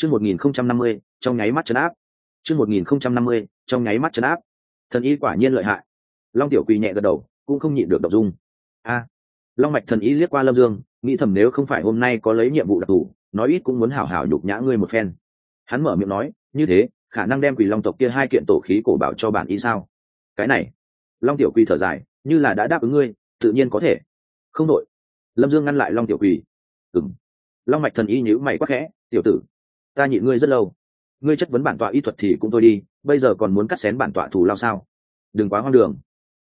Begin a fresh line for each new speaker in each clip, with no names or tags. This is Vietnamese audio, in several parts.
chương một nghìn không trăm năm mươi, trong nháy mắt chấn áp. Chương một nghìn không trăm năm mươi, trong nháy mắt chấn áp. Thần y quả nhiên lợi hại. Long tiểu quỳ nhẹ gật đầu, cũng không nhịn được động dung. A. Long mạch thần y liếc qua lâm dương, nghĩ thầm nếu không phải hôm nay có lấy nhiệm vụ đặc thù, nói ít cũng muốn hảo hảo nhục nhã ngươi một phen. Hắn mở miệng nói, như thế, khả năng đem quỷ long tộc kia hai kiện tổ khí cổ bảo cho bản y sao? Cái này. Long tiểu quỳ thở dài, như là đã đáp ứng ngươi, tự nhiên có thể. Không đội. Lâm dương ngăn lại long tiểu quỳ. Ừm. long mạch thần y nhíu mày quá khẽ, tiểu tử ta nhịn ngươi rất lâu. Ngươi chất vấn bản tọa y thuật thì cũng thôi đi, bây giờ còn muốn cắt xén bản tọa thù lao sao? Đừng quá hoang đường.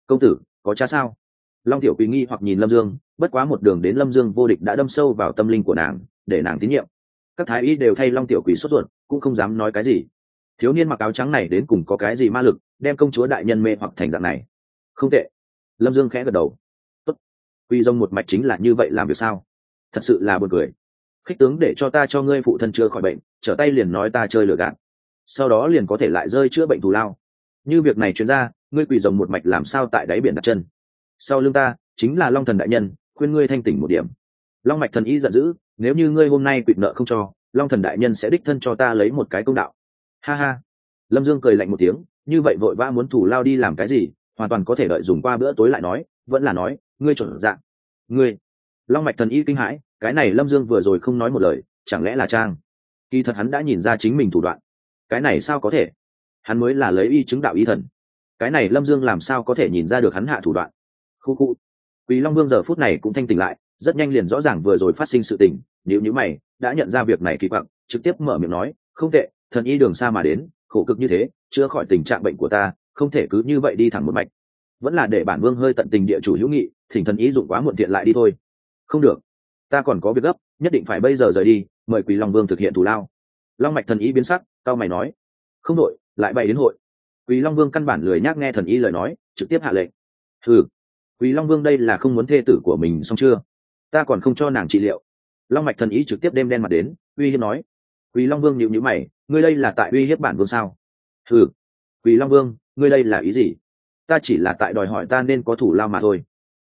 Công tử, có cha sao? Long tiểu quỳ nghi hoặc nhìn lâm dương, bất quá một đường đến lâm dương vô địch đã đâm sâu vào tâm linh của nàng, để nàng tín nhiệm. Các thái y đều thay long tiểu quỳ sốt ruột, cũng không dám nói cái gì. Thiếu niên mặc áo trắng này đến cùng có cái gì ma lực, đem công chúa đại nhân mê hoặc thành dạng này? Không tệ. Lâm dương khẽ gật đầu. Tốt. quy dông một mạch chính là như vậy làm việc sao? Thật sự là buồn cười khích tướng để cho ta cho ngươi phụ thân chưa khỏi bệnh, trở tay liền nói ta chơi lừa gạt. Sau đó liền có thể lại rơi chữa bệnh thù lao. Như việc này chuyên ra ngươi quỳ rồng một mạch làm sao tại đáy biển đặt chân? Sau lưng ta, chính là long thần đại nhân, khuyên ngươi thanh tỉnh một điểm. Long mạch thần y giận dữ, nếu như ngươi hôm nay quỵt nợ không cho, long thần đại nhân sẽ đích thân cho ta lấy một cái công đạo. Ha ha. Lâm dương cười lạnh một tiếng, như vậy vội vã muốn thủ lao đi làm cái gì, hoàn toàn có thể đợi dùng qua bữa tối lại nói, vẫn là nói, ngươi chuẩn dạng. Ngươi. Long mạch thần y kinh hãi cái này lâm dương vừa rồi không nói một lời, chẳng lẽ là trang? Kỳ thật hắn đã nhìn ra chính mình thủ đoạn. Cái này sao có thể? Hắn mới là lấy y chứng đạo y thần. Cái này lâm dương làm sao có thể nhìn ra được hắn hạ thủ đoạn? Khu khu. Quý long vương giờ phút này cũng thanh tỉnh lại, rất nhanh liền rõ ràng vừa rồi phát sinh sự tình, nếu như mày, đã nhận ra việc này kỳ quặc, trực tiếp mở miệng nói, không tệ, thần y đường xa mà đến, khổ cực như thế, chữa khỏi tình trạng bệnh của ta, không thể cứ như vậy đi thẳng một mạch. Vẫn là để bản vương hơi tận tình địa chủ hữu nghị, thỉnh thần ý dụng quá muộn tiện lại đi thôi. Không được ta còn có việc gấp, nhất định phải bây giờ rời đi, mời quỳ long vương thực hiện thù lao. Long mạch thần ý biến sắc, cao mày nói, không đội lại bày đến hội. Quỳ long vương căn bản lười nhác nghe thần ý lời nói, trực tiếp hạ lệnh. Ừ quỳ long vương đây là không muốn thê tử của mình xong chưa? Ta còn không cho nàng trị liệu. Long mạch thần ý trực tiếp đem đen mặt đến, uy hiếp nói, quỳ long vương nhịu nhữ mày, ngươi đây là tại uy hiếp bản vương sao? Ừ quỳ long vương, ngươi đây là ý gì? Ta chỉ là tại đòi hỏi ta nên có thủ lao mà thôi.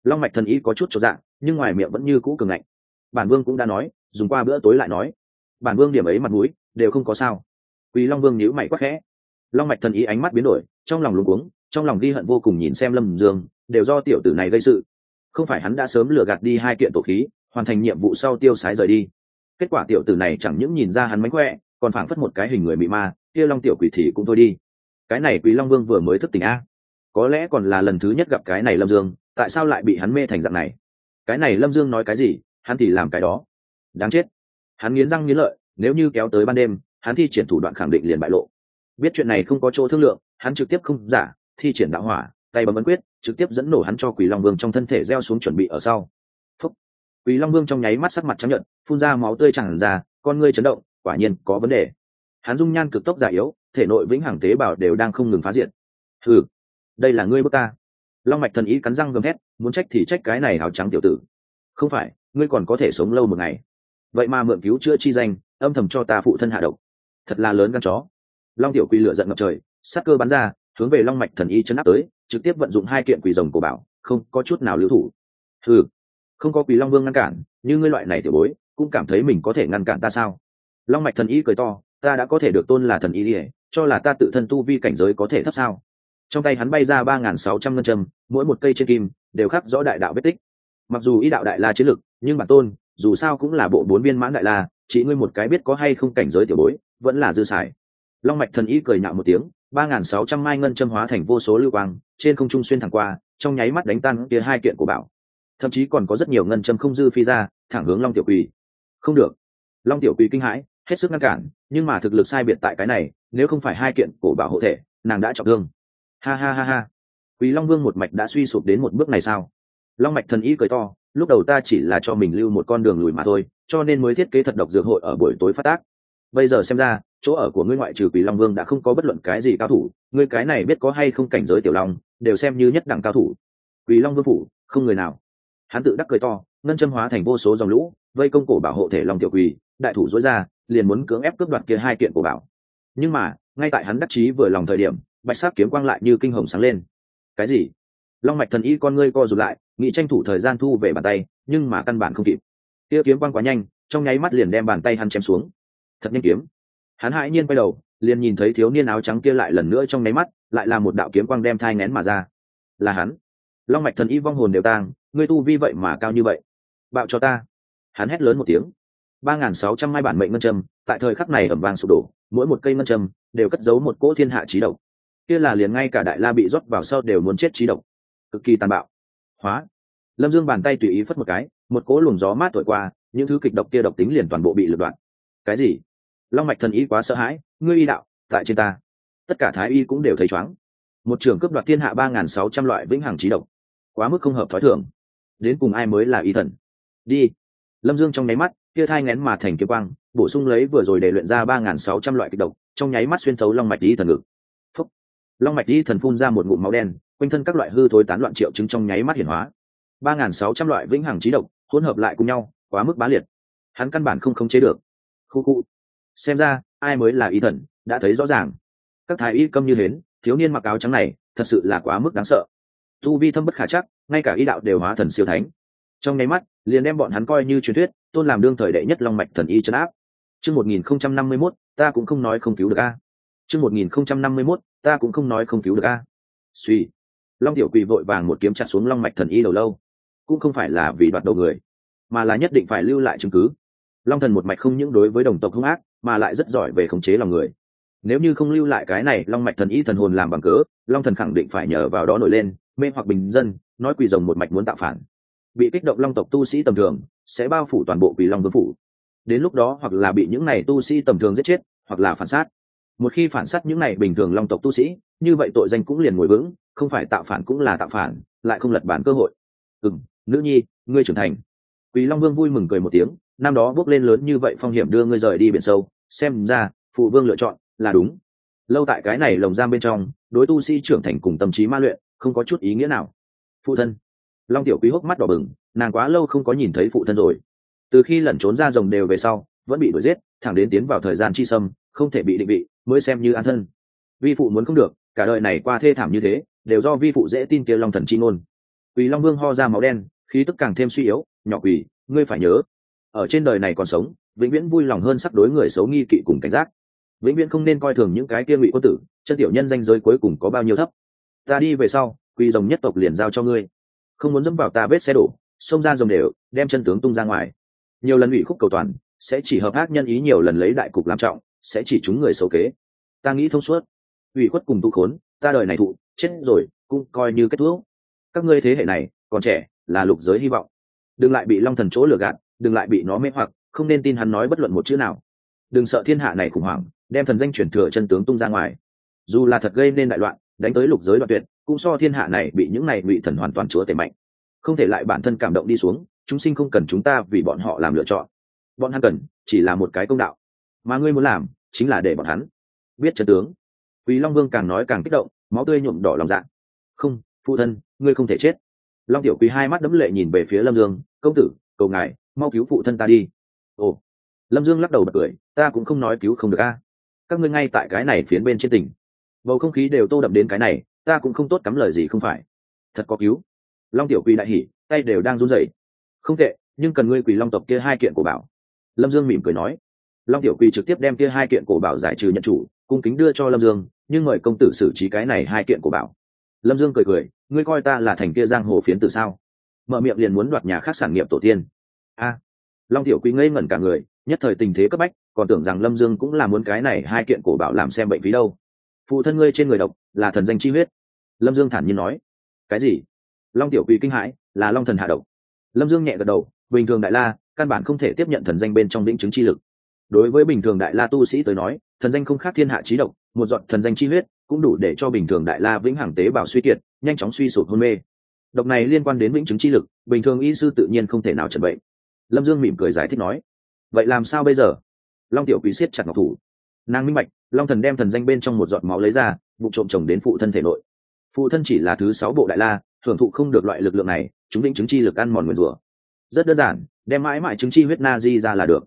Long mạch thần ý có chút cho dạng nhưng ngoài miệng vẫn như cũ cường ngạnh bản vương cũng đã nói, dùng qua bữa tối lại nói. Bản vương điểm ấy mặt mũi, đều không có sao. Quỳ long vương nhíu mày quắc khẽ. Long mạch thần ý ánh mắt biến đổi, trong lòng luống cuống, trong lòng ghi hận vô cùng nhìn xem lâm dương, đều do tiểu tử này gây sự. Không phải hắn đã sớm lừa gạt đi hai kiện tổ khí, hoàn thành nhiệm vụ sau tiêu sái rời đi. Kết quả tiểu tử này chẳng những nhìn ra hắn mánh khỏe, còn phảng phất một cái hình người bị ma, kia long tiểu quỷ thì cũng thôi đi. Cái này quý long vương vừa mới thức tỉnh a. Có lẽ còn là lần thứ nhất gặp cái này lâm dương, tại sao lại bị hắn mê thành dạng này? Cái này lâm dương nói cái gì? Hắn thì làm cái đó. Đáng chết. Hắn nghiến răng nghiến lợi, nếu như kéo tới ban đêm, hắn thi triển thủ đoạn khẳng định liền bại lộ. Biết chuyện này không có chỗ thương lượng, hắn trực tiếp không giả, thi triển đạo hỏa, tay bấm ấn quyết, trực tiếp dẫn nổ hắn cho quỷ long vương trong thân thể gieo xuống chuẩn bị ở sau. Phúc. quỷ long vương trong nháy mắt sắc mặt trắng nhận phun ra máu tươi chẳng ra, con ngươi chấn động, quả nhiên có vấn đề. Hắn dung nhan cực tốc giả yếu, thể nội vĩnh hằng tế bào đều đang không ngừng phá diện ừ đây là ngươi bước ta. Long mạch thần ý cắn răng gầm hét muốn trách thì trách cái này áo trắng tiểu tử không phải, ngươi còn có thể sống lâu một ngày. Vậy mà mượn cứu chữa chi danh, âm thầm cho ta phụ thân hạ độc. Thật là lớn gan chó. Long tiểu quỳ lửa giận ngập trời, sát cơ bắn ra, hướng về long mạch thần y chấn áp tới, trực tiếp vận dụng hai kiện quỳ rồng của bảo, không có chút nào lưu thủ. Ừ không có quỳ long vương ngăn cản, như ngươi loại này tiểu bối, cũng cảm thấy mình có thể ngăn cản ta sao? Long mạch thần y cười to, ta đã có thể được tôn là thần y ỉa cho là ta tự thân tu vi cảnh giới có thể thấp sao? Trong tay hắn bay ra ba nghìn sáu trăm ngân châm, mỗi một cây trên kim, đều khắc rõ đại đạo vết tích mặc dù ý đạo đại la chiến lực nhưng bản tôn, dù sao cũng là bộ bốn viên mãn đại la, chỉ ngươi một cái biết có hay không cảnh giới tiểu bối, vẫn là dư xài. Long mạch thần ý cười nhạo một tiếng, ba nghìn sáu trăm mai ngân châm hóa thành vô số lưu quang, trên không trung xuyên thẳng qua, trong nháy mắt đánh tan kia hai kiện của bảo. Thậm chí còn có rất nhiều ngân châm không dư phi ra, thẳng hướng long tiểu quỳ. Không được. Long tiểu quỳ kinh hãi, hết sức ngăn cản, nhưng mà thực lực sai biệt tại cái này, nếu không phải hai kiện cổ bảo hộ thể, nàng đã trọng thương. Ha ha ha ha. Quý long vương một mạch đã suy sụp đến một bước này sao? Long mạch thần ý cười to, lúc đầu ta chỉ là cho mình lưu một con đường lùi mà thôi, cho nên mới thiết kế thật độc dược hội ở buổi tối phát tác. Bây giờ xem ra, chỗ ở của ngươi ngoại trừ quỷ long vương đã không có bất luận cái gì cao thủ, ngươi cái này biết có hay không cảnh giới tiểu long, đều xem như nhất đẳng cao thủ. Quỷ long vương phủ, không người nào. Hắn tự đắc cười to, ngân châm hóa thành vô số dòng lũ, vây công cổ bảo hộ thể long tiểu quỳ đại thủ dối ra, liền muốn cưỡng ép cướp đoạt kia hai kiện cổ bảo. Nhưng mà, ngay tại hắn đắc chí vừa lòng thời điểm, bạch sắc kiếm quang lại như kinh hồng sáng lên. Cái gì? Long mạch thần y con ngươi co rụt lại nghị tranh thủ thời gian thu về bàn tay, nhưng mà căn bản không kịp. Tia kiếm quang quá nhanh, trong nháy mắt liền đem bàn tay hắn chém xuống. Thật nhanh kiếm. Hắn hãi nhiên quay đầu, liền nhìn thấy thiếu niên áo trắng kia lại lần nữa trong nháy mắt, lại là một đạo kiếm quang đem thai nén mà ra. Là hắn. Long mạch thần y vong hồn đều tang ngươi tu vi vậy mà cao như vậy. Bạo cho ta. Hắn hét lớn một tiếng. Ba nghìn sáu trăm mai bản mệnh ngân châm, tại thời khắc này ẩm vàng sụp đổ, mỗi một cây ngân châm đều cất giấu một cỗ thiên hạ trí độc. Kia là liền ngay cả đại la bị rót vào sau đều muốn chết trí độc. Cực kỳ tàn bạo hóa. Lâm dương bàn tay tùy ý phất một cái, một cỗ luồng gió mát thổi qua, những thứ kịch độc kia độc tính liền toàn bộ bị lật đoạn. Cái gì? Long mạch thần y quá sợ hãi, ngươi y đạo, tại trên ta. Tất cả thái y cũng đều thấy chóng một trường cấp đoạt thiên hạ ba nghìn sáu trăm loại vĩnh hằng trí độc. Quá mức không hợp thói thường. Đến cùng ai mới là y thần? Đi. Lâm dương trong nháy mắt, kia thai ngén mà thành kiếm quang, bổ sung lấy vừa rồi để luyện ra ba nghìn sáu trăm loại kịch độc, trong nháy mắt xuyên thấu long mạch y thần ngực. Phúc. long mạch y thần phun ra một ngụm máu đen quanh thân các loại hư thối tán loạn triệu chứng trong nháy mắt hiển hóa. Ba nghìn sáu trăm loại vĩnh hằng trí độc hỗn hợp lại cùng nhau, quá mức bá liệt. Hắn căn bản không khống chế được. Khu khu. Xem ra, ai mới là ý thần, đã thấy rõ ràng. Các thái y câm như hến, thiếu niên mặc áo trắng này, thật sự là quá mức đáng sợ. Tu vi thâm bất khả chắc, ngay cả y đạo đều hóa thần siêu thánh. Trong nháy mắt, liền đem bọn hắn coi như truyền thuyết, tôn làm đương thời đệ nhất long mạch thần y trấn áp. Chương một nghìn không trăm năm mươi mốt, ta cũng không nói không cứu được a. Chương một nghìn không trăm năm mươi mốt, ta cũng không nói không cứu được a. Suy long tiểu quỳ vội vàng một kiếm chặt xuống long mạch thần y đầu lâu. Cũng không phải là vì đoạt đầu người, mà là nhất định phải lưu lại chứng cứ. Long thần một mạch không những đối với đồng tộc hung ác, mà lại rất giỏi về khống chế lòng người. Nếu như không lưu lại cái này, long mạch thần y thần hồn làm bằng cớ, long thần khẳng định phải nhờ vào đó nổi lên, mê hoặc bình dân, nói quỳ rồng một mạch muốn tạo phản. Bị kích động long tộc tu sĩ tầm thường, sẽ bao phủ toàn bộ quỳ long vương phủ. Đến lúc đó hoặc là bị những này tu sĩ tầm thường giết chết, hoặc là phản sát. Một khi phản sát những này bình thường long tộc tu sĩ, như vậy tội danh cũng liền ngồi vững không phải tạo phản cũng là tạo phản, lại không lật bản cơ hội. Ừ nữ nhi, ngươi trưởng thành. Quỳ long vương vui mừng cười một tiếng, năm đó bước lên lớn như vậy phong hiểm đưa ngươi rời đi biển sâu, xem ra, phụ vương lựa chọn là đúng. Lâu tại cái này lồng giam bên trong, đối tu sĩ trưởng thành cùng tâm trí ma luyện, không có chút ý nghĩa nào. Phụ thân. Long tiểu quý hốc mắt đỏ bừng, nàng quá lâu không có nhìn thấy phụ thân rồi. Từ khi lẩn trốn ra rồng đều về sau, vẫn bị đuổi giết, thẳng đến tiến vào thời gian chi sâm, không thể bị định vị, mới xem như an thân. Vi phụ muốn không được, cả đời này qua thê thảm như thế đều do vi phụ dễ tin kia long thần chi ngôn. Quỳ long vương ho ra máu đen, khí tức càng thêm suy yếu, nhỏ quỳ, ngươi phải nhớ, ở trên đời này còn sống, vĩnh viễn vui lòng hơn sắc đối người xấu nghi kỵ cùng cảnh giác. Vĩnh viễn không nên coi thường những cái kia ngụy quân tử, chân tiểu nhân danh giới cuối cùng có bao nhiêu thấp. Ta đi về sau, quỳ rồng nhất tộc liền giao cho ngươi. Không muốn dẫm vào ta vết xe đổ, xông ra rồng đều, đem chân tướng tung ra ngoài. Nhiều lần ủy khúc cầu toàn, sẽ chỉ hợp ác nhân ý nhiều lần lấy đại cục làm trọng, sẽ chỉ chúng người xấu kế. Ta nghĩ thông suốt. Ủy khuất cùng tụ khốn, ta đời này thụ chết rồi, cũng coi như kết thúc. Các ngươi thế hệ này, còn trẻ, là lục giới hy vọng. Đừng lại bị long thần chỗ lừa gạt, đừng lại bị nó mê hoặc, không nên tin hắn nói bất luận một chữ nào. Đừng sợ thiên hạ này khủng hoảng, đem thần danh chuyển thừa chân tướng tung ra ngoài. Dù là thật gây nên đại loạn, đánh tới lục giới đoạn tuyệt, cũng so thiên hạ này bị những này ngụy thần hoàn toàn chúa tể mạnh. Không thể lại bản thân cảm động đi xuống, chúng sinh không cần chúng ta vì bọn họ làm lựa chọn. Bọn hắn cần, chỉ là một cái công đạo. Mà ngươi muốn làm, chính là để bọn hắn biết chân tướng. Vì long vương càng nói càng kích động máu tươi nhuộm đỏ lòng dạ. Không, phụ thân, ngươi không thể chết. Long tiểu quý hai mắt đấm lệ nhìn về phía lâm dương, công tử, cầu ngài, mau cứu phụ thân ta đi. Ồ. Lâm dương lắc đầu bật cười, ta cũng không nói cứu không được a. Các ngươi ngay tại cái này phiến bên trên tỉnh. Bầu không khí đều tô đậm đến cái này, ta cũng không tốt cắm lời gì không phải. Thật có cứu. Long tiểu quỳ đại hỉ, tay đều đang run rẩy. Không tệ, nhưng cần ngươi quỳ long tộc kia hai kiện cổ bảo. Lâm dương mỉm cười nói. Long tiểu quỳ trực tiếp đem kia hai kiện cổ bảo giải trừ nhận chủ, cung kính đưa cho lâm dương nhưng mời công tử xử trí cái này hai kiện của bảo. Lâm dương cười cười, ngươi coi ta là thành kia giang hồ phiến tử sao? Mở miệng liền muốn đoạt nhà khác sản nghiệp tổ tiên. A, long tiểu quý ngây ngẩn cả người, nhất thời tình thế cấp bách, còn tưởng rằng lâm dương cũng là muốn cái này hai kiện cổ bảo làm xem bệnh phí đâu. Phụ thân ngươi trên người độc, là thần danh chi huyết. Lâm dương thản nhiên nói. Cái gì? Long tiểu quý kinh hãi, là long thần hạ độc. Lâm dương nhẹ gật đầu, bình thường đại la, căn bản không thể tiếp nhận thần danh bên trong lĩnh chứng chi lực. Đối với bình thường đại la tu sĩ tới nói, thần danh không khác thiên hạ trí độc một giọt thần danh chi huyết cũng đủ để cho bình thường đại la vĩnh hằng tế bào suy kiệt, nhanh chóng suy sụp hôn mê. Độc này liên quan đến vĩnh chứng chi lực, bình thường y sư tự nhiên không thể nào chẩn bệnh. Lâm dương mỉm cười giải thích nói, vậy làm sao bây giờ? Long tiểu quý siết chặt ngọc thủ. Nàng minh bạch, long thần đem thần danh bên trong một giọt máu lấy ra, vụ trộm chồng đến phụ thân thể nội. Phụ thân chỉ là thứ sáu bộ đại la, thưởng thụ không được loại lực lượng này, chúng định chứng chi lực ăn mòn nguyền rủa. Rất đơn giản, đem mãi mãi chứng chi huyết na di ra là được.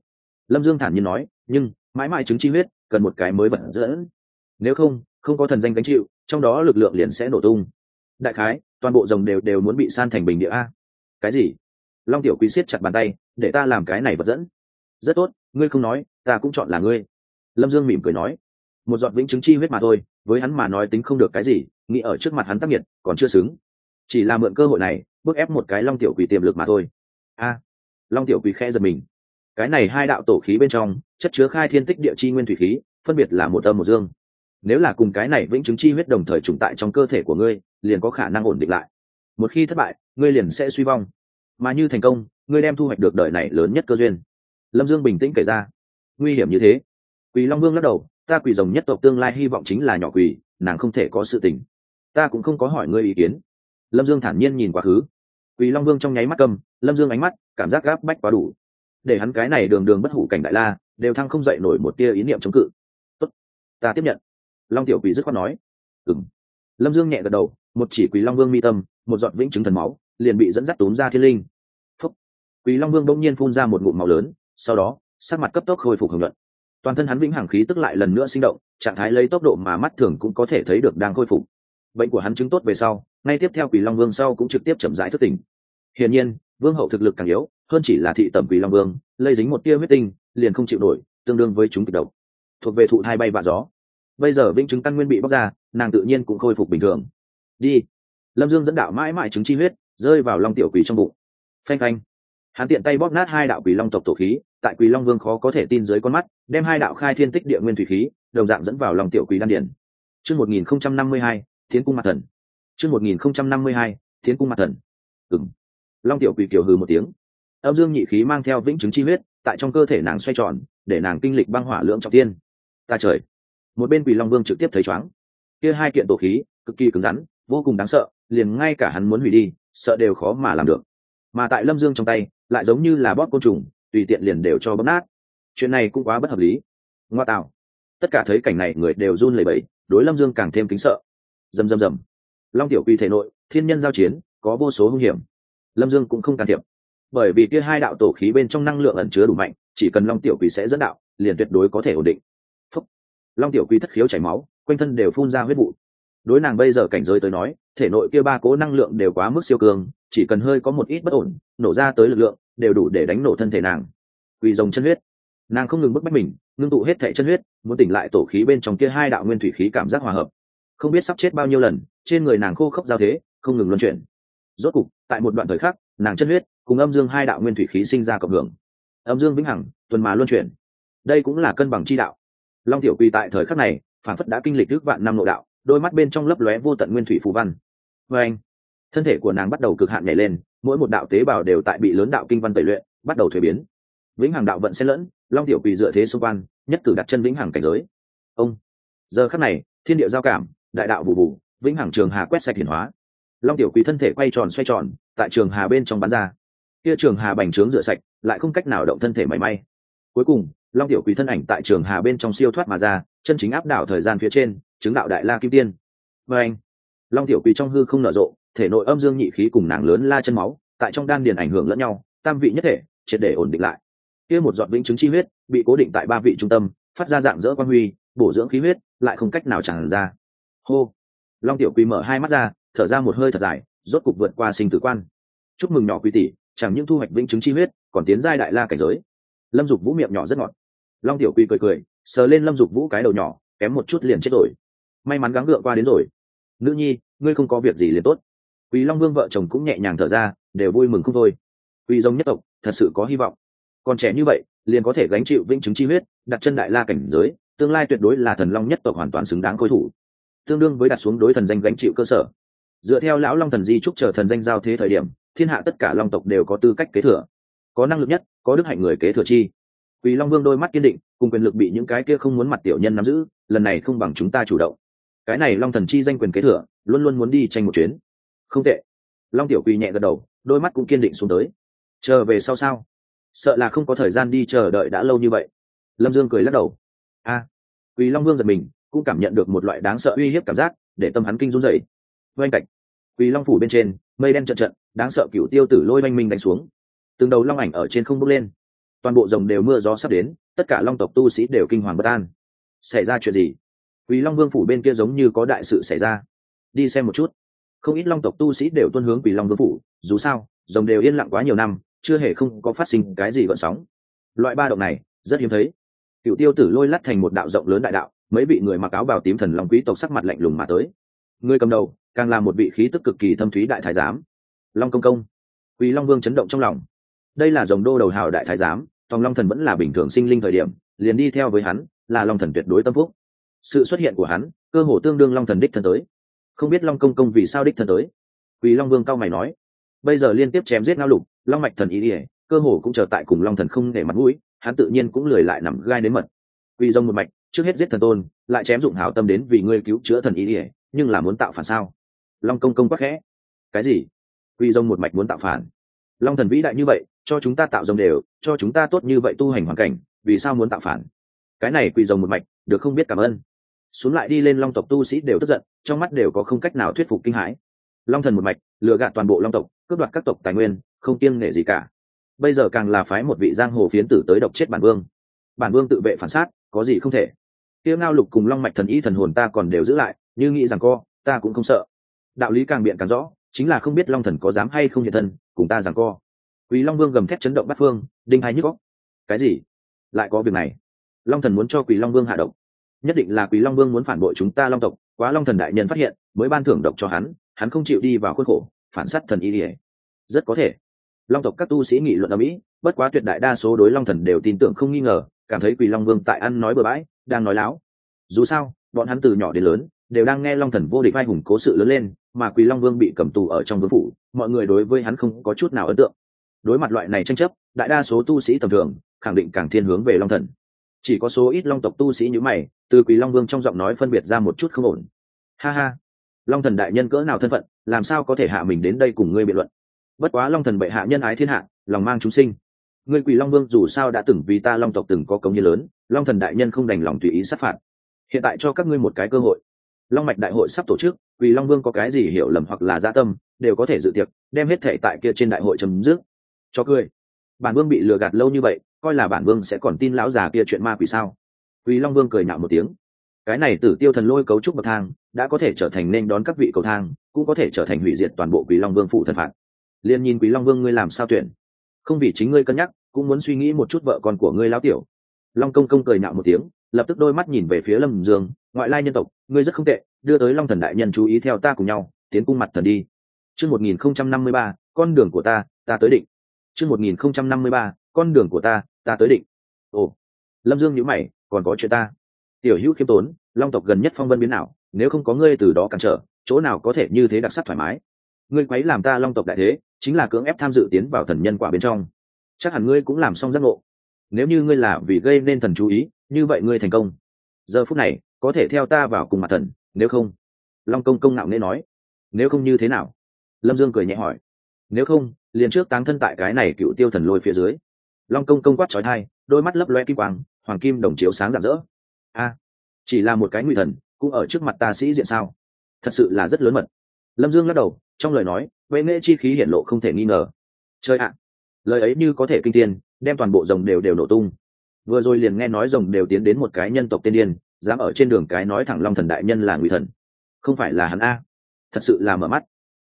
Lâm dương thản nhiên nói, nhưng mãi mãi chứng chi huyết cần một cái mới vật dẫn nếu không không có thần danh gánh chịu, trong đó lực lượng liền sẽ nổ tung. Đại khái, toàn bộ rồng đều đều muốn bị san thành bình địa a. Cái gì? Long tiểu quý siết chặt bàn tay, để ta làm cái này vật dẫn. Rất tốt, ngươi không nói, ta cũng chọn là ngươi. Lâm dương mỉm cười nói. Một giọt vĩnh chứng chi huyết mà thôi, với hắn mà nói tính không được cái gì, nghĩ ở trước mặt hắn tác nghiệt, còn chưa xứng. Chỉ là mượn cơ hội này, bức ép một cái long tiểu quỷ tiềm lực mà thôi. A. Long tiểu quỷ khẽ giật mình. Cái này hai đạo tổ khí bên trong, chất chứa khai thiên tích địa chi nguyên thủy khí, phân biệt là một âm một dương nếu là cùng cái này vĩnh chứng chi huyết đồng thời trùng tại trong cơ thể của ngươi liền có khả năng ổn định lại. Một khi thất bại ngươi liền sẽ suy vong. Mà như thành công ngươi đem thu hoạch được đời này lớn nhất cơ duyên. Lâm dương bình tĩnh kể ra. Nguy hiểm như thế. Quỳ long vương lắc đầu ta quỳ rồng nhất tộc tương lai hy vọng chính là nhỏ quỳ nàng không thể có sự tình. Ta cũng không có hỏi ngươi ý kiến. Lâm dương thản nhiên nhìn quá khứ. Quỳ long vương trong nháy mắt cầm lâm dương ánh mắt cảm giác gáp bách quá đủ. Để hắn cái này đường đường bất hủ cảnh đại la đều thăng không dậy nổi một tia ý niệm chống cự. Tốt, ta tiếp nhận long tiểu quỷ dứt khoát nói ừng lâm dương nhẹ gật đầu, một chỉ quỷ long vương mi tâm, một giọt vĩnh chứng thần máu, liền bị dẫn dắt tốn ra thiên linh. Phúc. Quỷ long vương bỗng nhiên phun ra một ngụm máu lớn, sau đó, sắc mặt cấp tốc khôi phục hưởng luận toàn thân hắn vĩnh hằng khí tức lại lần nữa sinh động, trạng thái lấy tốc độ mà mắt thường cũng có thể thấy được đang khôi phục. Bệnh của hắn chứng tốt về sau, ngay tiếp theo quỷ long vương sau cũng trực tiếp chậm rãi thức tỉnh. Hiển nhiên, vương hậu thực lực càng yếu, hơn chỉ là thị tẩm quỷ long vương, lây dính một tia huyết tinh, liền không chịu nổi, tương đương với chúng kịch độc. Thuộc về thụ hai bay vạ gió bây giờ vĩnh chứng căn nguyên bị bóc ra, nàng tự nhiên cũng khôi phục bình thường. Đi. Lâm dương dẫn đạo mãi mãi chứng chi huyết, rơi vào long tiểu quỷ trong bụng. Phanh phanh. Hắn tiện tay bóp nát hai đạo quỷ long tộc tổ khí, tại quỷ long vương khó có thể tin dưới con mắt, đem hai đạo khai thiên tích địa nguyên thủy khí, đồng dạng dẫn vào lòng tiểu quỷ đan điển chương một nghìn không trăm năm mươi hai, thiến cung mặt thần. Chương một nghìn không trăm năm mươi hai, thiến cung mặt thần. Ừng long tiểu quỷ kiều hừ một tiếng. Âm dương nhị khí mang theo vĩnh chứng chi huyết, tại trong cơ thể nàng xoay tròn, để nàng kinh lịch băng hỏa lượng trọng tiên ta trời một bên quỷ long vương trực tiếp thấy chóng kia hai kiện tổ khí, cực kỳ cứng rắn, vô cùng đáng sợ, liền ngay cả hắn muốn hủy đi, sợ đều khó mà làm được. Mà tại lâm dương trong tay, lại giống như là bóp côn trùng, tùy tiện liền đều cho bóp nát. Chuyện này cũng quá bất hợp lý. Ngoa tạo. Tất cả thấy cảnh này, người đều run lẩy bẩy, đối lâm dương càng thêm kính sợ. Dầm dầm dầm long tiểu quy thể nội, thiên nhân giao chiến, có vô số hung hiểm. Lâm dương cũng không can thiệp. Bởi vì kia hai đạo tổ khí bên trong năng lượng ẩn chứa đủ mạnh, chỉ cần long tiểu quỷ sẽ dẫn đạo, liền tuyệt đối có thể ổn định long tiểu quý thất khiếu chảy máu, quanh thân đều phun ra huyết vụ. Đối nàng bây giờ cảnh giới tới nói, thể nội kia ba cố năng lượng đều quá mức siêu cường, chỉ cần hơi có một ít bất ổn, nổ ra tới lực lượng, đều đủ để đánh nổ thân thể nàng. Quỳ rồng chân huyết. Nàng không ngừng bức bách mình, ngưng tụ hết thẻ chân huyết, muốn tỉnh lại tổ khí bên trong kia hai đạo nguyên thủy khí cảm giác hòa hợp. Không biết sắp chết bao nhiêu lần, trên người nàng khô khốc giao thế, không ngừng luân chuyển. Rốt cục, tại một đoạn thời khắc, nàng chân huyết cùng âm dương hai đạo nguyên thủy khí sinh ra cộng hưởng. Âm dương vĩnh hằng, tuần mà luân chuyển. Đây cũng là cân bằng chi đạo long tiểu quỳ tại thời khắc này phản phất đã kinh lịch trước vạn năm nội đạo, đôi mắt bên trong lấp lóe vô tận nguyên thủy phù văn. Vê anh, thân thể của nàng bắt đầu cực hạn nhảy lên, mỗi một đạo tế bào đều tại bị lớn đạo kinh văn tẩy luyện, bắt đầu thuế biến. Vĩnh hằng đạo vận xen lẫn, long tiểu quỳ dựa thế xung quanh, nhất cử đặt chân vĩnh hằng cảnh giới. Ông, giờ khắc này, thiên địa giao cảm, đại đạo bù bù, vĩnh hằng trường hà quét sạch hiển hóa. Long tiểu quỳ thân thể quay tròn xoay tròn, tại trường hà bên trong bán ra. Kia trường hà bành trướng rửa sạch, lại không cách nào động thân thể mảy may cuối cùng, long tiểu Quý thân ảnh tại trường hà bên trong siêu thoát mà ra, chân chính áp đảo thời gian phía trên, chứng đạo đại la kim tiên. Và anh, long tiểu Quý trong hư không nở rộ, thể nội âm dương nhị khí cùng nàng lớn la chân máu, tại trong đan điền ảnh hưởng lẫn nhau, tam vị nhất thể, triệt để ổn định lại. Kia một giọt vĩnh chứng chi huyết, bị cố định tại ba vị trung tâm, phát ra dạng dỡ quan huy, bổ dưỡng khí huyết, lại không cách nào tràn ra. Hô! Long tiểu Quý mở hai mắt ra, thở ra một hơi thật dài, rốt cục vượt qua sinh tử quan. Chúc mừng nhỏ quý tỷ, chẳng những thu hoạch vĩnh chứng chi huyết, còn tiến giai đại la cảnh giới lâm dục vũ miệng nhỏ rất ngọt. Long tiểu quỳ cười cười, sờ lên lâm dục vũ cái đầu nhỏ, kém một chút liền chết rồi. May mắn gắng gượng qua đến rồi. Nữ nhi, ngươi không có việc gì liền tốt. Quỳ long vương vợ chồng cũng nhẹ nhàng thở ra, đều vui mừng không thôi. Quỳ giống nhất tộc, thật sự có hy vọng. Còn trẻ như vậy, liền có thể gánh chịu vĩnh chứng chi huyết, đặt chân đại la cảnh giới, tương lai tuyệt đối là thần long nhất tộc hoàn toàn xứng đáng khối thủ. Tương đương với đặt xuống đối thần danh gánh chịu cơ sở. Dựa theo lão long thần di trúc chờ thần danh giao thế thời điểm, thiên hạ tất cả long tộc đều có tư cách kế thừa có năng lực nhất có đức hạnh người kế thừa chi. Quỳ long vương đôi mắt kiên định cùng quyền lực bị những cái kia không muốn mặt tiểu nhân nắm giữ lần này không bằng chúng ta chủ động. Cái này long thần chi danh quyền kế thừa luôn luôn muốn đi tranh một chuyến. Không tệ. Long tiểu quỳ nhẹ gật đầu đôi mắt cũng kiên định xuống tới. Chờ về sau sao? Sợ là không có thời gian đi chờ đợi đã lâu như vậy. Lâm dương cười lắc đầu. A. À, quỳ long vương giật mình cũng cảm nhận được một loại đáng sợ uy hiếp cảm giác để tâm hắn kinh run dậy oanh cạch. Quỳ long phủ bên trên mây đen trận trận đáng sợ cựu tiêu tử lôi oanh minh đánh xuống từng đầu long ảnh ở trên không bốc lên. Toàn bộ rồng đều mưa gió sắp đến, tất cả long tộc tu sĩ đều kinh hoàng bất an. Xảy ra chuyện gì? Quý long vương phủ bên kia giống như có đại sự xảy ra. Đi xem một chút. Không ít long tộc tu sĩ đều tuân hướng quỳ long vương phủ, dù sao, rồng đều yên lặng quá nhiều năm, chưa hề không có phát sinh cái gì gợn sóng. Loại ba động này, rất hiếm thấy. Cựu tiêu tử lôi lắt thành một đạo rộng lớn đại đạo, mấy vị người mặc áo bào tím thần long quý tộc sắc mặt lạnh lùng mà tới. Người cầm đầu, càng là một vị khí tức cực kỳ thâm thúy đại thái giám. Long công công. Quý long vương chấn động trong lòng đây là dòng đô đầu hào đại thái giám, tòng long thần vẫn là bình thường sinh linh thời điểm, liền đi theo với hắn, là long thần tuyệt đối tâm phúc. Sự xuất hiện của hắn, cơ hồ tương đương long thần đích thân tới. Không biết long công công vì sao đích thân tới? Quỳ long vương cao mày nói. Bây giờ liên tiếp chém giết ngao lục, long mạch thần ý ỉa cơ hồ cũng chờ tại cùng long thần không để mặt mũi, hắn tự nhiên cũng lười lại nằm gai đến mật. Quỳ dông một mạch, trước hết giết thần tôn, lại chém dụng hảo tâm đến vì ngươi cứu chữa thần ý ỉa nhưng là muốn tạo phản sao? Long công công quắc khẽ. Cái gì? Quỳ dông một mạch muốn tạo phản? Long thần vĩ đại như vậy, cho chúng ta tạo dòng đều, cho chúng ta tốt như vậy tu hành hoàn cảnh, vì sao muốn tạo phản? Cái này quỳ rồng một mạch, được không biết cảm ơn. Xuống lại đi lên long tộc tu sĩ đều tức giận, trong mắt đều có không cách nào thuyết phục kinh hãi. Long thần một mạch, lừa gạt toàn bộ long tộc, cướp đoạt các tộc tài nguyên, không kiêng nể gì cả. Bây giờ càng là phái một vị giang hồ phiến tử tới độc chết bản vương. Bản vương tự vệ phản sát, có gì không thể. Tiêu ngao lục cùng long mạch thần ý thần hồn ta còn đều giữ lại, như nghĩ rằng co, ta cũng không sợ. Đạo lý càng biện càng rõ, chính là không biết long thần có dám hay không hiện thân cùng ta rằng co. Quý long vương gầm thét chấn động bát phương, đinh hai nhức góc cái gì? Lại có việc này. Long thần muốn cho quý long vương hạ độc. Nhất định là quý long vương muốn phản bội chúng ta long tộc, quá long thần đại nhân phát hiện, mới ban thưởng độc cho hắn hắn không chịu đi vào khuôn khổ, phản s á t thần y ỉa rất có thể. Long tộc các tu sĩ nghị luận ở mỹ, bất quá tuyệt đại đa số đối long thần đều tin tưởng không nghi ngờ, cảm thấy quý long vương tại ăn nói bừa bãi, đang nói láo. Dù sao, bọn hắn từ nhỏ đến lớn, đều đang nghe long thần vô địch vai hùng cố sự lớn lên mà quỳ long vương bị cầm tù ở trong vương phủ, mọi người đối với hắn không có chút nào ấn tượng. Đối mặt loại này tranh chấp, đại đa số tu sĩ tầm thường, khẳng định càng thiên hướng về long thần. Chỉ có số ít long tộc tu sĩ như mày, từ quỳ long vương trong giọng nói phân biệt ra một chút không ổn. Ha ha, long thần đại nhân cỡ nào thân phận, làm sao có thể hạ mình đến đây cùng ngươi biện luận? Bất quá long thần bệ hạ nhân ái thiên hạ, lòng mang chúng sinh. Ngươi quỳ long vương dù sao đã từng vì ta long tộc từng có công như lớn, long thần đại nhân không đành lòng tùy ý sát phạt. Hiện tại cho các ngươi một cái cơ hội long mạch đại hội sắp tổ chức, vì long vương có cái gì hiểu lầm hoặc là gia tâm, đều có thể dự tiệc, đem hết thể tại kia trên đại hội chấm dứt. Cho cười. Bản vương bị lừa gạt lâu như vậy, coi là bản vương sẽ còn tin lão già kia chuyện ma quỷ sao? Vì long vương cười nhạo một tiếng. Cái này tử tiêu thần lôi cấu trúc bậc thang, đã có thể trở thành nên đón các vị cầu thang, cũng có thể trở thành hủy diệt toàn bộ quý long vương phụ thần phạt. Liên nhìn quý long vương ngươi làm sao tuyển? Không vì chính ngươi cân nhắc, cũng muốn suy nghĩ một chút vợ con của ngươi lão tiểu. Long công công cười nhạo một tiếng lập tức đôi mắt nhìn về phía lâm dương, ngoại lai nhân tộc, ngươi rất không tệ, đưa tới long thần đại nhân chú ý theo ta cùng nhau, tiến cung mặt thần đi. Chương một nghìn không trăm năm mươi ba, con đường của ta ta tới định. Chương một nghìn không trăm năm mươi ba, con đường của ta ta tới định. Ồ. Lâm dương nhữ mày, còn có chuyện ta. Tiểu hữu khiêm tốn, long tộc gần nhất phong vân biến nào nếu không có ngươi từ đó cản trở, chỗ nào có thể như thế đặc sắc thoải mái? Ngươi quấy làm ta long tộc đại thế, chính là cưỡng ép tham dự tiến vào thần nhân quả bên trong. Chắc hẳn ngươi cũng làm xong giác ngộ nếu như ngươi là vì gây nên thần chú ý, như vậy ngươi thành công. Giờ phút này, có thể theo ta vào cùng mặt thần, nếu không? Long công công nạo nghễ nói. Nếu không như thế nào? Lâm dương cười nhẹ hỏi. Nếu không, liền trước táng thân tại cái này cựu tiêu thần lôi phía dưới. Long công công quát trói thai đôi mắt lấp loe kim quang, hoàng kim đồng chiếu sáng rạng rỡ. A, chỉ là một cái ngụy thần, cũng ở trước mặt ta sĩ diện sao? Thật sự là rất lớn mật. Lâm dương lắc đầu, trong lời nói, vệ nghệ chi khí hiển lộ không thể nghi ngờ. Chơi ạ lời ấy như có thể kinh tiên đem toàn bộ rồng đều đều nổ tung. Vừa rồi liền nghe nói rồng đều tiến đến một cái nhân tộc tiên điên, dám ở trên đường cái nói thẳng long thần đại nhân là ngụy thần. Không phải là hắn a. Thật sự là mở mắt.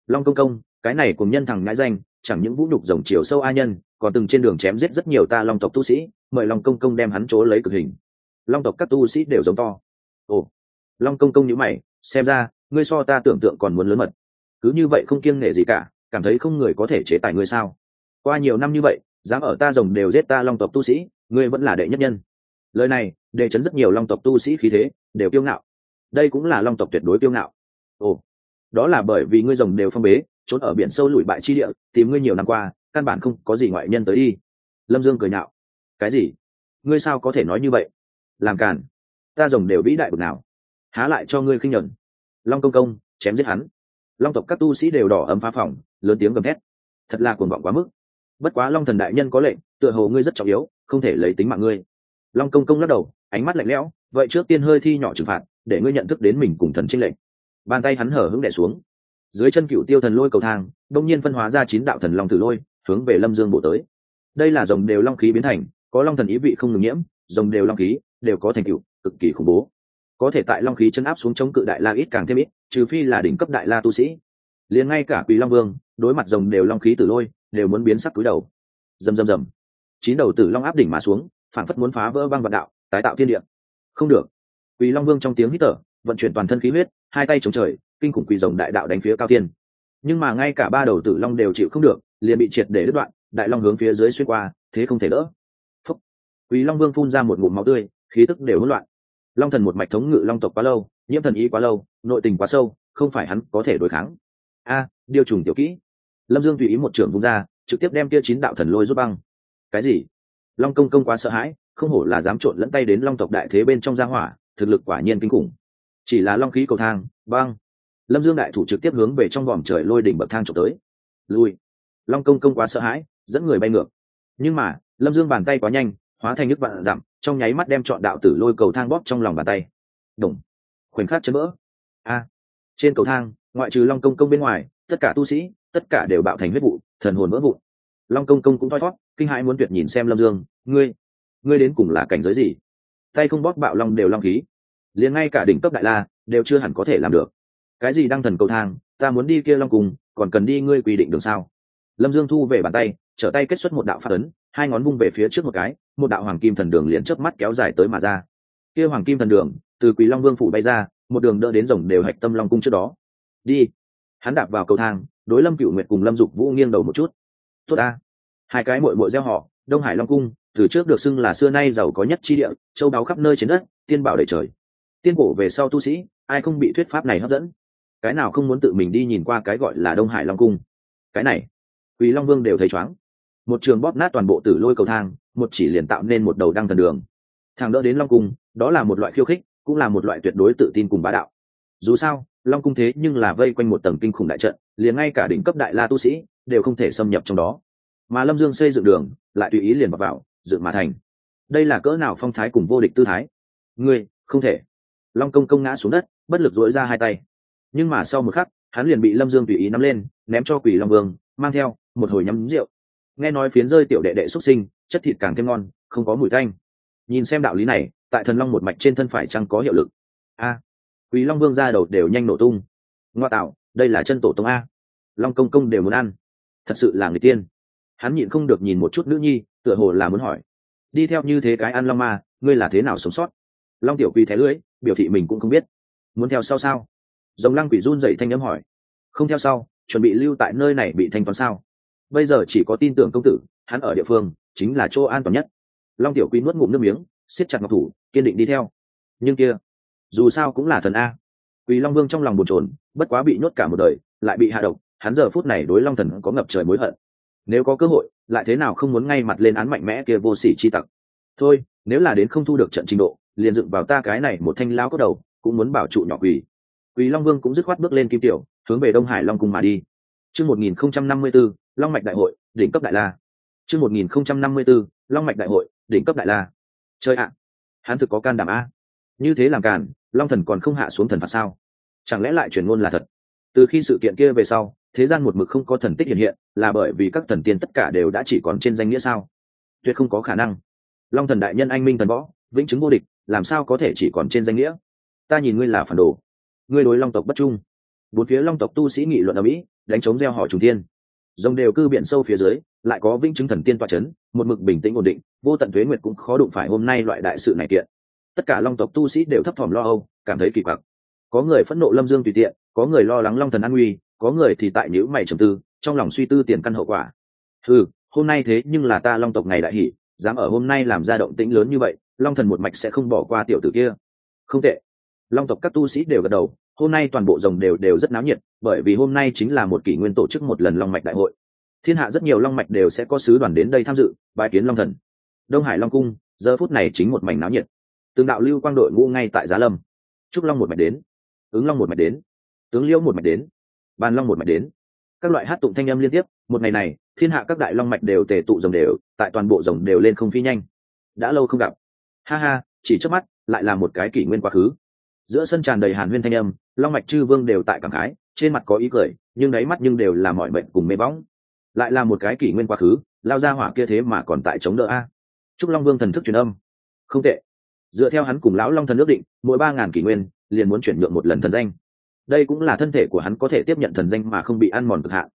Long công công, cái này cùng nhân thằng ngãi danh, chẳng những vũ nhục rồng chiều sâu a nhân, còn từng trên đường chém giết rất nhiều ta long tộc tu sĩ, mời long công công đem hắn chỗ lấy cực hình. Long tộc các tu sĩ đều giống to. Ồ. Long công công nhữ mày, xem ra, ngươi so ta tưởng tượng còn muốn lớn mật. Cứ như vậy không kiêng nể gì cả, cảm thấy không người có thể chế tài ngươi sao? Qua nhiều năm như vậy, dám ở ta rồng đều giết ta long tộc tu sĩ, ngươi vẫn là đệ nhất nhân. Lời này đề chấn rất nhiều long tộc tu sĩ khí thế, đều kiêu ngạo. Đây cũng là long tộc tuyệt đối kiêu ngạo. Ồ, đó là bởi vì ngươi rồng đều phong bế, trốn ở biển sâu lùi bại chi địa, tìm ngươi nhiều năm qua, căn bản không có gì ngoại nhân tới đi. Lâm dương cười nhạo. Cái gì? Ngươi sao có thể nói như vậy? Làm càn. Ta rồng đều vĩ đại bực nào? Há lại cho ngươi khinh nhuận. Long công công, chém giết hắn. Long tộc các tu sĩ đều đỏ ấm phá phòng, lớn tiếng gầm thét. Thật là cuồng vọng quá mức bất quá long thần đại nhân có lệnh, tựa hồ ngươi rất trọng yếu, không thể lấy tính mạng ngươi. Long công công lắc đầu, ánh mắt lạnh lẽo, vậy trước tiên hơi thi nhỏ trừng phạt, để ngươi nhận thức đến mình cùng thần trinh lệnh bàn tay hắn hở hứng đẻ xuống. Dưới chân cựu tiêu thần lôi cầu thang, đông nhiên phân hóa ra chín đạo thần long tử lôi, hướng về lâm dương bộ tới. Đây là dòng đều long khí biến thành, có long thần ý vị không ngừng nhiễm dòng đều long khí đều có thành cựu cực kỳ khủng bố. Có thể tại long khí chân áp xuống chống cự đại la ít càng thêm ít, trừ phi là đỉnh cấp đại la tu sĩ. Liền ngay cả quỳ long vương, đối mặt dòng đều long khí tử lôi đều muốn biến sắc túi đầu. Rầm rầm rầm. Chín đầu tử long áp đỉnh mà xuống phản phất muốn phá vỡ băng vạn đạo, tái tạo thiên địa. Không được. Quỳ long vương trong tiếng hít thở, vận chuyển toàn thân khí huyết, hai tay chống trời, kinh khủng quỳ rồng đại đạo đánh phía cao tiên nhưng mà ngay cả ba đầu tử long đều chịu không được, liền bị triệt để đứt đoạn, đại long hướng phía dưới xuyên qua, thế không thể đỡ. Phúc. Quỳ long vương phun ra một ngụm máu tươi, khí tức đều hỗn loạn. Long thần một mạch thống ngự long tộc quá lâu, nhiễm thần ý quá lâu, nội tình quá sâu, không phải hắn có thể đối kháng. A, điều trùng tiểu kỹ lâm dương tùy ý một trưởng vung ra, trực tiếp đem kia chín đạo thần lôi rút băng. Cái gì? Long công công quá sợ hãi, không hổ là dám trộn lẫn tay đến long tộc đại thế bên trong gia hỏa, thực lực quả nhiên kinh khủng. Chỉ là long khí cầu thang, băng. Lâm dương đại thủ trực tiếp hướng về trong vòm trời lôi đỉnh bậc thang trộm tới. Lui. Long công công quá sợ hãi, dẫn người bay ngược. Nhưng mà, lâm dương bàn tay quá nhanh, hóa thành nước vạn dặm, trong nháy mắt đem chọn đạo tử lôi cầu thang bóp trong lòng bàn tay. Đồng khoảnh khắc chấn vỡ. A. Trên cầu thang, ngoại trừ long công công bên ngoài, tất cả tu sĩ tất cả đều bạo thành huyết vụ, thần hồn vỡ vụn. Long công công cũng thoi thót, kinh hãi muốn tuyệt nhìn xem lâm dương, ngươi ngươi đến cùng là cảnh giới gì? Tay không bóp bạo long đều long khí. Liền ngay cả đỉnh cấp đại la đều chưa hẳn có thể làm được. Cái gì đang thần cầu thang, ta muốn đi kia long cùng, còn cần đi ngươi quy định đường sao? Lâm dương thu về bàn tay, trở tay kết xuất một đạo phát ấn, hai ngón vung về phía trước một cái, một đạo hoàng kim thần đường liền chớp mắt kéo dài tới mà ra. Kia hoàng kim thần đường, từ quỳ long vương phủ bay ra, một đường đỡ đến rồng đều hạch tâm long cung trước đó. Đi. Hắn đạp vào cầu thang đối lâm cựu nguyệt cùng lâm dục vũ nghiêng đầu một chút. Tốt ta. Hai cái mội mội gieo họ, đông hải long cung, từ trước được xưng là xưa nay giàu có nhất chi địa, châu đáo khắp nơi trên đất, tiên bảo đầy trời. Tiên cổ về sau tu sĩ, ai không bị thuyết pháp này hấp dẫn? Cái nào không muốn tự mình đi nhìn qua cái gọi là đông hải long cung? Cái này, quỳ long vương đều thấy chóng một trường bóp nát toàn bộ tử lôi cầu thang, một chỉ liền tạo nên một đầu đăng thần đường. Thằng đỡ đến long cung, đó là một loại khiêu khích, cũng là một loại tuyệt đối tự tin cùng bá đạo. Dù sao long cung thế nhưng là vây quanh một tầng kinh khủng đại trận liền ngay cả đỉnh cấp đại la tu sĩ đều không thể xâm nhập trong đó. Mà lâm dương xây dựng đường lại tùy ý liền vào, vào dựng mà thành. Đây là cỡ nào phong thái cùng vô địch tư thái? Ngươi không thể. Long công công ngã xuống đất bất lực dỗi ra hai tay. Nhưng mà sau một khắc hắn liền bị lâm dương tùy ý nắm lên ném cho quỷ long vương mang theo một hồi nhắm rượu. Nghe nói phiến rơi tiểu đệ đệ xuất sinh chất thịt càng thêm ngon không có mùi tanh. Nhìn xem đạo lý này tại thần long một mạch trên thân phải chăng có hiệu lực? A Quý long vương ra đầu đều nhanh nổ tung. Ngoa tạo đây là chân tổ tông a. Long công công đều muốn ăn. Thật sự là người tiên. Hắn nhịn không được nhìn một chút nữ nhi tựa hồ là muốn hỏi. Đi theo như thế cái ăn long ma ngươi là thế nào sống sót? Long tiểu quỳ thé lưỡi, biểu thị mình cũng không biết. Muốn theo sau sao? Dòng lăng quỷ run dậy thanh âm hỏi. Không theo sau chuẩn bị lưu tại nơi này bị thanh toán sao? Bây giờ chỉ có tin tưởng công tử hắn ở địa phương chính là chỗ an toàn nhất. Long tiểu quý nuốt ngụm nước miếng siết chặt ngọc thủ kiên định đi theo. Nhưng kia dù sao cũng là thần a. Quỳ long vương trong lòng bồn trồn bất quá bị nhốt cả một đời, lại bị hạ độc, hắn giờ phút này đối long thần có ngập trời mối hận. Nếu có cơ hội, lại thế nào không muốn ngay mặt lên án mạnh mẽ kia vô sỉ chi tặc. Thôi, nếu là đến không thu được trận trình độ, liền dựng vào ta cái này một thanh lao có đầu, cũng muốn bảo trụ nhỏ quỳ. Quỳ long vương cũng dứt khoát bước lên kim tiểu, hướng về đông hải long cung mà đi. Chương một nghìn không trăm năm mươi b ố long mạch đại hội, đỉnh cấp đại la. Chương một nghìn không trăm năm mươi b ố long mạch đại hội, đỉnh cấp đại la. Chơi ạ, hắn thực có can đảm a. Như thế làm càn long thần còn không hạ xuống thần phạt sao? Chẳng lẽ lại chuyển ngôn là thật? Từ khi sự kiện kia về sau, thế gian một mực không có thần tích hiện hiện, là bởi vì các thần tiên tất cả đều đã chỉ còn trên danh nghĩa sao? Tuyệt không có khả năng. Long thần đại nhân anh minh thần võ, vĩnh chứng vô địch, làm sao có thể chỉ còn trên danh nghĩa? Ta nhìn ngươi là phản đồ. Ngươi đối long tộc bất trung. Bốn phía long tộc tu sĩ nghị luận ở mỹ, đánh chống gieo họ trùng tiên dòng đều cư biển sâu phía dưới, lại có vĩnh chứng thần tiên toa c h ấ n một mực bình tĩnh ổn định, vô tận thuế nguyệt cũng khó đụng phải hôm nay loại đại sự này kiện tất cả long tộc tu sĩ đều thấp thỏm lo âu, cảm thấy kỳ quặc. Có người phẫn nộ lâm dương tùy tiện, có người lo lắng long thần an nguy, có người thì tại nhữ mày trầm tư, trong lòng suy tư tiền căn hậu quả. Ừ hôm nay thế nhưng là ta long tộc ngày đại hỷ, dám ở hôm nay làm ra động tĩnh lớn như vậy, long thần một mạch sẽ không bỏ qua tiểu tử kia. Không tệ. Long tộc các tu sĩ đều gật đầu, hôm nay toàn bộ rồng đều đều rất náo nhiệt, bởi vì hôm nay chính là một kỷ nguyên tổ chức một lần long mạch đại hội. Thiên hạ rất nhiều long mạch đều sẽ có sứ đoàn đến đây tham dự bài kiến long thần. Đông hải long cung, giờ phút này chính một mảnh náo nhiệt từng đạo lưu quang đội ngũ ngay tại giá lâm. Trúc long một mạch đến, ứng long một mạch đến, tướng liễu một mạch đến, bàn long một mạch đến. Các loại hát tụng thanh âm liên tiếp, một ngày này, thiên hạ các đại long mạch đều tề tụ rồng đều, tại toàn bộ rồng đều lên không phi nhanh. Đã lâu không gặp. Ha ha, chỉ trước mắt, lại là một cái kỷ nguyên quá khứ. Giữa sân tràn đầy hàn huyên thanh âm, long mạch chư vương đều tại cảm khái, trên mặt có ý cười, nhưng đáy mắt nhưng đều là mọi bệnh cùng mê bóng. Lại là một cái kỷ nguyên quá khứ, lao ra hỏa kia thế mà còn tại chống đỡ a. Trúc long vương thần thức truyền âm. Không tệ dựa theo hắn cùng lão long thần ước định, mỗi ba ngàn kỷ nguyên, liền muốn chuyển nhượng một lần thần danh. Đây cũng là thân thể của hắn có thể tiếp nhận thần danh mà không bị ăn mòn cực hạn.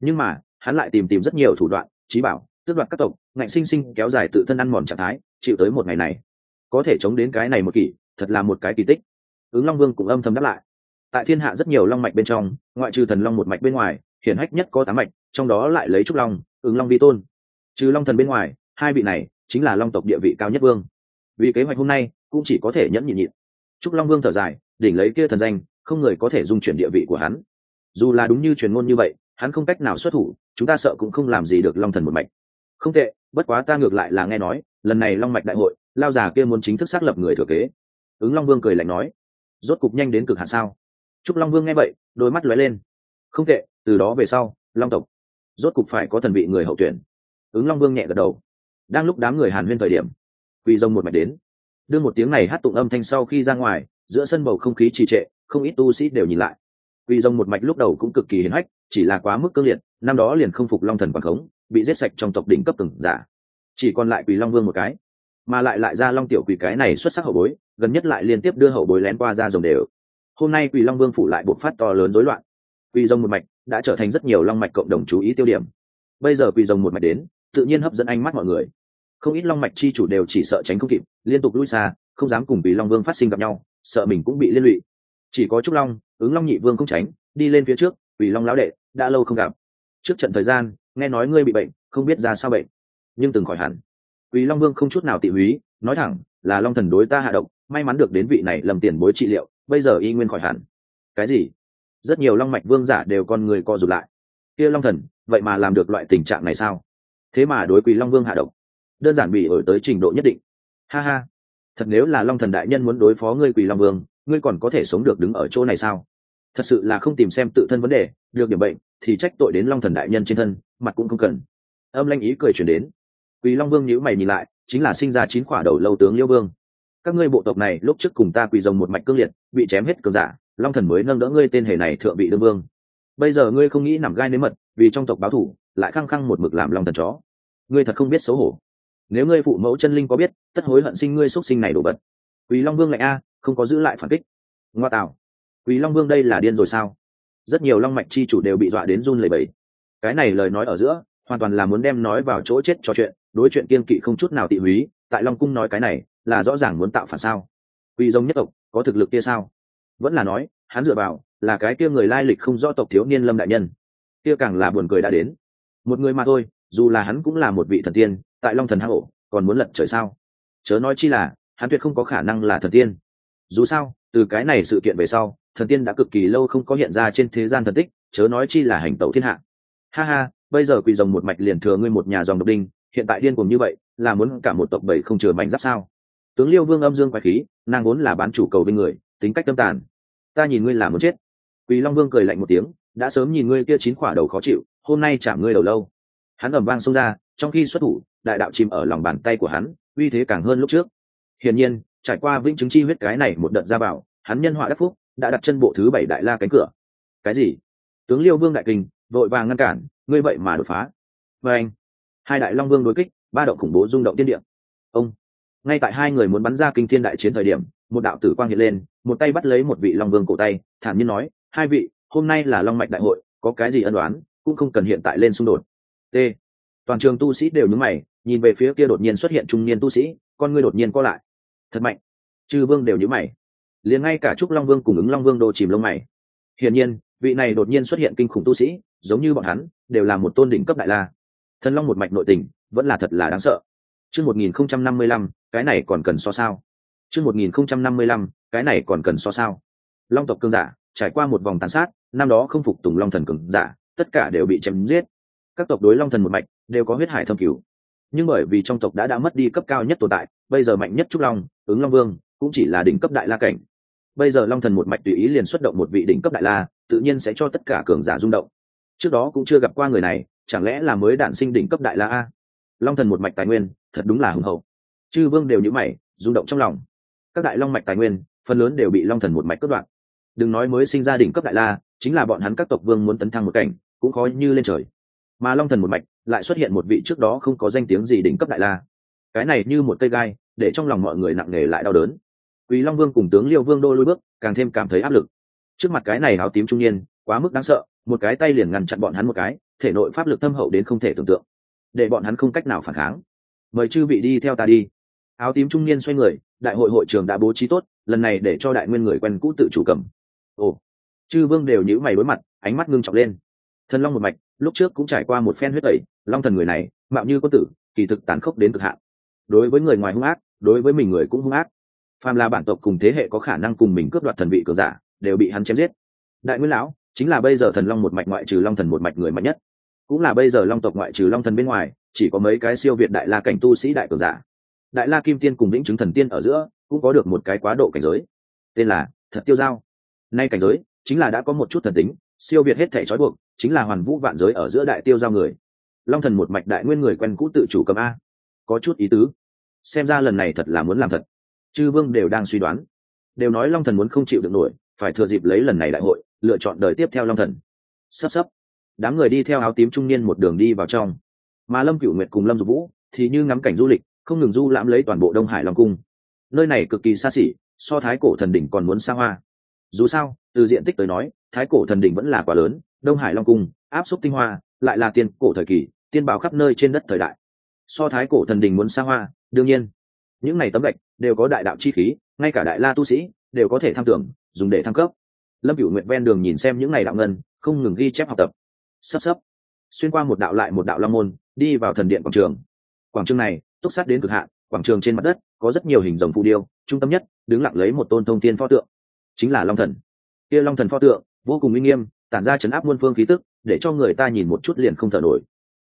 Nhưng mà, hắn lại tìm tìm rất nhiều thủ đoạn, trí bảo, tước đoạt các tộc, ngạnh sinh sinh kéo dài tự thân ăn mòn trạng thái, chịu tới một ngày này. Có thể chống đến cái này một kỷ, thật là một cái kỳ tích. Ứng long vương cũng âm thầm đáp lại. Tại thiên hạ rất nhiều long mạch bên trong, ngoại trừ thần long một mạch bên ngoài, hiển hách nhất có tám mạch, trong đó lại lấy trúc long, ứng long vi tôn. Trừ long thần bên ngoài, hai vị này chính là long tộc địa vị cao nhất vương vì kế hoạch hôm nay cũng chỉ có thể nhẫn nhịn nhịn. Trúc long vương thở dài, đỉnh lấy kia thần danh, không người có thể dung chuyển địa vị của hắn. Dù là đúng như truyền ngôn như vậy, hắn không cách nào xuất thủ, chúng ta sợ cũng không làm gì được long thần một mạch. Không tệ, bất quá ta ngược lại là nghe nói, lần này long mạch đại hội, lao già kia muốn chính thức xác lập người thừa kế. Ứng long vương cười lạnh nói, rốt cục nhanh đến cực hạn sao? Trúc long vương nghe vậy, đôi mắt lóe lên. Không tệ, từ đó về sau, long tộc, rốt cục phải có thần vị người hậu tuyển. Ứng long vương nhẹ gật đầu. Đang lúc đám người hàn huyên thời điểm quỳ rông một mạch đến. Đưa một tiếng này hát tụng âm thanh sau khi ra ngoài, giữa sân bầu không khí trì trệ, không ít tu sĩ đều nhìn lại. Quỳ rông một mạch lúc đầu cũng cực kỳ hiến hách, chỉ là quá mức cương liệt, năm đó liền không phục long thần quảng khống, bị giết sạch trong tộc đỉnh cấp từng giả. Chỉ còn lại quỳ long vương một cái, mà lại lại ra long tiểu quỳ cái này xuất sắc hậu bối, gần nhất lại liên tiếp đưa hậu bối lén qua ra rồng đều. Hôm nay quỳ long vương phủ lại bộc phát to lớn rối loạn. Quỳ rồng một mạch đã trở thành rất nhiều long mạch cộng đồng chú ý tiêu điểm. Bây giờ quỳ rồng một mạch đến, tự nhiên hấp dẫn ánh mắt mọi người không ít long mạch chi chủ đều chỉ sợ tránh không kịp, liên tục lui xa, không dám cùng vì long vương phát sinh gặp nhau, sợ mình cũng bị liên lụy. Chỉ có trúc long, ứng long nhị vương không tránh, đi lên phía trước vì long lão đệ, đã lâu không gặp. Trước trận thời gian, nghe nói ngươi bị bệnh, không biết ra sao bệnh. Nhưng từng khỏi hẳn. Vì long vương không chút nào tị húy, nói thẳng, là long thần đối ta hạ độc, may mắn được đến vị này lầm tiền bối trị liệu, bây giờ y nguyên khỏi hẳn. Cái gì? Rất nhiều long mạch vương giả đều con người co rụt lại. Kia long thần, vậy mà làm được loại tình trạng này sao? Thế mà đối Quý long vương hạ độc đơn giản bị ở tới trình độ nhất định. Ha ha. Thật nếu là long thần đại nhân muốn đối phó ngươi quỳ long vương, ngươi còn có thể sống được đứng ở chỗ này sao? Thật sự là không tìm xem tự thân vấn đề, được điểm bệnh, thì trách tội đến long thần đại nhân trên thân, mặt cũng không cần. Âm lanh ý cười chuyển đến. Quỳ long vương nhữ mày nhìn lại, chính là sinh ra chín quả đầu lâu tướng liêu vương. Các ngươi bộ tộc này lúc trước cùng ta quỳ rồng một mạch cương liệt, bị chém hết cường giả, long thần mới nâng đỡ ngươi tên hề này thượng vị đương vương. Bây giờ ngươi không nghĩ nằm gai nếm mật, vì trong tộc báo thủ, lại khăng khăng một mực làm lòng thần chó. Ngươi thật không biết xấu hổ nếu ngươi phụ mẫu chân linh có biết, tất hối hận sinh ngươi x u ấ t sinh này đổ vật. Quỳ long vương lạnh a, không có giữ lại phản kích. Ngoa tạo quỳ long vương đây là điên rồi sao? Rất nhiều long mạch chi chủ đều bị dọa đến run lầy bầy cái này lời nói ở giữa, hoàn toàn là muốn đem nói vào chỗ chết trò chuyện, đối chuyện kiên kỵ không chút nào tị húy, tại long cung nói cái này, là rõ ràng muốn tạo phản sao? Quỳ giống nhất tộc, có thực lực kia sao? Vẫn là nói, hắn dựa vào, là cái kia người lai lịch không rõ tộc thiếu niên lâm đại nhân. Kia càng là buồn cười đã đến. Một người mà thôi, dù là hắn cũng là một vị thần tiên tại long thần hang ổ, còn muốn lật trời sao? Chớ nói chi là, hắn tuyệt không có khả năng là thần tiên. Dù sao, từ cái này sự kiện về sau, thần tiên đã cực kỳ lâu không có hiện ra trên thế gian thần tích, chớ nói chi là hành tẩu thiên hạ. Ha ha, bây giờ quỳ rồng một mạch liền thừa ngươi một nhà dòng độc đinh, hiện tại điên cùng như vậy, là muốn cả một tộc bảy không chừa mảnh giáp sao? Tướng liêu vương âm dương quái khí, nàng vốn là bán chủ cầu bên người, tính cách tâm tàn. Ta nhìn ngươi là muốn chết. Quỳ long vương cười lạnh một tiếng, đã sớm nhìn ngươi kia chín quả đầu khó chịu, hôm nay chạm ngươi đầu lâu. Hắn ẩm vang xông ra, trong khi xuất thủ đại đạo chìm ở lòng bàn tay của hắn, uy thế càng hơn lúc trước. Hiển nhiên, trải qua vĩnh chứng chi huyết cái này một đợt ra bảo, hắn nhân họa đắc phúc, đã đặt chân bộ thứ bảy đại la cánh cửa. Cái gì? Tướng liêu vương đại kinh vội vàng ngăn cản, ngươi vậy mà đột phá. Và anh, hai đại long vương đối kích, ba động khủng bố rung động tiên địa. Ông, ngay tại hai người muốn bắn ra kinh thiên đại chiến thời điểm, một đạo tử quang hiện lên, một tay bắt lấy một vị long vương cổ tay, thản nhiên nói, hai vị, hôm nay là long mạch đại hội, có cái gì ân đoán cũng không cần hiện tại lên xung đột. T. Toàn trường tu sĩ đều nhúng mày nhìn về phía kia đột nhiên xuất hiện trung niên tu sĩ, con ngươi đột nhiên co lại. Thật mạnh. Chư vương đều nhớ mày. Liền ngay cả trúc long vương cùng ứng long vương đồ chìm lông mày. Hiển nhiên, vị này đột nhiên xuất hiện kinh khủng tu sĩ, giống như bọn hắn, đều là một tôn đỉnh cấp đại la. Thần long một mạch nội tình, vẫn là thật là đáng sợ. Chương một nghìn không trăm năm mươi lăm, cái này còn cần so sao? Chương một nghìn không trăm năm mươi lăm, cái này còn cần so sao? Long tộc cương giả, trải qua một vòng tàn sát, năm đó không phục tùng long thần cường giả, tất cả đều bị chém giết. Các tộc đối long thần một mạch, đều có huyết hải thâm cứu nhưng bởi vì trong tộc đã đã mất đi cấp cao nhất tồn tại, bây giờ mạnh nhất trúc long, ứng long vương, cũng chỉ là đỉnh cấp đại la cảnh. Bây giờ long thần một mạch tùy ý liền xuất động một vị đỉnh cấp đại la, tự nhiên sẽ cho tất cả cường giả rung động. Trước đó cũng chưa gặp qua người này, chẳng lẽ là mới đản sinh đỉnh cấp đại la a? Long thần một mạch tài nguyên, thật đúng là hùng hậu. Chư vương đều nhữ mày, rung động trong lòng. Các đại long mạch tài nguyên, phần lớn đều bị long thần một mạch cướp đoạt. đừng nói mới sinh ra đỉnh cấp đại la, chính là bọn hắn các tộc vương muốn tấn thăng một cảnh, cũng khó như lên trời mà long thần một mạch lại xuất hiện một vị trước đó không có danh tiếng gì đỉnh cấp đại la cái này như một cây gai để trong lòng mọi người nặng nề lại đau đớn Quý Long Vương cùng tướng Liêu Vương đôi lôi bước, càng thêm cảm thấy áp lực. Trước mặt cái này áo tím trung niên, quá mức đáng sợ, một cái tay liền ngăn chặn bọn hắn một cái, thể nội pháp lực thâm hậu đến không thể tưởng tượng, để bọn hắn không cách nào phản kháng. Mời chư vị đi theo ta đi. Áo tím trung niên xoay người, đại hội hội trường đã bố trí tốt lần này để cho đại nguyên người quen cũ tự chủ cầm ồ chư vương đều nhữ mày đối mặt ánh mắt ngưng trọng lên thần long một mạch lúc trước cũng trải qua một phen huyết tẩy, long thần người này, mạo như quân tử, kỳ thực tàn khốc đến cực hạn. Đối với người ngoài hung ác, đối với mình người cũng hung ác. Phàm là bản tộc cùng thế hệ có khả năng cùng mình cướp đoạt thần vị cường giả, đều bị hắn chém giết. Đại nguyên lão, chính là bây giờ thần long một mạch ngoại trừ long thần một mạch người mạnh nhất. Cũng là bây giờ long tộc ngoại trừ long thần bên ngoài, chỉ có mấy cái siêu việt đại la cảnh tu sĩ đại cường giả. Đại la kim tiên cùng lĩnh chứng thần tiên ở giữa, cũng có được một cái quá độ cảnh giới. Tên là thật tiêu giao. Nay cảnh giới, chính là đã có một chút thần tính, siêu việt hết thể trói buộc chính là hoàn vũ vạn giới ở giữa đại tiêu giao người. Long thần một mạch đại nguyên người quen cũ tự chủ cầm a. Có chút ý tứ. Xem ra lần này thật là muốn làm thật. Chư vương đều đang suy đoán. Đều nói long thần muốn không chịu được nổi, phải thừa dịp lấy lần này đại hội, lựa chọn đời tiếp theo long thần. Sắp sắp. Đám người đi theo áo tím trung niên một đường đi vào trong. Mà lâm cựu nguyệt cùng lâm dục vũ thì như ngắm cảnh du lịch, không ngừng du lãm lấy toàn bộ đông hải long cung. Nơi này cực kỳ xa xỉ, so thái cổ thần đỉnh còn muốn xa hoa. Dù sao, từ diện tích tới nói, thái cổ thần đỉnh vẫn là quá lớn đông hải long cung, áp suất tinh hoa, lại là tiền cổ thời kỳ, tiên bảo khắp nơi trên đất thời đại. So thái cổ thần đình muốn xa hoa, đương nhiên. Những này tấm gạch đều có đại đạo chi khí, ngay cả đại la tu sĩ đều có thể tham tưởng, dùng để thăng cấp. Lâm cửu nguyện ven đường nhìn xem những này đạo ngân, không ngừng ghi chép học tập. Sắp sắp, xuyên qua một đạo lại một đạo long môn, đi vào thần điện quảng trường. Quảng trường này, túc sát đến cực hạn, quảng trường trên mặt đất có rất nhiều hình rồng phù điêu, trung tâm nhất đứng lặng lấy một tôn thông tiên pho tượng, chính là long thần. Kia long thần pho tượng vô cùng uy nghiêm tản ra chấn áp muôn phương khí tức, để cho người ta nhìn một chút liền không thở nổi.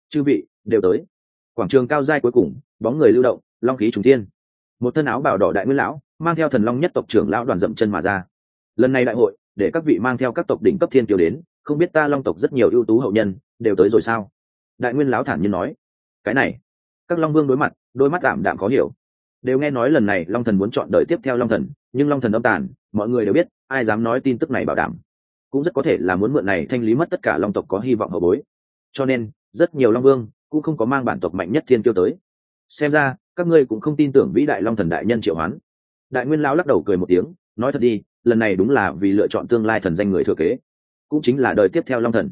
Chư vị, đều tới. Quảng trường cao giai cuối cùng, bóng người lưu động, long khí trùng tiên một thân áo bảo đỏ đại nguyên lão, mang theo thần long nhất tộc trưởng lão đoàn dậm chân mà ra. Lần này đại hội, để các vị mang theo các tộc đỉnh cấp thiên kiều đến, không biết ta long tộc rất nhiều ưu tú hậu nhân, đều tới rồi sao? Đại nguyên lão thản nhiên nói. Cái này, các long vương đối mặt, đôi mắt tạm đạm khó hiểu. Đều nghe nói lần này long thần muốn chọn đời tiếp theo long thần, nhưng long thần âm tàn, mọi người đều biết, ai dám nói tin tức này bảo đảm cũng rất có thể là muốn mượn này thanh lý mất tất cả long tộc có hy vọng hậu bối. Cho nên, rất nhiều long vương cũng không có mang bản tộc mạnh nhất thiên tiêu tới. Xem ra, các ngươi cũng không tin tưởng vĩ đại long thần đại nhân triệu hoán. Đại nguyên lão lắc đầu cười một tiếng, nói thật đi, lần này đúng là vì lựa chọn tương lai thần danh người thừa kế. Cũng chính là đời tiếp theo long thần.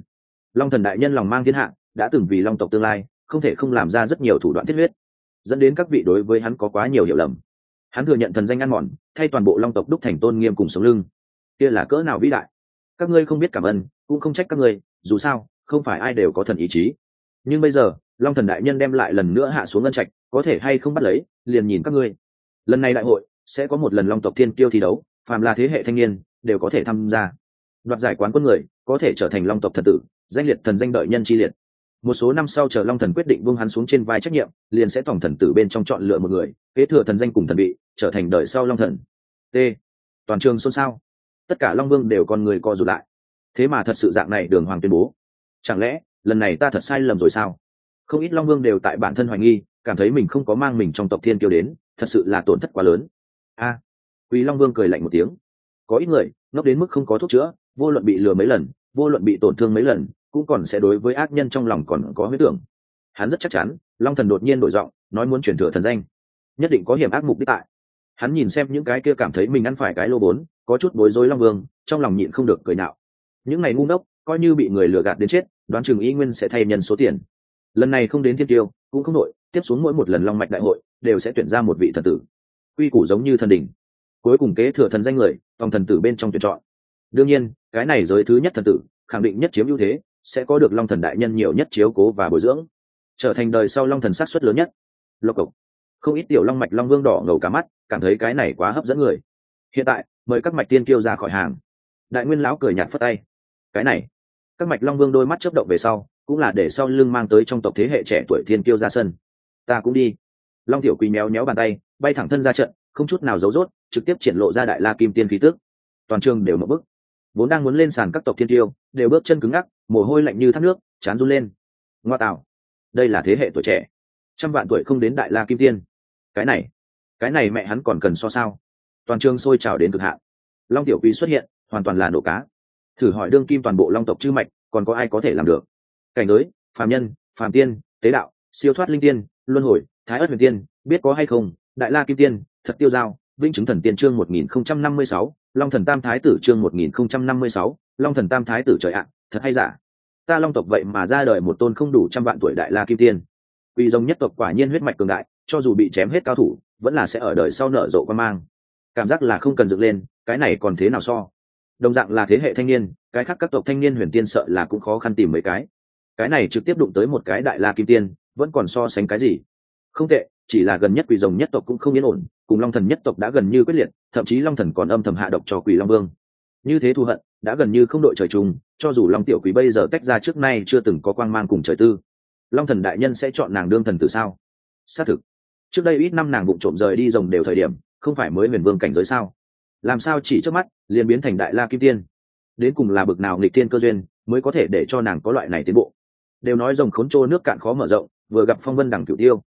Long thần đại nhân lòng mang thiên hạ, đã từng vì long tộc tương lai, không thể không làm ra rất nhiều thủ đoạn thiết huyết. Dẫn đến các vị đối với hắn có quá nhiều hiểu lầm. Hắn thừa nhận thần danh ăn mòn, thay toàn bộ long tộc đúc thành tôn nghiêm cùng sống lưng. Kia là cỡ nào vĩ đại? Các ngươi không biết cảm ơn, cũng không trách các ngươi, dù sao, không phải ai đều có thần ý chí. Nhưng bây giờ, long thần đại nhân đem lại lần nữa hạ xuống ngân trạch, có thể hay không bắt lấy, liền nhìn các ngươi. Lần này đại hội, sẽ có một lần long tộc thiên kiêu thi đấu, phàm là thế hệ thanh niên, đều có thể tham gia. Đoạt giải quán quân người, có thể trở thành long tộc thần tử, danh liệt thần danh đợi nhân chi liệt. Một số năm sau chờ long thần quyết định buông hắn xuống trên vai trách nhiệm, liền sẽ tổng thần tử bên trong chọn lựa một người, kế thừa thần danh cùng thần bị trở thành đời sau long thần. T. Toàn trường xôn xao tất cả long vương đều con người co rụt lại. Thế mà thật sự dạng này đường hoàng tuyên bố. Chẳng lẽ lần này ta thật sai lầm rồi sao? Không ít long vương đều tại bản thân hoài nghi cảm thấy mình không có mang mình trong tộc thiên kiêu đến thật sự là tổn thất quá lớn. A! À, quý long vương cười lạnh một tiếng. Có ít người ngốc đến mức không có thuốc chữa vô luận bị lừa mấy lần vô luận bị tổn thương mấy lần cũng còn sẽ đối với ác nhân trong lòng còn có huyết tưởng. Hắn rất chắc chắn long thần đột nhiên đổi giọng nói muốn chuyển thừa thần danh. Nhất định có hiểm ác mục đích tại. Hắn nhìn xem những cái kia cảm thấy mình ăn phải cái lô bốn có chút bối rối long vương, trong lòng nhịn không được cười nạo những ngày ngu ngốc, coi như bị người lừa gạt đến chết, đoán chừng y nguyên sẽ thay nhân số tiền. Lần này không đến thiên tiêu, cũng không nội tiếp xuống mỗi một lần long mạch đại hội, đều sẽ tuyển ra một vị thần tử. Quy củ giống như thần đình cuối cùng kế thừa thần danh người, tòng thần tử bên trong tuyển chọn. Đương nhiên, cái này giới thứ nhất thần tử, khẳng định nhất chiếm ưu thế, sẽ có được long thần đại nhân nhiều nhất chiếu cố và bồi dưỡng. Trở thành đời sau long thần sát xuất lớn nhất. Lộc cộc. Không ít tiểu long mạch long vương đỏ ngầu cả mắt, cảm thấy cái này quá hấp dẫn người. Hiện tại mời các mạch tiên kiêu ra khỏi hàng. Đại nguyên lão cười nhạt phất tay. Cái này, các mạch long vương đôi mắt chớp động về sau, cũng là để sau lưng mang tới trong tộc thế hệ trẻ tuổi thiên kiêu ra sân. Ta cũng đi. Long tiểu quỳ méo méo bàn tay, bay thẳng thân ra trận, không chút nào giấu rốt, trực tiếp triển lộ ra đại la kim tiên khí tước toàn trường đều mở bức. Vốn đang muốn lên sàn các tộc thiên tiêu đều bước chân cứng ngắc, mồ hôi lạnh như thác nước, chán run lên. Ngoa tạo. Đây là thế hệ tuổi trẻ. Trăm vạn tuổi không đến đại la kim tiên. Cái này cái này mẹ hắn còn cần so sao? Toàn trường sôi trào đến cực hạn. Long tiểu quý xuất hiện, hoàn toàn là nổ cá. Thử hỏi đương kim toàn bộ long tộc chư mạch, còn có ai có thể làm được? Cảnh giới, phàm nhân, phàm tiên, tế đạo, siêu thoát linh tiên, luân hồi, thái ất huyền tiên, biết có hay không? Đại la kim tiên, thật tiêu giao Vĩnh chứng thần tiên chương một nghìn không trăm năm mươi sáu, long thần tam thái tử chương một nghìn không trăm năm mươi sáu, long thần tam thái tử trời ạ, thật hay giả? Ta long tộc vậy mà ra đời một tôn không đủ trăm vạn tuổi đại la kim tiên. Quỷ dòng nhất tộc quả nhiên huyết mạch cường đại, cho dù bị chém hết cao thủ, vẫn là sẽ ở đời sau nở rộ quan mang cảm giác là không cần dựng lên, cái này còn thế nào so? Đồng dạng là thế hệ thanh niên, cái khác các tộc thanh niên huyền tiên sợ là cũng khó khăn tìm mấy cái. Cái này trực tiếp đụng tới một cái đại la kim tiên, vẫn còn so sánh cái gì? Không tệ, chỉ là gần nhất quỷ rồng nhất tộc cũng không yên ổn, cùng long thần nhất tộc đã gần như quyết liệt, thậm chí long thần còn âm thầm hạ độc cho quỷ long vương. Như thế thù hận, đã gần như không đội trời chung, cho dù long tiểu quỷ bây giờ tách ra trước nay chưa từng có quang mang cùng trời tư, long thần đại nhân sẽ chọn nàng đương thần từ sao? Xác thực. Trước đây ít năm nàng bụng trộm rời đi rồng đều thời điểm không phải mới huyền vương cảnh giới sao? Làm sao chỉ trước mắt, liền biến thành đại la kim tiên? Đến cùng là bực nào nghịch tiên cơ duyên mới có thể để cho nàng có loại này tiến bộ? Đều nói rồng khốn trô nước cạn khó mở rộng, vừa gặp phong vân đằng cửu tiêu.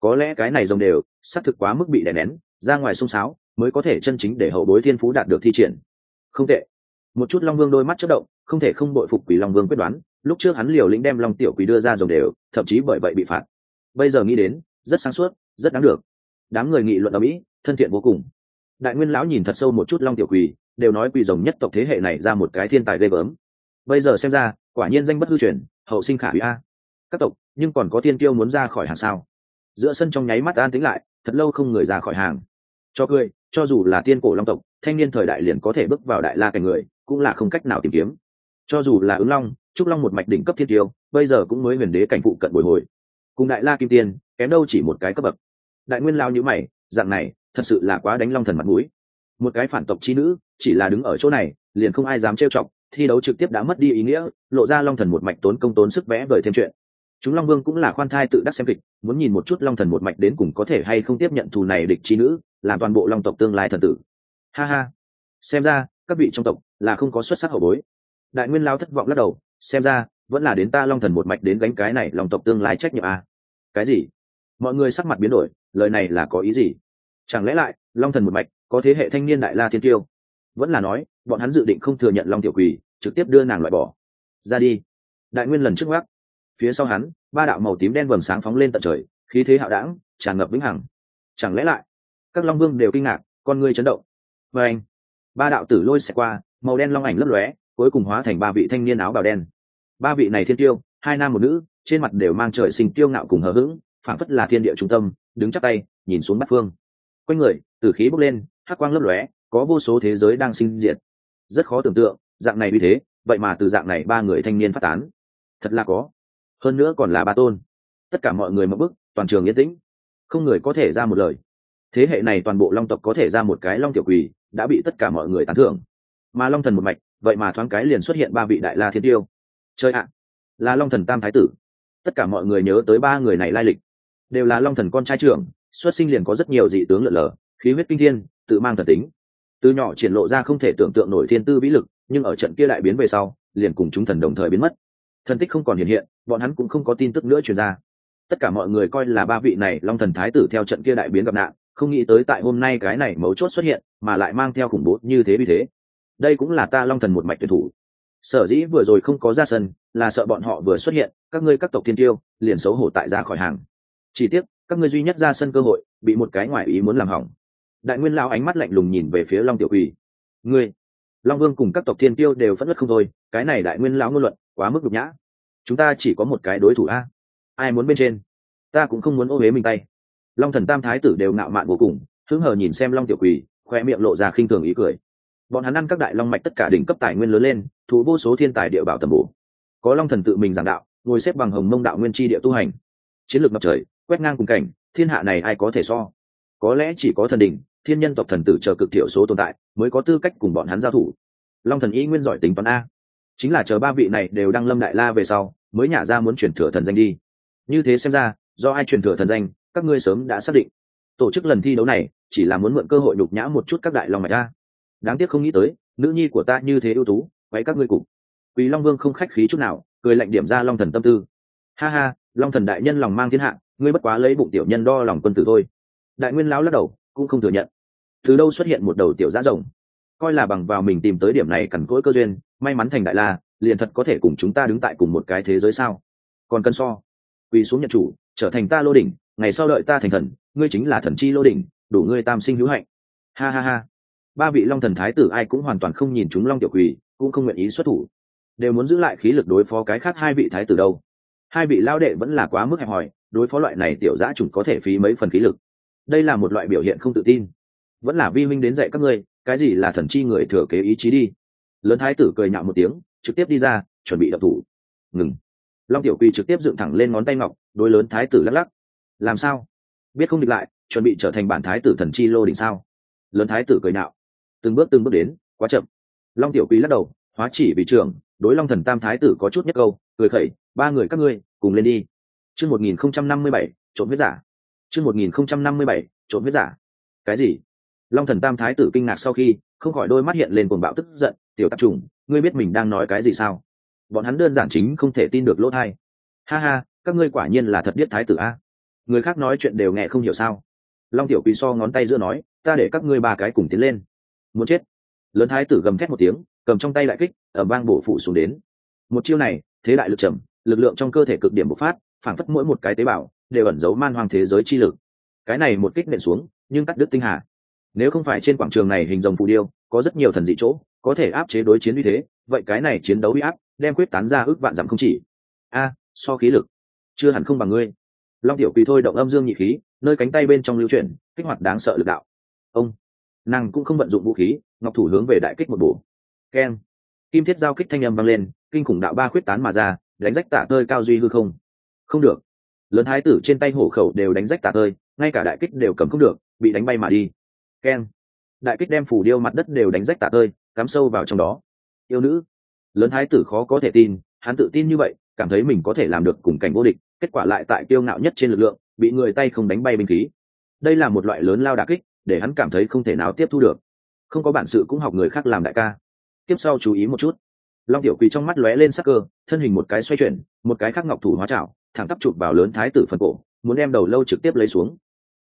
Có lẽ cái này rồng đều, xác thực quá mức bị đè nén, ra ngoài sông sáo mới có thể chân chính để hậu bối thiên phú đạt được thi triển. Không tệ. Một chút long vương đôi mắt chất động, không thể không bội phục quỷ long vương quyết đoán, lúc trước hắn liều lĩnh đem long tiểu quỷ đưa ra rồng đều, thậm chí bởi vậy bị phạt. Bây giờ nghĩ đến, rất sáng suốt, rất đáng được. Đám người nghị luận ở mỹ thân thiện vô cùng. Đại nguyên lão nhìn thật sâu một chút long tiểu quỷ đều nói quỷ rồng nhất tộc thế hệ này ra một cái thiên tài ghê gớm. Bây giờ xem ra, quả nhiên danh bất hư truyền, hậu sinh khả hủy a. Các tộc, nhưng còn có tiên tiêu muốn ra khỏi hàng sao? Giữa sân trong nháy mắt an tính lại, thật lâu không người ra khỏi hàng. Cho cười, cho dù là tiên cổ long tộc, thanh niên thời đại liền có thể bước vào đại la cảnh người, cũng là không cách nào tìm kiếm. Cho dù là ứng long, trúc long một mạch đỉnh cấp thiên tiêu bây giờ cũng mới huyền đế cảnh phụ cận bồi hồi. Cùng đại la kim tiên, kém đâu chỉ một cái cấp bậc. Đại nguyên lao nhíu mày, dạng này thật sự là quá đánh long thần mặt mũi. Một cái phản tộc chi nữ, chỉ là đứng ở chỗ này, liền không ai dám trêu chọc, thi đấu trực tiếp đã mất đi ý nghĩa, lộ ra long thần một mạch tốn công tốn sức vẽ vời thêm chuyện. Chúng long vương cũng là khoan thai tự đắc xem kịch, muốn nhìn một chút long thần một mạch đến cùng có thể hay không tiếp nhận thù này địch chi nữ, làm toàn bộ long tộc tương lai thần tử. Ha ha. Xem ra, các vị trong tộc là không có xuất sắc hậu bối. Đại nguyên lao thất vọng lắc đầu, xem ra, vẫn là đến ta long thần một mạch đến gánh cái này lòng tộc tương lai trách nhiệm à. cái gì? Mọi người sắc mặt biến đổi, lời này là có ý gì? Chẳng lẽ lại, long thần một mạch, có thế hệ thanh niên đại la thiên tiêu vẫn là nói, bọn hắn dự định không thừa nhận long tiểu quỳ, trực tiếp đưa nàng loại bỏ. Ra đi. Đại nguyên lần trước gác phía sau hắn, ba đạo màu tím đen vầng sáng phóng lên tận trời, khí thế hạo đảng tràn ngập vĩnh hằng. Chẳng lẽ lại, các long vương đều kinh ngạc, con ngươi chấn động. Và anh, ba đạo tử lôi xẹt qua, màu đen long ảnh lấp lóe, cuối cùng hóa thành ba vị thanh niên áo bào đen. Ba vị này thiên tiêu hai nam một nữ, trên mặt đều mang trời sinh tiêu ngạo cùng hờ hững, phảng phất là thiên địa trung tâm, đứng chắc tay, nhìn xuống bát phương quanh người, tử khí bốc lên, hắc quang lấp lóe, có vô số thế giới đang sinh diệt. Rất khó tưởng tượng, dạng này vì thế, vậy mà từ dạng này ba người thanh niên phát tán. Thật là có. Hơn nữa còn là ba tôn. Tất cả mọi người mất bức toàn trường yên tĩnh. Không người có thể ra một lời. Thế hệ này toàn bộ long tộc có thể ra một cái long tiểu quỳ đã bị tất cả mọi người tán thưởng. Mà long thần một mạch, vậy mà thoáng cái liền xuất hiện ba vị đại la thiên tiêu. Chơi ạ! Là long thần tam thái tử. Tất cả mọi người nhớ tới ba người này lai lịch. Đều là long thần con trai trưởng xuất sinh liền có rất nhiều dị tướng lượn lờ, khí huyết kinh thiên, tự mang thần tính. Từ nhỏ triển lộ ra không thể tưởng tượng nổi thiên tư vĩ lực, nhưng ở trận kia đại biến về sau, liền cùng chúng thần đồng thời biến mất. Thần tích không còn hiện hiện, bọn hắn cũng không có tin tức nữa truyền ra. Tất cả mọi người coi là ba vị này long thần thái tử theo trận kia đại biến gặp nạn, không nghĩ tới tại hôm nay cái này mấu chốt xuất hiện, mà lại mang theo khủng bố như thế vì thế. Đây cũng là ta long thần một mạch tuyển thủ. Sở dĩ vừa rồi không có ra sân, là sợ bọn họ vừa xuất hiện, các ngươi các tộc thiên tiêu, liền xấu hổ tại ra khỏi hàng. Chỉ tiếc các ngươi duy nhất ra sân cơ hội, bị một cái ngoại ý muốn làm hỏng. Đại nguyên lao ánh mắt lạnh lùng nhìn về phía long tiểu quỳ. Ngươi, long vương cùng các tộc thiên tiêu đều phẫn nứt không thôi, cái này đại nguyên lão ngôn luận, quá mức nhục nhã. Chúng ta chỉ có một cái đối thủ a. Ai muốn bên trên? Ta cũng không muốn ô huế mình tay. Long thần tam thái tử đều ngạo mạn vô cùng, hứng hờ nhìn xem long tiểu quỳ, khoe miệng lộ ra khinh thường ý cười. Bọn hắn ăn các đại long mạch tất cả đỉnh cấp tài nguyên lớn lên thủ vô số thiên tài địa bảo tầm bổ. Có long thần tự mình giảng đạo, ngồi xếp bằng hồng mông đạo nguyên tri địa tu hành. Chiến lược ngập trời quét ngang cùng cảnh, thiên hạ này ai có thể so? Có lẽ chỉ có thần đình thiên nhân tộc thần tử chờ cực thiểu số tồn tại, mới có tư cách cùng bọn hắn giao thủ. Long thần y nguyên giỏi tính toán a. Chính là chờ ba vị này đều đang lâm đại la về sau, mới nhả ra muốn chuyển thừa thần danh đi. Như thế xem ra, do ai truyền thừa thần danh, các ngươi sớm đã xác định. Tổ chức lần thi đấu này, chỉ là muốn mượn cơ hội đục nhã một chút các đại long mạch a. Đáng tiếc không nghĩ tới, nữ nhi của ta như thế ưu tú vậy các ngươi cùng Quý long vương không khách khí chút nào, cười lạnh điểm ra long thần tâm tư. Ha ha, long thần đại nhân lòng mang thiên hạ ngươi bất quá lấy bụng tiểu nhân đo lòng quân tử thôi. Đại nguyên lão lắc đầu, cũng không thừa nhận. Từ đâu xuất hiện một đầu tiểu giá rồng? Coi là bằng vào mình tìm tới điểm này cằn cỗi cơ duyên, may mắn thành đại la, liền thật có thể cùng chúng ta đứng tại cùng một cái thế giới sao? Còn cân so. Quỳ xuống nhận chủ, trở thành ta lô đỉnh, ngày sau đợi ta thành thần, ngươi chính là thần chi lô đỉnh, đủ ngươi tam sinh hữu hạnh. Ha ha ha. Ba vị long thần thái tử ai cũng hoàn toàn không nhìn chúng long tiểu quỳ, cũng không nguyện ý xuất thủ. Đều muốn giữ lại khí lực đối phó cái khác hai vị thái tử đâu. Hai vị lao đệ vẫn là quá mức hẹp hòi đối phó loại này tiểu giã chủng có thể phí mấy phần khí lực. Đây là một loại biểu hiện không tự tin. Vẫn là vi minh đến dạy các ngươi, cái gì là thần chi người thừa kế ý chí đi. Lớn thái tử cười nhạo một tiếng, trực tiếp đi ra, chuẩn bị đập thủ. Ngừng. Long tiểu quy trực tiếp dựng thẳng lên ngón tay ngọc, đối lớn thái tử lắc lắc. Làm sao? Biết không địch lại, chuẩn bị trở thành bản thái tử thần chi lô đỉnh sao? Lớn thái tử cười nhạo. Từng bước từng bước đến, quá chậm. Long tiểu quy lắc đầu, hóa chỉ vì trưởng, đối long thần tam thái tử có chút nhất câu, cười khẩy, ba người các ngươi, cùng lên đi chương một nghìn không trăm năm mươi bảy, trộm huyết giả. Chương một nghìn không trăm năm mươi bảy, trộm huyết giả. Cái gì? Long thần tam thái tử kinh ngạc sau khi, không khỏi đôi mắt hiện lên cuồng bạo tức giận. Tiểu tạp trùng, ngươi biết mình đang nói cái gì sao? Bọn hắn đơn giản chính không thể tin được lỗ thai ha ha, các ngươi quả nhiên là thật biết thái tử a. Người khác nói chuyện đều nghe không hiểu sao? Long tiểu quỳ so ngón tay giữa nói, ta để các ngươi ba cái cùng tiến lên. Muốn chết. Lớn thái tử gầm thét một tiếng, cầm trong tay đại kích ở bang bổ phụ xuống đến. Một chiêu này, thế đại lực trầm, lực lượng trong cơ thể cực điểm bộc phát phản phất mỗi một cái tế bào đều ẩn giấu man hoang thế giới chi lực. Cái này một kích nện xuống, nhưng cắt đứt tinh hà. Nếu không phải trên quảng trường này hình rồng phù điêu, có rất nhiều thần dị chỗ, có thể áp chế đối chiến như thế, vậy cái này chiến đấu bị áp đem quyết tán ra ước vạn giảm không chỉ. A, so khí lực, chưa hẳn không bằng ngươi. Long tiểu quỳ thôi động âm dương nhị khí, nơi cánh tay bên trong lưu chuyển, kích hoạt đáng sợ lực đạo. Ông, nàng cũng không vận dụng vũ khí, ngọc thủ hướng về đại kích một bổ. Keng. Kim thiết giao kích thanh âm vang lên, kinh khủng đạo ba khuyết tán mà ra, đánh rách tả tơi cao duy hư không không được. Lớn hái tử trên tay hổ khẩu đều đánh rách tả tơi, ngay cả đại kích đều cầm không được, bị đánh bay mà đi. Keng đại kích đem phủ điêu mặt đất đều đánh rách tả tơi, cắm sâu vào trong đó. Yêu nữ. Lớn hái tử khó có thể tin, hắn tự tin như vậy, cảm thấy mình có thể làm được cùng cảnh vô địch, kết quả lại tại tiêu ngạo nhất trên lực lượng, bị người tay không đánh bay binh khí. Đây là một loại lớn lao đà kích, để hắn cảm thấy không thể nào tiếp thu được. Không có bản sự cũng học người khác làm đại ca. Tiếp sau chú ý một chút. Long tiểu quỳ trong mắt lóe lên sắc cơ, thân hình một cái xoay chuyển, một cái khác ngọc thủ hóa trảo thẳng tắp chụp vào lớn thái tử phần cổ, muốn đem đầu lâu trực tiếp lấy xuống.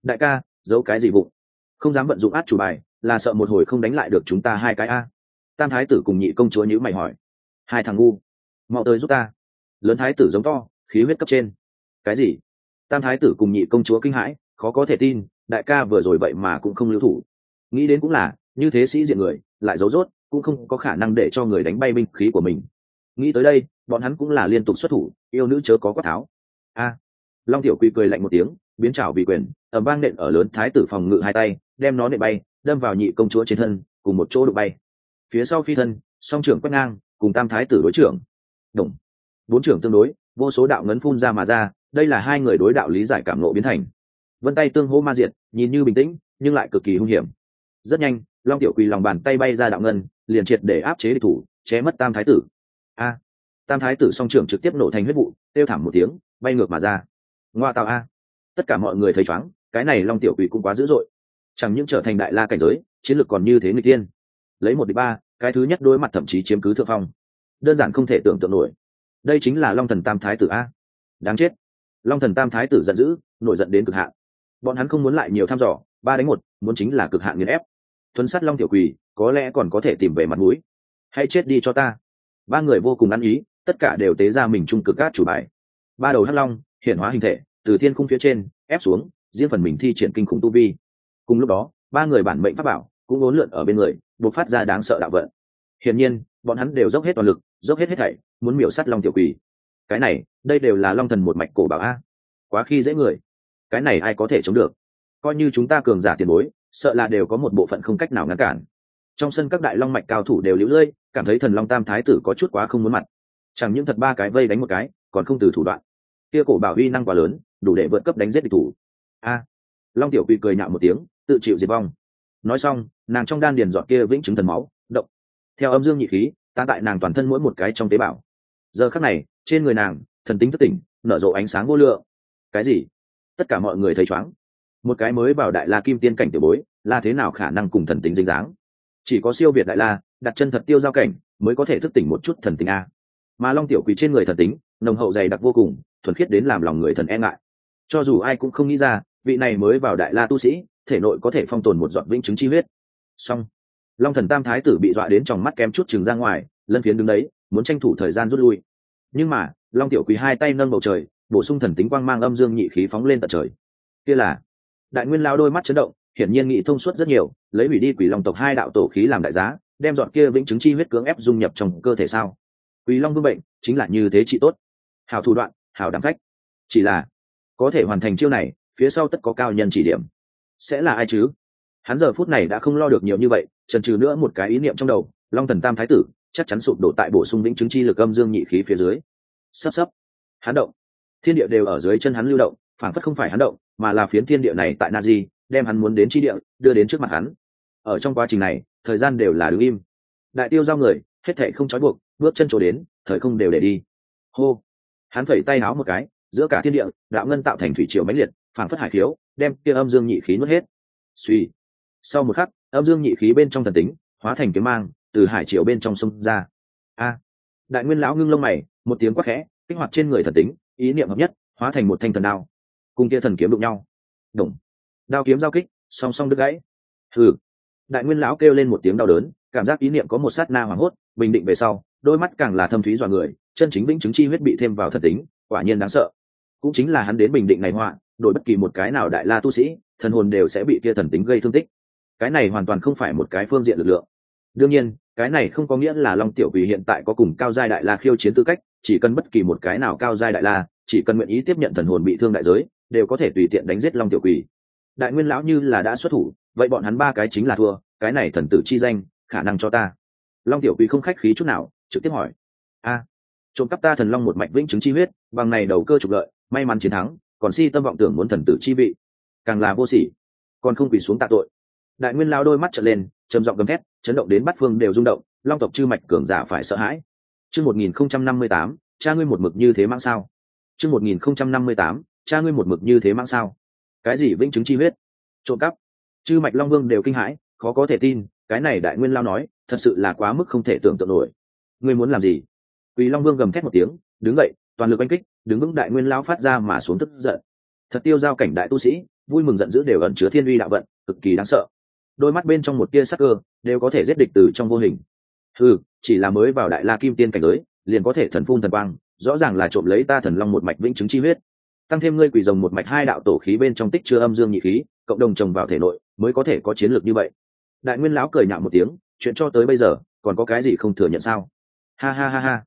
Đại ca, giấu cái gì bụng? không dám vận dụng át chủ bài, là sợ một hồi không đánh lại được chúng ta hai cái a. Tam thái tử cùng nhị công chúa nhữ mày hỏi. Hai thằng ngu, mau tới giúp ta. Lớn thái tử giống to, khí huyết cấp trên. Cái gì? Tam thái tử cùng nhị công chúa kinh hãi, khó có thể tin, đại ca vừa rồi vậy mà cũng không lưu thủ. Nghĩ đến cũng là, như thế sĩ diện người, lại giấu rốt, cũng không có khả năng để cho người đánh bay binh khí của mình. Nghĩ tới đây, bọn hắn cũng là liên tục xuất thủ, yêu nữ chớ có quát tháo a. Long tiểu quy cười lạnh một tiếng, biến trảo vì quyền ẩm vang nện ở lớn thái tử phòng ngự hai tay, đem nó nện bay, đâm vào nhị công chúa trên thân, cùng một chỗ đụng bay. Phía sau phi thân, song trưởng quét ngang, cùng tam thái tử đối trưởng. Đồng bốn trưởng tương đối, vô số đạo ngấn phun ra mà ra, đây là hai người đối đạo lý giải cảm nộ biến thành. Vân tay tương hô ma diệt, nhìn như bình tĩnh, nhưng lại cực kỳ hung hiểm. Rất nhanh, long tiểu quỳ lòng bàn tay bay ra đạo ngân, liền triệt để áp chế địch thủ ché mất tam thái tử. A. Tam thái tử song trưởng trực tiếp nổ thành huyết vụ tiêu thảm một tiếng bay ngược mà ra. Ngoa tạo a. Tất cả mọi người thấy chóng, cái này long tiểu quỳ cũng quá dữ dội. Chẳng những trở thành đại la cảnh giới, chiến lược còn như thế người tiên. Lấy một đ ba, cái thứ nhất đối mặt thậm chí chiếm cứ thượng phong. Đơn giản không thể tưởng tượng nổi. Đây chính là long thần tam thái tử a. Đáng chết. Long thần tam thái tử giận dữ, nổi giận đến cực hạn. Bọn hắn không muốn lại nhiều thăm dò, ba đánh một, muốn chính là cực hạn nghiền ép. Thuấn sát long tiểu quỳ có lẽ còn có thể tìm về mặt mũi. Hãy chết đi cho ta. Ba người vô cùng ăn ý, tất cả đều tế ra mình trung cực cát chủ bài ba đầu hắc long hiển hóa hình thể, từ thiên khung phía trên, ép xuống, riêng phần mình thi triển kinh khủng tu vi. Cùng lúc đó, ba người bản mệnh pháp bảo cũng bốn lượn ở bên người buộc phát ra đáng sợ đạo vận. Hiển nhiên, bọn hắn đều dốc hết toàn lực, dốc hết hết thảy, muốn miểu sát long tiểu quỷ. cái này, đây đều là long thần một mạch cổ bảo a. Quá khi dễ người. Cái này ai có thể chống được? Coi như chúng ta cường giả tiền bối, sợ là đều có một bộ phận không cách nào ngăn cản. Trong sân các đại long mạch cao thủ đều lũ lưỡi cảm thấy thần long tam thái tử có chút quá không muốn mặt. Chẳng những thật ba cái vây đánh một cái, còn không từ thủ đoạn kia cổ bảo uy năng quá lớn, đủ để vượt cấp đánh giết địch thủ. A. Long tiểu quỳ cười nhạo một tiếng, tự chịu diệt vong. Nói xong, nàng trong đan điền dọn kia vĩnh chứng thần máu, động. Theo âm dương nhị khí ta tại nàng toàn thân mỗi một cái trong tế bào. Giờ khắc này, trên người nàng, thần tính thất tỉnh, nở rộ ánh sáng vô lượng. Cái gì? Tất cả mọi người thấy chóng một cái mới vào đại la kim tiên cảnh tiểu bối, là thế nào khả năng cùng thần tính dính dáng? Chỉ có siêu việt đại la, đặt chân thật tiêu giao cảnh, mới có thể thức tỉnh một chút thần tính a mà long tiểu quỷ trên người thần tính, nồng hậu dày đặc vô cùng, thuần khiết đến làm lòng người thần e ngại. Cho dù ai cũng không nghĩ ra, vị này mới vào đại la tu sĩ, thể nội có thể phong tồn một giọt vĩnh chứng chi huyết. Song long thần tam thái tử bị dọa đến trong mắt kém chút chừng ra ngoài, lân phiến đứng đấy, muốn tranh thủ thời gian rút lui. Nhưng mà, long tiểu quý hai tay nâng bầu trời, bổ sung thần tính quang mang âm dương nhị khí phóng lên tận trời. Kia là, đại nguyên lao đôi mắt chấn động, hiển nhiên nghị thông suốt rất nhiều, lấy hủy đi quỷ long tộc hai đạo tổ khí làm đại giá, đem dọn kia vĩnh chứng chi huyết cưỡng ép dung nhập trong cơ thể sao? Quỷ long vương bệnh chính là như thế trị tốt. Hảo thủ đoạn hảo đảm khách, chỉ là có thể hoàn thành chiêu này phía sau tất có cao nhân chỉ điểm. Sẽ là ai chứ? Hắn giờ phút này đã không lo được nhiều như vậy trần trừ nữa một cái ý niệm trong đầu long thần tam thái tử chắc chắn sụp đổ tại bổ sung vĩnh chứng chi lực âm dương nhị khí phía dưới. Sắp sắp. Hắn động. Thiên địa đều ở dưới chân hắn lưu động phản phất không phải hắn động mà là phiến thiên địa này tại na di đem hắn muốn đến chi địa đưa đến trước mặt hắn. Ở trong quá trình này thời gian đều là đứng im. Đại tiêu giao người hết thệ không trói buộc bước chân chỗ đến, thời không đều để đi. Hô! Hắn phẩy tay áo một cái, giữa cả thiên địa, đạo ngân tạo thành thủy triều mãnh liệt, phảng phất hải khiếu, đem kia âm dương nhị khí nuốt hết. Suy! Sau một khắc, âm dương nhị khí bên trong thần tính, hóa thành kiếm mang, từ hải triều bên trong sông ra. A! Đại nguyên lão ngưng lông mày, một tiếng quát khẽ, kích hoạt trên người thần tính, ý niệm hợp nhất, hóa thành một thanh thần đao. Cùng kia thần kiếm đụng nhau. Đụng! Đao kiếm giao kích, song song đứt gãy. Hừ! Đại nguyên lão kêu lên một tiếng đau đớn, cảm giác ý niệm có một sát na hoảng hốt, bình định về sau đôi mắt càng là thâm thúy dọa người, chân chính vĩnh chứng chi huyết bị thêm vào thần tính, quả nhiên đáng sợ. Cũng chính là hắn đến bình định này họa, đổi bất kỳ một cái nào đại la tu sĩ, thần hồn đều sẽ bị kia thần tính gây thương tích. Cái này hoàn toàn không phải một cái phương diện lực lượng. Đương nhiên, cái này không có nghĩa là long tiểu quỷ hiện tại có cùng cao giai đại la khiêu chiến tư cách, chỉ cần bất kỳ một cái nào cao giai đại la, chỉ cần nguyện ý tiếp nhận thần hồn bị thương đại giới, đều có thể tùy tiện đánh giết long tiểu quỷ. Đại nguyên lão như là đã xuất thủ, vậy bọn hắn ba cái chính là thua, cái này thần tử chi danh, khả năng cho ta. Long tiểu quỷ không khách khí chút nào trực tiếp hỏi. A, trộm cắp ta thần long một mạch vĩnh chứng chi huyết, bằng này đầu cơ trục lợi, may mắn chiến thắng, còn si tâm vọng tưởng muốn thần tử chi vị. Càng là vô sỉ, còn không quỳ xuống tạ tội. Đại nguyên lao đôi mắt trở lên, trầm giọng gầm thét, chấn động đến bát phương đều rung động, long tộc chư mạch cường giả phải sợ hãi. Chương một nghìn không trăm năm mươi tám, cha ngươi một mực như thế mang sao? Chương một nghìn không trăm năm mươi tám, cha ngươi một mực như thế mang sao? Cái gì vĩnh chứng chi huyết? Trộm cắp. Chư mạch long vương đều kinh hãi, khó có thể tin, cái này đại nguyên lao nói, thật sự là quá mức không thể tưởng tượng nổi ngươi muốn làm gì? Quỳ long vương gầm thét một tiếng, đứng dậy, toàn lực oanh kích, đứng vững đại nguyên lao phát ra mà xuống tức giận. Thật tiêu giao cảnh đại tu sĩ, vui mừng giận dữ đều ẩn chứa thiên uy đạo vận, cực kỳ đáng sợ. Đôi mắt bên trong một tia sắc cơ, đều có thể giết địch từ trong vô hình. Ừ chỉ là mới vào đại la kim tiên cảnh giới, liền có thể thần phun thần quang, rõ ràng là trộm lấy ta thần long một mạch vĩnh chứng chi huyết. Tăng thêm ngươi quỷ rồng một mạch hai đạo tổ khí bên trong tích chưa âm dương nhị khí, cộng đồng trồng vào thể nội, mới có thể có chiến lược như vậy. Đại nguyên lão cười nhạo một tiếng, chuyện cho tới bây giờ, còn có cái gì không thừa nhận sao? Ha ha ha ha.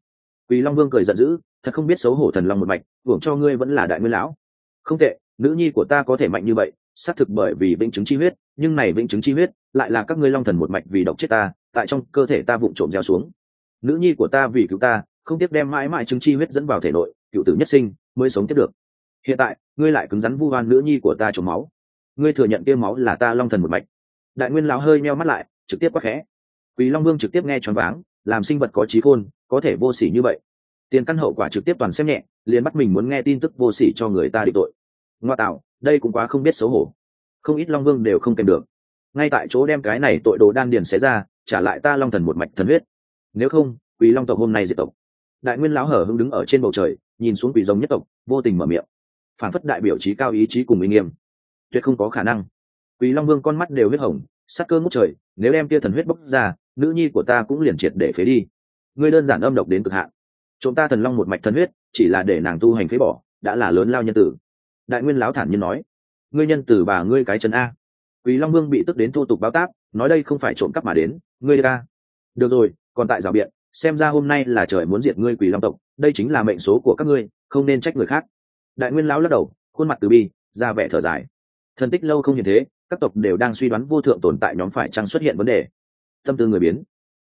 Quỳ long vương cười giận dữ, thật không biết xấu hổ thần long một mạch, hưởng cho ngươi vẫn là đại nguyên lão. Không tệ, nữ nhi của ta có thể mạnh như vậy, xác thực bởi vì vĩnh chứng chi huyết, nhưng này vĩnh chứng chi huyết lại là các ngươi long thần một mạch vì độc chết ta, tại trong cơ thể ta vụng trộm gieo xuống. Nữ nhi của ta vì cứu ta, không tiếc đem mãi mãi chứng chi huyết dẫn vào thể nội, cựu tử nhất sinh mới sống tiếp được. Hiện tại, ngươi lại cứng rắn vu oan nữ nhi của ta trộm máu. Ngươi thừa nhận tiêu máu là ta long thần một mạch. Đại nguyên lão hơi meo mắt lại, trực tiếp quắc khẽ. Quỳ long vương trực tiếp nghe choáng váng làm sinh vật có trí khôn, có thể vô sỉ như vậy. Tiền căn hậu quả trực tiếp toàn xem nhẹ, liền bắt mình muốn nghe tin tức vô sỉ cho người ta định tội. Ngoa tạo, đây cũng quá không biết xấu hổ. Không ít long vương đều không kèm được. Ngay tại chỗ đem cái này tội đồ đan điền xé ra, trả lại ta long thần một mạch thần huyết. Nếu không, quỳ long tộc hôm nay diệt tộc. Đại nguyên lão hở hưng đứng ở trên bầu trời, nhìn xuống quỷ giống nhất tộc, vô tình mở miệng. Phản phất đại biểu trí cao ý chí cùng uy nghiêm. Tuyệt không có khả năng. Quỳ long vương con mắt đều huyết hồng, sắc cơ ngút trời, nếu đem kia thần huyết bốc ra nữ nhi của ta cũng liền triệt để phế đi. Ngươi đơn giản âm độc đến cực hạn. Chúng ta thần long một mạch thần huyết, chỉ là để nàng tu hành phế bỏ, đã là lớn lao nhân tử. Đại nguyên lão thản nhiên nói. Ngươi nhân tử bà ngươi cái chân a. Quý long vương bị tức đến thu tục báo táp, nói đây không phải trộm cắp mà đến, ngươi ra. được rồi, còn tại rào biện, xem ra hôm nay là trời muốn diệt ngươi Quỷ long tộc, đây chính là mệnh số của các ngươi, không nên trách người khác. Đại nguyên lão lắc đầu, khuôn mặt từ bi, ra vẻ thở dài. Thần tích lâu không như thế, các tộc đều đang suy đoán vô thượng tồn tại nhóm phải chăng xuất hiện vấn đề tâm tư người biến.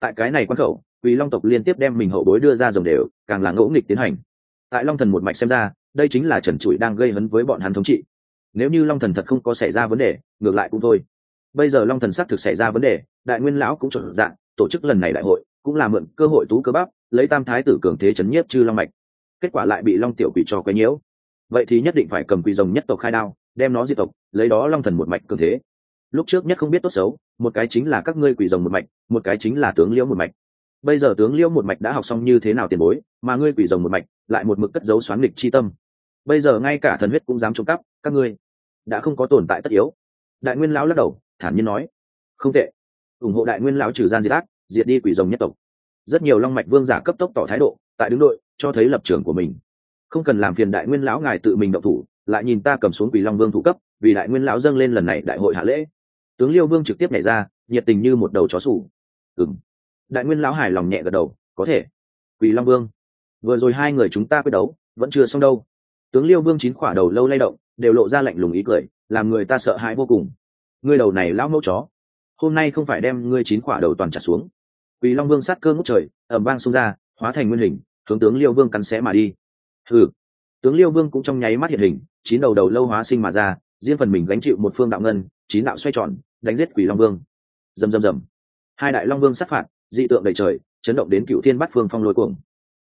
Tại cái này quan khẩu, quỳ long tộc liên tiếp đem mình hậu bối đưa ra dòng đều, càng là ngẫu nghịch tiến hành. Tại long thần một mạch xem ra, đây chính là trần trụi đang gây hấn với bọn hắn thống trị. Nếu như long thần thật không có xảy ra vấn đề, ngược lại cũng thôi. Bây giờ long thần xác thực xảy ra vấn đề, đại nguyên lão cũng trộn dạng, tổ chức lần này đại hội, cũng là mượn cơ hội tú cơ bắp, lấy tam thái tử cường thế chấn nhiếp chư long mạch. Kết quả lại bị long tiểu quỷ cho quấy nhiễu. Vậy thì nhất định phải cầm quỷ rồng nhất tộc khai đao, đem nó diệt tộc, lấy đó long thần một mạch cường thế lúc trước nhất không biết tốt xấu, một cái chính là các ngươi quỷ rồng một mạch, một cái chính là tướng liễu một mạch. Bây giờ tướng liễu một mạch đã học xong như thế nào tiền bối, mà ngươi quỷ rồng một mạch, lại một mực cất dấu xoán nghịch chi tâm. Bây giờ ngay cả thần huyết cũng dám trộm cắp, các ngươi đã không có tồn tại tất yếu. Đại nguyên lão lắc đầu, thản nhiên nói, không tệ. Ủng hộ đại nguyên lão trừ gian diệt ác, diệt đi quỷ rồng nhất tộc. Rất nhiều long mạch vương giả cấp tốc tỏ thái độ, tại đứng đội, cho thấy lập trường của mình. Không cần làm phiền đại nguyên lão ngài tự mình động thủ, lại nhìn ta cầm xuống quỷ long vương thủ cấp, vì đại nguyên lão dâng lên lần này đại hội hạ lễ tướng liêu vương trực tiếp nhảy ra, nhiệt tình như một đầu chó sủ. Ừng đại nguyên lão hài lòng nhẹ gật đầu, có thể. Quỷ long vương, vừa rồi hai người chúng ta quyết đấu, vẫn chưa xong đâu. Tướng liêu vương chín khỏa đầu lâu lay động, đều lộ ra lạnh lùng ý cười, làm người ta sợ hãi vô cùng. Ngươi đầu này lão mẫu chó, hôm nay không phải đem ngươi chín quả đầu toàn trả xuống. Quỳ long vương sát cơ ngốc trời ẩm vang xông ra, hóa thành nguyên hình, hướng tướng liêu vương cắn xé mà đi. Ừ tướng liêu vương cũng trong nháy mắt hiện hình, chín đầu đầu lâu hóa sinh mà ra, riêng phần mình gánh chịu một phương đạo ngân, chín đạo xoay tròn đánh giết quỷ long vương. Rầm rầm rầm hai đại long vương sát phạt, dị tượng đầy trời, chấn động đến cựu thiên bắt phương phong lôi cuồng.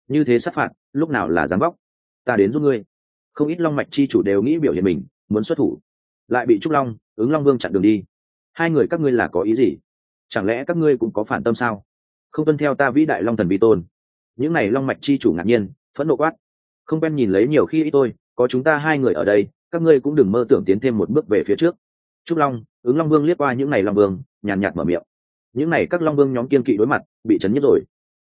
Như thế sát phạt, lúc nào là dám vóc? Ta đến giúp ngươi. Không ít long mạch chi chủ đều nghĩ biểu hiện mình, muốn xuất thủ. Lại bị trúc long, ứng long vương chặn đường đi. Hai người các ngươi là có ý gì? Chẳng lẽ các ngươi cũng có phản tâm sao? Không tuân theo ta vĩ đại long thần vi tôn. Những này long mạch chi chủ ngạc nhiên, phẫn nộ quát. Không quen nhìn lấy nhiều khi ít tôi có chúng ta hai người ở đây, các ngươi cũng đừng mơ tưởng tiến thêm một bước về phía trước. Trúc long ứng long vương liếc qua những n à y long vương, nhàn nhạt mở miệng. Những n à y các long vương nhóm kiên kỵ đối mặt, bị chấn nhất rồi.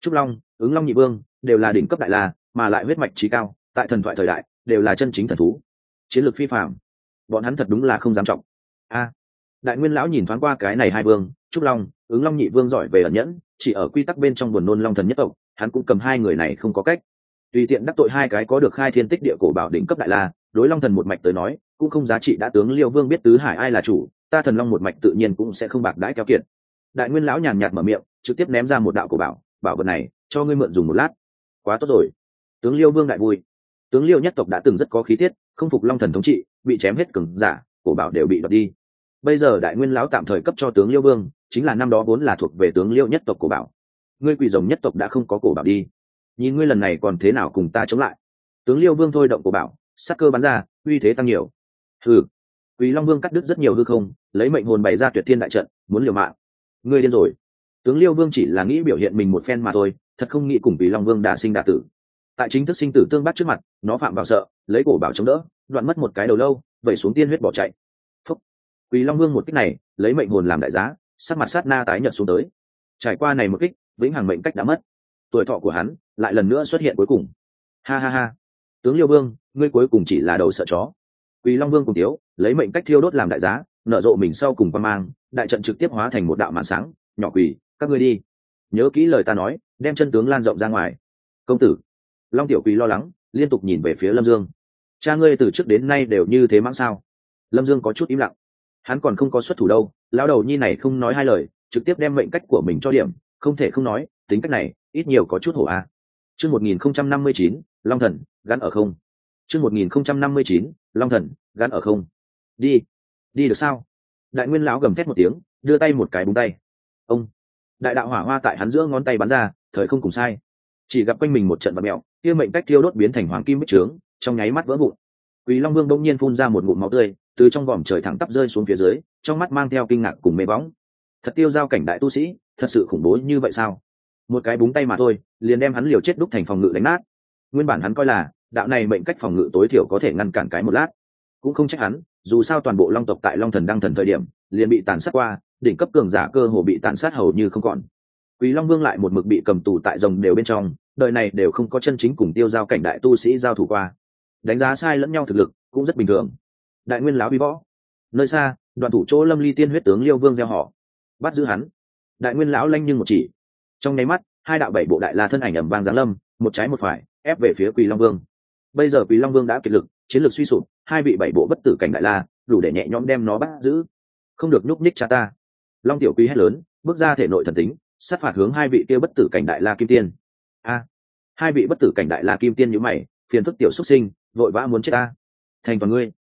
Trúc long, ứng long nhị vương, đều là đỉnh cấp đại la, mà lại huyết mạch trí cao, tại thần thoại thời đại, đều là chân chính thần thú. Chiến lược phi phạm bọn hắn thật đúng là không dám trọng. A, đại nguyên lão nhìn thoáng qua cái này hai vương, trúc long, ứng long nhị vương giỏi về ẩn nhẫn, chỉ ở quy tắc bên trong buồn nôn long thần nhất tộc, hắn cũng cầm hai người này không có cách. Tùy tiện đắc tội hai cái có được khai thiên tích địa cổ bảo đỉnh cấp đại la, đối long thần một mạch tới nói, cũng không giá trị đã tướng liêu vương biết tứ hải ai là chủ ta thần long một mạch tự nhiên cũng sẽ không bạc đãi keo kiệt. Đại nguyên lão nhàn nhạt mở miệng trực tiếp ném ra một đạo cổ bảo bảo vật này cho ngươi mượn dùng một lát. Quá tốt rồi. Tướng liêu vương đại vui. Tướng liêu nhất tộc đã từng rất có khí tiết không phục long thần thống trị bị chém hết cừng giả cổ bảo đều bị đập đi. Bây giờ đại nguyên lão tạm thời cấp cho tướng liêu vương chính là năm đó vốn là thuộc về tướng liêu nhất tộc cổ bảo. Ngươi quỷ rồng nhất tộc đã không có cổ bảo đi. Nhìn ngươi lần này còn thế nào cùng ta chống lại. Tướng liêu vương thôi động cổ bảo sắc cơ bắn ra uy thế tăng nhiều. Ừ, quỷ long vương cắt đứt rất nhiều hư không lấy mệnh hồn bày ra tuyệt thiên đại trận, muốn liều mạng. Ngươi điên rồi. Tướng liêu vương chỉ là nghĩ biểu hiện mình một phen mà thôi, thật không nghĩ cùng vì long vương đả sinh đả tử. Tại chính thức sinh tử tương bắt trước mặt, nó phạm vào sợ, lấy cổ bảo chống đỡ, đoạn mất một cái đầu lâu, vẩy xuống tiên huyết bỏ chạy. Phúc. Quỷ long vương một kích này, lấy mệnh hồn làm đại giá, sắc mặt sát na tái nhợt xuống tới. Trải qua này một kích, vĩnh hằng mệnh cách đã mất. Tuổi thọ của hắn lại lần nữa xuất hiện cuối cùng. Ha ha ha. Tướng liêu vương, ngươi cuối cùng chỉ là đầu sợ chó. Quỳ long vương cùng tiếu lấy mệnh cách thiêu đốt làm đại giá nở rộ mình sau cùng quan mang, đại trận trực tiếp hóa thành một đạo màn sáng, nhỏ quỳ các ngươi đi. Nhớ kỹ lời ta nói, đem chân tướng lan rộng ra ngoài. Công tử. Long tiểu quỳ lo lắng, liên tục nhìn về phía lâm dương. Cha ngươi từ trước đến nay đều như thế mãng sao? Lâm dương có chút im lặng. Hắn còn không có xuất thủ đâu lao đầu nhi này không nói hai lời, trực tiếp đem mệnh cách của mình cho điểm, không thể không nói, tính cách này, ít nhiều có chút hổ a. À. chương một nghìn không trăm năm mươi chín, long thần, gắn ở không. Chương một nghìn không trăm năm mươi chín, long thần, gắn ở không. Đi đi được sao đại nguyên lão gầm thét một tiếng đưa tay một cái búng tay ông đại đạo hỏa hoa tại hắn giữa ngón tay bắn ra thời không cùng sai chỉ gặp quanh mình một trận vật mẹo kia mệnh cách thiêu đốt biến thành hoàng kim bích trướng trong nháy mắt vỡ vụn quý Long Vương đông nhiên phun ra một ngụm máu tươi, từ trong vòm trời thẳng tắp rơi xuống phía dưới, trong mắt mang theo kinh ngạc cùng mê bóng. Thật tiêu giao cảnh đại tu sĩ, thật sự khủng bố như vậy sao? Một cái búng tay mà thôi, liền đem hắn liều chết đúc thành phòng ngự đánh nát. Nguyên bản hắn coi là, đạo này mệnh cách phòng ngự tối thiểu có thể ngăn cản cái một lát. Cũng không trách hắn, dù sao toàn bộ Long tộc tại Long Thần đăng thần thời điểm, liền bị tàn sát qua, đỉnh cấp cường giả cơ hồ bị tàn sát hầu như không còn. quý Long Vương lại một mực bị cầm tù tại rồng đều bên trong, đời này đều không có chân chính cùng tiêu giao cảnh đại tu sĩ giao thủ qua. Đánh giá sai lẫn nhau thực lực cũng rất bình thường. Đại nguyên lão bi võ. Nơi xa đoàn thủ chỗ lâm ly tiên huyết tướng liêu vương gieo họ. Bắt giữ hắn. Đại nguyên lão lanh nhưng một chỉ. Trong nháy mắt hai đạo bảy bộ đại la thân ảnh ẩm vang giáng lâm một trái một phải ép về phía quỳ long vương. Bây giờ quỳ long vương đã kiệt lực chiến lược suy sụp, hai vị bảy bộ bất tử cảnh đại la, đủ để nhẹ nhõm đem nó bắt giữ. Không được nhúc nhích cha ta. Long tiểu quý hét lớn, bước ra thể nội thần tính, sát phạt hướng hai vị kia bất tử cảnh đại la kim tiên. A. Hai vị bất tử cảnh đại la kim tiên nhữ mày, phiền phức tiểu xuất sinh, vội vã muốn chết ta. Thành toàn ngươi.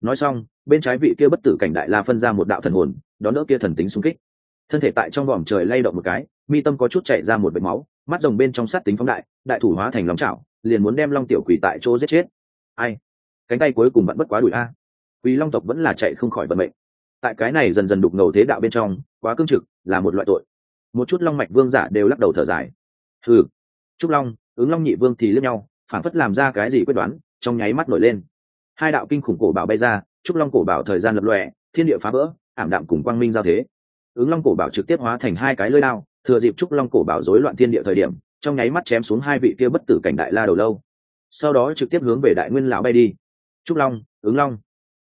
Nói xong, bên trái vị kia bất tử cảnh đại la phân ra một đạo thần hồn, đón đỡ kia thần tính xung kích. Thân thể tại trong vòm trời lay động một cái, mi tâm có chút chạy ra một vệt máu, mắt rồng bên trong sát tính phóng đại đại thủ hóa thành lòng chảo, liền muốn đem long tiểu quỷ tại chỗ giết chết. Ai? Cánh tay cuối cùng vẫn bất quá đuổi a. Quỷ long tộc vẫn là chạy không khỏi vận mệnh. Tại cái này dần dần đục ngầu thế đạo bên trong, quá cương trực là một loại tội. Một chút long mạch vương giả đều lắc đầu thở dài. Ừ trúc long, ứng long nhị vương thì lướt nhau, phản phất làm ra cái gì quyết đoán, trong nháy mắt nổi lên. Hai đạo kinh khủng cổ bảo bay ra trúc long cổ bảo thời gian lập lòe, thiên địa phá vỡ, ảm đạm cùng quang minh giao thế. Ứng long cổ bảo trực tiếp hóa thành hai cái lưỡi lao, thừa dịp trúc long cổ bảo rối loạn thiên địa thời điểm, trong nháy mắt chém xuống hai vị kia bất tử cảnh đại la đầu lâu. Sau đó trực tiếp hướng về đại nguyên lão bay đi trúc long, ứng long.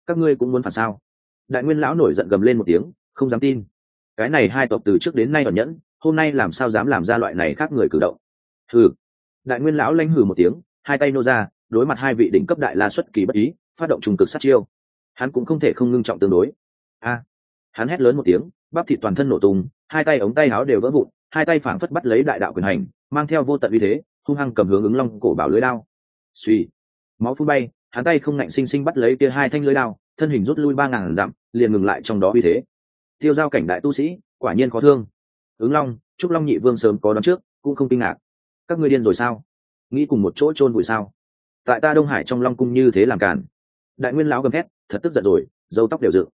Các ngươi cũng muốn phản sao? Đại nguyên lão nổi giận gầm lên một tiếng, không dám tin. Cái này hai tộc từ trước đến nay ẩn nhẫn, hôm nay làm sao dám làm ra loại này khác người cử động? Hừ. Đại nguyên lão lanh hừ một tiếng, hai tay nô ra, đối mặt hai vị đỉnh cấp đại la xuất kỳ bất ý, phát động trung cực sát chiêu. Hắn cũng không thể không ngưng trọng tương đối. A. Hắn hét lớn một tiếng, bắp thịt toàn thân nổ tung, hai tay ống tay áo đều vỡ vụn, hai tay phảng phất bắt lấy đại đạo quyền hành, mang theo vô tận uy thế, hung hăng cầm hướng ứng long cổ bảo lưới đao. Suy máu phun bay hắn tay không ngạnh sinh sinh bắt lấy kia hai thanh lưới đao, thân hình rút lui ba ngàn dặm, liền ngừng lại trong đó uy thế. Tiêu giao cảnh đại tu sĩ, quả nhiên khó thương. Ứng long, trúc long nhị vương sớm có đón trước, cũng không kinh ngạc. Các ngươi điên rồi sao? Nghĩ cùng một chỗ chôn bụi sao? Tại ta đông hải trong long cung như thế làm cản đại nguyên lão gầm hét thật tức giận rồi, dâu tóc đều dựng.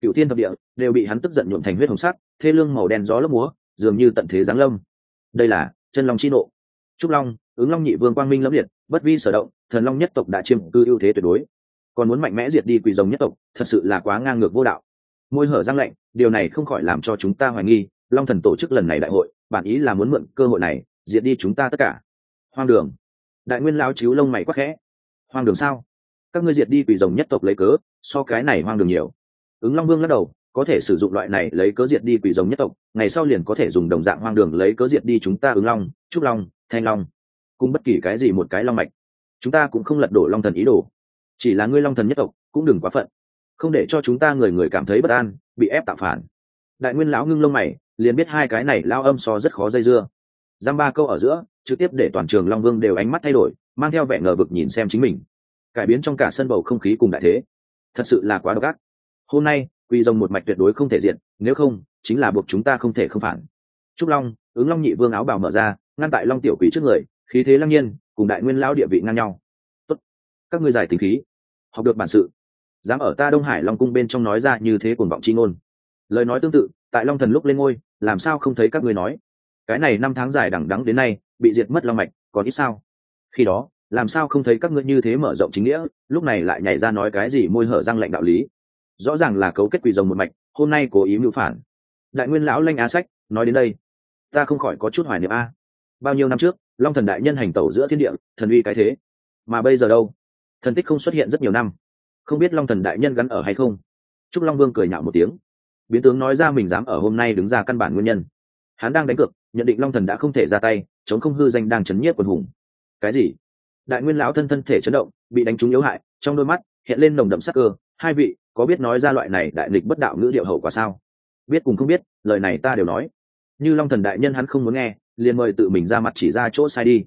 Cựu thiên thập địa đều bị hắn tức giận nhuộm thành huyết hồng sắc, thê lương màu đen gió lốc múa, dường như tận thế giáng lâm. Đây là chân long chi nộ. Trúc long, ứng long nhị vương quang minh lẫm liệt, bất vi sở động thần long nhất tộc đã chiếm cư ưu thế tuyệt đối. Còn muốn mạnh mẽ diệt đi quỷ rồng nhất tộc, thật sự là quá ngang ngược vô đạo. Môi hở răng lạnh, điều này không khỏi làm cho chúng ta hoài nghi, long thần tổ chức lần này đại hội, bản ý là muốn mượn cơ hội này, diệt đi chúng ta tất cả. Hoang đường. Đại nguyên lao chiếu lông mày quắc khẽ. Hoang đường sao? Các ngươi diệt đi quỷ rồng nhất tộc lấy cớ, so cái này hoang đường nhiều. Ứng long vương lắc đầu, có thể sử dụng loại này lấy cớ diệt đi quỷ rồng nhất tộc, ngày sau liền có thể dùng đồng dạng hoang đường lấy cớ diệt đi chúng ta ứng long, trúc long, thanh long. Cùng bất kỳ cái gì một cái long mạch chúng ta cũng không lật đổ long thần ý đồ. Chỉ là ngươi long thần nhất tộc, cũng đừng quá phận. Không để cho chúng ta người người cảm thấy bất an, bị ép tạo phản. Đại nguyên lão ngưng lông mày, liền biết hai cái này lao âm so rất khó dây dưa. Giam ba câu ở giữa, trực tiếp để toàn trường long vương đều ánh mắt thay đổi, mang theo vẻ ngờ vực nhìn xem chính mình. Cải biến trong cả sân bầu không khí cùng đại thế. Thật sự là quá độc ác. Hôm nay, quỳ rồng một mạch tuyệt đối không thể diện, nếu không, chính là buộc chúng ta không thể không phản. Trúc long, ứng long nhị vương áo bào mở ra, ngăn tại long tiểu quỷ trước người, khí thế lăng nhiên cùng đại nguyên lão địa vị ngang nhau. Tốt. các ngươi giải tình khí. Học được bản sự. Dám ở ta đông hải long cung bên trong nói ra như thế cuồng vọng chi ngôn. Lời nói tương tự, tại long thần lúc lên ngôi, làm sao không thấy các ngươi nói? Cái này năm tháng dài đằng đắng đến nay, bị diệt mất long mạch, còn ít sao? Khi đó, làm sao không thấy các ngươi như thế mở rộng chính nghĩa, lúc này lại nhảy ra nói cái gì môi hở răng lệnh đạo lý. Rõ ràng là cấu kết quỷ rồng một mạch, hôm nay cố ý mưu phản. Đại nguyên lão lanh á sách, nói đến đây. Ta không khỏi có chút hoài niệm a. Bao nhiêu năm trước long thần đại nhân hành tẩu giữa thiên địa, thần uy cái thế. Mà bây giờ đâu? Thần tích không xuất hiện rất nhiều năm. Không biết long thần đại nhân gắn ở hay không? Trúc long vương cười nhạo một tiếng. Biến tướng nói ra mình dám ở hôm nay đứng ra căn bản nguyên nhân. Hắn đang đánh cược, nhận định long thần đã không thể ra tay, chống không hư danh đang chấn nhiếp quần hùng. Cái gì? Đại nguyên lão thân thân thể chấn động, bị đánh trúng yếu hại, trong đôi mắt hiện lên nồng đậm sắc cơ. Hai vị, có biết nói ra loại này đại nghịch bất đạo ngữ điệu hậu quả sao? Biết cùng không biết, lời này ta đều nói. Như long thần đại nhân hắn không muốn nghe liền mời tự mình ra mặt chỉ ra chỗ sai đi.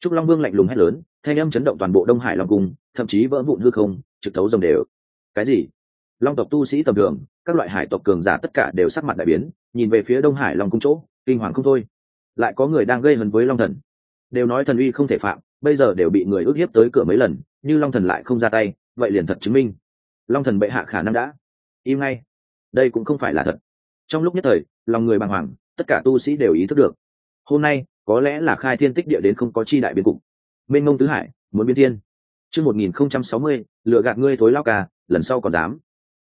Trúc long vương lạnh lùng hét lớn, thanh âm chấn động toàn bộ đông hải long cung, thậm chí vỡ vụn hư không, trực thấu rồng đều. Cái gì? Long tộc tu sĩ tầm thường, các loại hải tộc cường giả tất cả đều sắc mặt đại biến, nhìn về phía đông hải long cung chỗ, kinh hoàng không thôi. Lại có người đang gây hấn với long thần. Đều nói thần uy không thể phạm, bây giờ đều bị người ước hiếp tới cửa mấy lần, như long thần lại không ra tay, vậy liền thật chứng minh. Long thần bệ hạ khả năng đã im ngay. Đây cũng không phải là thật. Trong lúc nhất thời, lòng người bàng hoàng, tất cả tu sĩ đều ý thức được hôm nay, có lẽ là khai thiên tích địa đến không có chi đại biến cục. Mênh mông tứ hải, muốn biến thiên. Chương một nghìn không trăm sáu mươi lựa gạt ngươi thối lao ca lần sau còn dám.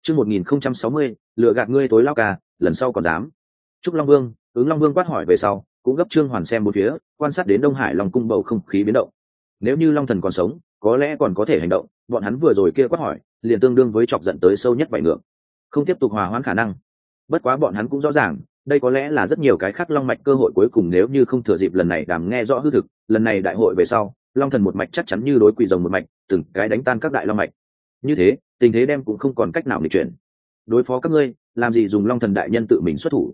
Chương một nghìn không trăm sáu mươi lựa gạt ngươi thối lao ca lần sau còn dám. Trúc long vương, ứng long vương quát hỏi về sau, cũng gấp trương hoàn xem một phía, quan sát đến đông hải lòng cung bầu không khí biến động. Nếu như long thần còn sống, có lẽ còn có thể hành động, bọn hắn vừa rồi kia quát hỏi, liền tương đương với chọc giận tới sâu nhất vậy ngược. Không tiếp tục hòa hoãn khả năng. Bất quá bọn hắn cũng rõ ràng đây có lẽ là rất nhiều cái khác long mạch cơ hội cuối cùng nếu như không thừa dịp lần này đàm nghe rõ hư thực, lần này đại hội về sau, long thần một mạch chắc chắn như đối quỷ rồng một mạch, từng cái đánh tan các đại long mạch. Như thế, tình thế đem cũng không còn cách nào để chuyển. Đối phó các ngươi, làm gì dùng long thần đại nhân tự mình xuất thủ?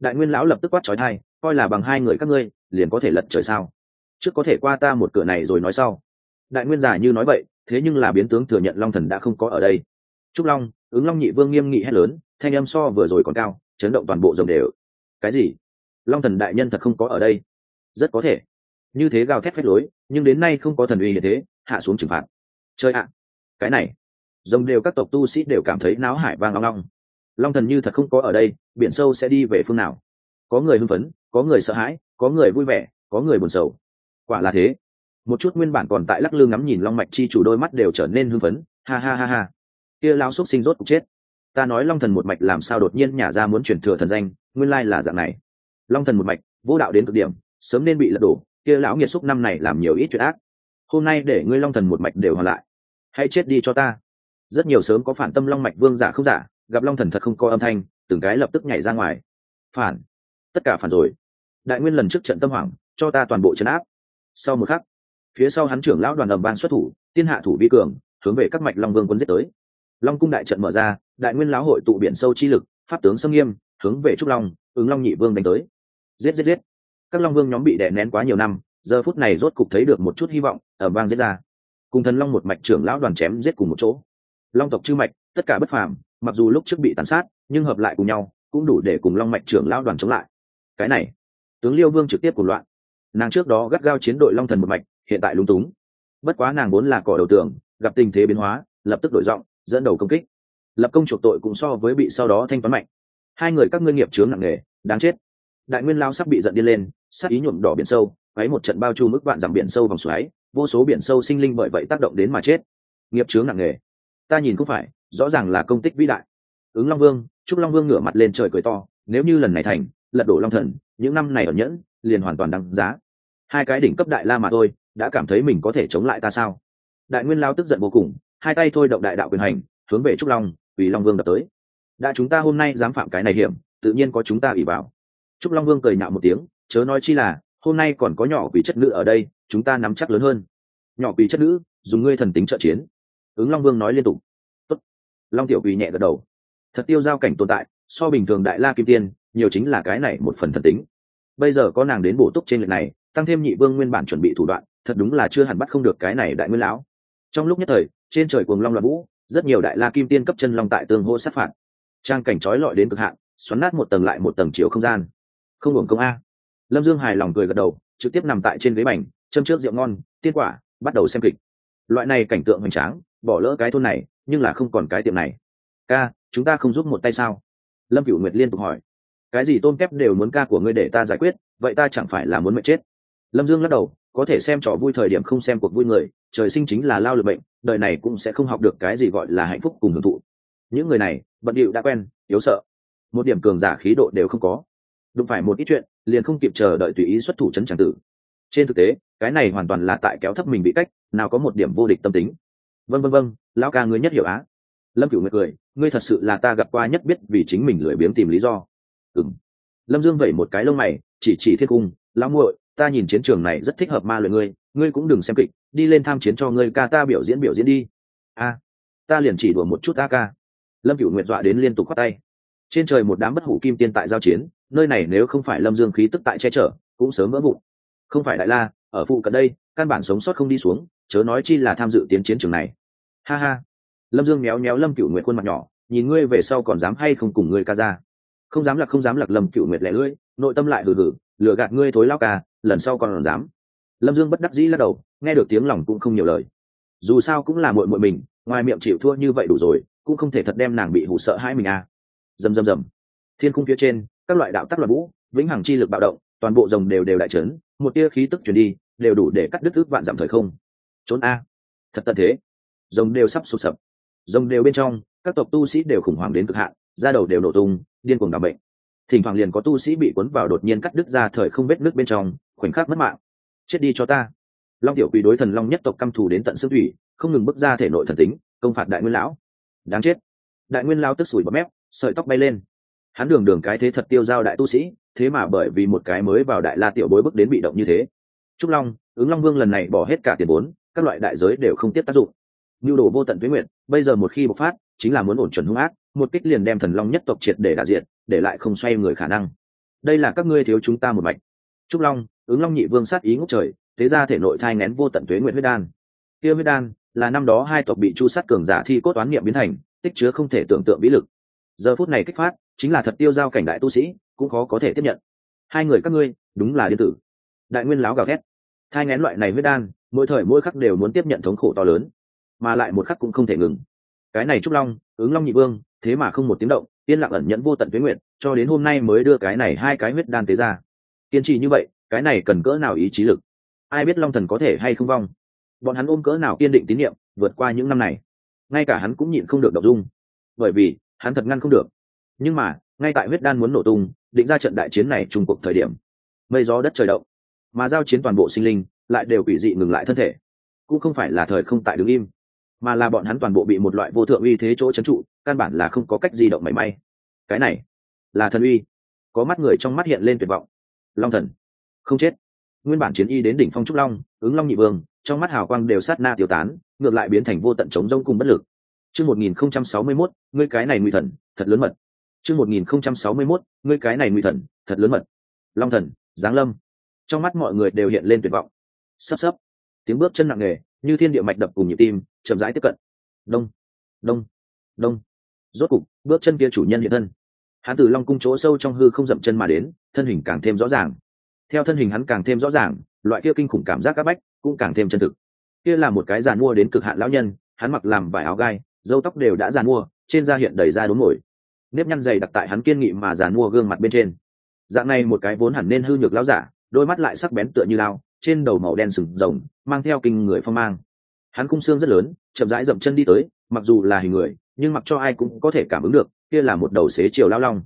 Đại nguyên lão lập tức quát trói thai coi là bằng hai người các ngươi, liền có thể lật trời sao? Trước có thể qua ta một cửa này rồi nói sau. Đại nguyên giả như nói vậy, thế nhưng là biến tướng thừa nhận long thần đã không có ở đây. Trúc long, ứng long nhị vương nghiêm nghị hét lớn, thanh âm so vừa rồi còn cao chấn động toàn bộ rồng đều. Cái gì? Long thần đại nhân thật không có ở đây. Rất có thể. Như thế gào thét phép lối, nhưng đến nay không có thần uy như thế, hạ xuống trừng phạt. Chơi ạ! Cái này, rồng đều các tộc tu sĩ đều cảm thấy náo hải vang long long. Long thần như thật không có ở đây, biển sâu sẽ đi về phương nào? Có người hưng phấn, có người sợ hãi, có người vui vẻ, có người buồn sầu. Quả là thế. Một chút nguyên bản còn tại lắc lư ngắm nhìn long mạch chi chủ đôi mắt đều trở nên hưng phấn. Ha ha ha ha. Kia lao xúc sinh rốt cục chết ta nói long thần một mạch làm sao đột nhiên nhả ra muốn chuyển thừa thần danh, nguyên lai là dạng này. Long thần một mạch, vô đạo đến cực điểm, sớm nên bị lật đổ, kia lão nghiệt xúc năm này làm nhiều ít chuyện ác. Hôm nay để ngươi long thần một mạch đều hoàn lại. Hãy chết đi cho ta. Rất nhiều sớm có phản tâm long mạch vương giả không giả, gặp long thần thật không có âm thanh, từng cái lập tức nhảy ra ngoài. Phản. Tất cả phản rồi. Đại nguyên lần trước trận tâm hoảng, cho ta toàn bộ chấn áp. Sau một khắc, phía sau hắn trưởng lão đoàn ầm ban xuất thủ, tiên hạ thủ vi cường, hướng về các mạch long vương quân giết tới long cung đại trận mở ra, đại nguyên lão hội tụ biển sâu chi lực, pháp tướng xâm nghiêm, hướng về trúc long, ứng long nhị vương đánh tới. Giết giết giết. Các long vương nhóm bị đè nén quá nhiều năm, giờ phút này rốt cục thấy được một chút hy vọng ở vang giết ra. Cùng thần long một mạch trưởng lão đoàn chém giết cùng một chỗ. Long tộc chư mạch, tất cả bất phàm, mặc dù lúc trước bị tàn sát, nhưng hợp lại cùng nhau, cũng đủ để cùng long mạch trưởng lão đoàn chống lại. Cái này, tướng liêu vương trực tiếp cùng loạn. Nàng trước đó gắt gao chiến đội long thần một mạch, hiện tại lúng túng. Bất quá nàng vốn là cỏ đầu tường, gặp tình thế biến hóa, lập tức đổi giọng dẫn đầu công kích. Lập công chuộc tội cũng so với bị sau đó thanh toán mạnh. Hai người các ngươi nghiệp chướng nặng nề, đáng chết. Đại nguyên lao sắp bị giận đi lên, sắc ý nhuộm đỏ biển sâu váy một trận bao trùm mức vạn dặm biển sâu vòng xoáy, vô số biển sâu sinh linh bởi vậy tác động đến mà chết. Nghiệp chướng nặng nề. Ta nhìn cũng phải, rõ ràng là công tích vĩ đại. Ứng long vương, trúc long vương ngửa mặt lên trời cười to, nếu như lần này thành, lật đổ long thần, những năm này ở nhẫn, liền hoàn toàn đăng giá. Hai cái đỉnh cấp đại la mà thôi, đã cảm thấy mình có thể chống lại ta sao? Đại nguyên lao tức giận vô cùng hai tay thôi động đại đạo quyền hành, hướng về trúc long, vì long vương đập tới. Đã chúng ta hôm nay dám phạm cái này hiểm, tự nhiên có chúng ta ủy vào. Trúc long vương cười nhạo một tiếng, chớ nói chi là, hôm nay còn có nhỏ quỷ chất nữ ở đây, chúng ta nắm chắc lớn hơn. Nhỏ quỷ chất nữ, dùng ngươi thần tính trợ chiến. Ứng long vương nói liên tục. Tốt. long tiểu quỷ nhẹ gật đầu. Thật tiêu giao cảnh tồn tại, so bình thường đại la kim tiên, nhiều chính là cái này một phần thần tính. Bây giờ có nàng đến bổ túc trên lệch này, tăng thêm nhị vương nguyên bản chuẩn bị thủ đoạn, thật đúng là chưa hẳn bắt không được cái này đại nguyên lão. Trong lúc nhất thời trên trời cuồng long loạn vũ, rất nhiều đại la kim tiên cấp chân long tại tương hô sát phạt. Trang cảnh trói lọi đến cực hạn, xoắn nát một tầng lại một tầng chiều không gian. Không hưởng công a. Lâm dương hài lòng cười gật đầu, trực tiếp nằm tại trên ghế bành, châm trước rượu ngon, tiên quả, bắt đầu xem kịch. Loại này cảnh tượng hoành tráng, bỏ lỡ cái thôn này, nhưng là không còn cái tiệm này. Ca, chúng ta không giúp một tay sao? Lâm cửu nguyệt liên tục hỏi. Cái gì tôn kép đều muốn ca của ngươi để ta giải quyết, vậy ta chẳng phải là muốn mệt chết. Lâm dương lắc đầu có thể xem trò vui thời điểm không xem cuộc vui người, trời sinh chính là lao lực bệnh, đời này cũng sẽ không học được cái gì gọi là hạnh phúc cùng hưởng thụ. Những người này, bận điệu đã quen, yếu sợ. Một điểm cường giả khí độ đều không có. Đụng phải một ít chuyện, liền không kịp chờ đợi tùy ý xuất thủ chấn tràng tử. Trên thực tế, cái này hoàn toàn là tại kéo thấp mình bị cách, nào có một điểm vô địch tâm tính. Vân vân vân lão ca ngươi nhất hiểu á. Lâm cửu nguyệt cười, ngươi thật sự là ta gặp qua nhất biết vì chính mình lười biếng tìm lý do. Ừng lâm dương vẩy một cái lông mày, chỉ chỉ thiết cung, lão muội ta nhìn chiến trường này rất thích hợp ma luyện ngươi ngươi cũng đừng xem kịch, đi lên tham chiến cho ngươi ca ta biểu diễn biểu diễn đi. A, ta liền chỉ đùa một chút a ca lâm cửu nguyện dọa đến liên tục khoát tay. Trên trời một đám bất hủ kim tiên tại giao chiến, nơi này nếu không phải lâm dương khí tức tại che chở, cũng sớm vỡ vụn. Không phải đại la, ở phụ cận đây, căn bản sống sót không đi xuống, chớ nói chi là tham dự tiến chiến trường này. Ha ha. Lâm dương méo méo lâm cựu nguyện khuôn mặt nhỏ, nhìn ngươi về sau còn dám hay không cùng ngươi ca ra. Không dám là không dám lặc lâm cựu nguyệt lẻ lưỡi, nội tâm lại hừ hừ, lừa gạt ngươi thối lao ca lần sau còn dám. Lâm dương bất đắc dĩ lắc đầu, nghe được tiếng lòng cũng không nhiều lời. Dù sao cũng là muội muội mình, ngoài miệng chịu thua như vậy đủ rồi, cũng không thể thật đem nàng bị hụ sợ hai mình à. Dầm dầm dầm thiên cung phía trên, các loại đạo tắc loạn vũ, vĩnh hằng chi lực bạo động, toàn bộ rồng đều đều đại trấn một tia khí tức chuyển đi, đều đủ để cắt đứt ước vạn giảm thời không. Trốn a. Thật tận thế. Rồng đều sắp sụp sập. Rồng đều bên trong, các tộc tu sĩ đều khủng hoảng đến cực hạn, da đầu đều nổ tung, điên cuồng đảm bệnh thỉnh thoảng liền có tu sĩ bị cuốn vào đột nhiên cắt đứt ra thời không vết nước bên trong, khoảnh khắc mất mạng. Chết đi cho ta. Long tiểu quỷ đối thần long nhất tộc căm thù đến tận xương thủy, không ngừng bước ra thể nội thần tính, công phạt đại nguyên lão. Đáng chết. Đại nguyên lao tức sủi bọt mép, sợi tóc bay lên. Hắn đường đường cái thế thật tiêu giao đại tu sĩ, thế mà bởi vì một cái mới vào đại la tiểu bối bước đến bị động như thế. Trúc long, ứng long vương lần này bỏ hết cả tiền vốn, các loại đại giới đều không tiếp tác dụng. Nhu đồ vô tận tuyến nguyện bây giờ một khi bộc phát, chính là muốn ổn chuẩn hung ác, một kích liền đem thần long nhất tộc triệt để đả diện để lại không xoay người khả năng. Đây là các ngươi thiếu chúng ta một mạch. Trúc long, ứng long nhị vương sát ý ngốc trời, thế ra thể nội thai ngén vô tận tuế nguyện huyết đan. Kia huyết đan là năm đó hai tộc bị chu sát cường giả thi cốt toán niệm biến thành, tích chứa không thể tưởng tượng vĩ lực. Giờ phút này kích phát, chính là thật tiêu giao cảnh đại tu sĩ, cũng khó có thể tiếp nhận. Hai người các ngươi, đúng là điện tử. Đại nguyên láo gào thét. Thai ngén loại này huyết đan, mỗi thời mỗi khắc đều muốn tiếp nhận thống khổ to lớn, mà lại một khắc cũng không thể ngừng. Cái này trúc long, ứng long nhị vương, thế mà không một tiếng động yên lặng ẩn nhẫn vô tận tuyến nguyện, cho đến hôm nay mới đưa cái này hai cái huyết đan tế ra. Kiên trì như vậy, cái này cần cỡ nào ý chí lực? Ai biết long thần có thể hay không vong? Bọn hắn ôm cỡ nào kiên định tín nhiệm vượt qua những năm này. Ngay cả hắn cũng nhịn không được đọc dung. Bởi vì, hắn thật ngăn không được. Nhưng mà, ngay tại huyết đan muốn nổ tung, định ra trận đại chiến này trung cuộc thời điểm. Mây gió đất trời động. Mà giao chiến toàn bộ sinh linh, lại đều quỷ dị ngừng lại thân thể. Cũng không phải là thời không tại đứng im mà là bọn hắn toàn bộ bị một loại vô thượng uy thế chỗ trấn trụ, căn bản là không có cách di động mảy may. Cái này là thần uy. Có mắt người trong mắt hiện lên tuyệt vọng. Long thần, không chết. Nguyên bản chiến y đến đỉnh phong trúc long, ứng long nhị vương, trong mắt hào quang đều sát na tiêu tán, ngược lại biến thành vô tận chống rông cùng bất lực. Chương một nghìn không trăm sáu mươi mốt, ngươi cái này nguy thần, thật lớn mật. Chương một nghìn không trăm sáu mươi mốt, ngươi cái này nguy thần, thật lớn mật. Long thần, giáng lâm. Trong mắt mọi người đều hiện lên tuyệt vọng. Sắp sắp. Tiếng bước chân nặng nề như thiên địa mạch đập cùng nhịp tim, chậm rãi tiếp cận. Đông đông đông rốt cục, bước chân kia chủ nhân hiện thân. Hắn từ long cung chỗ sâu trong hư không dậm chân mà đến, thân hình càng thêm rõ ràng. Theo thân hình hắn càng thêm rõ ràng, loại kia kinh khủng cảm giác áp bách cũng càng thêm chân thực. Kia là một cái giàn mua đến cực hạn lão nhân, hắn mặc làm vải áo gai dâu tóc đều đã giàn mua, trên da hiện đầy da đốm nổi nếp nhăn dày đặc tại hắn kiên nghị mà giàn mua gương mặt bên trên. Dạng này một cái vốn hẳn nên hư nhược lão giả, đôi mắt lại sắc bén tựa như lao trên đầu màu đen sừng rồng, mang theo kinh người phong mang. Hắn cung xương rất lớn, chậm rãi dậm chân đi tới, mặc dù là hình người, nhưng mặc cho ai cũng có thể cảm ứng được, kia là một đầu xế chiều lao long.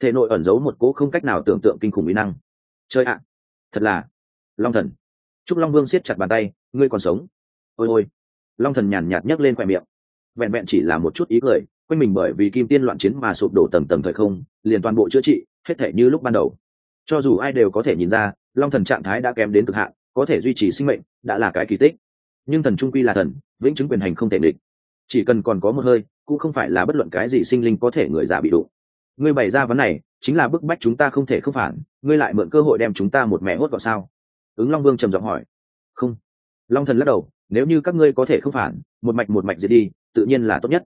Thể nội ẩn giấu một cỗ không cách nào tưởng tượng kinh khủng mỹ năng. Chơi ạ! Thật là! Long thần! Trúc long vương siết chặt bàn tay, ngươi còn sống. Ôi ôi! Long thần nhàn nhạt nhấc lên khoe miệng. Vẹn vẹn chỉ là một chút ý cười, quanh mình bởi vì kim tiên loạn chiến mà sụp đổ tầng tầng thời không, liền toàn bộ chữa trị, hết thể như lúc ban đầu. Cho dù ai đều có thể nhìn ra long thần trạng thái đã kém đến cực hạn, có thể duy trì sinh mệnh đã là cái kỳ tích. Nhưng thần trung quy là thần, vĩnh chứng quyền hành không thể địch chỉ cần còn có một hơi, cũng không phải là bất luận cái gì sinh linh có thể người già bị đụng. Ngươi bày ra vấn này, chính là bức bách chúng ta không thể không phản, ngươi lại mượn cơ hội đem chúng ta một mẹ hốt vào sao? Ứng long vương trầm giọng hỏi. Không. Long thần lắc đầu, nếu như các ngươi có thể không phản, một mạch một mạch diệt đi, tự nhiên là tốt nhất.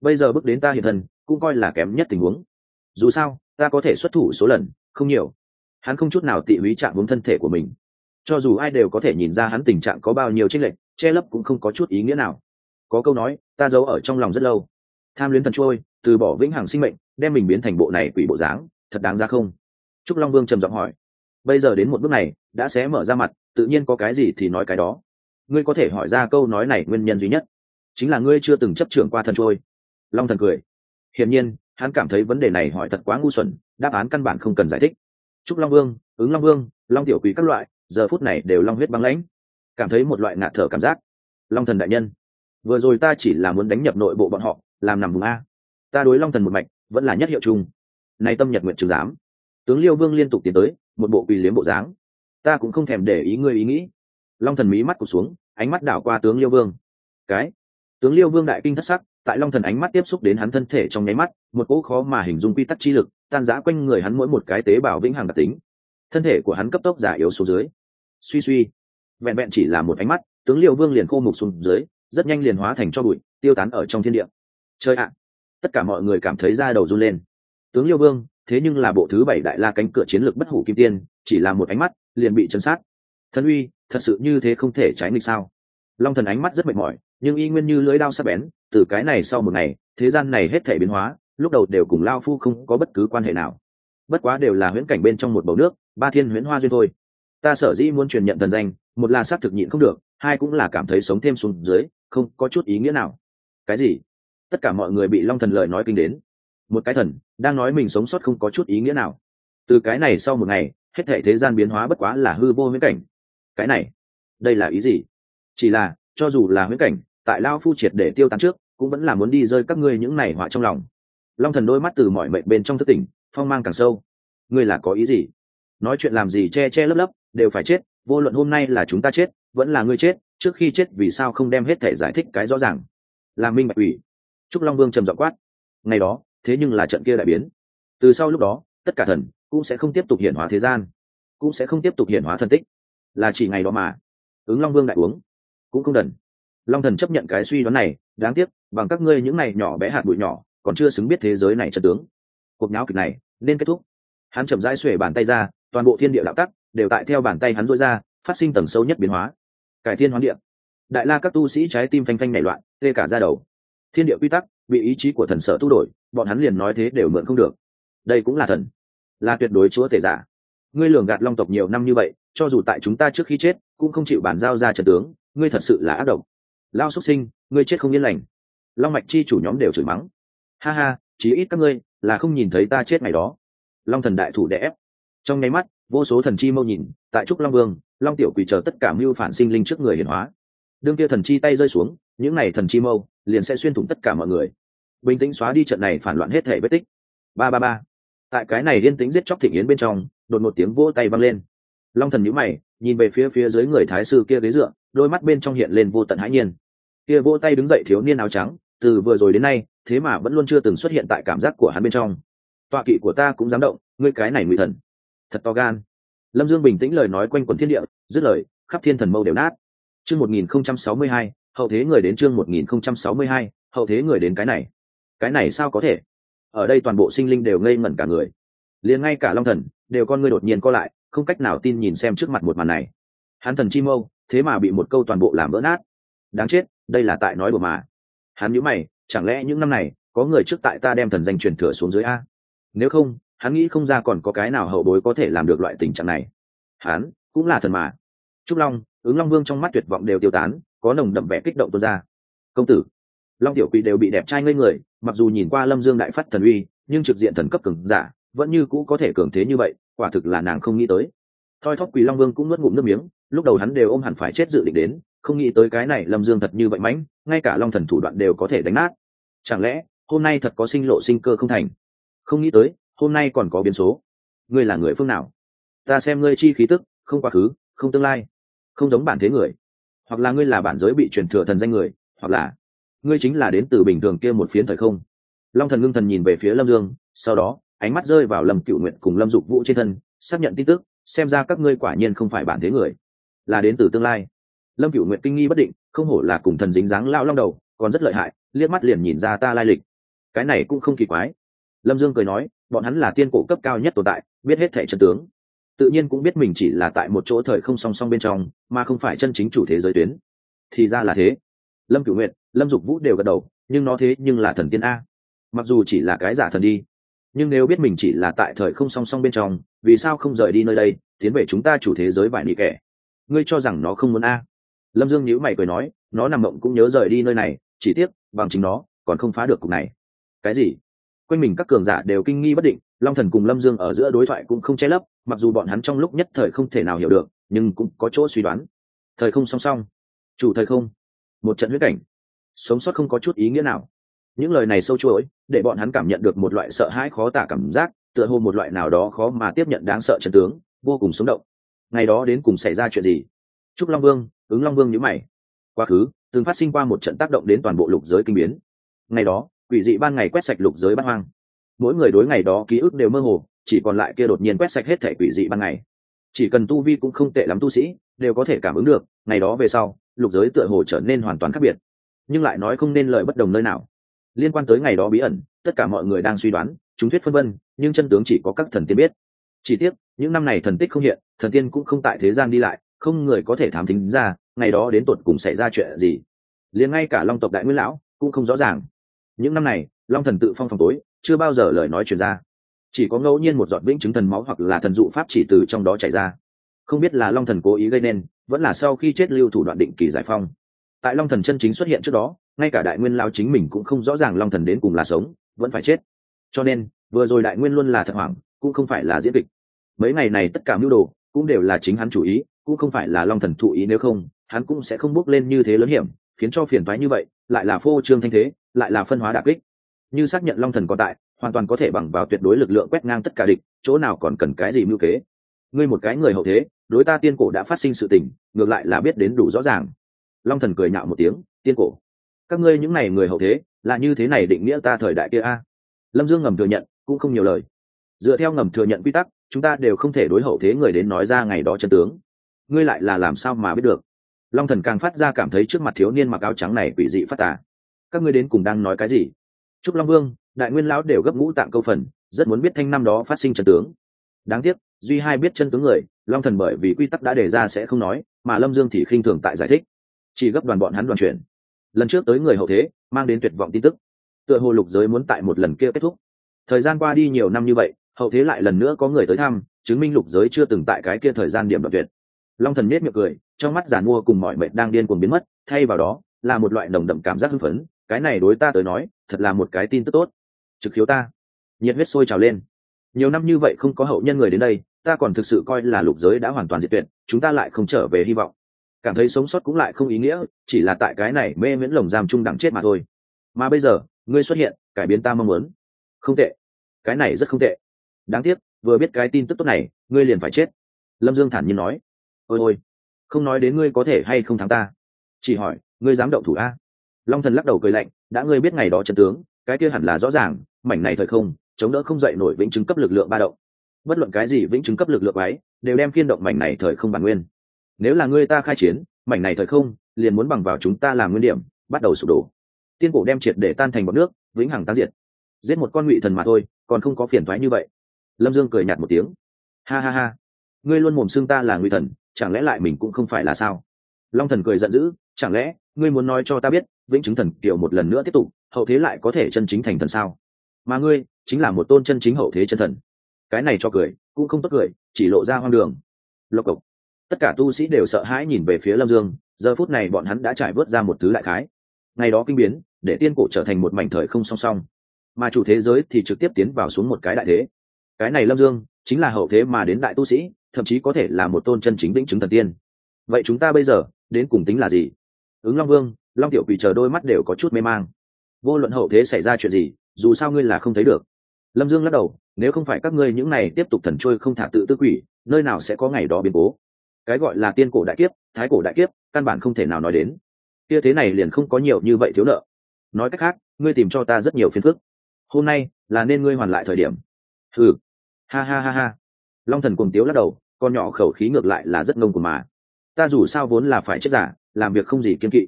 Bây giờ bước đến ta hiện thần, cũng coi là kém nhất tình huống. Dù sao, ta có thể xuất thủ số lần, không nhiều hắn không chút nào tị húy chạm vốn thân thể của mình. Cho dù ai đều có thể nhìn ra hắn tình trạng có bao nhiêu tranh lệch, che lấp cũng không có chút ý nghĩa nào. Có câu nói, ta giấu ở trong lòng rất lâu. Tham luyến thần trôi, từ bỏ vĩnh hằng sinh mệnh, đem mình biến thành bộ này quỷ bộ dáng, thật đáng ra không? Trúc long vương trầm giọng hỏi. Bây giờ đến một bước này, đã xé mở ra mặt, tự nhiên có cái gì thì nói cái đó. Ngươi có thể hỏi ra câu nói này nguyên nhân duy nhất. Chính là ngươi chưa từng chấp trưởng qua thần trôi. Long thần cười. Hiển nhiên, hắn cảm thấy vấn đề này hỏi thật quá ngu xuẩn, đáp án căn bản không cần giải thích trúc long vương, ứng long vương, long tiểu quý các loại, giờ phút này đều long huyết băng lãnh. Cảm thấy một loại ngạt thở cảm giác. Long thần đại nhân, vừa rồi ta chỉ là muốn đánh nhập nội bộ bọn họ, làm nằm vùng a. Ta đối long thần một mạch, vẫn là nhất hiệu chung nay tâm nhật nguyện trường giám. Tướng liêu vương liên tục tiến tới, một bộ quỳ liếm bộ dáng. Ta cũng không thèm để ý ngươi ý nghĩ. Long thần mí mắt cụt xuống, ánh mắt đảo qua tướng liêu vương. Cái? Tướng liêu vương đại kinh thất sắc tại long thần ánh mắt tiếp xúc đến hắn thân thể trong nháy mắt, một cỗ khó mà hình dung quy tắc chi lực, tan giã quanh người hắn mỗi một cái tế bào vĩnh hằng đặc tính. Thân thể của hắn cấp tốc giả yếu xuống dưới. Suy suy. Vẹn vẹn chỉ là một ánh mắt, tướng liêu vương liền khô mục xuống dưới, rất nhanh liền hóa thành cho bụi, tiêu tán ở trong thiên địa. Chơi ạ! Tất cả mọi người cảm thấy da đầu run lên. Tướng liêu vương, thế nhưng là bộ thứ bảy đại la cánh cửa chiến lược bất hủ kim tiên, chỉ là một ánh mắt, liền bị chấn sát. Thân uy, thật sự như thế không thể trái nghịch sao? Long thần ánh mắt rất mệt mỏi, nhưng y nguyên như lưỡi đao sắc bén, từ cái này sau một ngày, thế gian này hết thể biến hóa, lúc đầu đều cùng lao phu không có bất cứ quan hệ nào. Bất quá đều là huyễn cảnh bên trong một bầu nước, ba thiên huyễn hoa duyên thôi. Ta sở dĩ muốn truyền nhận thần danh, một là xác thực nhịn không được, hai cũng là cảm thấy sống thêm xuống dưới, không có chút ý nghĩa nào. Cái gì? Tất cả mọi người bị long thần lời nói kinh đến. Một cái thần, đang nói mình sống sót không có chút ý nghĩa nào. Từ cái này sau một ngày, hết thể thế gian biến hóa bất quá là hư vô huyễn cảnh. Cái này, đây là ý gì? Chỉ là, cho dù là huyễn cảnh, tại lao phu triệt để tiêu tán trước, cũng vẫn là muốn đi rơi các ngươi những này họa trong lòng. Long thần đôi mắt từ mọi mệnh bên trong thất tỉnh, phong mang càng sâu. Ngươi là có ý gì? Nói chuyện làm gì che che lấp lấp, đều phải chết, vô luận hôm nay là chúng ta chết, vẫn là ngươi chết, trước khi chết vì sao không đem hết thể giải thích cái rõ ràng? Là minh bạch ủy trúc long vương trầm giọng quát. Ngày đó, thế nhưng là trận kia đại biến. Từ sau lúc đó, tất cả thần cũng sẽ không tiếp tục hiển hóa thế gian, cũng sẽ không tiếp tục hiển hóa thần tích. Là chỉ ngày đó mà. Ứng long vương đại uống cũng không đần. Long thần chấp nhận cái suy đoán này, đáng tiếc, bằng các ngươi những này nhỏ bé hạt bụi nhỏ, còn chưa xứng biết thế giới này trận tướng. Cuộc nháo kịch này, nên kết thúc. Hắn chậm rãi xuể bàn tay ra, toàn bộ thiên địa đạo tắc, đều tại theo bàn tay hắn dối ra, phát sinh tầng sâu nhất biến hóa. Cải thiên hoán địa. Đại la các tu sĩ trái tim phanh phanh nảy loạn, tê cả ra đầu. Thiên địa quy tắc, bị ý chí của thần sở tu đổi, bọn hắn liền nói thế đều mượn không được. Đây cũng là thần. Là tuyệt đối chúa tể giả. Ngươi lường gạt long tộc nhiều năm như vậy, cho dù tại chúng ta trước khi chết, cũng không chịu bàn giao ra trận tướng ngươi thật sự là ác độc. Lao xuất sinh, ngươi chết không yên lành. Long mạch chi chủ nhóm đều chửi mắng. Ha ha, chí ít các ngươi là không nhìn thấy ta chết ngày đó. Long thần đại thủ đẻ ép. Trong nháy mắt, vô số thần chi mâu nhìn, tại trúc long vương, long tiểu quỳ chờ tất cả mưu phản sinh linh trước người hiển hóa. Đương kia thần chi tay rơi xuống, những n à y thần chi mâu liền sẽ xuyên thủng tất cả mọi người. Bình tĩnh xóa đi trận này phản loạn hết thể vết tích. Ba ba ba. Tại cái này liên tính giết chóc thịnh yến bên trong, đột một tiếng vỗ tay văng lên. Long thần nhíu mày nhìn về phía phía dưới người thái sư kia ghế dựa, đôi mắt bên trong hiện lên vô tận hãi nhiên. Kia vỗ tay đứng dậy thiếu niên áo trắng, từ vừa rồi đến nay, thế mà vẫn luôn chưa từng xuất hiện tại cảm giác của hắn bên trong. Tọa kỵ của ta cũng dám động, ngươi cái này ngụy thần. Thật to gan. Lâm dương bình tĩnh lời nói quanh quần thiên địa, dứt lời, khắp thiên thần mâu đều nát. Chương một nghìn không trăm sáu mươi hai, hậu thế người đến chương một nghìn không trăm sáu mươi hai, hậu thế người đến cái này. Cái này sao có thể? Ở đây toàn bộ sinh linh đều ngây ngẩn cả người. Liền ngay cả long thần, đều con ngươi đột nhiên co lại không cách nào tin nhìn xem trước mặt một màn này. Hắn thần chi mâu, thế mà bị một câu toàn bộ làm vỡ nát. Đáng chết, đây là tại nói bừa mà. Hắn nhữ mày, chẳng lẽ những năm này, có người trước tại ta đem thần danh truyền thừa xuống dưới a? Nếu không, hắn nghĩ không ra còn có cái nào hậu bối có thể làm được loại tình trạng này. Hắn, cũng là thần mà. Trúc long, ứng long vương trong mắt tuyệt vọng đều tiêu tán, có nồng đậm vẻ kích động tuôn ra. Công tử, long tiểu quỷ đều bị đẹp trai ngây người, mặc dù nhìn qua lâm dương đại phát thần uy, nhưng trực diện thần cấp cứng giả vẫn như cũ có thể cường thế như vậy, quả thực là nàng không nghĩ tới. Thoi thóp quỳ long vương cũng nuốt ngụm nước miếng, lúc đầu hắn đều ôm hẳn phải chết dự định đến, không nghĩ tới cái này lâm dương thật như vậy mãnh, ngay cả long thần thủ đoạn đều có thể đánh nát. Chẳng lẽ, hôm nay thật có sinh lộ sinh cơ không thành? Không nghĩ tới, hôm nay còn có biến số. Ngươi là người phương nào? Ta xem ngươi chi khí tức, không quá khứ, không tương lai. Không giống bản thế người. Hoặc là ngươi là bản giới bị truyền thừa thần danh người, hoặc là ngươi chính là đến từ bình thường kia một phiến thời không. Long thần ngưng thần nhìn về phía lâm dương, sau đó ánh mắt rơi vào lâm cựu nguyện cùng lâm dục vũ trên thân, xác nhận tin tức, xem ra các ngươi quả nhiên không phải bản thế người. Là đến từ tương lai. Lâm cựu nguyện kinh nghi bất định, không hổ là cùng thần dính dáng lao long đầu, còn rất lợi hại, liếc mắt liền nhìn ra ta lai lịch. Cái này cũng không kỳ quái. Lâm dương cười nói, bọn hắn là tiên cổ cấp cao nhất tồn tại, biết hết thẻ chân tướng. Tự nhiên cũng biết mình chỉ là tại một chỗ thời không song song bên trong, mà không phải chân chính chủ thế giới tuyến. Thì ra là thế. Lâm cửu nguyện lâm dục vũ đều gật đầu, nhưng nó thế nhưng là thần tiên a. Mặc dù chỉ là cái giả thần đi nhưng nếu biết mình chỉ là tại thời không song song bên trong, vì sao không rời đi nơi đây, tiến về chúng ta chủ thế giới vải nị kẻ? Ngươi cho rằng nó không muốn a? Lâm dương nhíu mày cười nói, nó nằm mộng cũng nhớ rời đi nơi này, chỉ tiếc, bằng chính nó còn không phá được cục này. Cái gì? Quanh mình các cường giả đều kinh nghi bất định, long thần cùng lâm dương ở giữa đối thoại cũng không che lấp, mặc dù bọn hắn trong lúc nhất thời không thể nào hiểu được, nhưng cũng có chỗ suy đoán. Thời không song song. Chủ thời không. Một trận huyết cảnh. Sống sót không có chút ý nghĩa nào những lời này sâu chuỗi, để bọn hắn cảm nhận được một loại sợ hãi khó tả cảm giác, tựa hồ một loại nào đó khó mà tiếp nhận đáng sợ trận tướng, vô cùng sống động. Ngày đó đến cùng xảy ra chuyện gì? Trúc long vương, ứng long vương nhữ mày. Quá khứ, từng phát sinh qua một trận tác động đến toàn bộ lục giới kinh biến. Ngày đó, quỷ dị ban ngày quét sạch lục giới bắt hoang. Mỗi người đối ngày đó ký ức đều mơ hồ, chỉ còn lại kia đột nhiên quét sạch hết thể quỷ dị ban ngày. Chỉ cần tu vi cũng không tệ lắm tu sĩ, đều có thể cảm ứng được, ngày đó về sau, lục giới tựa hồ trở nên hoàn toàn khác biệt. Nhưng lại nói không nên lời bất đồng nơi nào liên quan tới ngày đó bí ẩn, tất cả mọi người đang suy đoán, chúng thuyết phân vân, nhưng chân tướng chỉ có các thần tiên biết. Chỉ tiếc, những năm này thần tích không hiện, thần tiên cũng không tại thế gian đi lại, không người có thể thám thính ra, ngày đó đến tột cùng xảy ra chuyện gì. Liền ngay cả long tộc đại nguyên lão cũng không rõ ràng. Những năm này, long thần tự phong phòng tối, chưa bao giờ lời nói chuyển ra. Chỉ có ngẫu nhiên một giọt vĩnh chứng thần máu hoặc là thần dụ pháp chỉ từ trong đó chảy ra. Không biết là long thần cố ý gây nên, vẫn là sau khi chết lưu thủ đoạn định kỳ giải phong tại long thần chân chính xuất hiện trước đó, ngay cả đại nguyên lao chính mình cũng không rõ ràng long thần đến cùng là sống, vẫn phải chết. Cho nên, vừa rồi đại nguyên luôn là thật hoảng, cũng không phải là diễn kịch. Mấy ngày này tất cả mưu đồ cũng đều là chính hắn chủ ý, cũng không phải là long thần thụ ý nếu không, hắn cũng sẽ không bước lên như thế lớn hiểm, khiến cho phiền thoái như vậy, lại là phô trương thanh thế, lại là phân hóa đạp kích. Như xác nhận long thần còn tại, hoàn toàn có thể bằng vào tuyệt đối lực lượng quét ngang tất cả địch, chỗ nào còn cần cái gì mưu kế. Ngươi một cái người hậu thế, đối ta tiên cổ đã phát sinh sự tình, ngược lại là biết đến đủ rõ ràng long thần cười nhạo một tiếng, tiên cổ, các ngươi những n à y người hậu thế, là như thế này định nghĩa ta thời đại kia a? Lâm dương ngầm thừa nhận, cũng không nhiều lời. Dựa theo ngầm thừa nhận quy tắc, chúng ta đều không thể đối hậu thế người đến nói ra ngày đó chân tướng. Ngươi lại là làm sao mà biết được? Long thần càng phát ra cảm thấy trước mặt thiếu niên mặc áo trắng này quỷ dị phát tà. Các ngươi đến cùng đang nói cái gì? Trúc long vương, đại nguyên lão đều gấp ngũ tạng câu phần, rất muốn biết thanh năm đó phát sinh chân tướng. Đáng tiếc, duy hai biết chân tướng người, long thần bởi vì quy tắc đã đề ra sẽ không nói, mà lâm dương thì khinh thường tại giải thích chỉ gấp đoàn bọn hắn đoàn chuyển. Lần trước tới người hậu thế, mang đến tuyệt vọng tin tức. Tựa hồ lục giới muốn tại một lần kia kết thúc. Thời gian qua đi nhiều năm như vậy, hậu thế lại lần nữa có người tới thăm, chứng minh lục giới chưa từng tại cái kia thời gian điểm đoạn tuyệt. Long thần nết miệng cười, trong mắt giàn mua cùng mọi mệt đang điên cuồng biến mất, thay vào đó, là một loại nồng đậm cảm giác hưng phấn. Cái này đối ta tới nói, thật là một cái tin tức tốt. Trực khiếu ta. Nhiệt huyết sôi trào lên. Nhiều năm như vậy không có hậu nhân người đến đây, ta còn thực sự coi là lục giới đã hoàn toàn diệt tuyệt, chúng ta lại không trở về hy vọng cảm thấy sống sót cũng lại không ý nghĩa, chỉ là tại cái này mê miễn lồng giam trung đẳng chết mà thôi. Mà bây giờ, ngươi xuất hiện, cải biến ta mong muốn. Không tệ. Cái này rất không tệ. Đáng tiếc, vừa biết cái tin tức tốt này, ngươi liền phải chết. Lâm dương thản nhiên nói. Ôi ôi, không nói đến ngươi có thể hay không thắng ta. Chỉ hỏi, ngươi dám động thủ a? Long thần lắc đầu cười lạnh, đã ngươi biết ngày đó trận tướng, cái kia hẳn là rõ ràng, mảnh này thời không, chống đỡ không dậy nổi vĩnh chứng cấp lực lượng ba động. Bất luận cái gì vĩnh chứng cấp lực lượng ấy, đều đem khiên động mảnh này thời không bản nguyên nếu là ngươi ta khai chiến, mảnh này thời không, liền muốn bằng vào chúng ta làm nguyên điểm, bắt đầu sụp đổ. Tiên cổ đem triệt để tan thành bọt nước, vĩnh hằng tan diệt. Giết một con ngụy thần mà thôi, còn không có phiền thoái như vậy. Lâm dương cười nhạt một tiếng. Ha ha ha. Ngươi luôn mồm xưng ta là ngụy thần, chẳng lẽ lại mình cũng không phải là sao? Long thần cười giận dữ. Chẳng lẽ, ngươi muốn nói cho ta biết, vĩnh chứng thần kiểu một lần nữa tiếp tục, hậu thế lại có thể chân chính thành thần sao? Mà ngươi, chính là một tôn chân chính hậu thế chân thần. Cái này cho cười, cũng không tốt cười, chỉ lộ ra hoang đường. Lộc cộc tất cả tu sĩ đều sợ hãi nhìn về phía lâm dương, giờ phút này bọn hắn đã trải vớt ra một thứ đại khái. Ngày đó kinh biến, để tiên cổ trở thành một mảnh thời không song song. Mà chủ thế giới thì trực tiếp tiến vào xuống một cái đại thế. Cái này lâm dương, chính là hậu thế mà đến đại tu sĩ, thậm chí có thể là một tôn chân chính vĩnh chứng thần tiên. Vậy chúng ta bây giờ, đến cùng tính là gì? Ứng long vương, long tiểu quỷ chờ đôi mắt đều có chút mê mang. Vô luận hậu thế xảy ra chuyện gì, dù sao ngươi là không thấy được. Lâm dương lắc đầu, nếu không phải các ngươi những này tiếp tục thần trôi không thả tự tư quỷ, nơi nào sẽ có ngày đó biến cố? Cái gọi là tiên cổ đại kiếp, thái cổ đại kiếp, căn bản không thể nào nói đến. Kia thế này liền không có nhiều như vậy thiếu nợ. Nói cách khác, ngươi tìm cho ta rất nhiều phiền phức. Hôm nay, là nên ngươi hoàn lại thời điểm. Ừ ha ha ha ha. Long thần cùng tiếu lắc đầu, con nhỏ khẩu khí ngược lại là rất ngông của mà. Ta dù sao vốn là phải chết giả, làm việc không gì kiên kỵ.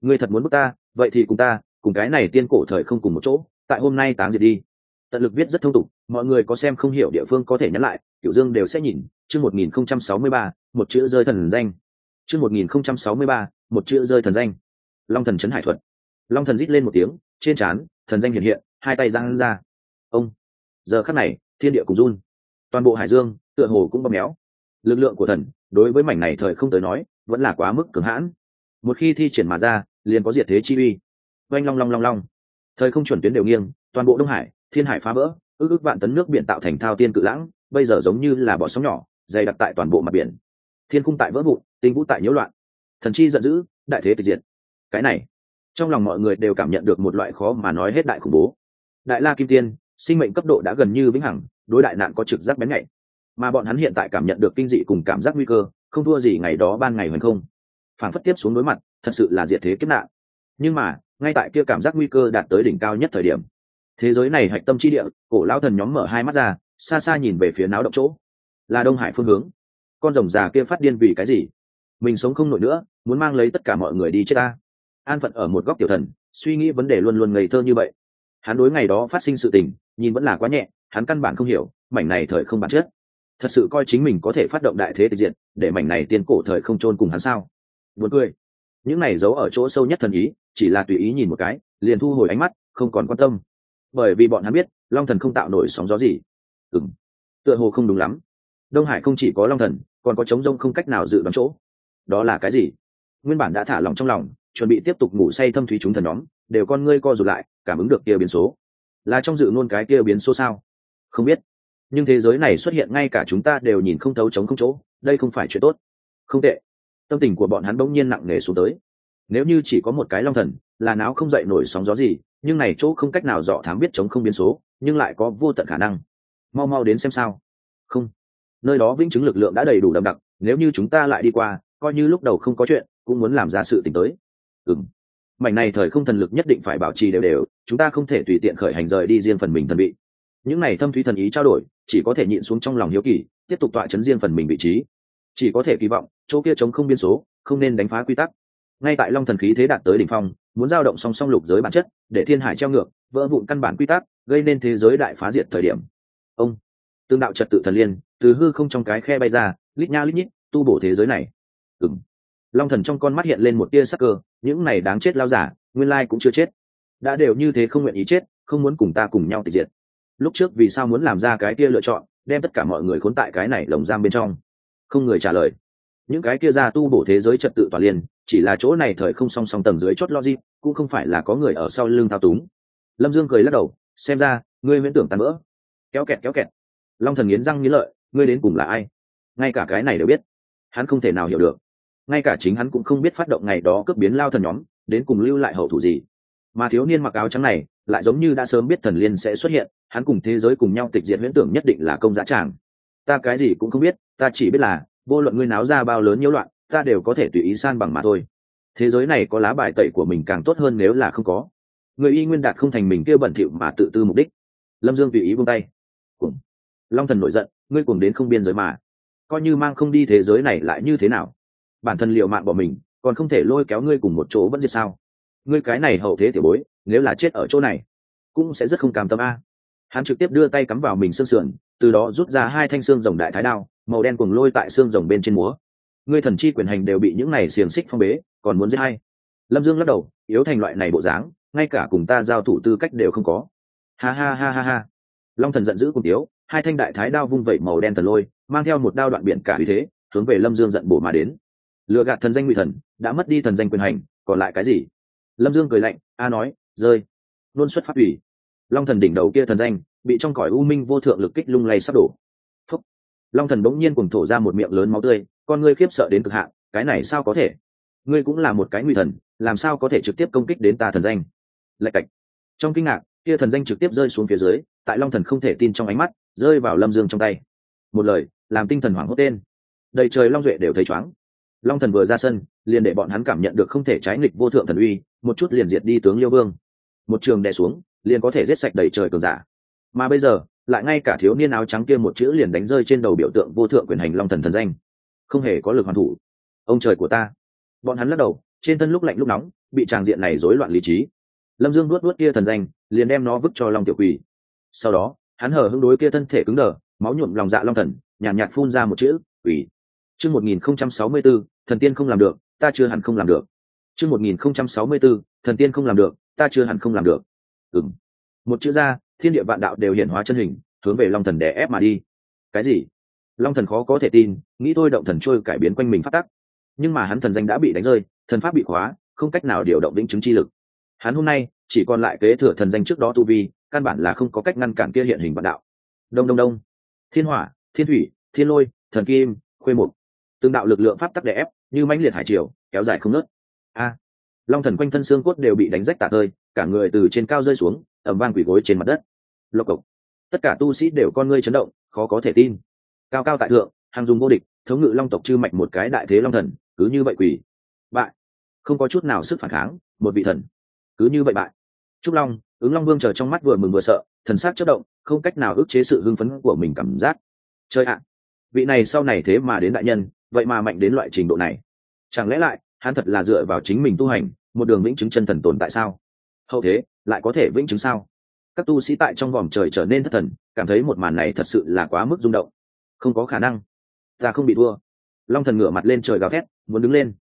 Ngươi thật muốn bước ta, vậy thì cùng ta, cùng cái này tiên cổ thời không cùng một chỗ, tại hôm nay táng diệt đi. Tận lực viết rất thông tục, mọi người có xem không hiểu địa phương có thể nhắn lại, tiểu dương đều sẽ nhìn, chương một nghìn không trăm sáu mươi ba một chữ rơi thần danh. Chương một nghìn không trăm sáu mươi ba, một chữ rơi thần danh. Long thần trấn hải thuật. Long thần rít lên một tiếng, trên trán, thần danh hiện hiện, hai tay giang ra. Ông. Giờ khắc này, thiên địa cùng run. Toàn bộ hải dương, tựa hồ cũng bóp méo. Lực lượng của thần, đối với mảnh này thời không tới nói, vẫn là quá mức cường hãn. Một khi thi triển mà ra, liền có diệt thế chi uy. Oanh long long long long. Thời không chuẩn tuyến đều nghiêng, toàn bộ đông hải, thiên hải phá vỡ, ước ước vạn tấn nước biển tạo thành thao tiên cự lãng, bây giờ giống như là bọ sóng nhỏ, dày đặc tại toàn bộ mặt biển thiên cung tại vỡ vụn, tinh vũ tại nhiễu loạn. Thần chi giận dữ, đại thế tịch diệt. Cái này, trong lòng mọi người đều cảm nhận được một loại khó mà nói hết đại khủng bố. Đại la kim tiên, sinh mệnh cấp độ đã gần như vĩnh hằng, đối đại nạn có trực giác bén nhạy. Mà bọn hắn hiện tại cảm nhận được kinh dị cùng cảm giác nguy cơ, không thua gì ngày đó ban ngày hoành không. Phản phất tiếp xuống đối mặt, thật sự là diệt thế kiếp nạn. Nhưng mà, ngay tại kia cảm giác nguy cơ đạt tới đỉnh cao nhất thời điểm, thế giới này hạch tâm chi địa, cổ lão thần nhóm mở hai mắt ra, xa xa nhìn về phía náo động chỗ. Là đông hải phương hướng con rồng già kia phát điên vì cái gì? Mình sống không nổi nữa, muốn mang lấy tất cả mọi người đi chết ta. An phận ở một góc tiểu thần, suy nghĩ vấn đề luôn luôn ngây thơ như vậy. Hắn đối ngày đó phát sinh sự tình, nhìn vẫn là quá nhẹ, hắn căn bản không hiểu, mảnh này thời không bản chất. Thật sự coi chính mình có thể phát động đại thế tịch diện để mảnh này tiên cổ thời không chôn cùng hắn sao? Buồn cười. Những này giấu ở chỗ sâu nhất thần ý, chỉ là tùy ý nhìn một cái, liền thu hồi ánh mắt, không còn quan tâm. Bởi vì bọn hắn biết, long thần không tạo nổi sóng gió gì. Ừ tựa hồ không đúng lắm đông hải không chỉ có long thần, còn có trống rông không cách nào dự đoán chỗ. Đó là cái gì? Nguyên bản đã thả lòng trong lòng, chuẩn bị tiếp tục ngủ say thâm thúy chúng thần nhóm, đều con ngươi co rụt lại, cảm ứng được kia biến số. Là trong dự ngôn cái kia biến số sao? Không biết. Nhưng thế giới này xuất hiện ngay cả chúng ta đều nhìn không thấu chống không chỗ, đây không phải chuyện tốt. Không tệ. Tâm tình của bọn hắn bỗng nhiên nặng nề xuống tới. Nếu như chỉ có một cái long thần, là não không dậy nổi sóng gió gì, nhưng này chỗ không cách nào dọ thám biết chống không biến số, nhưng lại có vô tận khả năng. Mau mau đến xem sao. Không nơi đó vĩnh chứng lực lượng đã đầy đủ đậm đặc, nếu như chúng ta lại đi qua, coi như lúc đầu không có chuyện, cũng muốn làm ra sự t tới. Ừng mảnh này thời không thần lực nhất định phải bảo trì đều đều, chúng ta không thể tùy tiện khởi hành rời đi riêng phần mình thần bị. Những này thâm thúy thần ý trao đổi, chỉ có thể nhịn xuống trong lòng hiếu kỳ, tiếp tục tọa chấn riêng phần mình vị trí. Chỉ có thể kỳ vọng, chỗ kia chống không biên số, không nên đánh phá quy tắc. Ngay tại long thần khí thế đạt tới đ ỉ n h phong, muốn giao động song song lục giới bản chất, để thiên hải treo ngược, vỡ vụn căn bản quy tắc, gây nên thế giới đại phá diệt thời điểm. Ông. Tương đạo trật tự thần liên từ hư không trong cái khe bay ra, lít nha lít nhít, tu bổ thế giới này. Ừng long thần trong con mắt hiện lên một tia sắc cơ, những này đáng chết lao giả, nguyên lai cũng chưa chết. Đã đều như thế không nguyện ý chết, không muốn cùng ta cùng nhau tịch diệt. Lúc trước vì sao muốn làm ra cái kia lựa chọn, đem tất cả mọi người khốn tại cái này lồng giam bên trong? Không người trả lời. Những cái kia ra tu bổ thế giới trật tự toàn liên chỉ là chỗ này thời không song song tầng dưới chốt logic, cũng không phải là có người ở sau lưng thao túng. Lâm dương cười lắc đầu, xem ra, ngươi miễn tưởng tàn vỡ kéo kẹt kéo kẹt. Long thần nghiến răng nghiến lợi ngươi đến cùng là ai? Ngay cả cái này đều biết. Hắn không thể nào hiểu được. Ngay cả chính hắn cũng không biết phát động ngày đó cướp biến lao thần nhóm, đến cùng lưu lại hậu thủ gì. Mà thiếu niên mặc áo trắng này, lại giống như đã sớm biết thần liên sẽ xuất hiện, hắn cùng thế giới cùng nhau tịch diện huyễn tưởng nhất định là công giá tràng. Ta cái gì cũng không biết, ta chỉ biết là, vô luận ngươi náo ra bao lớn nhiễu loạn, ta đều có thể tùy ý san bằng mà thôi. Thế giới này có lá bài tẩy của mình càng tốt hơn nếu là không có. Người y nguyên đạt không thành mình kia bẩn thỉu mà tự tư mục đích. Lâm dương tùy ý buông tay. Cùng. Long thần nổi giận ngươi cùng đến không biên giới mà. Coi như mang không đi thế giới này lại như thế nào? Bản thân liệu mạng bỏ mình, còn không thể lôi kéo ngươi cùng một chỗ vẫn diệt sao? Ngươi cái này hậu thế tiểu bối, nếu là chết ở chỗ này, cũng sẽ rất không cam tâm a. Hắn trực tiếp đưa tay cắm vào mình xương sườn, từ đó rút ra hai thanh xương rồng đại thái đao, màu đen cùng lôi tại xương rồng bên trên múa. Ngươi thần chi quyền hành đều bị những này xiềng xích phong bế, còn muốn giết hay lâm dương lắc đầu, yếu thành loại này bộ dáng, ngay cả cùng ta giao thủ tư cách đều không có. Ha ha ha ha ha. Long thần giận dữ cùng tiếu hai thanh đại thái đao vung vẩy màu đen thần lôi, mang theo một đao đoạn biển cả vì thế, hướng về lâm dương giận bổ mà đến. Lựa gạt thần danh ngụy thần, đã mất đi thần danh quyền hành, còn lại cái gì? Lâm dương cười lạnh, a nói, rơi. Luôn xuất phát ủy. Long thần đỉnh đầu kia thần danh, bị trong cõi u minh vô thượng lực kích lung lay sắp đổ. Phúc. long thần bỗng nhiên cùng thổ ra một miệng lớn máu tươi, con ngươi khiếp sợ đến cực hạn, cái này sao có thể? Ngươi cũng là một cái nguy thần, làm sao có thể trực tiếp công kích đến ta thần danh? Lạch cạch. Trong kinh ngạc, kia thần danh trực tiếp rơi xuống phía dưới, tại long thần không thể tin trong ánh mắt rơi vào lâm dương trong tay. Một lời, làm tinh thần hoảng hốt tên. Đầy trời long duệ đều thấy chóng long thần vừa ra sân, liền để bọn hắn cảm nhận được không thể trái nghịch vô thượng thần uy, một chút liền diệt đi tướng liêu vương. Một trường đè xuống, liền có thể giết sạch đầy trời cường giả. Mà bây giờ, lại ngay cả thiếu niên áo trắng kia một chữ liền đánh rơi trên đầu biểu tượng vô thượng quyền hành long thần thần danh. Không hề có lực hoàn thủ. Ông trời của ta. Bọn hắn lắc đầu, trên thân lúc lạnh lúc nóng, bị tràng diện này rối loạn lý trí. Lâm dương nuốt nuốt kia thần danh, liền đem nó vứt cho long tiểu quỳ. Sau đó hắn hở hứng đối kia thân thể cứng đờ máu nhuộm lòng dạ long thần nhàn nhạt, nhạt phun ra một chữ ủy. chương một nghìn không trăm sáu mươi b thần tiên không làm được ta chưa hẳn không làm được. Chương một nghìn không trăm sáu mươi b thần tiên không làm được ta chưa hẳn không làm được. Ừng một chữ ra thiên địa vạn đạo đều hiện hóa chân hình hướng về long thần đè ép mà đi. Cái gì? Long thần khó có thể tin nghĩ thôi động thần trôi cải biến quanh mình phát tắc. Nhưng mà hắn thần danh đã bị đánh rơi thần pháp bị khóa không cách nào điều động vĩnh chứng chi lực. Hắn hôm nay chỉ còn lại kế thừa thần danh trước đó tu vi căn bản là không có cách ngăn cản kia hiện hình vạn đạo. Đông đông đông. Thiên hỏa, thiên thủy, thiên lôi, thần kim, khuê mục. Tương đạo lực lượng pháp tắc đè ép, như mãnh liệt hải triều, kéo dài không nớt a. Long thần quanh thân xương cốt đều bị đánh rách tạ tơi, cả người từ trên cao rơi xuống ẩm vang quỷ gối trên mặt đất. Lộc cộc. Tất cả tu sĩ đều con ngươi chấn động, khó có thể tin. Cao cao tại thượng hàng dùng vô địch, thống ngự long tộc chư mạch một cái đại thế long thần, cứ như vậy quỷ bại. Không có chút nào sức phản kháng, một vị thần. Cứ như vậy bại. Trúc long ứng long vương chờ trong mắt vừa mừng vừa sợ, thần sắc chất động, không cách nào ức chế sự hưng phấn của mình cảm giác. Chơi ạ, vị này sau này thế mà đến đại nhân, vậy mà mạnh đến loại trình độ này. Chẳng lẽ lại, hắn thật là dựa vào chính mình tu hành, một đường vĩnh chứng chân thần tồn tại sao? Hậu thế, lại có thể vĩnh chứng sao? Các tu sĩ tại trong vòng trời trở nên thất thần, cảm thấy một màn này thật sự là quá mức rung động. Không có khả năng. Ta không bị thua. Long thần ngửa mặt lên trời gào thét, muốn đứng lên.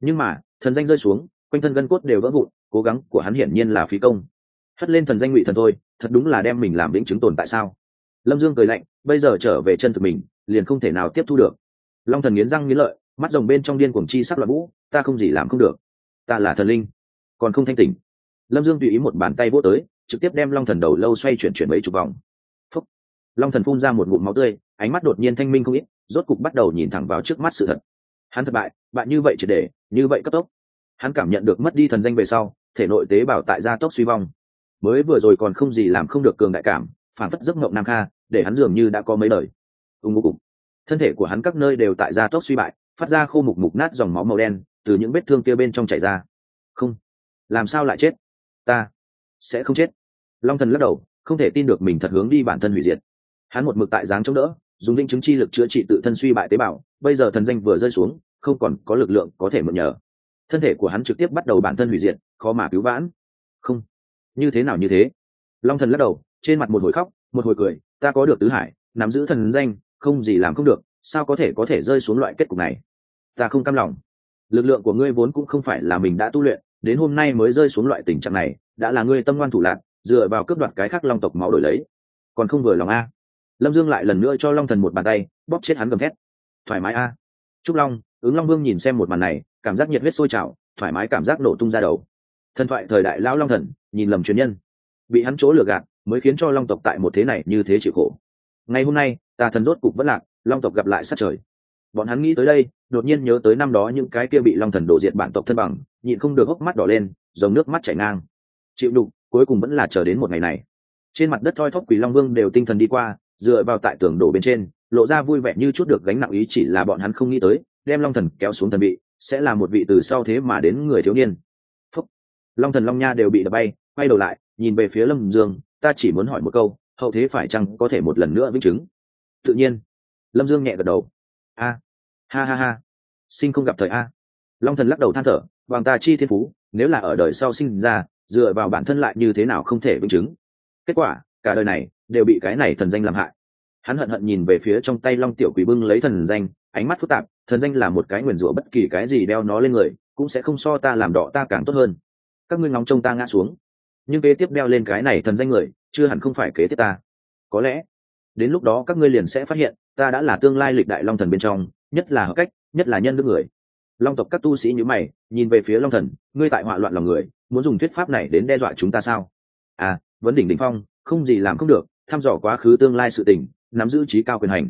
Nhưng mà, thần danh rơi xuống, quanh thân gân cốt đều vỡ vụn, cố gắng của hắn hiển nhiên là phí công hất lên thần danh ngụy thần thôi, thật đúng là đem mình làm lĩnh chứng tồn tại sao? Lâm dương cười lạnh, bây giờ trở về chân thực mình, liền không thể nào tiếp thu được. Long thần nghiến răng nghiến lợi, mắt rồng bên trong điên cuồng chi sắc loạn vũ, ta không gì làm không được. Ta là thần linh, còn không thanh tỉnh. Lâm dương tùy ý một bàn tay vô tới, trực tiếp đem long thần đầu lâu xoay chuyển chuyển mấy chục vòng. Phúc. long thần phun ra một ngụm máu tươi, ánh mắt đột nhiên thanh minh không ít, rốt cục bắt đầu nhìn thẳng vào trước mắt sự thật. Hắn thất bại bạn như vậy chỉ để, như vậy cấp tốc. Hắn cảm nhận được mất đi thần danh về sau, thể nội tế bào tại gia tốc suy vong mới vừa rồi còn không gì làm không được cường đại cảm phản phất giấc mộng nam kha, để hắn dường như đã có mấy lời ưng ngô cục thân thể của hắn các nơi đều tại gia tốc suy bại, phát ra khô mục mục nát dòng máu màu đen, từ những vết thương kia bên trong chảy ra. Không. Làm sao lại chết? Ta sẽ không chết. Long thần lắc đầu, không thể tin được mình thật hướng đi bản thân hủy diệt. Hắn một mực tại dáng chống đỡ, dùng linh chứng chi lực chữa trị tự thân suy bại tế bào, bây giờ thần danh vừa rơi xuống, không còn có lực lượng có thể mượn nhờ. Thân thể của hắn trực tiếp bắt đầu bản thân hủy diệt, khó mà cứu vãn. Không như thế nào như thế? Long thần lắc đầu, trên mặt một hồi khóc, một hồi cười, ta có được tứ hải, nắm giữ thần danh, không gì làm không được, sao có thể có thể rơi xuống loại kết cục này? Ta không cam lòng. Lực lượng của ngươi vốn cũng không phải là mình đã tu luyện, đến hôm nay mới rơi xuống loại tình trạng này, đã là ngươi tâm ngoan thủ lạc, dựa vào cướp đoạt cái khác long tộc máu đổi lấy. Còn không vừa lòng a. Lâm dương lại lần nữa cho long thần một bàn tay, bóp chết hắn gầm thét. Thoải mái a. Trúc long, ứng long vương nhìn xem một màn này, cảm giác nhiệt huyết sôi trào, thoải mái cảm giác nổ tung ra đầu. Thần thoại thời đại lão long thần nhìn lầm truyền nhân. Bị hắn chỗ lừa gạt mới khiến cho long tộc tại một thế này như thế chịu khổ. Ngày hôm nay, tà thần rốt cục vẫn lạc, long tộc gặp lại sát trời. Bọn hắn nghĩ tới đây, đột nhiên nhớ tới năm đó những cái kia bị long thần đổ diệt bản tộc thân bằng, nhịn không được hốc mắt đỏ lên, dòng nước mắt chảy ngang. Chịu đục, cuối cùng vẫn là chờ đến một ngày này. Trên mặt đất thoi thóp quỷ long vương đều tinh thần đi qua, dựa vào tại tường đổ bên trên, lộ ra vui vẻ như chút được gánh nặng ý chỉ là bọn hắn không nghĩ tới, đem long thần kéo xuống thần vị sẽ là một vị từ sau thế mà đến người thiếu niên. Phúc. long thần long nha đều bị đập bay quay đầu lại, nhìn về phía lâm dương, ta chỉ muốn hỏi một câu, hậu thế phải chăng có thể một lần nữa vĩnh chứng? Tự nhiên. Lâm dương nhẹ gật đầu. A. Ha ha ha. Sinh không gặp thời a. Long thần lắc đầu than thở bằng ta chi thiên phú, nếu là ở đời sau sinh ra, dựa vào bản thân lại như thế nào không thể vĩnh chứng? Kết quả, cả đời này, đều bị cái này thần danh làm hại. Hắn hận hận nhìn về phía trong tay long tiểu quỷ bưng lấy thần danh, ánh mắt phức tạp, thần danh là một cái nguyền rủa bất kỳ cái gì đeo nó lên người, cũng sẽ không so ta làm đỏ ta càng tốt hơn. Các ngươi ngóng trông ta ngã xuống nhưng kế tiếp đeo lên cái này thần danh người, chưa hẳn không phải kế tiếp ta. Có lẽ, đến lúc đó các ngươi liền sẽ phát hiện, ta đã là tương lai lịch đại long thần bên trong, nhất là hợp cách, nhất là nhân đức người. Long tộc các tu sĩ như mày, nhìn về phía long thần, ngươi tại họa loạn lòng người, muốn dùng thuyết pháp này đến đe dọa chúng ta sao? À vấn đỉnh đỉnh phong, không gì làm không được, thăm dò quá khứ tương lai sự tình, nắm giữ trí cao quyền hành.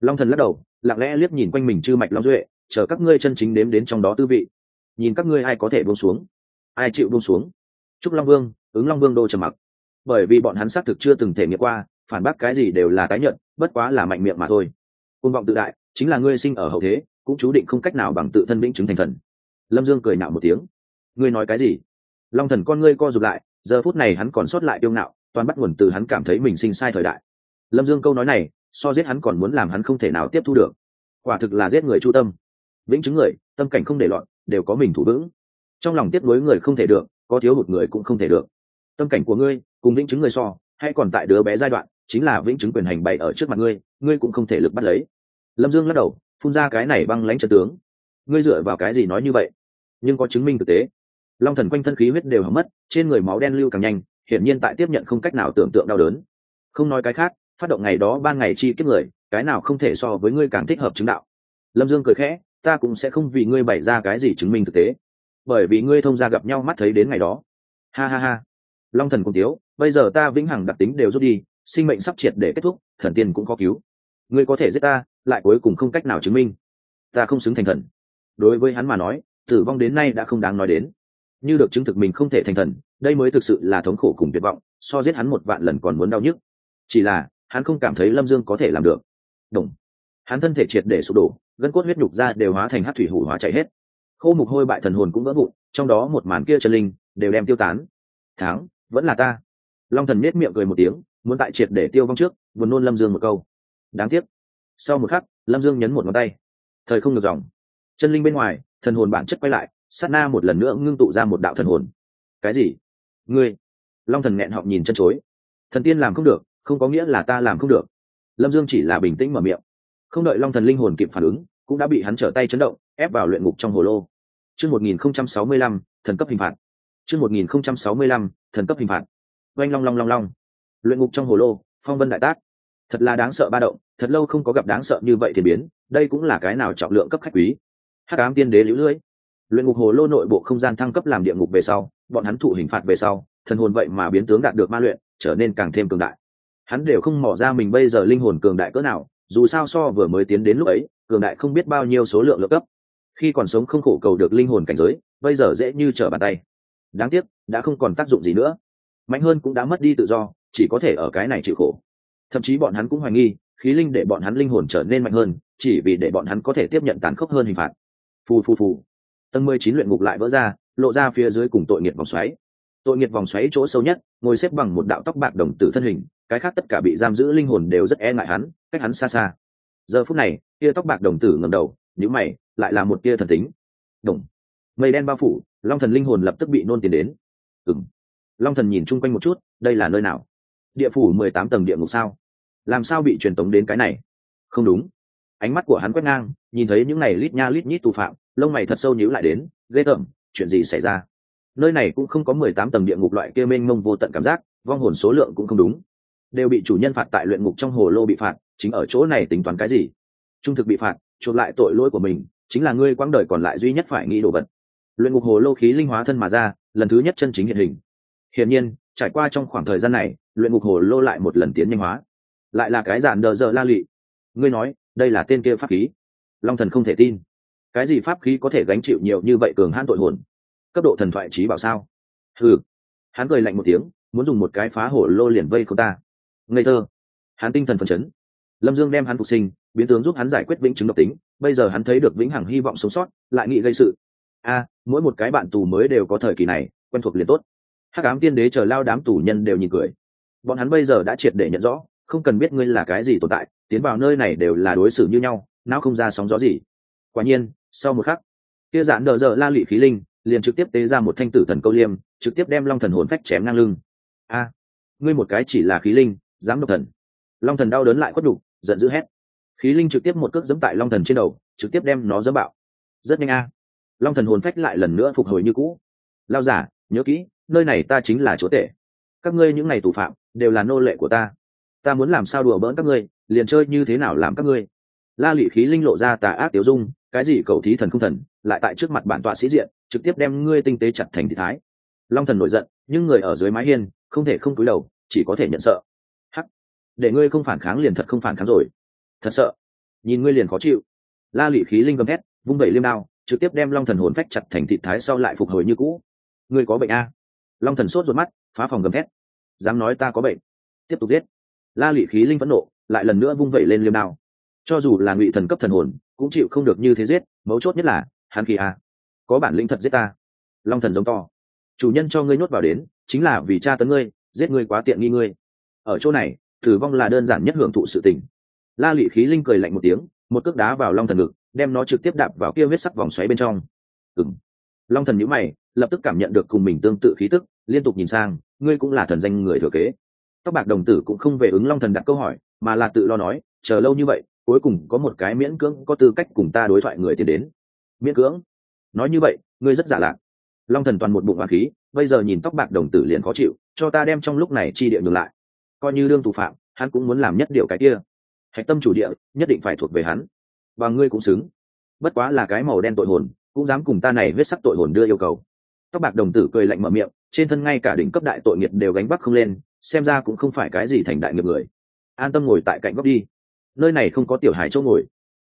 Long thần lắc đầu, lặng lẽ liếc nhìn quanh mình chư mạch long duệ, chờ các ngươi chân chính đếm đến trong đó tư vị. Nhìn các ngươi ai có thể buông xuống, ai chịu buông xuống. Chúc long vương ứng long vương đô trầm mặc. Bởi vì bọn hắn xác thực chưa từng thể nghiệm qua, phản bác cái gì đều là tái nhận bất quá là mạnh miệng mà thôi. Côn vọng tự đại, chính là ngươi sinh ở hậu thế, cũng chú định không cách nào bằng tự thân vĩnh chứng thành thần. Lâm dương cười nạo một tiếng. Ngươi nói cái gì? Long thần con ngươi co rụt lại, giờ phút này hắn còn sót lại yêu ngạo, toàn bắt nguồn từ hắn cảm thấy mình sinh sai thời đại. Lâm dương câu nói này, so giết hắn còn muốn làm hắn không thể nào tiếp thu được. Quả thực là giết người chu tâm. Vĩnh chứng người, tâm cảnh không để loạn đều có mình thủ vững. Trong lòng tiếp nối người không thể được, có thiếu hụt người cũng không thể được tâm cảnh của ngươi, cùng vĩnh chứng người so hay còn tại đứa bé giai đoạn, chính là vĩnh chứng quyền hành bày ở trước mặt ngươi ngươi cũng không thể lực bắt lấy. Lâm dương lắc đầu, phun ra cái này băng lãnh trận tướng. Ngươi dựa vào cái gì nói như vậy? Nhưng có chứng minh thực tế. Long thần quanh thân khí huyết đều hầm mất, trên người máu đen lưu càng nhanh, hiển nhiên tại tiếp nhận không cách nào tưởng tượng đau đớn. Không nói cái khác, phát động ngày đó ban ngày chi kiếp người, cái nào không thể so với ngươi càng thích hợp chứng đạo. Lâm dương cười khẽ, ta cũng sẽ không vì ngươi bày ra cái gì chứng minh thực tế. Bởi vì ngươi thông gia gặp nhau mắt thấy đến ngày đó. Ha ha ha long thần cùng tiếu, bây giờ ta vĩnh hằng đặc tính đều rút đi, sinh mệnh sắp triệt để kết thúc, thần tiên cũng có cứu. Ngươi có thể giết ta, lại cuối cùng không cách nào chứng minh. Ta không xứng thành thần. Đối với hắn mà nói, tử vong đến nay đã không đáng nói đến. Như được chứng thực mình không thể thành thần, đây mới thực sự là thống khổ cùng tuyệt vọng, so giết hắn một vạn lần còn muốn đau nhức. Chỉ là, hắn không cảm thấy lâm dương có thể làm được. Đúng. hắn thân thể triệt để sụp đổ, gân cốt huyết nhục ra đều hóa thành hát thủy hủ hóa chạy hết. Khô mục hôi bại thần hồn cũng vỡ vụn, trong đó một màn kia chân linh đều đem tiêu tán. Tháng vẫn là ta. Long thần nết miệng cười một tiếng, muốn tại triệt để tiêu vong trước, buồn nôn lâm dương một câu. Đáng tiếc. Sau một khắc, lâm dương nhấn một ngón tay. Thời không được dòng. Chân linh bên ngoài, thần hồn bản chất quay lại, sát na một lần nữa ngưng tụ ra một đạo thần hồn. Cái gì? Ngươi. Long thần nghẹn họng nhìn chân chối. Thần tiên làm không được, không có nghĩa là ta làm không được. Lâm dương chỉ là bình tĩnh mở miệng. Không đợi long thần linh hồn kịp phản ứng, cũng đã bị hắn trở tay chấn động, ép vào luyện ngục trong hồ lô. Chương một nghìn không trăm sáu mươi lăm, thần cấp hình phạt chương một nghìn không trăm sáu mươi lăm, thần cấp hình phạt. Oanh long long long long. Luyện ngục trong hồ lô, phong vân đại tác. Thật là đáng sợ ba động, thật lâu không có gặp đáng sợ như vậy thì biến, đây cũng là cái nào trọng lượng cấp khách quý. Hắc ám tiên đế lũ lưỡi luyện ngục hồ lô nội bộ không gian thăng cấp làm địa ngục về sau, bọn hắn thụ hình phạt về sau, thần hồn vậy mà biến tướng đạt được ma luyện, trở nên càng thêm cường đại. Hắn đều không mò ra mình bây giờ linh hồn cường đại cỡ nào, dù sao so vừa mới tiến đến lúc ấy, cường đại không biết bao nhiêu số lượng lực cấp. Khi còn sống không khổ cầu được linh hồn cảnh giới, bây giờ dễ như trở bàn tay đáng tiếc, đã không còn tác dụng gì nữa. Mạnh hơn cũng đã mất đi tự do, chỉ có thể ở cái này chịu khổ. Thậm chí bọn hắn cũng hoài nghi, khí linh để bọn hắn linh hồn trở nên mạnh hơn, chỉ vì để bọn hắn có thể tiếp nhận tàn khốc hơn hình phạt. Phù phù phù. Tầng mười chín luyện ngục lại vỡ ra, lộ ra phía dưới cùng tội nghiệt vòng xoáy. Tội nghiệt vòng xoáy chỗ sâu nhất, ngồi xếp bằng một đạo tóc bạc đồng tử thân hình, cái khác tất cả bị giam giữ linh hồn đều rất e ngại hắn, cách hắn xa xa. Giờ phút này, tia tóc bạc đồng tử ngầm đầu nhữ mày, lại là một tia thần tính. Đồng. Mây đen bao phủ long thần linh hồn lập tức bị nôn tiền đến. Ừng long thần nhìn chung quanh một chút, đây là nơi nào? Địa phủ mười tám tầng địa ngục sao? Làm sao bị truyền tống đến cái này? Không đúng. Ánh mắt của hắn quét ngang, nhìn thấy những này lít nha lít nhít tù phạm, lông mày thật sâu nhíu lại đến, ghê tởm, chuyện gì xảy ra? Nơi này cũng không có mười tám tầng địa ngục loại kia mênh mông vô tận cảm giác, vong hồn số lượng cũng không đúng. Đều bị chủ nhân phạt tại luyện ngục trong hồ lô bị phạt, chính ở chỗ này tính toán cái gì? Trung thực bị phạt, chuộc lại tội lỗi của mình, chính là ngươi quãng đời còn lại duy nhất phải nghĩ đồ vật luyện ngục hồ lô khí linh hóa thân mà ra, lần thứ nhất chân chính hiện hình. Hiển nhiên, trải qua trong khoảng thời gian này, luyện ngục hồ lô lại một lần tiến nhanh hóa. Lại là cái giản đờ giờ la lụy ngươi nói, đây là tên kia pháp khí. Long thần không thể tin. Cái gì pháp khí có thể gánh chịu nhiều như vậy cường hãn tội hồn? Cấp độ thần thoại trí bảo sao? Ừ hắn cười lạnh một tiếng, muốn dùng một cái phá hổ lô liền vây không ta. Ngây thơ. Hắn tinh thần phấn chấn. Lâm dương đem hắn phục sinh, biến tướng giúp hắn giải quyết vĩnh chứng độc tính. Bây giờ hắn thấy được vĩnh hằng hy vọng sống sót, lại nghĩ gây sự. A mỗi một cái bạn tù mới đều có thời kỳ này, quen thuộc liền tốt. Hắc ám tiên đế chờ lao đám tù nhân đều nhìn cười. Bọn hắn bây giờ đã triệt để nhận rõ, không cần biết ngươi là cái gì tồn tại, tiến vào nơi này đều là đối xử như nhau não không ra sóng gió gì. Quả nhiên, sau một khắc, kia dạn đờ dợ la lụy khí linh, liền trực tiếp tế ra một thanh tử thần câu liêm, trực tiếp đem long thần hồn phách chém ngang lưng. A, ngươi một cái chỉ là khí linh, dám độc thần. Long thần đau đớn lại khuất đục giận dữ hét. Khí linh trực tiếp một cước dẫm tại long thần trên đầu, trực tiếp đem nó dẫm bạo. Rất nhanh a long thần hồn phách lại lần nữa phục hồi như cũ. Lao giả nhớ kỹ nơi này ta chính là chỗ tệ các ngươi những ngày tù phạm đều là nô lệ của ta. Ta muốn làm sao đùa bỡn các ngươi liền chơi như thế nào làm các ngươi. La lụy khí linh lộ ra tà ác tiểu dung cái gì cầu thí thần không thần lại tại trước mặt bản tọa sĩ diện trực tiếp đem ngươi tinh tế chặt thành thị thái. Long thần nổi giận nhưng người ở dưới mái hiên không thể không cúi đầu chỉ có thể nhận sợ. Hắc để ngươi không phản kháng liền thật không phản kháng rồi. Thật sợ. Nhìn ngươi liền khó chịu. La lụy khí linh gầm thét, vung vẩy liêm đao trực tiếp đem long thần hồn phách chặt thành thị thái sau lại phục hồi như cũ. Ngươi có bệnh a? Long thần sốt ruột mắt, phá phòng gầm thét. Dám nói ta có bệnh. Tiếp tục giết. La lụy khí linh phẫn nộ, lại lần nữa vung vẩy lên liêm đao. Cho dù là ngụy thần cấp thần hồn, cũng chịu không được như thế giết, mấu chốt nhất là, hắn kỳ a có bản lĩnh thật giết ta. Long thần giống to. Chủ nhân cho ngươi nhốt vào đến, chính là vì cha tấn ngươi, giết ngươi quá tiện nghi ngươi. Ở chỗ này, tử vong là đơn giản nhất hưởng thụ sự tình. La lụy khí linh cười lạnh một tiếng một cước đá vào long thần ngực, đem nó trực tiếp đạp vào kia huyết sắc vòng xoáy bên trong. Ừng long thần nhíu mày, lập tức cảm nhận được cùng mình tương tự khí tức, liên tục nhìn sang, ngươi cũng là thần danh người thừa kế. Tóc bạc đồng tử cũng không về ứng long thần đặt câu hỏi, mà là tự lo nói, chờ lâu như vậy, cuối cùng có một cái miễn cưỡng có tư cách cùng ta đối thoại người tiến đến. Miễn cưỡng? Nói như vậy, ngươi rất giả lạc. Long thần toàn một bụng hoàng khí, bây giờ nhìn tóc bạc đồng tử liền khó chịu, cho ta đem trong lúc này chi địa ngược lại. Coi như đương tù phạm, hắn cũng muốn làm nhất điều cái kia hạch tâm chủ địa, nhất định phải thuộc về hắn. Và ngươi cũng xứng. Bất quá là cái màu đen tội hồn, cũng dám cùng ta này huyết sắc tội hồn đưa yêu cầu. Tóc bạc đồng tử cười lạnh mở miệng, trên thân ngay cả đỉnh cấp đại tội nghiệp đều gánh vác không lên, xem ra cũng không phải cái gì thành đại nghiệp người. An tâm ngồi tại cạnh góc đi. Nơi này không có tiểu hải chỗ ngồi.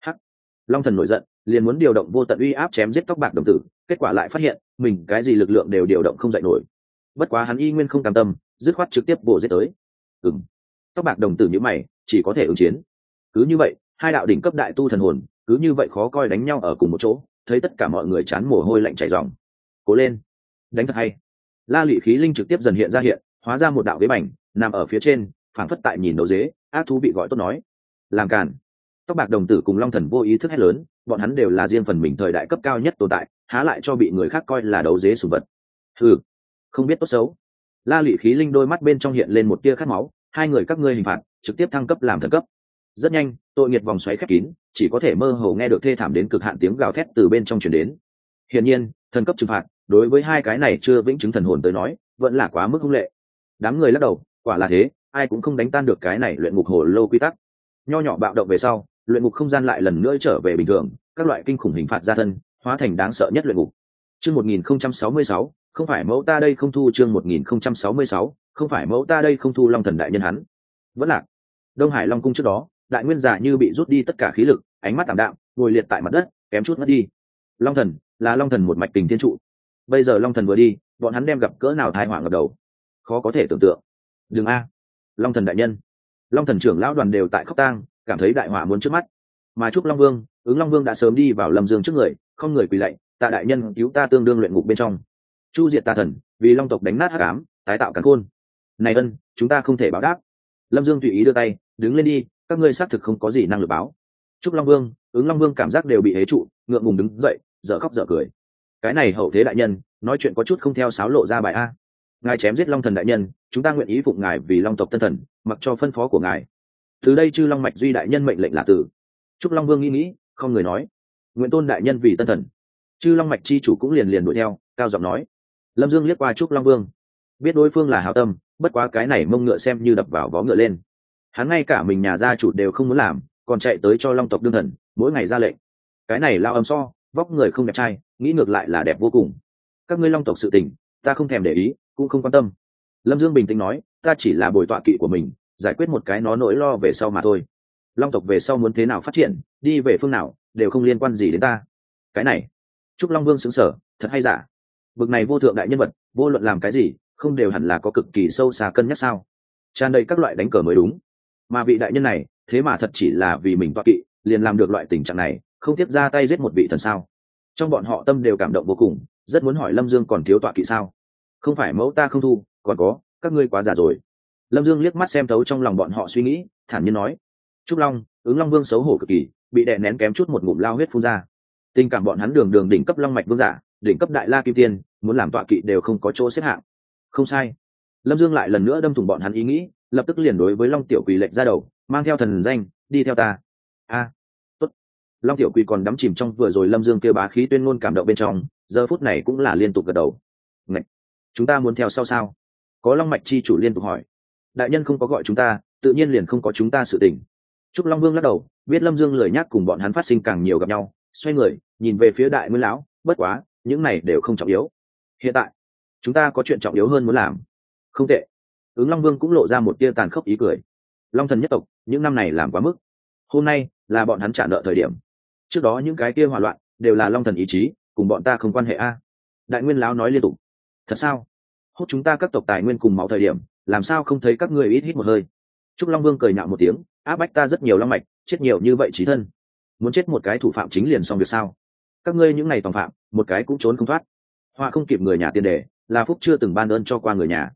Hắc. Long thần nổi giận, liền muốn điều động vô tận uy áp chém giết tóc bạc đồng tử, kết quả lại phát hiện, mình cái gì lực lượng đều điều động không dạy nổi. Bất quá hắn y nguyên không cam tâm, dứt khoát trực tiếp bổ giết tới. Ừng tóc bạc đồng tử nhữ mày chỉ có thể ứng chiến. Cứ như vậy, hai đạo đỉnh cấp đại tu thần hồn, cứ như vậy khó coi đánh nhau ở cùng một chỗ, thấy tất cả mọi người chán mồ hôi lạnh chảy ròng. Cố lên. Đánh thật hay. La lụy khí linh trực tiếp dần hiện ra hiện, hóa ra một đạo ghế bành, nằm ở phía trên, phảng phất tại nhìn đầu dế, ác thú bị gọi tốt nói. Làm càn. Tóc bạc đồng tử cùng long thần vô ý thức hét lớn, bọn hắn đều là riêng phần mình thời đại cấp cao nhất tồn tại, há lại cho bị người khác coi là đấu dế sùng vật. Ừ không biết tốt xấu. La lụy khí linh đôi mắt bên trong hiện lên một tia khát máu, hai người các ngươi hình phạt trực tiếp thăng cấp làm thần cấp. Rất nhanh, tội nghiệt vòng xoáy khép kín, chỉ có thể mơ hồ nghe được thê thảm đến cực hạn tiếng gào thét từ bên trong chuyển đến. Hiển nhiên, thần cấp trừng phạt, đối với hai cái này chưa vĩnh chứng thần hồn tới nói, vẫn là quá mức hung lệ. Đám người lắc đầu, quả là thế, ai cũng không đánh tan được cái này luyện ngục hồ lô quy tắc. Nho nhỏ bạo động về sau, luyện ngục không gian lại lần nữa trở về bình thường, các loại kinh khủng hình phạt gia thân, hóa thành đáng sợ nhất luyện ngục. Chương một nghìn không trăm sáu mươi sáu, không phải mẫu ta đây không thu chương một nghìn không trăm sáu mươi sáu, không phải mẫu ta đây không thu long thần đại nhân hắn. Vẫn lạc đông hải long cung trước đó, đại nguyên giả như bị rút đi tất cả khí lực, ánh mắt tảm đạm, ngồi liệt tại mặt đất, kém chút mất đi. Long thần, là long thần một mạch tình thiên trụ. Bây giờ long thần vừa đi, bọn hắn đem gặp cỡ nào thai họa ngập đầu? Khó có thể tưởng tượng. Đường a. Long thần đại nhân. Long thần trưởng lão đoàn đều tại khóc tang, cảm thấy đại hỏa muốn trước mắt. Mà chúc long vương, ứng long vương đã sớm đi vào lâm dương trước người, không người quỳ lạy, tạ đại nhân, cứu ta tương đương luyện ngục bên trong. Chu diệt tà thần, vì long tộc đánh nát hắc ám, tái tạo cắn khôn. Này ân, chúng ta không thể báo đáp lâm dương tùy ý đưa tay, đứng lên đi, các ngươi xác thực không có gì năng lực báo. Trúc long vương, ứng long vương cảm giác đều bị hế trụ, ngượng ngùng đứng dậy, dở khóc dở cười. Cái này hậu thế đại nhân, nói chuyện có chút không theo sáo lộ ra bài a. Ngài chém giết long thần đại nhân, chúng ta nguyện ý phụng ngài vì long tộc tân thần, mặc cho phân phó của ngài. Từ đây chư long mạch duy đại nhân mệnh lệnh là tử trúc long vương nghĩ nghĩ, không người nói. Nguyện tôn đại nhân vì tân thần. Chư long mạch chi chủ cũng liền liền đuổi theo, cao giọng nói. Lâm dương liếc qua trúc long vương. Biết đối phương là hảo tâm bất quá cái này mông ngựa xem như đập vào vó ngựa lên. Hắn ngay cả mình nhà gia chủ đều không muốn làm, còn chạy tới cho long tộc đương thần, mỗi ngày ra lệnh. Cái này lao âm so, vóc người không đẹp trai, nghĩ ngược lại là đẹp vô cùng. Các ngươi long tộc sự tình, ta không thèm để ý, cũng không quan tâm. Lâm dương bình tĩnh nói, ta chỉ là bồi tọa kỵ của mình, giải quyết một cái nó nỗi lo về sau mà thôi. Long tộc về sau muốn thế nào phát triển, đi về phương nào, đều không liên quan gì đến ta. Cái này chúc long vương xứng sở thật hay giả? Bực này vô thượng đại nhân vật, vô luận làm cái gì không đều hẳn là có cực kỳ sâu xa cân nhắc sao? Tràn đầy các loại đánh cờ mới đúng. Mà vị đại nhân này, thế mà thật chỉ là vì mình toa kỵ, liền làm được loại tình trạng này, không tiếp ra tay giết một vị thần sao? Trong bọn họ tâm đều cảm động vô cùng, rất muốn hỏi lâm dương còn thiếu tọa kỵ sao? Không phải mẫu ta không thu, còn có, các ngươi quá già rồi. Lâm dương liếc mắt xem thấu trong lòng bọn họ suy nghĩ, thản nhiên nói. Trúc long, ứng long vương xấu hổ cực kỳ, bị đè nén kém chút một ngụm lao huyết phun ra. Tình cảm bọn hắn đường đường đỉnh cấp long mạch vương giả, đỉnh cấp đại la kim tiên, muốn làm tọa kỵ đều không có chỗ xếp hạng không sai. Lâm dương lại lần nữa đâm thủng bọn hắn ý nghĩ, lập tức liền đối với long tiểu quỳ lệnh ra đầu, mang theo thần danh, đi theo ta. A, tốt. Long tiểu quỳ còn đắm chìm trong vừa rồi lâm dương kêu bá khí tuyên ngôn cảm động bên trong, giờ phút này cũng là liên tục gật đầu. Ngậy! chúng ta muốn theo sau sao? Có long mạch chi chủ liên tục hỏi. Đại nhân không có gọi chúng ta, tự nhiên liền không có chúng ta sự tình. Trúc long vương lắc đầu, biết lâm dương lời nhắc cùng bọn hắn phát sinh càng nhiều gặp nhau, xoay người, nhìn về phía đại nguyên lão, bất quá, những này đều không trọng yếu. Hiện tại chúng ta có chuyện trọng yếu hơn muốn làm. Không tệ. Ứng long vương cũng lộ ra một tia tàn khốc ý cười. Long thần nhất tộc, những năm này làm quá mức. Hôm nay là bọn hắn trả nợ thời điểm. Trước đó những cái kia hỏa loạn đều là long thần ý chí, cùng bọn ta không quan hệ a. Đại nguyên lão nói liên tục. Thật sao? Hốt chúng ta các tộc tài nguyên cùng máu thời điểm, làm sao không thấy các người ít hít một hơi? Trúc long vương cười nhạo một tiếng. Áp bách ta rất nhiều long mạch, chết nhiều như vậy trí thân. Muốn chết một cái thủ phạm chính liền xong việc sao? Các ngươi những ngày tòng phạm, một cái cũng trốn không thoát. Họa không kịp người nhà tiền đề là phúc chưa từng ban ơn cho qua người nhà.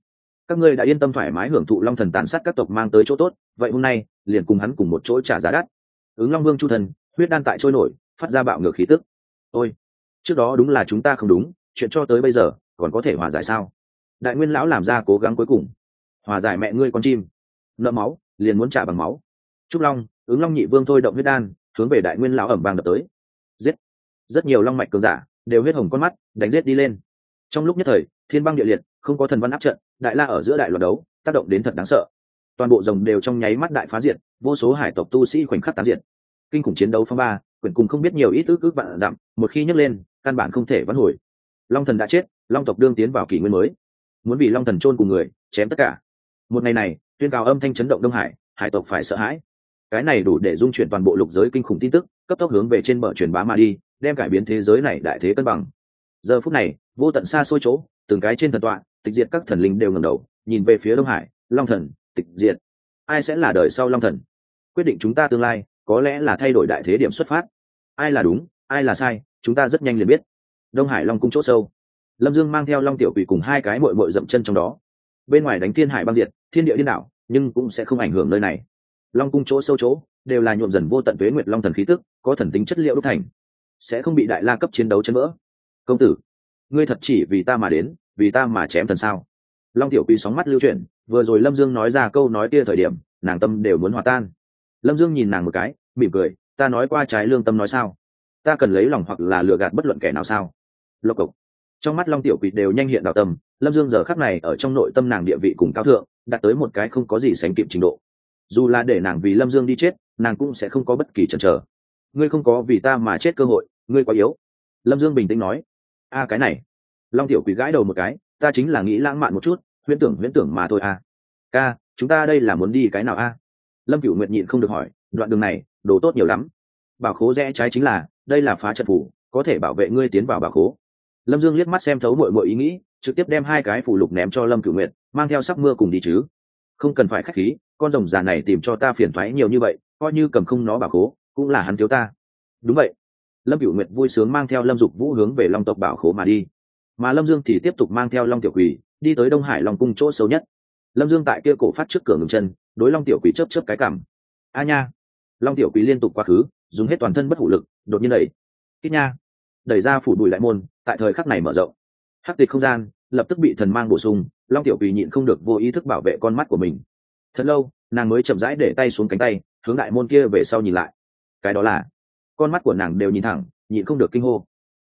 Các ngươi đã yên tâm thoải mái hưởng thụ long thần tàn sát các tộc mang tới chỗ tốt, vậy hôm nay, liền cùng hắn cùng một chỗ trả giá đắt. Ứng long vương chu thần, huyết đan tại trôi nổi, phát ra bạo ngược khí tức. Ôi, trước đó đúng là chúng ta không đúng, chuyện cho tới bây giờ, còn có thể hòa giải sao? Đại nguyên lão làm ra cố gắng cuối cùng. Hòa giải mẹ ngươi con chim. Nợ máu, liền muốn trả bằng máu. Trúc long, ứng long nhị vương thôi động huyết đan, hướng về đại nguyên lão ẩm vàng đập tới. Giết. Rất nhiều long mạch cường giả, đều huyết hồng con mắt, đánh giết đi lên trong lúc nhất thời, thiên băng địa liệt, không có thần văn áp trận, đại la ở giữa đại loạt đấu, tác động đến thật đáng sợ. Toàn bộ rồng đều trong nháy mắt đại phá diệt, vô số hải tộc tu sĩ khoảnh khắc tán diệt. Kinh khủng chiến đấu phong ba quyển cùng không biết nhiều ít ước ước vạn dặm, một khi nhấc lên, căn bản không thể vãn hồi. Long thần đã chết, long tộc đương tiến vào kỷ nguyên mới. Muốn bị long thần chôn cùng người, chém tất cả. Một ngày này, tuyên cáo âm thanh chấn động đông hải hải tộc phải sợ hãi. Cái này đủ để dung chuyển toàn bộ lục giới kinh khủng tin tức, cấp tốc hướng về trên bờ truyền bá mà đi, đem cải biến thế giới này đại thế cân bằng giờ phút này, vô tận xa xôi chỗ, từng cái trên thần tọa, tịch diệt các thần linh đều ngầm đầu, nhìn về phía đông hải, long thần, tịch diệt. Ai sẽ là đời sau long thần? Quyết định chúng ta tương lai, có lẽ là thay đổi đại thế điểm xuất phát. Ai là đúng, ai là sai, chúng ta rất nhanh liền biết. Đông hải long cung chỗ sâu. Lâm dương mang theo long tiểu quỷ cùng hai cái mội mội dậm chân trong đó. Bên ngoài đánh thiên hải băng diệt, thiên địa điên đảo, nhưng cũng sẽ không ảnh hưởng nơi này. Long cung chỗ sâu chỗ, đều là nhuộm dần vô tận tuế nguyệt long thần khí tức, có thần tính chất liệu đúc thành. Sẽ không bị đại la cấp chiến đấu chân vỡ công tử, ngươi thật chỉ vì ta mà đến, vì ta mà chém thần sao? Long tiểu quý sóng mắt lưu chuyển, vừa rồi lâm dương nói ra câu nói kia thời điểm, nàng tâm đều muốn hòa tan. Lâm dương nhìn nàng một cái, mỉm cười, ta nói qua trái lương tâm nói sao? Ta cần lấy lòng hoặc là lừa gạt bất luận kẻ nào sao? Lộc cộc. Trong mắt long tiểu quỷ đều nhanh hiện đạo tâm lâm dương giờ khắc này ở trong nội tâm nàng địa vị cùng cao thượng, đạt tới một cái không có gì sánh kịp trình độ. Dù là để nàng vì lâm dương đi chết, nàng cũng sẽ không có bất kỳ chần chờ. Ngươi không có vì ta mà chết cơ hội, ngươi quá yếu. Lâm dương bình tĩnh nói a, cái này. Long tiểu quỷ gãi đầu một cái, ta chính là nghĩ lãng mạn một chút, huyễn tưởng huyễn tưởng mà thôi a ca, chúng ta đây là muốn đi cái nào a? Lâm cửu nguyệt nhịn không được hỏi, đoạn đường này, đồ tốt nhiều lắm. Bảo khố rẽ trái chính là, đây là phá trận phủ, có thể bảo vệ ngươi tiến vào bảo khố. Lâm dương liếc mắt xem thấu mọi mọi ý nghĩ, trực tiếp đem hai cái phủ lục ném cho lâm cửu nguyệt, mang theo sắc mưa cùng đi chứ. Không cần phải k h á c h khí, con rồng già này tìm cho ta phiền thoái nhiều như vậy, coi như cầm không nó bảo khố, cũng là hắn thiếu ta. Đúng vậy lâm cựu nguyệt vui sướng mang theo lâm dục vũ hướng về long tộc bảo khố mà đi. Mà lâm dương thì tiếp tục mang theo long tiểu quỳ đi tới đông hải long cung chỗ xấu nhất. Lâm dương tại kia cổ phát trước cửa ngừng chân, đối long tiểu quỳ chớp chớp cái cảm. A nha! Long tiểu quỳ liên tục quá khứ, dùng hết toàn thân bất hủ lực, đột nhiên đẩy. Kích nha! Đẩy ra phủ bùi lại môn, tại thời khắc này mở rộng. Hắc tịch không gian, lập tức bị thần mang bổ sung, long tiểu quỳ nhịn không được vô ý thức bảo vệ con mắt của mình. Thật lâu, nàng mới chậm rãi để tay xuống cánh tay, hướng đại môn kia về sau nhìn lại. Cái đó là con mắt của nàng đều nhìn thẳng, nhịn không được kinh hô.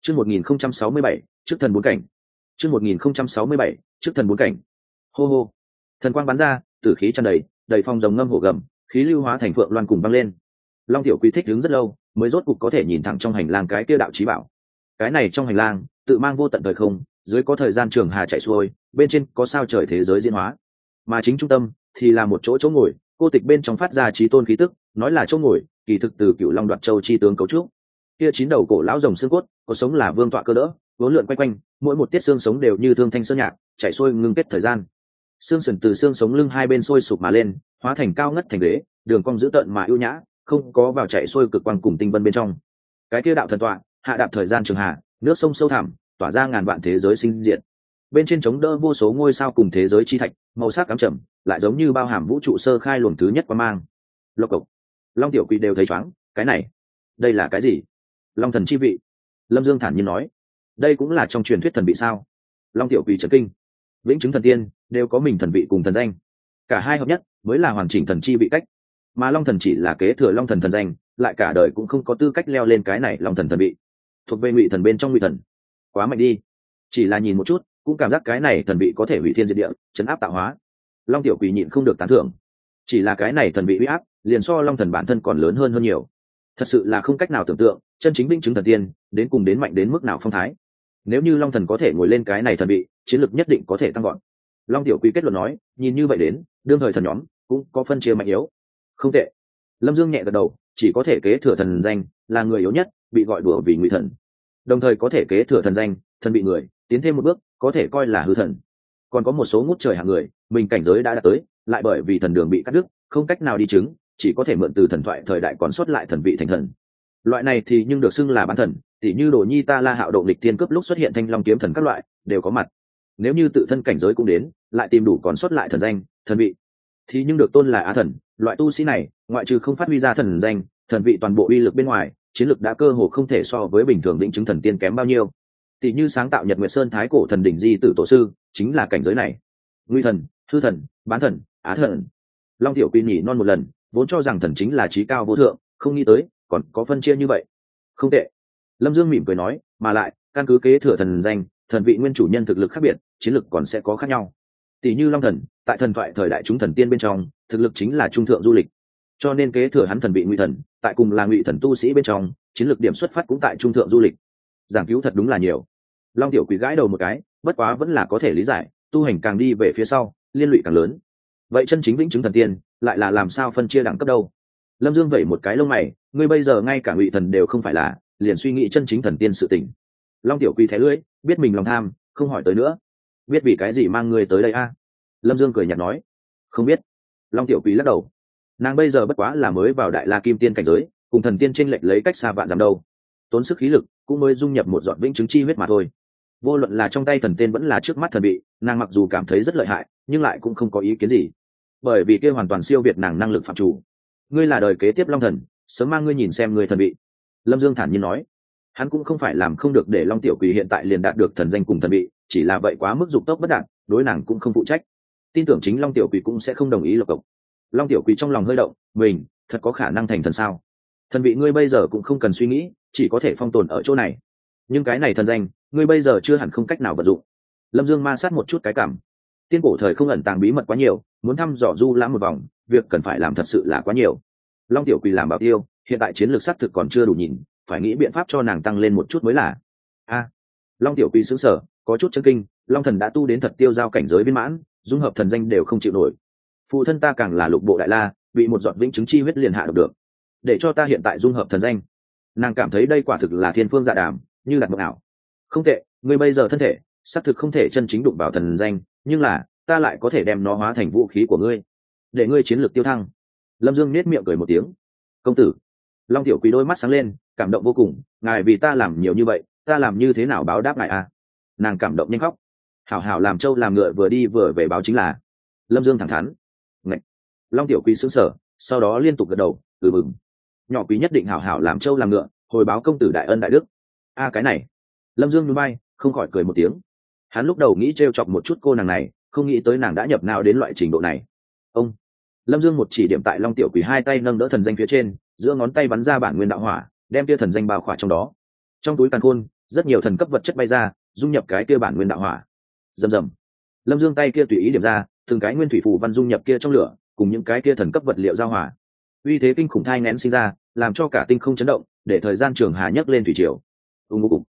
Chương một nghìn không trăm sáu mươi bảy, trước thần bốn cảnh. Chương một nghìn không trăm sáu mươi bảy, trước thần bốn cảnh. Hô hô. Thần quang bắn ra, tử khí tràn đầy đầy phong rồng ngâm hổ gầm, khí lưu hóa thành phượng loan cùng băng lên. Long tiểu quý thích đứng rất lâu, mới rốt cục có thể nhìn thẳng trong hành lang cái kia đạo trí bảo. Cái này trong hành lang, tự mang vô tận thời không, dưới có thời gian trường hà chạy xuôi, bên trên có sao trời thế giới diễn hóa. Mà chính trung tâm thì là một chỗ chỗ ngồi, cô tịch bên trong phát ra trí tôn khí tức, nói là chỗ ngồi kỳ thực từ cựu long đoạt châu chi tướng cấu trúc. Kia chín đầu cổ lão rồng xương cốt, có sống là vương tọa cơ đỡ, vốn lượn quanh quanh, mỗi một tiết xương sống đều như thương thanh sơn nhạc chạy xuôi ngưng kết thời gian. Xương sườn từ xương sống lưng hai bên sôi sụp mà lên, hóa thành cao ngất thành ghế, đường cong dữ tợn mà ưu nhã, không có vào chạy xuôi cực quang cùng tinh vân bên trong. Cái kia đạo thần tọa, hạ đạp thời gian trường hạ, nước sông sâu thẳm, tỏa ra ngàn vạn thế giới sinh diện bên trên chống đỡ vô số ngôi sao cùng thế giới chi thạch, màu sắc cắm trầm, lại giống như bao hàm vũ trụ sơ khai luồng thứ nhất qua mang. Lộc cộc long tiểu quỷ đều thấy chóng, cái này, đây là cái gì? Long thần chi vị. Lâm dương thản nhiên nói, đây cũng là trong truyền thuyết thần vị sao? Long tiểu quỷ trấn kinh. Vĩnh chứng thần tiên, đều có mình thần vị cùng thần danh. Cả hai hợp nhất, mới là hoàn chỉnh thần chi vị cách. Mà long thần chỉ là kế thừa long thần thần danh, lại cả đời cũng không có tư cách leo lên cái này long thần thần vị. Thuộc về ngụy thần bên trong ngụy thần. Quá mạnh đi. Chỉ là nhìn một chút, cũng cảm giác cái này thần vị có thể hủy thiên diệt địa, chấn áp tạo hóa. Long tiểu quỷ nhịn không được tán thưởng chỉ là cái này thần bị uy áp liền so long thần bản thân còn lớn hơn hơn nhiều. Thật sự là không cách nào tưởng tượng chân chính binh chứng thần tiên đến cùng đến mạnh đến mức nào phong thái. Nếu như long thần có thể ngồi lên cái này thần bị, chiến lược nhất định có thể tăng gọn long tiểu quý kết luận nói nhìn như vậy đến đương thời thần nhóm cũng có phân chia mạnh yếu. Không tệ. Lâm dương nhẹ gật đầu chỉ có thể kế thừa thần danh là người yếu nhất bị gọi đùa vì ngụy thần. Đồng thời có thể kế thừa thần danh thần bị người tiến thêm một bước có thể coi là hư thần. Còn có một số ngút trời hàng người mình cảnh giới đã đạt tới, lại bởi vì thần đường bị cắt đứt, không cách nào đi chứng, chỉ có thể mượn từ thần thoại thời đại còn xuất lại thần vị thành thần. Loại này thì nhưng được xưng là bán thần, tỉ như đồ nhi ta la hạo độ lịch tiên cướp lúc xuất hiện thanh long kiếm thần các loại, đều có mặt. Nếu như tự thân cảnh giới cũng đến, lại tìm đủ còn xuất lại thần danh, thần vị, thì nhưng được tôn là á thần. Loại tu sĩ này, ngoại trừ không phát huy ra thần danh, thần vị toàn bộ uy lực bên ngoài, chiến lực đã cơ hồ không thể so với bình thường định chứng thần tiên kém bao nhiêu. Tỷ như sáng tạo nhật nguyệt sơn thái cổ thần đỉnh di tử tổ sư, chính là cảnh giới này. Nguy thần thư thần, bán thần, á thần. Long tiểu quy nhỉ non một lần, vốn cho rằng thần chính là trí cao vô thượng, không nghĩ tới, còn có phân chia như vậy. Không tệ. Lâm dương mỉm cười nói, mà lại, căn cứ kế thừa thần danh, thần vị nguyên chủ nhân thực lực khác biệt, chiến lực còn sẽ có khác nhau. Tỷ như long thần, tại thần thoại thời đại chúng thần tiên bên trong, thực lực chính là trung thượng du lịch. Cho nên kế thừa hắn thần vị ngụy thần, tại cùng là ngụy thần tu sĩ bên trong, chiến lược điểm xuất phát cũng tại trung thượng du lịch. Giảng cứu thật đúng là nhiều. Long tiểu quỷ gãi đầu một cái, bất quá vẫn là có thể lý giải, tu hành càng đi về phía sau liên lụy càng lớn. Vậy chân chính vĩnh chứng thần tiên lại là làm sao phân chia đẳng cấp đâu? Lâm dương vẩy một cái lông mày, ngươi bây giờ ngay cả ngụy thần đều không phải là, liền suy nghĩ chân chính thần tiên sự tình. Long tiểu quy thế lưỡi, biết mình lòng tham, không hỏi tới nữa. Biết vì cái gì mang ngươi tới đây a? Lâm dương cười nhạt nói. Không biết. Long tiểu quý lắc đầu. Nàng bây giờ bất quá là mới vào đại la kim tiên cảnh giới, cùng thần tiên tranh lệch lấy cách xa vạn dặm đâu. Tốn sức khí lực cũng mới dung nhập một dọn vĩnh chứng chi huyết mà thôi vô luận là trong tay thần tên vẫn là trước mắt thần bị, nàng mặc dù cảm thấy rất lợi hại, nhưng lại cũng không có ý kiến gì. Bởi vì kia hoàn toàn siêu việt nàng năng lực phạm chủ. Ngươi là đời kế tiếp long thần, sớm mang ngươi nhìn xem ngươi thần bị. Lâm dương thản nhiên nói. Hắn cũng không phải làm không được để long tiểu quỳ hiện tại liền đạt được thần danh cùng thần bị, chỉ là vậy quá mức dục tốc bất đạt, đối nàng cũng không phụ trách. Tin tưởng chính long tiểu quỳ cũng sẽ không đồng ý lộc cộc. Long tiểu quỳ trong lòng hơi động, mình, thật có khả năng thành thần sao? Thần vị ngươi bây giờ cũng không cần suy nghĩ, chỉ có thể phong tồn ở chỗ này. Nhưng cái này thần danh ngươi bây giờ chưa hẳn không cách nào vận dụng. Lâm dương ma sát một chút cái cảm. Tiên cổ thời không ẩn tàng bí mật quá nhiều, muốn thăm dò du lãm một vòng, việc cần phải làm thật sự là quá nhiều. Long tiểu quỳ làm bảo tiêu, hiện tại chiến lược xác thực còn chưa đủ nhìn, phải nghĩ biện pháp cho nàng tăng lên một chút mới là. A. Long tiểu quỳ xứng sở có chút chân kinh, long thần đã tu đến thật tiêu giao cảnh giới viên mãn, dung hợp thần danh đều không chịu nổi. Phụ thân ta càng là lục bộ đại la, bị một giọt vĩnh chứng chi huyết liền hạ độc được. Để cho ta hiện tại dung hợp thần danh. Nàng cảm thấy đây quả thực là thiên phương dạ đàm, như đặt mộng ảo không tệ, ngươi bây giờ thân thể, xác thực không thể chân chính đụng vào thần danh, nhưng là, ta lại có thể đem nó hóa thành vũ khí của ngươi, để ngươi chiến lược tiêu thăng. Lâm dương nết miệng cười một tiếng. Công tử. Long tiểu quý đôi mắt sáng lên, cảm động vô cùng, ngài vì ta làm nhiều như vậy, ta làm như thế nào báo đáp ngài à? Nàng cảm động nhanh khóc. Hảo hảo làm trâu làm ngựa vừa đi vừa về báo chính là. Lâm dương thẳng thắn. Ngậy. long tiểu quý xứng sở sau đó liên tục gật đầu từ mừng. Nhỏ quý nhất định hảo hảo làm trâu làm ngựa, hồi báo công tử đại ân đại đức. A, cái này lâm dương núi bay không khỏi cười một tiếng. Hắn lúc đầu nghĩ t r e o chọc một chút cô nàng này, không nghĩ tới nàng đã nhập nào đến loại trình độ này. Ông! Lâm dương một chỉ điểm tại long tiểu quỷ hai tay nâng đỡ thần danh phía trên, giữa ngón tay bắn ra bản nguyên đạo hỏa, đem tia thần danh bao khỏa trong đó. Trong túi càn khôn, rất nhiều thần cấp vật chất bay ra, dung nhập cái kia bản nguyên đạo hỏa. Rầm rầm. Lâm dương tay kia tùy ý điểm ra, từng cái nguyên thủy phù văn dung nhập kia trong lửa, cùng những cái kia thần cấp vật liệu giao hỏa. Uy thế kinh khủng thai nén sinh ra, làm cho cả tinh không chấn động, để thời gian trường hà nhấc lên thủy triều. Ưng ngô cục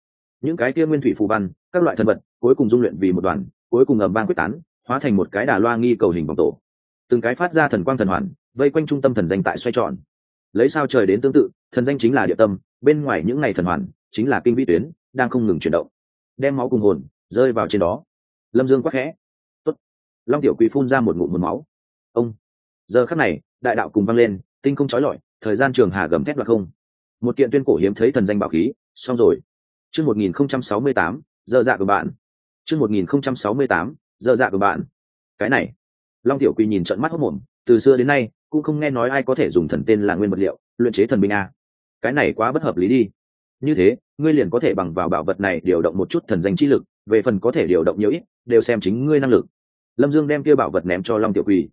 những cái kia nguyên thủy phù văn, các loại thần vật, cuối cùng dung luyện vì một đoàn, cuối cùng ầm bang quyết tán, hóa thành một cái đà loa nghi cầu hình vòng tổ. Từng cái phát ra thần quang thần hoàn, vây quanh trung tâm thần danh tại xoay tròn. Lấy sao trời đến tương tự, thần danh chính là địa tâm, bên ngoài những ngày thần hoàn, chính là kinh vĩ tuyến, đang không ngừng chuyển động. Đem máu cùng hồn, rơi vào trên đó. Lâm dương quắc khẽ. Tốt. long tiểu quý phun ra một ngụm một máu. Ông. Giờ khắc này, đại đạo cùng vang lên, tinh không trói lọi, thời gian trường hà gầm thét đoạt không. Một kiện tuyên cổ hiếm thấy thần danh bảo khí, xong rồi chương một nghìn không trăm sáu mươi tám, giờ dạ của bạn. Chương một nghìn không trăm sáu mươi tám, giờ dạ của bạn. Cái này, long tiểu quỳ nhìn trợn mắt hốt mồm từ xưa đến nay cũng không nghe nói ai có thể dùng thần tên là nguyên vật liệu, luyện chế thần binh a. Cái này quá bất hợp lý đi. Như thế, ngươi liền có thể bằng vào bảo vật này điều động một chút thần danh chi lực, về phần có thể điều động nhiều ít, đều xem chính ngươi năng lực. Lâm dương đem kia bảo vật ném cho long tiểu quỳ.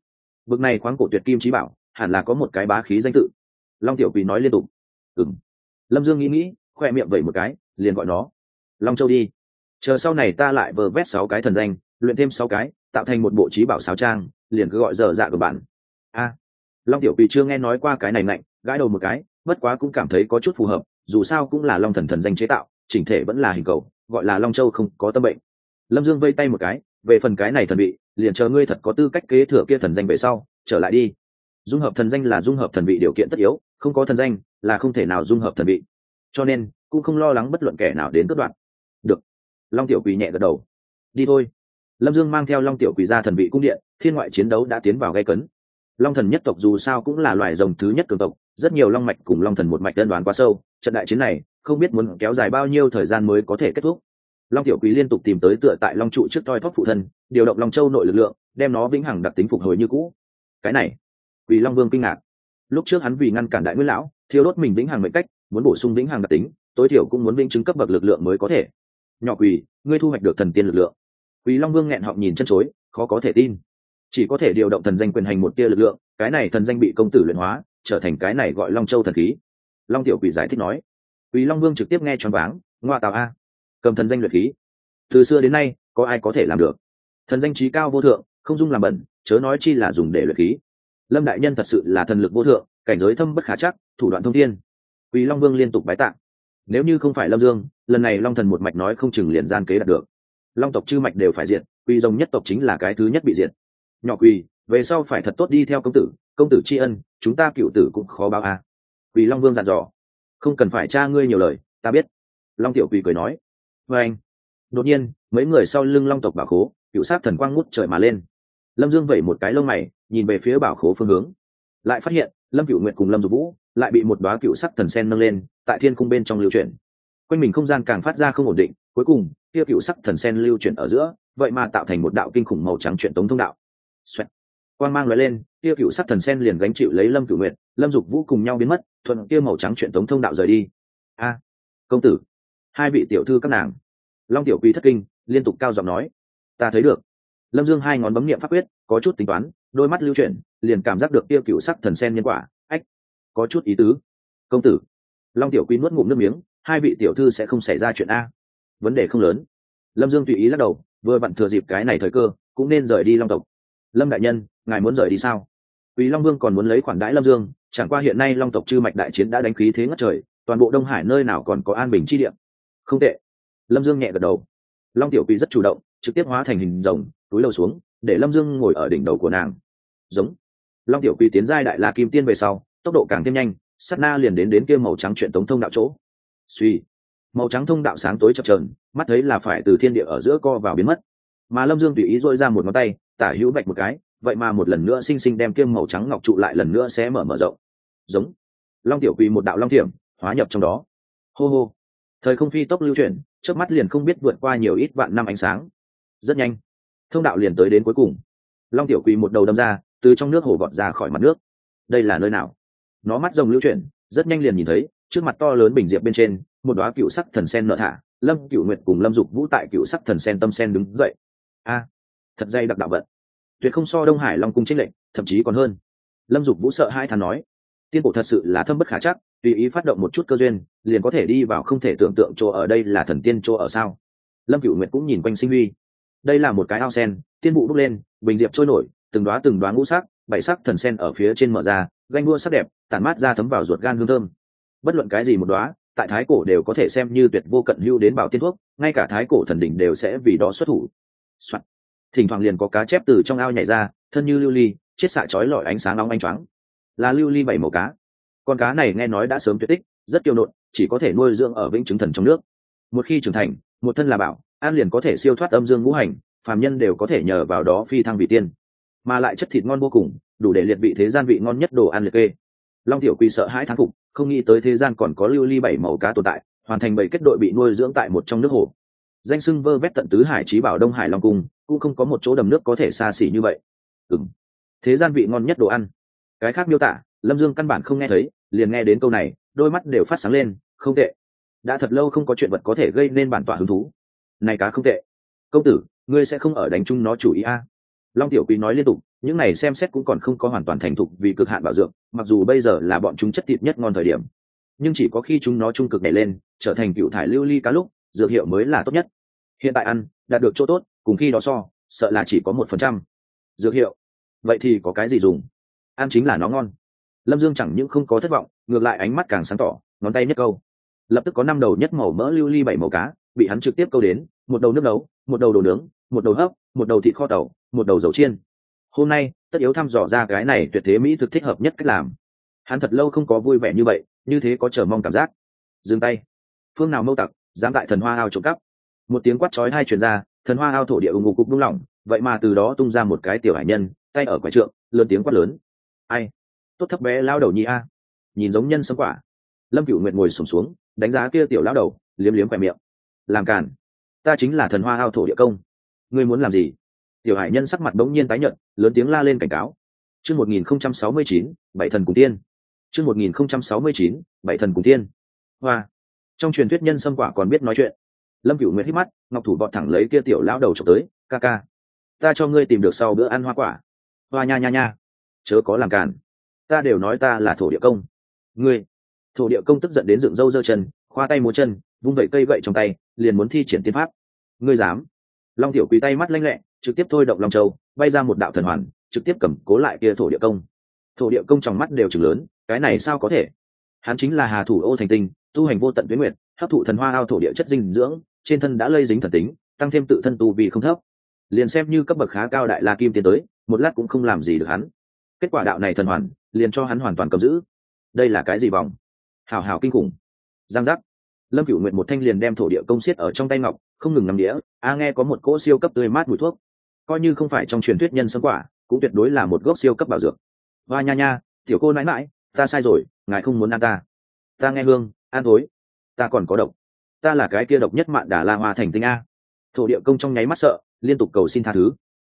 Bực này khoáng cổ tuyệt kim chí bảo, hẳn là có một cái bá khí danh tự. Long tiểu quỳ nói liên tục. Ừm. lâm dương nghĩ nghĩ, khoe miệng vẩy một cái liền gọi nó. Long châu đi. Chờ sau này ta lại vờ vét sáu cái thần danh, luyện thêm sáu cái, tạo thành một bộ trí bảo sáo trang, liền cứ gọi dở dạ của bạn. A. Long tiểu quỳ chưa nghe nói qua cái này mạnh gãi đầu một cái, bất quá cũng cảm thấy có chút phù hợp, dù sao cũng là long thần thần danh chế tạo, chỉnh thể vẫn là hình cầu, gọi là long châu không có tâm bệnh. Lâm dương vây tay một cái, về phần cái này thần vị, liền chờ ngươi thật có tư cách kế thừa kia thần danh về sau, trở lại đi. Dung hợp thần danh là dung hợp thần vị điều kiện tất yếu, không có thần danh là không thể nào dung hợp thần vị. Cho nên cũng không lo lắng bất luận kẻ nào đến cất đoạn được. Long tiểu quỳ nhẹ gật đầu. Đi thôi. Lâm dương mang theo long tiểu quỳ ra thần vị cung điện, thiên ngoại chiến đấu đã tiến vào gây cấn. Long thần nhất tộc dù sao cũng là loài rồng thứ nhất cường tộc, rất nhiều long mạch cùng long thần một mạch đơn đoán quá sâu, trận đại chiến này, không biết muốn kéo dài bao nhiêu thời gian mới có thể kết thúc. Long tiểu quý liên tục tìm tới tựa tại long trụ trước toi thóp phụ thân, điều động long châu nội lực lượng, đem nó vĩnh hằng đặc tính phục hồi như cũ. Cái này vì long vương kinh ngạc. Lúc trước hắn vì ngăn cản đại nguyên lão thiếu đốt mình vĩnh hằng mệnh cách, muốn bổ sung vĩnh hằng đặc tính tối thiểu cũng muốn minh chứng cấp bậc lực lượng mới có thể. Nhỏ quỳ ngươi thu hoạch được thần tiên lực lượng. Quỳ long vương nghẹn họng nhìn chân chối, khó có thể tin. Chỉ có thể điều động thần danh quyền hành một tia lực lượng, cái này thần danh bị công tử luyện hóa, trở thành cái này gọi long châu thần khí. Long tiểu quỷ giải thích nói. Quỳ long vương trực tiếp nghe choáng váng, ngoa tào a, cầm thần danh luyện khí. Từ xưa đến nay, có ai có thể làm được? Thần danh trí cao vô thượng, không dung làm bẩn, chớ nói chi là dùng để luyện khí. Lâm đại nhân thật sự là thần lực vô thượng, cảnh giới thâm bất khả chắc, thủ đoạn thông thiên. Quỳ long vương liên tục bái tạng nếu như không phải lâm dương, lần này long thần một mạch nói không chừng liền gian kế đạt được. Long tộc chư mạch đều phải diệt, quy rồng nhất tộc chính là cái thứ nhất bị diệt. Nhỏ quỳ, về sau phải thật tốt đi theo công tử công tử tri ân, chúng ta cựu tử cũng khó báo a. À. quỳ long vương dặn dò. Không cần phải cha ngươi nhiều lời, ta biết. Long tiểu quỳ cười nói. Vê anh. Đột nhiên, mấy người sau lưng long tộc bảo khố, cựu sát thần quang ngút trời mà lên. Lâm dương vẩy một cái lông mày, nhìn về phía bảo khố phương hướng. Lại phát hiện lâm cựu nguyện cùng lâm dục vũ lại bị một đoá cựu sắc thần sen nâng lên, tại thiên cung bên trong lưu chuyển. Quanh mình không gian càng phát ra không ổn định, cuối cùng, kia cựu sắc thần sen lưu chuyển ở giữa, vậy mà tạo thành một đạo kinh khủng màu trắng chuyện tống thông đạo. Xoẹt. quang mang loại lên, kia cựu sắc thần sen liền gánh chịu lấy lâm cựu nguyện lâm dục vũ cùng nhau biến mất, thuận kia màu trắng chuyện tống thông đạo rời đi. A, công tử, hai vị tiểu thư các nàng. Long tiểu quỳ thất kinh, liên tục cao giọng nói, ta thấy được. Lâm dương hai ngón bấm nghiệm pháp quyết, có chút tính toán đôi mắt lưu chuyển, liền cảm giác được tiêu cựu sắc thần sen nhân quả. Ách, có chút ý tứ. Công tử, long tiểu quý nuốt ngụm nước miếng, hai vị tiểu thư sẽ không xảy ra chuyện a. Vấn đề không lớn. Lâm dương tùy ý lắc đầu, vừa vặn thừa dịp cái này thời cơ, cũng nên rời đi long tộc. Lâm đại nhân, ngài muốn rời đi sao? Quý long vương còn muốn lấy khoản đãi lâm dương, chẳng qua hiện nay long tộc chư mạch đại chiến đã đánh khí thế ngất trời, toàn bộ đông hải nơi nào còn có an bình chi điểm không tệ. Lâm dương nhẹ gật đầu. Long tiểu quỳ rất chủ động, trực tiếp hóa thành hình rồng, túi lầu xuống để lâm dương ngồi ở đỉnh đầu của nàng. Giống. Long tiểu quỳ tiến giai đại la kim tiên về sau, tốc độ càng thêm nhanh sắt na liền đến đến kia màu trắng chuyện tống thông đạo chỗ. Suy. Màu trắng thông đạo sáng tối chập trờn mắt thấy là phải từ thiên địa ở giữa co vào biến mất. Mà lâm dương tùy ý dội ra một ngón tay, tả hữu bạch một cái, vậy mà một lần nữa xinh xinh đem kiêm màu trắng ngọc trụ lại lần nữa sẽ mở mở rộng. Giống. Long tiểu quỳ một đạo long thiểm, hóa nhập trong đó. Hô hô. Thời không phi tốc lưu chuyển trước mắt liền không biết vượt qua nhiều ít vạn năm ánh sáng. Rất nhanh thông đạo liền tới đến cuối cùng. Long tiểu quỳ một đầu đâm ra, từ trong nước hồ vọt ra khỏi mặt nước. Đây là nơi nào? Nó mắt rồng lưu chuyển, rất nhanh liền nhìn thấy, trước mặt to lớn bình diệp bên trên, một đoá cựu sắc thần sen nợ thả, lâm cựu nguyệt cùng lâm dục vũ tại cựu sắc thần sen tâm sen đứng dậy. A, thật dây đặc đạo vận. Tuyệt không so đông hải long cung trích lệnh thậm chí còn hơn. Lâm dục vũ sợ hai thằng nói, tiên cổ thật sự là thâm bất khả chắc, tùy ý phát động một chút cơ duyên, liền có thể đi vào không thể tưởng tượng chỗ ở đây là thần tiên chỗ ở sao? Lâm cựu nguyệt cũng nhìn quanh sinh huy đây là một cái ao sen, tiên vụ bốc lên, bình diệp trôi nổi, từng đoá từng đoá ngũ sắc, bảy sắc thần sen ở phía trên mở ra, ganh đua sắc đẹp, tản mát ra thấm vào ruột gan hương thơm. Bất luận cái gì một đoá tại thái cổ đều có thể xem như tuyệt vô cận hưu đến bảo tiên thuốc, ngay cả thái cổ thần đỉnh đều sẽ vì đó xuất thủ、Soạn. thỉnh thoảng liền có cá chép từ trong ao nhảy ra, thân như lưu ly, chết xạ chói lọi ánh sáng nóng ánh choáng. Là lưu ly bảy màu cá. Con cá này nghe nói đã sớm tuyệt tích, rất kiêu nộn chỉ có thể nuôi dưỡng ở vĩnh chứng thần trong nước. Một khi trưởng thành, một thân là bảo an liền có thể siêu thoát âm dương ngũ hành, phàm nhân đều có thể nhờ vào đó phi thăng vị tiên. Mà lại chất thịt ngon vô cùng, đủ để liệt vị thế gian vị ngon nhất đồ ăn liệt kê. Long tiểu quy sợ hãi thán phục, không nghĩ tới thế gian còn có lưu ly bảy màu cá tồn tại, hoàn thành bảy kết đội bị nuôi dưỡng tại một trong nước hồ. Danh sưng vơ vét tận tứ hải trí bảo đông hải long cung, cũng không có một chỗ đầm nước có thể xa xỉ như vậy. Ừng thế gian vị ngon nhất đồ ăn. Cái khác miêu tả, lâm dương căn bản không nghe thấy, liền nghe đến câu này, đôi mắt đều phát sáng lên, không tệ. Đã thật lâu không có chuyện vật có thể gây nên bản tỏa hứng thú này cá không tệ. Công tử, ngươi sẽ không ở đánh chung nó chủ ý a? Long tiểu quý nói liên tục, những này xem xét cũng còn không có hoàn toàn thành thục vì cực hạn bảo dưỡng, mặc dù bây giờ là bọn chúng chất thịt nhất ngon thời điểm. Nhưng chỉ có khi chúng nó trung cực nhảy lên, trở thành cựu thải lưu ly cá lúc, dược hiệu mới là tốt nhất. Hiện tại ăn, đạt được chỗ tốt, cùng khi đó so, sợ là chỉ có một phần trăm. Dược hiệu. Vậy thì có cái gì dùng? Ăn chính là nó ngon. Lâm dương chẳng những không có thất vọng, ngược lại ánh mắt càng sáng tỏ, ngón tay nhất câu. Lập tức có năm đầu nhất màu mỡ lưu ly bảy màu cá bị hắn trực tiếp câu đến một đầu nước nấu một đầu đồ nướng một đầu hấp một đầu thịt kho tàu một đầu dầu chiên. Hôm nay tất yếu thăm dò ra cái này tuyệt thế mỹ thực thích hợp nhất cách làm. Hắn thật lâu không có vui vẻ như vậy như thế có chờ mong cảm giác. Dừng tay. Phương nào mâu tặc dám tại thần hoa ao trộm cắp. Một tiếng quát chói hai truyền ra thần hoa ao thổ địa ủng ngục cục đúng lỏng vậy mà từ đó tung ra một cái tiểu hải nhân tay ở quái trượng lớn tiếng quát lớn. Ai? Tốt thấp bé lao đầu nhi a. Nhìn giống nhân sấm quả. Lâm cựu nguyệt ngồi sùng xuống, xuống đánh giá kia tiểu lao đầu liếm liếm khỏe miệng làm càn. Ta chính là thần hoa ao thổ địa công. Ngươi muốn làm gì? Tiểu hải nhân sắc mặt bỗng nhiên tái nhợt, lớn tiếng la lên cảnh cáo. Chương một nghìn không trăm sáu mươi chín, bảy thần cùng tiên. Chương một nghìn không trăm sáu mươi chín, bảy thần cùng tiên. Hoa. Trong truyền thuyết nhân sâm quả còn biết nói chuyện. Lâm cửu nguyệt hít mắt, ngọc thủ bọt thẳng lấy kia tiểu lão đầu trộm tới, ca ca, ta cho ngươi tìm được sau bữa ăn hoa quả. Hoa nha nha nha. Chớ có làm càn. Ta đều nói ta là thổ địa công. Ngươi. Thổ địa công tức giận đến dựng râu giơ chân, khoa tay múa chân vung vẩy cây gậy trong tay, liền muốn thi triển tiên pháp. Ngươi dám? Long tiểu quý tay mắt lanh lẹ, trực tiếp thôi động long châu, bay ra một đạo thần hoàn, trực tiếp cầm cố lại kia thổ địa công. Thổ địa công trong mắt đều chừng lớn, cái này sao có thể? Hắn chính là hà thủ ô thành tinh, tu hành vô tận tuyến nguyệt, hấp thụ thần hoa ao thổ địa chất dinh dưỡng, trên thân đã lây dính thần tính, tăng thêm tự thân tu vì không thấp. Liền xem như cấp bậc khá cao đại la kim tiến tới, một lát cũng không làm gì được hắn. Kết quả đạo này thần hoàn, liền cho hắn hoàn toàn cầm giữ. Đây là cái gì vòng? Hào hào kinh khủng. Giang giác lâm cựu nguyện một thanh liền đem thổ địa công xiết ở trong tay ngọc, không ngừng nằm đĩa. A nghe có một cỗ siêu cấp tươi mát mùi thuốc. Coi như không phải trong truyền thuyết nhân sâm quả, cũng tuyệt đối là một gốc siêu cấp bảo dược. Và nha nha, tiểu cô nãi mãi ta sai rồi, ngài không muốn ăn ta. Ta nghe hương an thối ta còn có độc. Ta là cái kia độc nhất mạn đà la hoa thành tinh a. Thổ địa công trong nháy mắt sợ, liên tục cầu xin tha thứ.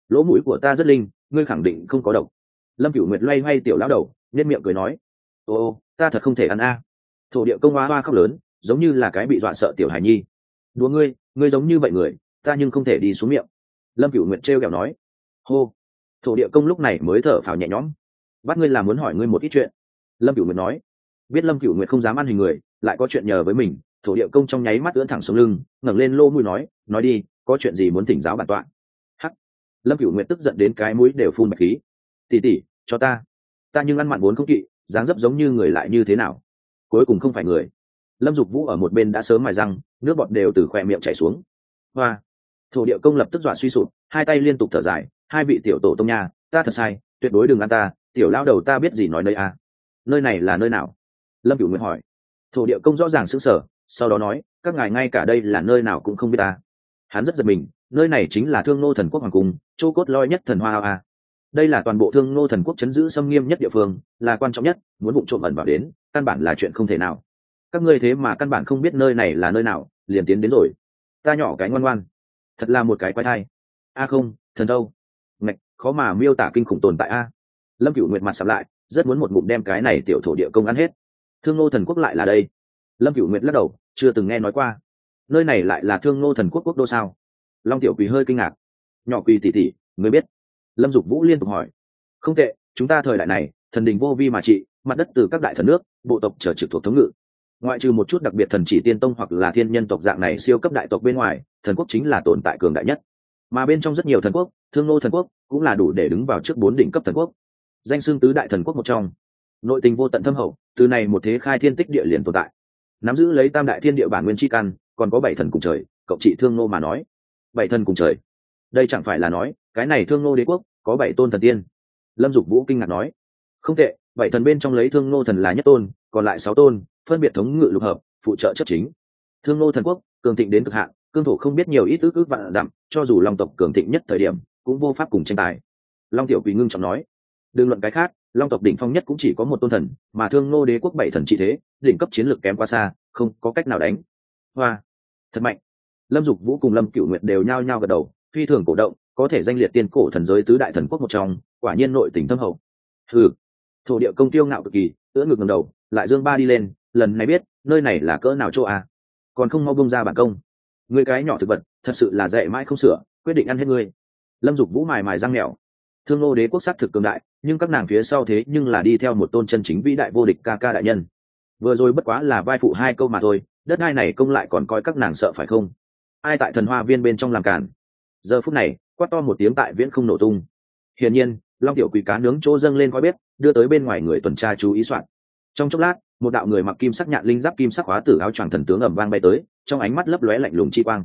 Lỗ mũi của ta rất linh, ngươi khẳng định không có độc. Lâm cửu nguyệt loay hoay tiểu lão đầu nên miệng cười nói, ô ta thật không thể ăn a. Thổ địa công hoa hoa khóc lớn giống như là cái bị dọa sợ tiểu hải nhi. Đùa ngươi ngươi giống như vậy người, ta nhưng không thể đi xuống miệng. Lâm cửu nguyệt trêu kẹo nói. Hô. Thổ địa công lúc này mới thở phào nhẹ nhõm. Bắt ngươi làm muốn hỏi ngươi một ít chuyện. Lâm cửu nguyệt nói. Biết lâm cửu nguyệt không dám ăn hình người, lại có chuyện nhờ với mình, thổ địa công trong nháy mắt ưỡn thẳng xuống lưng, ngẩng lên lô mũi nói nói đi, có chuyện gì muốn thỉnh giáo bản tọa? Hắc. Lâm cửu nguyệt tức giận đến cái mũi đều phun bạch khí. Tỉ tỉ cho ta. Ta nhưng ăn mặn vốn không kỵ, dáng dấp giống như người lại như thế nào? Cuối cùng không phải người lâm dục vũ ở một bên đã sớm mài răng, nước bọt đều từ khoe miệng chảy xuống. Hoa. Thổ địa công lập tức dọa suy sụp, hai tay liên tục thở dài, hai vị tiểu tổ tông nha, ta thật sai, tuyệt đối đừng ăn ta, tiểu lao đầu ta biết gì nói nơi a. Nơi này là nơi nào? Lâm cửu nguyện hỏi. Thổ địa công rõ ràng xứng sở sau đó nói, các ngài ngay cả đây là nơi nào cũng không biết ta. Hắn rất giật mình, nơi này chính là thương nô thần quốc hoàng cung châu cốt loi nhất thần hoa a. Đây là toàn bộ thương nô thần quốc chấn giữ xâm nghiêm nhất địa phương, là quan trọng nhất, muốn vụ trộm ẩn vào đến, căn bản là chuyện không thể nào các ngươi thế mà căn bản không biết nơi này là nơi nào, liền tiến đến rồi. Ta nhỏ cái ngoan ngoan. Thật là một cái quái thai. A không, thần đâu? Ngạch, khó mà miêu tả kinh khủng tồn tại a. Lâm cựu nguyệt mặt sập lại, rất muốn một ngụm đem cái này tiểu thổ địa công ăn hết. Thương nô thần quốc lại là đây. Lâm cựu nguyệt lắc đầu, chưa từng nghe nói qua. Nơi này lại là thương nô thần quốc quốc đô sao? Long tiểu quỳ hơi kinh ngạc. Nhỏ quỳ tỉ tỉ người biết? Lâm dục vũ liên tục hỏi. Không tệ, chúng ta thời đại này, thần đình vô vi mà trị, mặt đất từ các đại thần nước, bộ tộc trở trực thuộc thống ngự ngoại trừ một chút đặc biệt thần chỉ tiên tông hoặc là thiên nhân tộc dạng này siêu cấp đại tộc bên ngoài, thần quốc chính là tồn tại cường đại nhất. Mà bên trong rất nhiều thần quốc, thương nô thần quốc cũng là đủ để đứng vào trước bốn đỉnh cấp thần quốc. Danh xương tứ đại thần quốc một trong. Nội tình vô tận thâm hậu, từ này một thế khai thiên tích địa liền tồn tại. Nắm giữ lấy tam đại thiên địa bản nguyên tri căn, còn có bảy thần cùng trời, cộng trị thương nô mà nói. Bảy thần cùng trời. Đây chẳng phải là nói, cái này thương nô đế quốc có bảy tôn thần tiên. Lâm dục vũ kinh ngạc nói. Không tệ, bảy thần bên trong lấy thương nô thần là nhất tôn, còn lại sáu tôn phân biệt thống ngự lục hợp, phụ trợ chấp chính. Thương nô thần quốc, cường thịnh đến cực hạn, cương thổ không biết nhiều ít ước ước vạn dặm, cho dù long tộc cường thịnh nhất thời điểm, cũng vô pháp cùng tranh tài. Long tiểu quỳ ngưng trọng nói, đừng luận cái khác, long tộc đỉnh phong nhất cũng chỉ có một tôn thần, mà thương nô đế quốc bảy thần trị thế, đỉnh cấp chiến lược kém quá xa, không có cách nào đánh. Hoa, thật mạnh. Lâm dục vũ cùng lâm cựu nguyện đều nhao nhao gật đầu, phi thường cổ động, có thể danh liệt tiên cổ thần giới tứ đại thần quốc một trong, quả nhiên nội tình thâm hậu. Ừ thổ địa công tiêu ngạo cực kỳ, ưỡn ngực ngầm đầu, lại dương ba đi lên lần này biết, nơi này là cỡ nào chỗ à? còn không mau bông ra bản công. Người cái nhỏ thực vật, thật sự là dạy mãi không sửa, quyết định ăn hết ngươi. Lâm dục vũ mài mài răng mèo. Thương lô đế quốc sắc thực cường đại, nhưng các nàng phía sau thế nhưng là đi theo một tôn chân chính vĩ đại vô địch ca ca đại nhân. Vừa rồi bất quá là vai phụ hai câu mà thôi, đất hai này công lại còn coi các nàng sợ phải không? Ai tại thần hoa viên bên trong làm cản? Giờ phút này, quát to một tiếng tại viễn không nổ tung. Hiển nhiên, long tiểu quỳ cá nướng chỗ dâng lên khói bếp, đưa tới bên ngoài người tuần tra chú ý soạn. Trong chốc lát một đạo người mặc kim sắc nhạn linh giáp kim sắc hóa tử áo choàng thần tướng ẩm vang bay tới, trong ánh mắt lấp lóe lạnh lùng chi quang.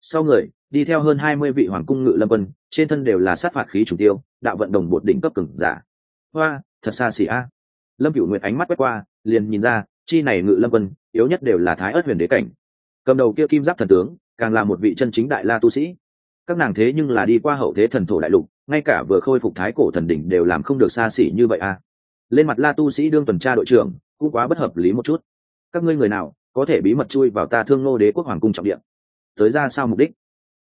Sau người, đi theo hơn hai mươi vị hoàng cung ngự lâm quân, trên thân đều là sát phạt khí chủ tiêu, đạo vận đồng bột đỉnh cấp cường giả. Hoa, thật xa xỉ a. Lâm cửu nguyệt ánh mắt quét qua, liền nhìn ra, chi này ngự lâm quân, yếu nhất đều là thái ớt huyền đế cảnh. Cầm đầu kia kim giáp thần tướng, càng là một vị chân chính đại la tu sĩ. Các nàng thế nhưng là đi qua hậu thế thần thổ đại lục, ngay cả vừa khôi phục thái cổ thần đỉnh đều làm không được xa xỉ như vậy a. Lên mặt la tu sĩ đương tuần tra đội trưởng cũng quá bất hợp lý một chút. Các ngươi người nào có thể bí mật chui vào ta thương nô đế quốc hoàng cung trọng điện tới ra sao mục đích?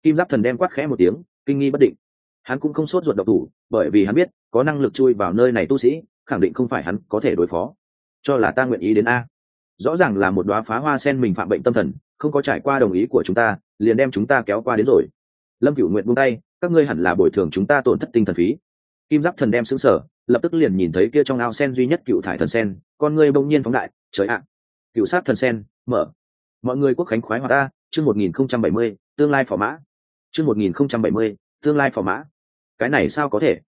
Kim giáp thần đem quát khẽ một tiếng, kinh nghi bất định. Hắn cũng không sốt ruột độc thủ, bởi vì hắn biết, có năng lực chui vào nơi này tu sĩ, khẳng định không phải hắn có thể đối phó. Cho là ta nguyện ý đến a. Rõ ràng là một đoá phá hoa sen mình phạm bệnh tâm thần, không có trải qua đồng ý của chúng ta, liền đem chúng ta kéo qua đến rồi. Lâm cửu nguyện buông tay, các ngươi hẳn là bồi thường chúng ta tổn thất tinh thần phí. Kim giáp thần đem xứng sở lập tức liền nhìn thấy kia trong ao sen duy nhất cựu thải thần sen, con ngươi bỗng nhiên phóng đại, trời ạ, cựu sát thần sen, mở. Mọi người quốc khánh khoái hoạt ta, chương một nghìn không trăm bảy mươi, tương lai phò mã. Chương một nghìn không trăm bảy mươi, tương lai phò mã. Cái này sao có thể?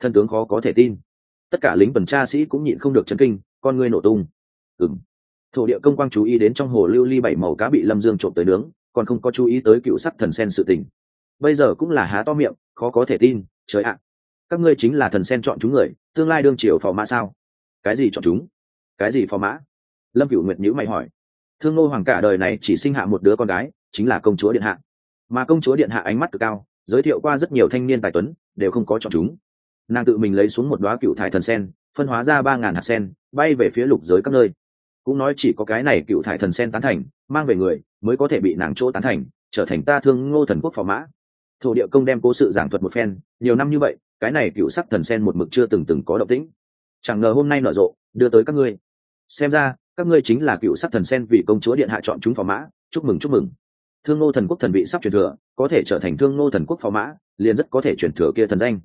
Thần tướng khó có thể tin. Tất cả lính tuần tra sĩ cũng nhịn không được chấn kinh, con ngươi nổ tung. Ừng thổ địa công quang chú ý đến trong hồ lưu ly bảy màu cá bị lâm dương trộm tới nướng, còn không có chú ý tới cựu sắc thần sen sự tình. Bây giờ cũng là há to miệng, khó có thể tin, trời ạ các ngươi chính là thần sen chọn chúng người, tương lai đương triều phò mã sao? Cái gì chọn chúng? Cái gì phò mã? Lâm cửu nguyệt nhữ mày hỏi. Thương ngô hoàng cả đời này chỉ sinh hạ một đứa con gái, chính là công chúa điện hạ. Mà công chúa điện hạ ánh mắt cực cao, giới thiệu qua rất nhiều thanh niên tài tuấn, đều không có chọn chúng. Nàng tự mình lấy xuống một đoá cựu thải thần sen, phân hóa ra ba ngàn hạt sen, bay về phía lục giới các nơi. Cũng nói chỉ có cái này cựu thải thần sen tán thành, mang về người, mới có thể bị nàng chỗ tán thành, trở thành ta thương ngô thần quốc phò mã. Thổ địa công đem cố sự giảng thuật một phen, nhiều năm như vậy cái này cựu sắc thần sen một mực chưa từng từng có động tĩnh. Chẳng ngờ hôm nay nở rộ, đưa tới các ngươi. Xem ra, các ngươi chính là cựu sắc thần sen vì công chúa điện hạ chọn chúng phò mã, chúc mừng chúc mừng. Thương nô thần quốc thần vị sắp truyền thừa, có thể trở thành thương nô thần quốc phò mã, liền rất có thể truyền thừa kia thần danh.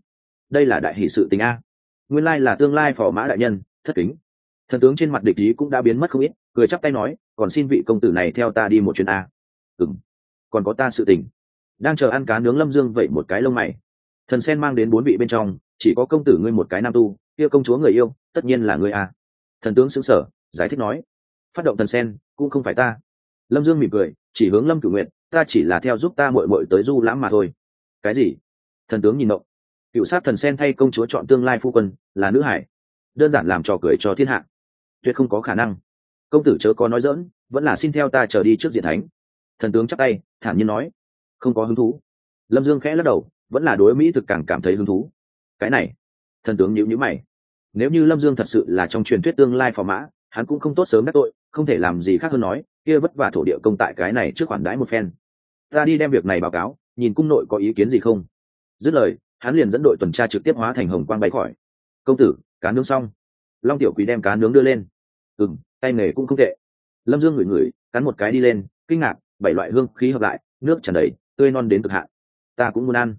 Đây là đại hỷ sự tình a. Nguyên lai là tương lai phò mã đại nhân, thất kính. Thần tướng trên mặt địch ý cũng đã biến mất không ít, cười chắp tay nói, còn xin vị công tử này theo ta đi một chuyến a. Ừng còn có ta sự tình. Đang chờ ăn cá nướng lâm dương vậy một cái lông mày thần sen mang đến bốn vị bên trong, chỉ có công tử ngươi một cái nam tu, kia công chúa người yêu, tất nhiên là ngươi à? thần tướng xứng sở, giải thích nói. Phát động thần sen, cũng không phải ta. Lâm dương mỉm cười, chỉ hướng lâm cử nguyện ta chỉ là theo giúp ta mội mội tới du lãm mà thôi. Cái gì? Thần tướng nhìn động cựu sát thần sen thay công chúa chọn tương lai phu quân, là nữ hải. Đơn giản làm trò cười cho thiên hạ. Tuyệt không có khả năng. Công tử chớ có nói dỡn vẫn là xin theo ta trở đi trước diện thánh. Thần tướng chắc tay, thản nhiên nói. Không có hứng thú. Lâm dương khẽ lắc đầu vẫn là đối mỹ thực càng cảm thấy hứng thú. Cái này, thần tướng nhữ nhữ mày. Nếu như lâm dương thật sự là trong truyền thuyết tương lai phò mã, hắn cũng không tốt sớm đắc tội, không thể làm gì khác hơn nói, kia vất vả thổ địa công tại cái này trước khoản đãi một phen. Ta đi đem việc này báo cáo, nhìn cung nội có ý kiến gì không. Dứt lời, hắn liền dẫn đội tuần tra trực tiếp hóa thành hồng quang bay khỏi. Công tử, cá nướng xong. Long tiểu quý đem cá nướng đưa lên. Ừ m tay nghề cũng không tệ. Lâm dương ngửi ngửi, cắn một cái đi lên, kinh ngạc, bảy loại hương khí hợp lại, nước tràn đầy, tươi non đến cực hạn. Ta cũng muốn ăn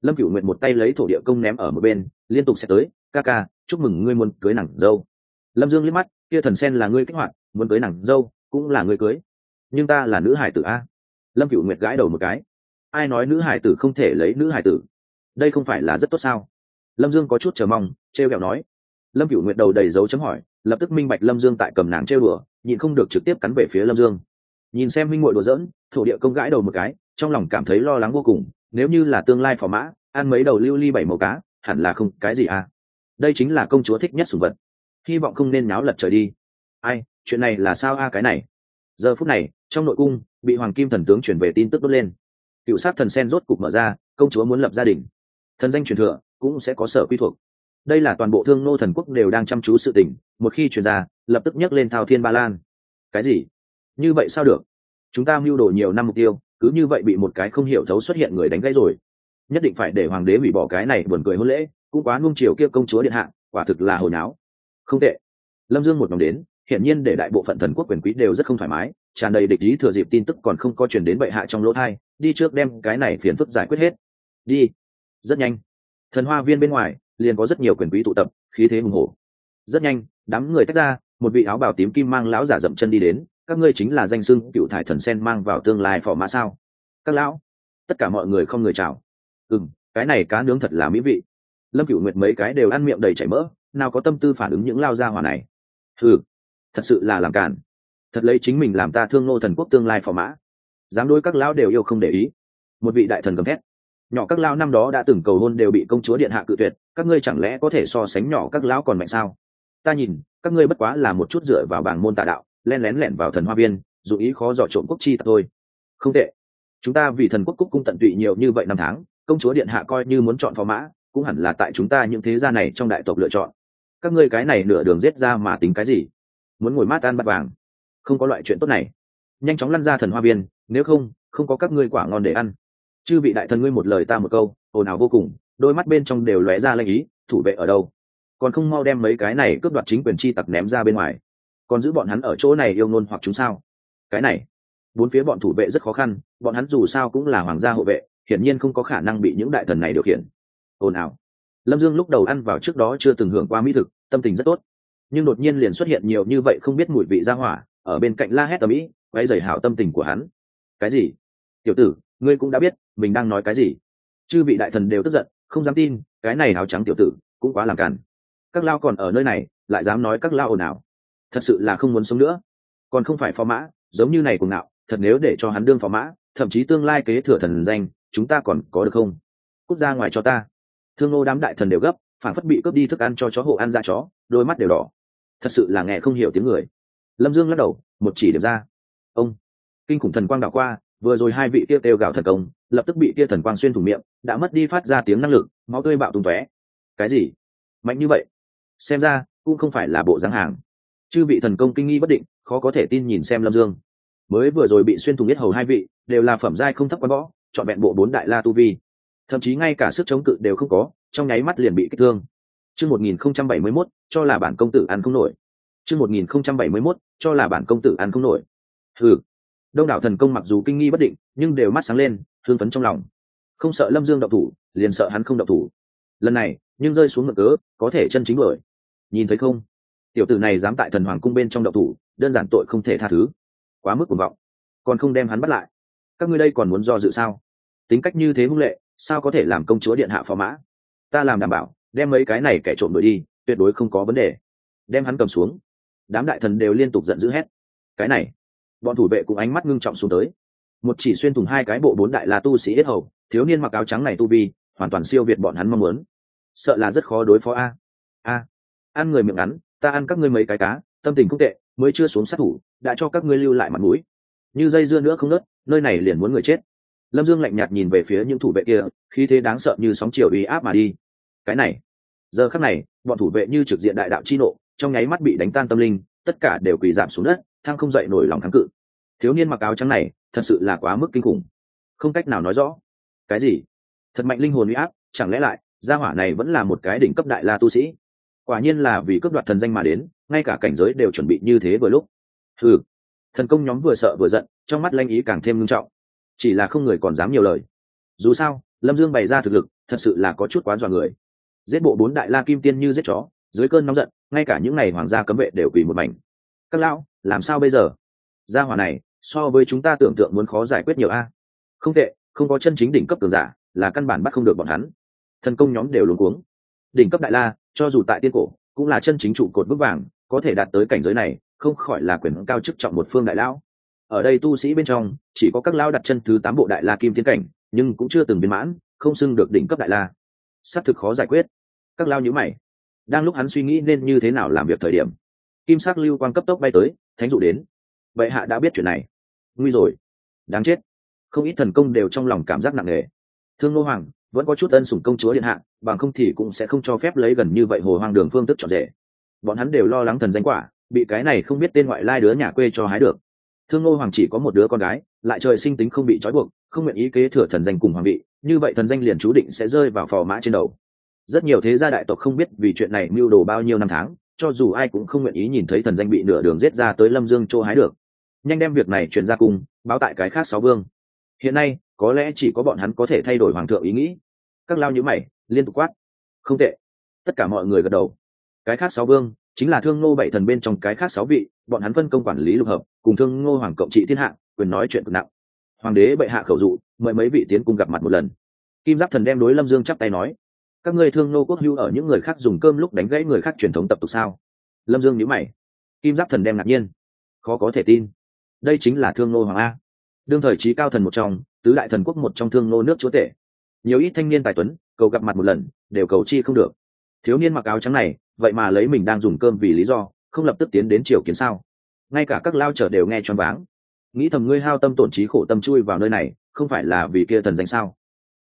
lâm cửu nguyện một tay lấy thổ địa công ném ở một bên, liên tục sẽ tới, ca ca, chúc mừng ngươi muốn cưới nàng dâu. Lâm dương liếc mắt, kia thần sen là ngươi kích hoạt, muốn cưới nàng dâu cũng là ngươi cưới. Nhưng ta là nữ hải tử a. Lâm cửu nguyệt gãi đầu một cái. Ai nói nữ hải tử không thể lấy nữ hải tử? Đây không phải là rất tốt sao? Lâm dương có chút chờ mong t r e o kẹo nói. Lâm cửu nguyệt đầu đầy dấu chấm hỏi, lập tức minh bạch lâm dương tại cầm nàng trêu đùa, nhịn không được trực tiếp cắn về phía lâm dương. Nhìn xem minh ngội đùa dỡn thổ địa công gãi đầu một cái, trong lòng cảm thấy lo lắng vô cùng nếu như là tương lai phò mã, ăn mấy đầu lưu ly bảy màu cá, hẳn là không cái gì à. Đây chính là công chúa thích nhất sùng vật. Hy vọng không nên náo lật trời đi. Ai, chuyện này là sao a cái này? Giờ phút này, trong nội cung, bị hoàng kim thần tướng chuyển về tin tức đốt lên. Cựu sát thần sen rốt cục mở ra, công chúa muốn lập gia đình. Thần danh truyền thừa, cũng sẽ có sở quy thuộc. Đây là toàn bộ thương nô thần quốc đều đang chăm chú sự tình, một khi truyền ra, lập tức nhắc lên thao thiên ba lan. Cái gì? Như vậy sao được? Chúng ta mưu đồ nhiều năm mục tiêu cứ như vậy bị một cái không hiểu thấu xuất hiện người đánh gãy rồi. Nhất định phải để hoàng đế hủy bỏ cái này buồn cười hôn lễ, cũng quá nung chiều kia công chúa điện hạ, quả thực là hồi náo. Không tệ. Lâm dương một nhóm đến, hiển nhiên để đại bộ phận thần quốc quyền quý đều rất không thoải mái, tràn đầy địch ý thừa dịp tin tức còn không có chuyển đến bệ hạ trong lỗ thai, đi trước đem cái này phiền phức giải quyết hết. Đi. Rất nhanh. Thần hoa viên bên ngoài, liền có rất nhiều quyền quý tụ tập, khí thế hùng hổ. Rất nhanh, đám người tách ra, một vị áo bào tím kim mang lão giả dậm chân đi đến các ngươi chính là danh sưng cựu thải thần sen mang vào tương lai phò mã sao? Các lão, tất cả mọi người không người chào. Ừ m cái này cá nướng thật là mỹ vị. Lâm cựu nguyệt mấy cái đều ăn miệng đầy chảy mỡ, nào có tâm tư phản ứng những lao gia hỏa này. Ừ thật sự là làm cản thật lấy chính mình làm ta thương nô thần quốc tương lai phò mã. Dám đôi các lão đều yêu không để ý. Một vị đại thần cầm thét. Nhỏ các lao năm đó đã từng cầu hôn đều bị công chúa điện hạ cự tuyệt, các ngươi chẳng lẽ có thể so sánh nhỏ các lão còn mạnh sao? Ta nhìn, các ngươi bất quá là một chút dựa vào bảng môn tà đạo len lén lẻn vào thần hoa viên, dù ý khó dò trộm quốc chi tặc thôi. Không tệ. Chúng ta vì thần quốc cúc cung tận tụy nhiều như vậy năm tháng, công chúa điện hạ coi như muốn chọn phò mã, cũng hẳn là tại chúng ta những thế gia này trong đại tộc lựa chọn. Các ngươi cái này nửa đường giết ra mà tính cái gì? Muốn ngồi mát ăn bắt vàng. Không có loại chuyện tốt này. Nhanh chóng lăn ra thần hoa viên, nếu không không có các ngươi quả ngon để ăn. Chư vị đại thần ngươi một lời ta một câu, ồn ào vô cùng, đôi mắt bên trong đều lóe ra lanh ý, thủ vệ ở đâu? Còn không mau đem mấy cái này cướp đoạt chính quyền chi tặc ném ra bên ngoài còn giữ bọn hắn ở chỗ này yêu ngôn hoặc chúng sao? Cái này, bốn phía bọn thủ vệ rất khó khăn, bọn hắn dù sao cũng là hoàng gia hộ vệ, hiển nhiên không có khả năng bị những đại thần này điều khiển. Ồn ào. Lâm dương lúc đầu ăn vào trước đó chưa từng hưởng qua mỹ thực, tâm tình rất tốt. Nhưng đột nhiên liền xuất hiện nhiều như vậy không biết mùi vị ra hỏa, ở bên cạnh la hét tầm ĩ quay dày hảo tâm tình của hắn. Cái gì? Tiểu tử, ngươi cũng đã biết, mình đang nói cái gì? Chư vị đại thần đều tức giận, không dám tin, cái này áo trắng tiểu tử, cũng quá làm cản các lao còn ở nơi này, lại dám nói các lao ồn ào thật sự là không muốn sống nữa. Còn không phải phó mã giống như này cùng ngạo, thật nếu để cho hắn đương phó mã thậm chí tương lai kế thừa thần danh chúng ta còn có được không? Cút ra ngoài cho ta. Thương ngô đám đại thần đều gấp phản phất bị cướp đi thức ăn cho chó hộ ăn ra chó đôi mắt đều đỏ. Thật sự là nghe không hiểu tiếng người. Lâm dương lắc đầu một chỉ điểm ra. Ông kinh khủng thần quang đảo qua vừa rồi hai vị kia kêu gào thần công lập tức bị kia thần quang xuyên thủng miệng đã mất đi phát ra tiếng năng lực máu tươi bạo tung tóe. Cái gì? Mạnh như vậy? Xem ra cũng không phải là bộ dáng hàng chư vị thần công kinh nghi bất định, khó có thể tin nhìn xem lâm dương. Mới vừa rồi bị xuyên thủng nhất hầu hai vị, đều là phẩm giai không thấp quán võ chọn vẹn bộ bốn đại la tu vi. Thậm chí ngay cả sức chống cự đều không có, trong nháy mắt liền bị kích thương. Chương một nghìn không trăm bảy mươi mốt, cho là bản công tử ăn không nổi. Chương một nghìn không trăm bảy mươi mốt, cho là bản công tử ăn không nổi. Ừ đông đảo thần công mặc dù kinh nghi bất định, nhưng đều mắt sáng lên thương phấn trong lòng. Không sợ lâm dương độc thủ, liền sợ hắn không độc thủ. Lần này, nhưng rơi xuống ngực cớ, có thể chân chính bởi nhìn thấy không? Tiểu tử này dám tại thần hoàng cung bên trong đậu thủ, đơn giản tội không thể tha thứ. Quá mức cuồng vọng. Còn không đem hắn bắt lại. Các ngươi đây còn muốn do dự sao? Tính cách như thế hung lệ, sao có thể làm công chúa điện hạ phó mã? Ta làm đảm bảo, đem mấy cái này kẻ trộm đuổi đi, tuyệt đối không có vấn đề. Đem hắn cầm xuống. Đám đại thần đều liên tục giận dữ hét. Cái này, bọn thủ vệ cũng ánh mắt ngưng trọng xuống tới. Một chỉ xuyên thủng hai cái bộ bốn đại là tu sĩ ít hầu, thiếu niên mặc áo trắng này tu vi, hoàn toàn siêu việt bọn hắn mong muốn. Sợ là rất khó đối phó a. A. Ăn người miệng ngắn ta ăn các ngươi mấy cái cá, tâm tình không tệ, mới chưa xuống sát thủ, đã cho các ngươi lưu lại mặt mũi. Như dây dưa nữa không nớt, nơi này liền muốn người chết. Lâm dương lạnh nhạt nhìn về phía những thủ vệ kia khi thế đáng sợ như sóng chiều uy áp mà đi. Cái này, giờ khắc này, bọn thủ vệ như trực diện đại đạo chi nộ, trong nháy mắt bị đánh tan tâm linh, tất cả đều quỳ giảm xuống đất thang không dậy nổi lòng kháng cự. Thiếu niên mặc áo trắng này, thật sự là quá mức kinh khủng. Không cách nào nói rõ. Cái gì? Thật mạnh linh hồn uy áp, chẳng lẽ lại, gia hỏa này vẫn là một cái đỉnh cấp đại la tu sĩ? Quả nhiên là vì cướp đoạt thần danh mà đến, ngay cả cảnh giới đều chuẩn bị như thế vừa lúc. Ừ thần công nhóm vừa sợ vừa giận, trong mắt lanh ý càng thêm nghiêm trọng. Chỉ là không người còn dám nhiều lời. Dù sao, lâm dương bày ra thực lực, thật sự là có chút quá dọa người. Giết bộ bốn đại la kim tiên như giết chó, dưới cơn nóng giận, ngay cả những ngày hoàng gia cấm vệ đều quỳ một mảnh. Các lão, làm sao bây giờ? Gia hỏa này, so với chúng ta tưởng tượng muốn khó giải quyết nhiều a. Không tệ, không có chân chính đỉnh cấp tường giả, là căn bản bắt không được bọn hắn. Thần công nhóm đều luống cuống đỉnh cấp đại la, cho dù tại tiên cổ, cũng là chân chính trụ cột bức vàng, có thể đạt tới cảnh giới này, không khỏi là quyền cao chức trọng một phương đại lão. Ở đây tu sĩ bên trong, chỉ có các lão đặt chân thứ tám bộ đại la kim tiến cảnh, nhưng cũng chưa từng biến mãn, không xưng được đỉnh cấp đại la. Xác thực khó giải quyết. Các lao nhữ mày. Đang lúc hắn suy nghĩ nên như thế nào làm việc thời điểm, kim sắc lưu quang cấp tốc bay tới, thánh dụ đến. Bệ hạ đã biết chuyện này. Nguy rồi. Đáng chết. Không ít thần công đều trong lòng cảm giác nặng nề. Thương nô hoàng vẫn có chút ân sủng công chúa điện hạ, bằng không thì cũng sẽ không cho phép lấy gần như vậy hồ hoang đường phương tức trọn rể. Bọn hắn đều lo lắng thần danh quả, bị cái này không biết tên ngoại lai đứa nhà quê cho hái được. Thương ngô hoàng chỉ có một đứa con gái, lại trời sinh tính không bị trói buộc, không nguyện ý kế thừa thần danh cùng hoàng vị, như vậy thần danh liền chú định sẽ rơi vào phò mã trên đầu. Rất nhiều thế gia đại tộc không biết vì chuyện này mưu đồ bao nhiêu năm tháng, cho dù ai cũng không nguyện ý nhìn thấy thần danh bị nửa đường giết ra tới lâm dương chỗ hái được. Nhanh đem việc này truyền ra cùng, báo tại cái khác sáu vương. Hiện nay, có lẽ chỉ có bọn hắn có thể thay đổi hoàng thượng ý nghĩ các lao nhữ mày, liên tục quát. Không tệ. Tất cả mọi người gật đầu. Cái khác sáu vương, chính là thương ngô bảy thần bên trong cái khác sáu vị, bọn hắn phân công quản lý lục hợp, cùng thương ngô hoàng cộng trị thiên hạ, quyền nói chuyện cực nặng. Hoàng đế bệ hạ khẩu dụ, mời mấy vị tiến cùng gặp mặt một lần. Kim giáp thần đem đối lâm dương chắp tay nói. Các ngươi thương ngô quốc hưu ở những người khác dùng cơm lúc đánh gãy người khác truyền thống tập tục sao? Lâm dương nhữ mày. Kim giáp thần đem ngạc nhiên. Khó có thể tin. Đây chính là thương ngô hoàng a. Đương thời trí cao thần một trong, tứ đại thần quốc một trong thương ngô nước chúa tể nhiều ít thanh niên tài tuấn, cầu gặp mặt một lần, đều cầu chi không được. Thiếu niên mặc áo trắng này, vậy mà lấy mình đang dùng cơm vì lý do, không lập tức tiến đến triều kiến sao? Ngay cả các lao trở đều nghe choáng váng. Nghĩ thầm ngươi hao tâm tổn trí khổ tâm chui vào nơi này, không phải là vì kia thần danh sao?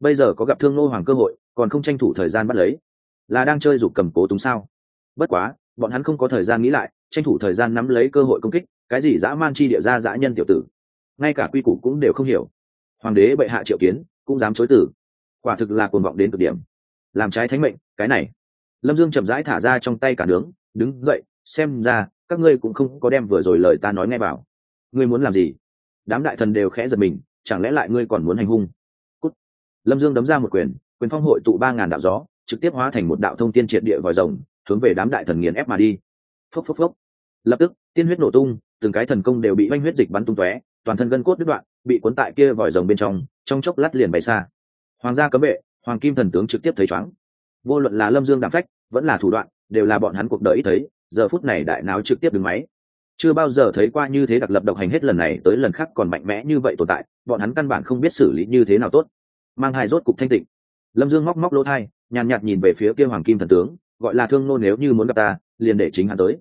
Bây giờ có gặp thương nô hoàng cơ hội, còn không tranh thủ thời gian bắt lấy. Là đang chơi dục cầm cố túng sao? Bất quá, bọn hắn không có thời gian nghĩ lại, tranh thủ thời gian nắm lấy cơ hội công kích, cái gì dã man chi địa ra dã nhân tiểu tử. Ngay cả quy củ cũng đều không hiểu. Hoàng đế bệ hạ triệu kiến, cũng dám chối tử quả thực là cuồng vọng đến cực điểm. Làm trái thánh mệnh, cái này. Lâm dương chậm rãi thả ra trong tay cả nướng, đứng dậy, xem ra, các ngươi cũng không có đem vừa rồi lời ta nói ngay vào. Ngươi muốn làm gì? Đám đại thần đều khẽ giật mình, chẳng lẽ lại ngươi còn muốn hành hung? Cút. lâm dương đấm ra một quyền quyền phong hội tụ ba ngàn đạo gió, trực tiếp hóa thành một đạo thông tiên triệt địa vòi rồng, hướng về đám đại thần nghiền ép mà đi. Phốc phốc phốc. Lập tức, tiên huyết nổ tung, từng cái thần công đều bị oanh huyết dịch bắn tung tóe, toàn thân gân cốt đứt đoạn, bị cuốn tại kia vòi rồng bên trong trong chốc lát liền bay xa hoàng gia cấm vệ, hoàng kim thần tướng trực tiếp thấy chóng vô luận là lâm dương đạm phách, vẫn là thủ đoạn, đều là bọn hắn cuộc đời ít thấy, giờ phút này đại náo trực tiếp đứng máy. Chưa bao giờ thấy qua như thế đặc lập độc hành hết lần này tới lần khác còn mạnh mẽ như vậy tồn tại, bọn hắn căn bản không biết xử lý như thế nào tốt. Mang hai rốt cục thanh tịnh. Lâm dương móc móc lỗ thai, nhàn nhạt nhìn về phía kia hoàng kim thần tướng, gọi là thương nô nếu như muốn gặp ta, liền để chính hắn tới.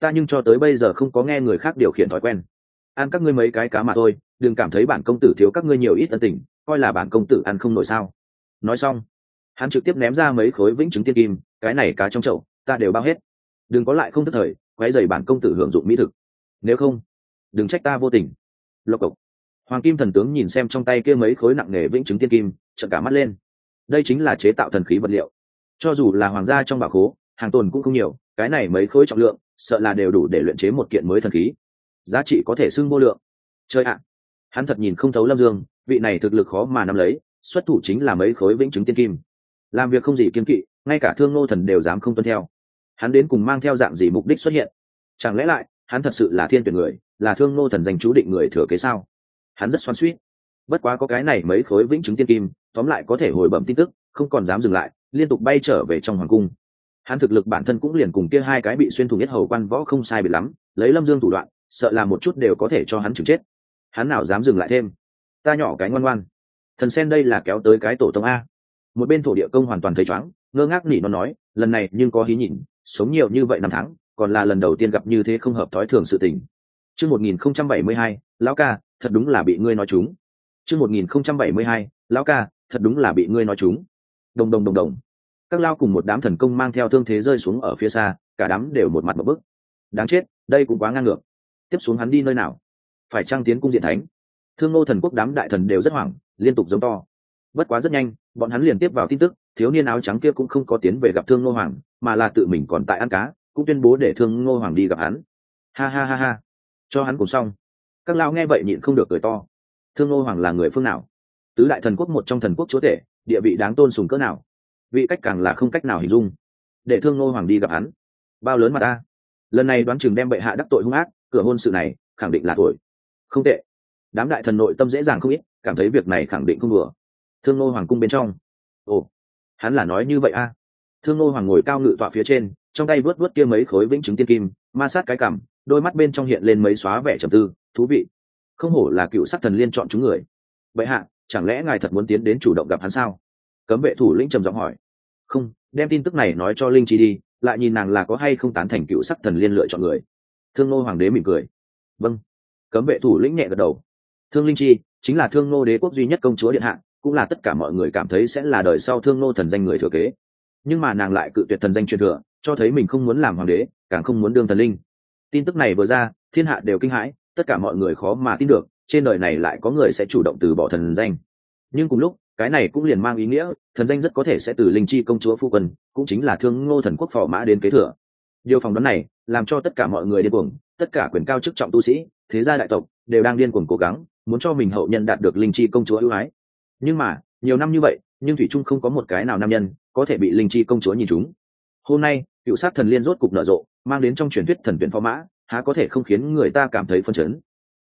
Ta nhưng cho tới bây giờ không có nghe người khác điều khiển thói quen. Ăn các ngươi mấy cái cá mà thôi, đừng cảm thấy bản công tử thiếu các ngươi nhiều ít ân tình coi là bản công tử ăn không nổi sao? Nói xong, hắn trực tiếp ném ra mấy khối vĩnh chứng tiên kim, cái này cá trong chậu, ta đều bao hết. Đừng có lại không thất thời, quấy dày bản công tử hưởng dụng mỹ thực. Nếu không, đừng trách ta vô tình. Lộc cộc. Hoàng kim thần tướng nhìn xem trong tay kia mấy khối nặng nề vĩnh chứng tiên kim trận cả mắt lên. Đây chính là chế tạo thần khí vật liệu. Cho dù là hoàng gia trong bảo khố, hàng tồn cũng không nhiều, cái này mấy khối trọng lượng, sợ là đều đủ để luyện chế một kiện mới thần khí. Giá trị có thể xưng vô lượng. Chơi ạ. Hắn thật nhìn không thấu lâm dương vị này thực lực khó mà nắm lấy, xuất thủ chính là mấy khối vĩnh chứng tiên kim. Làm việc không gì kiên kỵ, ngay cả thương nô thần đều dám không tuân theo. Hắn đến cùng mang theo dạng gì mục đích xuất hiện? Chẳng lẽ lại, hắn thật sự là thiên tuyển người, là thương nô thần dành chú định người thừa kế sao? Hắn rất xoan suýt bất quá có cái này mấy khối vĩnh chứng tiên kim, tóm lại có thể hồi bẩm tin tức, không còn dám dừng lại, liên tục bay trở về trong hoàng cung. Hắn thực lực bản thân cũng liền cùng kia hai cái bị xuyên thủng nhất hầu quan võ không sai bị lắm, lấy lâm dương thủ đoạn, sợ là một chút đều có thể cho hắn chừng chết. Hắn nào dám dừng lại thêm? Ta nhỏ cái ngoan ngoan. Thần sen đây là kéo tới cái tổ tông a. Một bên thổ địa công hoàn toàn thấy chóng ngơ ngác nỉ nó nói, lần này nhưng có hí nhìn, sống nhiều như vậy năm tháng, còn là lần đầu tiên gặp như thế không hợp thói thường sự tình. Chương một nghìn không trăm bảy mươi hai, lão ca, thật đúng là bị ngươi nói chúng. Chương một nghìn không trăm bảy mươi hai, lão ca, thật đúng là bị ngươi nói chúng. Đồng đồng đồng đồng. Các lao cùng một đám thần công mang theo thương thế rơi xuống ở phía xa, cả đám đều một mặt một bức. Đáng chết, đây cũng quá ngang ngược. Tiếp xuống hắn đi nơi nào? Phải trăng tiến cung diện thánh thương ngô thần quốc đám đại thần đều rất hoảng, liên tục giống to. Bất quá rất nhanh, bọn hắn liền tiếp vào tin tức, thiếu niên áo trắng kia cũng không có tiến về gặp thương ngô hoàng, mà là tự mình còn tại ăn cá, cũng tuyên bố để thương ngô hoàng đi gặp hắn. Ha ha ha ha. Cho hắn cùng xong. Các lao nghe vậy nhịn không được cười to. Thương ngô hoàng là người phương nào? Tứ đại thần quốc một trong thần quốc chúa tể, địa vị đáng tôn sùng cỡ nào? Vị cách càng là không cách nào hình dung. Để thương ngô hoàng đi gặp hắn. Bao lớn mà ta. Lần này đoán chừng đem bệ hạ đắc tội hung ác, cửa hôn sự này, khẳng định là tuổi không tệ đám đại thần nội tâm dễ dàng không ít, cảm thấy việc này khẳng định không vừa. Thương ngô hoàng cung bên trong. Ồ, hắn là nói như vậy a? À? thương ngô hoàng ngồi cao ngự tọa phía trên, trong tay vớt vớt kia mấy khối vĩnh chứng tiên kim, ma sát cái cằm, đôi mắt bên trong hiện lên mấy xóa vẻ trầm tư, thú vị. Không hổ là cựu sắc thần liên chọn chúng người. Vậy hạ, chẳng lẽ ngài thật muốn tiến đến chủ động gặp hắn sao? Cấm vệ thủ lĩnh trầm giọng hỏi. Không, đem tin tức này nói cho linh chi đi, lại nhìn nàng là có hay không tán thành cựu sắc thần liên lựa chọn người. Thương ngô hoàng đế mỉm cười. Vâng. Cấm vệ thủ lĩnh nhẹ gật đầu thương linh chi chính là thương ngô đế quốc duy nhất công chúa điện hạ, cũng là tất cả mọi người cảm thấy sẽ là đời sau thương ngô thần danh người thừa kế. Nhưng mà nàng lại cự tuyệt thần danh truyền thừa, cho thấy mình không muốn làm hoàng đế, càng không muốn đương thần linh. Tin tức này vừa ra, thiên hạ đều kinh hãi, tất cả mọi người khó mà tin được, trên đời này lại có người sẽ chủ động từ bỏ thần danh. Nhưng cùng lúc, cái này cũng liền mang ý nghĩa, thần danh rất có thể sẽ từ linh chi công chúa phu quân, cũng chính là thương ngô thần quốc phò mã đến kế thừa. Điều phỏng đoán này, làm cho tất cả mọi người điên cuồng, tất cả quyền cao chức trọng tu sĩ, thế gia đại tộc, đều đang điên cuồng cố gắng muốn cho mình hậu nhân đạt được linh chi công chúa ưu ái. Nhưng mà, nhiều năm như vậy, nhưng thủy trung không có một cái nào nam nhân có thể bị linh chi công chúa nhìn chúng. Hôm nay, cựu sát thần liên rốt cục nở rộ, mang đến trong truyền thuyết thần viện phó mã, há có thể không khiến người ta cảm thấy phân chấn.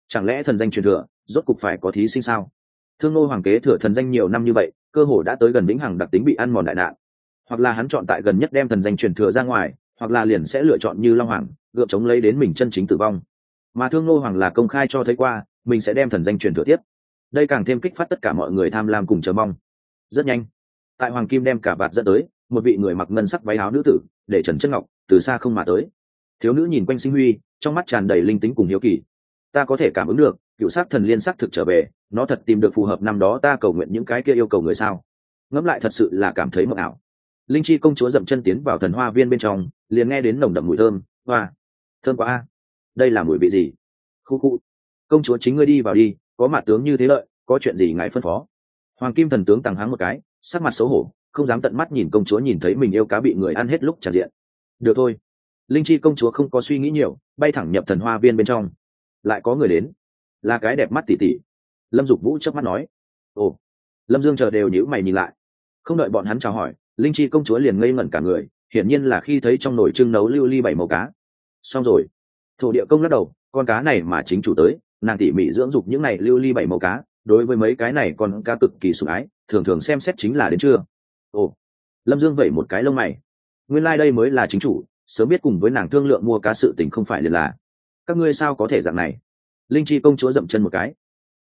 Chẳng lẽ thần danh truyền thừa, rốt cục phải có thí sinh sao? Thương ngô hoàng kế thừa thần danh nhiều năm như vậy, cơ hồ đã tới gần vĩnh hằng đặc tính bị ăn mòn đại nạn. Hoặc là hắn chọn tại gần nhất đem thần danh truyền thừa ra ngoài, hoặc là liền sẽ lựa chọn như long hoàng, gượng chống lấy đến mình chân chính tử vong. Mà thương ngô hoàng là công khai cho thấy qua mình sẽ đem thần danh truyền thừa tiếp. Đây càng thêm kích phát tất cả mọi người tham lam cùng chờ mong. Rất nhanh, tại hoàng kim đem cả vạt dẫn tới, một vị người mặc ngân sắc váy áo nữ tử, để trần chân ngọc từ xa không mà tới. Thiếu nữ nhìn quanh sinh huy, trong mắt tràn đầy linh tính cùng hiếu kỳ. Ta có thể cảm ứng được, cựu sắc thần liên sắc thực trở về, nó thật tìm được phù hợp năm đó ta cầu nguyện những cái kia yêu cầu người sao. Ngẫm lại thật sự là cảm thấy mờ ảo. Linh chi công chúa dậm chân tiến vào thần hoa viên bên trong, liền nghe đến nồng đậm mùi thơm. Hoa, thơm quá a. Đây là mùi vị gì? Khu khu công chúa chính ngươi đi vào đi, có mặt tướng như thế lợi, có chuyện gì ngài phân phó? Hoàng kim thần tướng tàng háng một cái, sắc mặt xấu hổ, không dám tận mắt nhìn công chúa nhìn thấy mình yêu cá bị người ăn hết lúc tràn diện. Được thôi. Linh chi công chúa không có suy nghĩ nhiều, bay thẳng nhập thần hoa viên bên trong. Lại có người đến. Là cái đẹp mắt tỉ tỉ. Lâm dục vũ chớp mắt nói. Ồ. Lâm dương chờ đều nhữ mày nhìn lại. Không đợi bọn hắn chào hỏi, linh chi công chúa liền ngây ngẩn cả người, hiển nhiên là khi thấy trong nồi trưng nấu lưu ly bảy màu cá. Xong rồi. Thổ địa công lắc đầu, con cá này mà chính chủ tới nàng tỉ mỉ dưỡng dục những này lưu ly bảy màu cá, đối với mấy cái này còn cá cực kỳ sủng ái, thường thường xem xét chính là đến trưa ồ, lâm dương vẩy một cái lông mày. Nguyên lai、like、đây mới là chính chủ, sớm biết cùng với nàng thương lượng mua cá sự tình không phải liền là. Các ngươi sao có thể dạng này? Linh chi công chúa dậm chân một cái.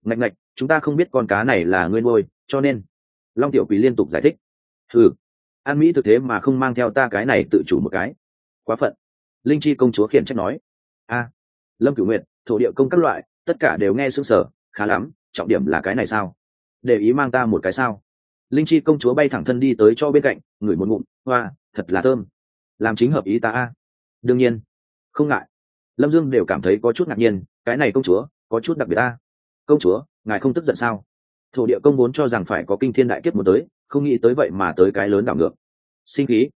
Ngạch ngạch, chúng ta không biết con cá này là ngươi nuôi, cho nên long tiểu quỳ liên tục giải thích. Ừ an mỹ thực thế mà không mang theo ta cái này tự chủ một cái. Quá phận. Linh chi công chúa khiển trách nói. A, lâm cửu nguyệt, thổ địa công các loại tất cả đều nghe sững sờ, khá lắm, trọng điểm là cái này sao? Để ý mang ta một cái sao? Linh chi công chúa bay thẳng thân đi tới cho bên cạnh, ngửi một ngụm, hoa, thật là thơm. Làm chính hợp ý ta a. Đương nhiên. Không ngại. Lâm dương đều cảm thấy có chút ngạc nhiên, cái này công chúa, có chút đặc biệt a. Công chúa, ngài không tức giận sao? Thổ địa công vốn cho rằng phải có kinh thiên đại kiếp một tới, không nghĩ tới vậy mà tới cái lớn đảo ngược. Sinh khí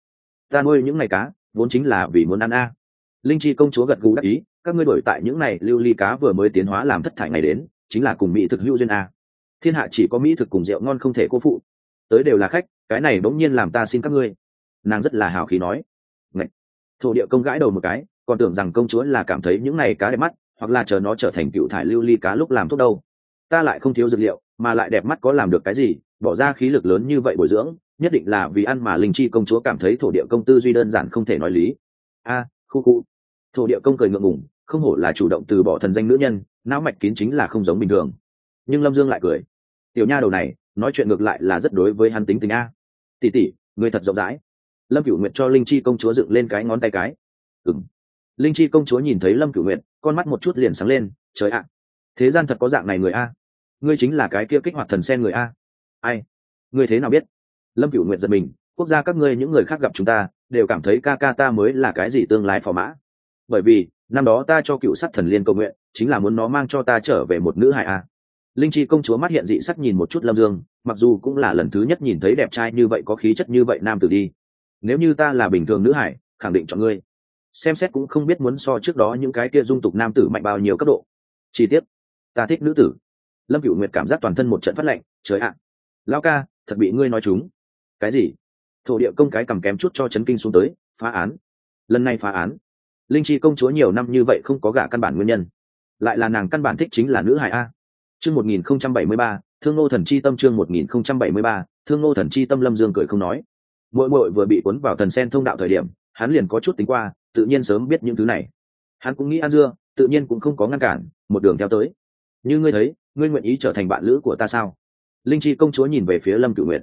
ta nuôi những ngày cá, vốn chính là vì muốn ăn a. Linh chi công chúa gật gù đắc ý các ngươi đổi tại những này, lưu ly cá vừa mới tiến hóa làm thất thải ngày đến, chính là cùng mỹ thực hữu duyên a. Thiên hạ chỉ có mỹ thực cùng rượu ngon không thể cô phụ. Tới đều là khách, cái này bỗng nhiên làm ta xin các ngươi. Nàng rất là hào khí nói. Ngậy! thổ địa công gãi đầu một cái, còn tưởng rằng công chúa là cảm thấy những này cá đẹp mắt, hoặc là chờ nó trở thành cựu thải lưu ly cá lúc làm thuốc đâu. Ta lại không thiếu dược liệu, mà lại đẹp mắt có làm được cái gì, bỏ ra khí lực lớn như vậy bồi dưỡng, nhất định là vì ăn mà linh chi công chúa cảm thấy thổ địa công tư duy đơn giản không thể nói lý. A, khu khu thổ địa công cười ngượng ngùng, không hổ là chủ động từ bỏ thần danh nữ nhân, não mạch kín chính là không giống bình thường. Nhưng lâm dương lại cười. Tiểu nha đầu này, nói chuyện ngược lại là rất đối với hắn tính tình a. Tỉ tỉ người thật rộng rãi. Lâm cửu nguyện cho linh chi công chúa dựng lên cái ngón tay cái. Ừng linh chi công chúa nhìn thấy lâm cửu nguyện con mắt một chút liền sáng lên, trời ạ. Thế gian thật có dạng này người a. Ngươi chính là cái kia kích hoạt thần sen người a. Ai? Ngươi thế nào biết? Lâm cửu nguyện giật mình, quốc gia các ngươi những người khác gặp chúng ta, đều cảm thấy ca ca ta mới là cái gì tương lai phò mã bởi vì, năm đó ta cho cựu sắc thần liên cầu nguyện, chính là muốn nó mang cho ta trở về một nữ hài a linh chi công chúa mắt hiện dị sắc nhìn một chút lâm dương, mặc dù cũng là lần thứ nhất nhìn thấy đẹp trai như vậy có khí chất như vậy nam tử đi. Nếu như ta là bình thường nữ hải khẳng định chọn ngươi. Xem xét cũng không biết muốn so trước đó những cái kia dung tục nam tử mạnh bao nhiêu cấp độ. Chi tiết. Ta thích nữ tử. Lâm cựu nguyệt cảm giác toàn thân một trận phát lạnh, trời ạ. Lao ca, thật bị ngươi nói chúng. Cái gì? Thổ địa công cái cầm kém chút cho chấn kinh xuống tới, phá án. Lần này phá án linh chi công chúa nhiều năm như vậy không có gả căn bản nguyên nhân, lại là nàng căn bản thích chính là nữ hải a. Chương một nghìn không trăm bảy mươi ba, thương ngô thần chi tâm chương một nghìn không trăm bảy mươi ba, thương ngô thần chi tâm lâm dương cười không nói. Mỗi mỗi vừa bị cuốn vào thần sen thông đạo thời điểm, hắn liền có chút tính qua, tự nhiên sớm biết những thứ này. Hắn cũng nghĩ ăn dưa, tự nhiên cũng không có ngăn cản, một đường theo tới. Như ngươi thấy, ngươi nguyện ý trở thành bạn lữ của ta sao? Linh chi công chúa nhìn về phía lâm cửu nguyện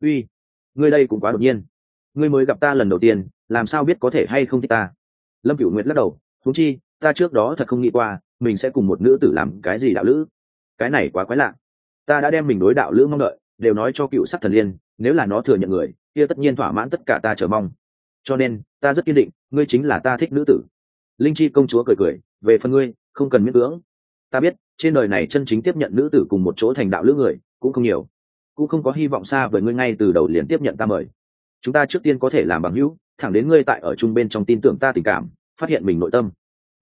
uy, ngươi đây cũng quá đột nhiên. Ngươi mới gặp ta lần đầu tiên, làm sao biết có thể hay không thích ta? Lâm cửu Nguyệt lắc đầu thú chi, ta trước đó thật không nghĩ qua, mình sẽ cùng một nữ tử làm cái gì đạo lữ. Cái này quá quái lạ. Ta đã đem mình đối đạo lữ mong đợi, đều nói cho cựu sắc thần liên, nếu là nó thừa nhận người, kia tất nhiên thỏa mãn tất cả ta chờ mong. Cho nên, ta rất kiên định, ngươi chính là ta thích nữ tử. Linh chi công chúa cười cười, về phần ngươi, không cần miễn cưỡng. Ta biết, trên đời này chân chính tiếp nhận nữ tử cùng một chỗ thành đạo lữ người, cũng không nhiều. Cũng không có hy vọng xa với ngươi ngay từ đầu liền tiếp nhận ta mời. Chúng ta trước tiên có thể làm bằng hữu thẳng đến ngươi tại ở chung bên trong tin tưởng ta tình cảm, phát hiện mình nội tâm.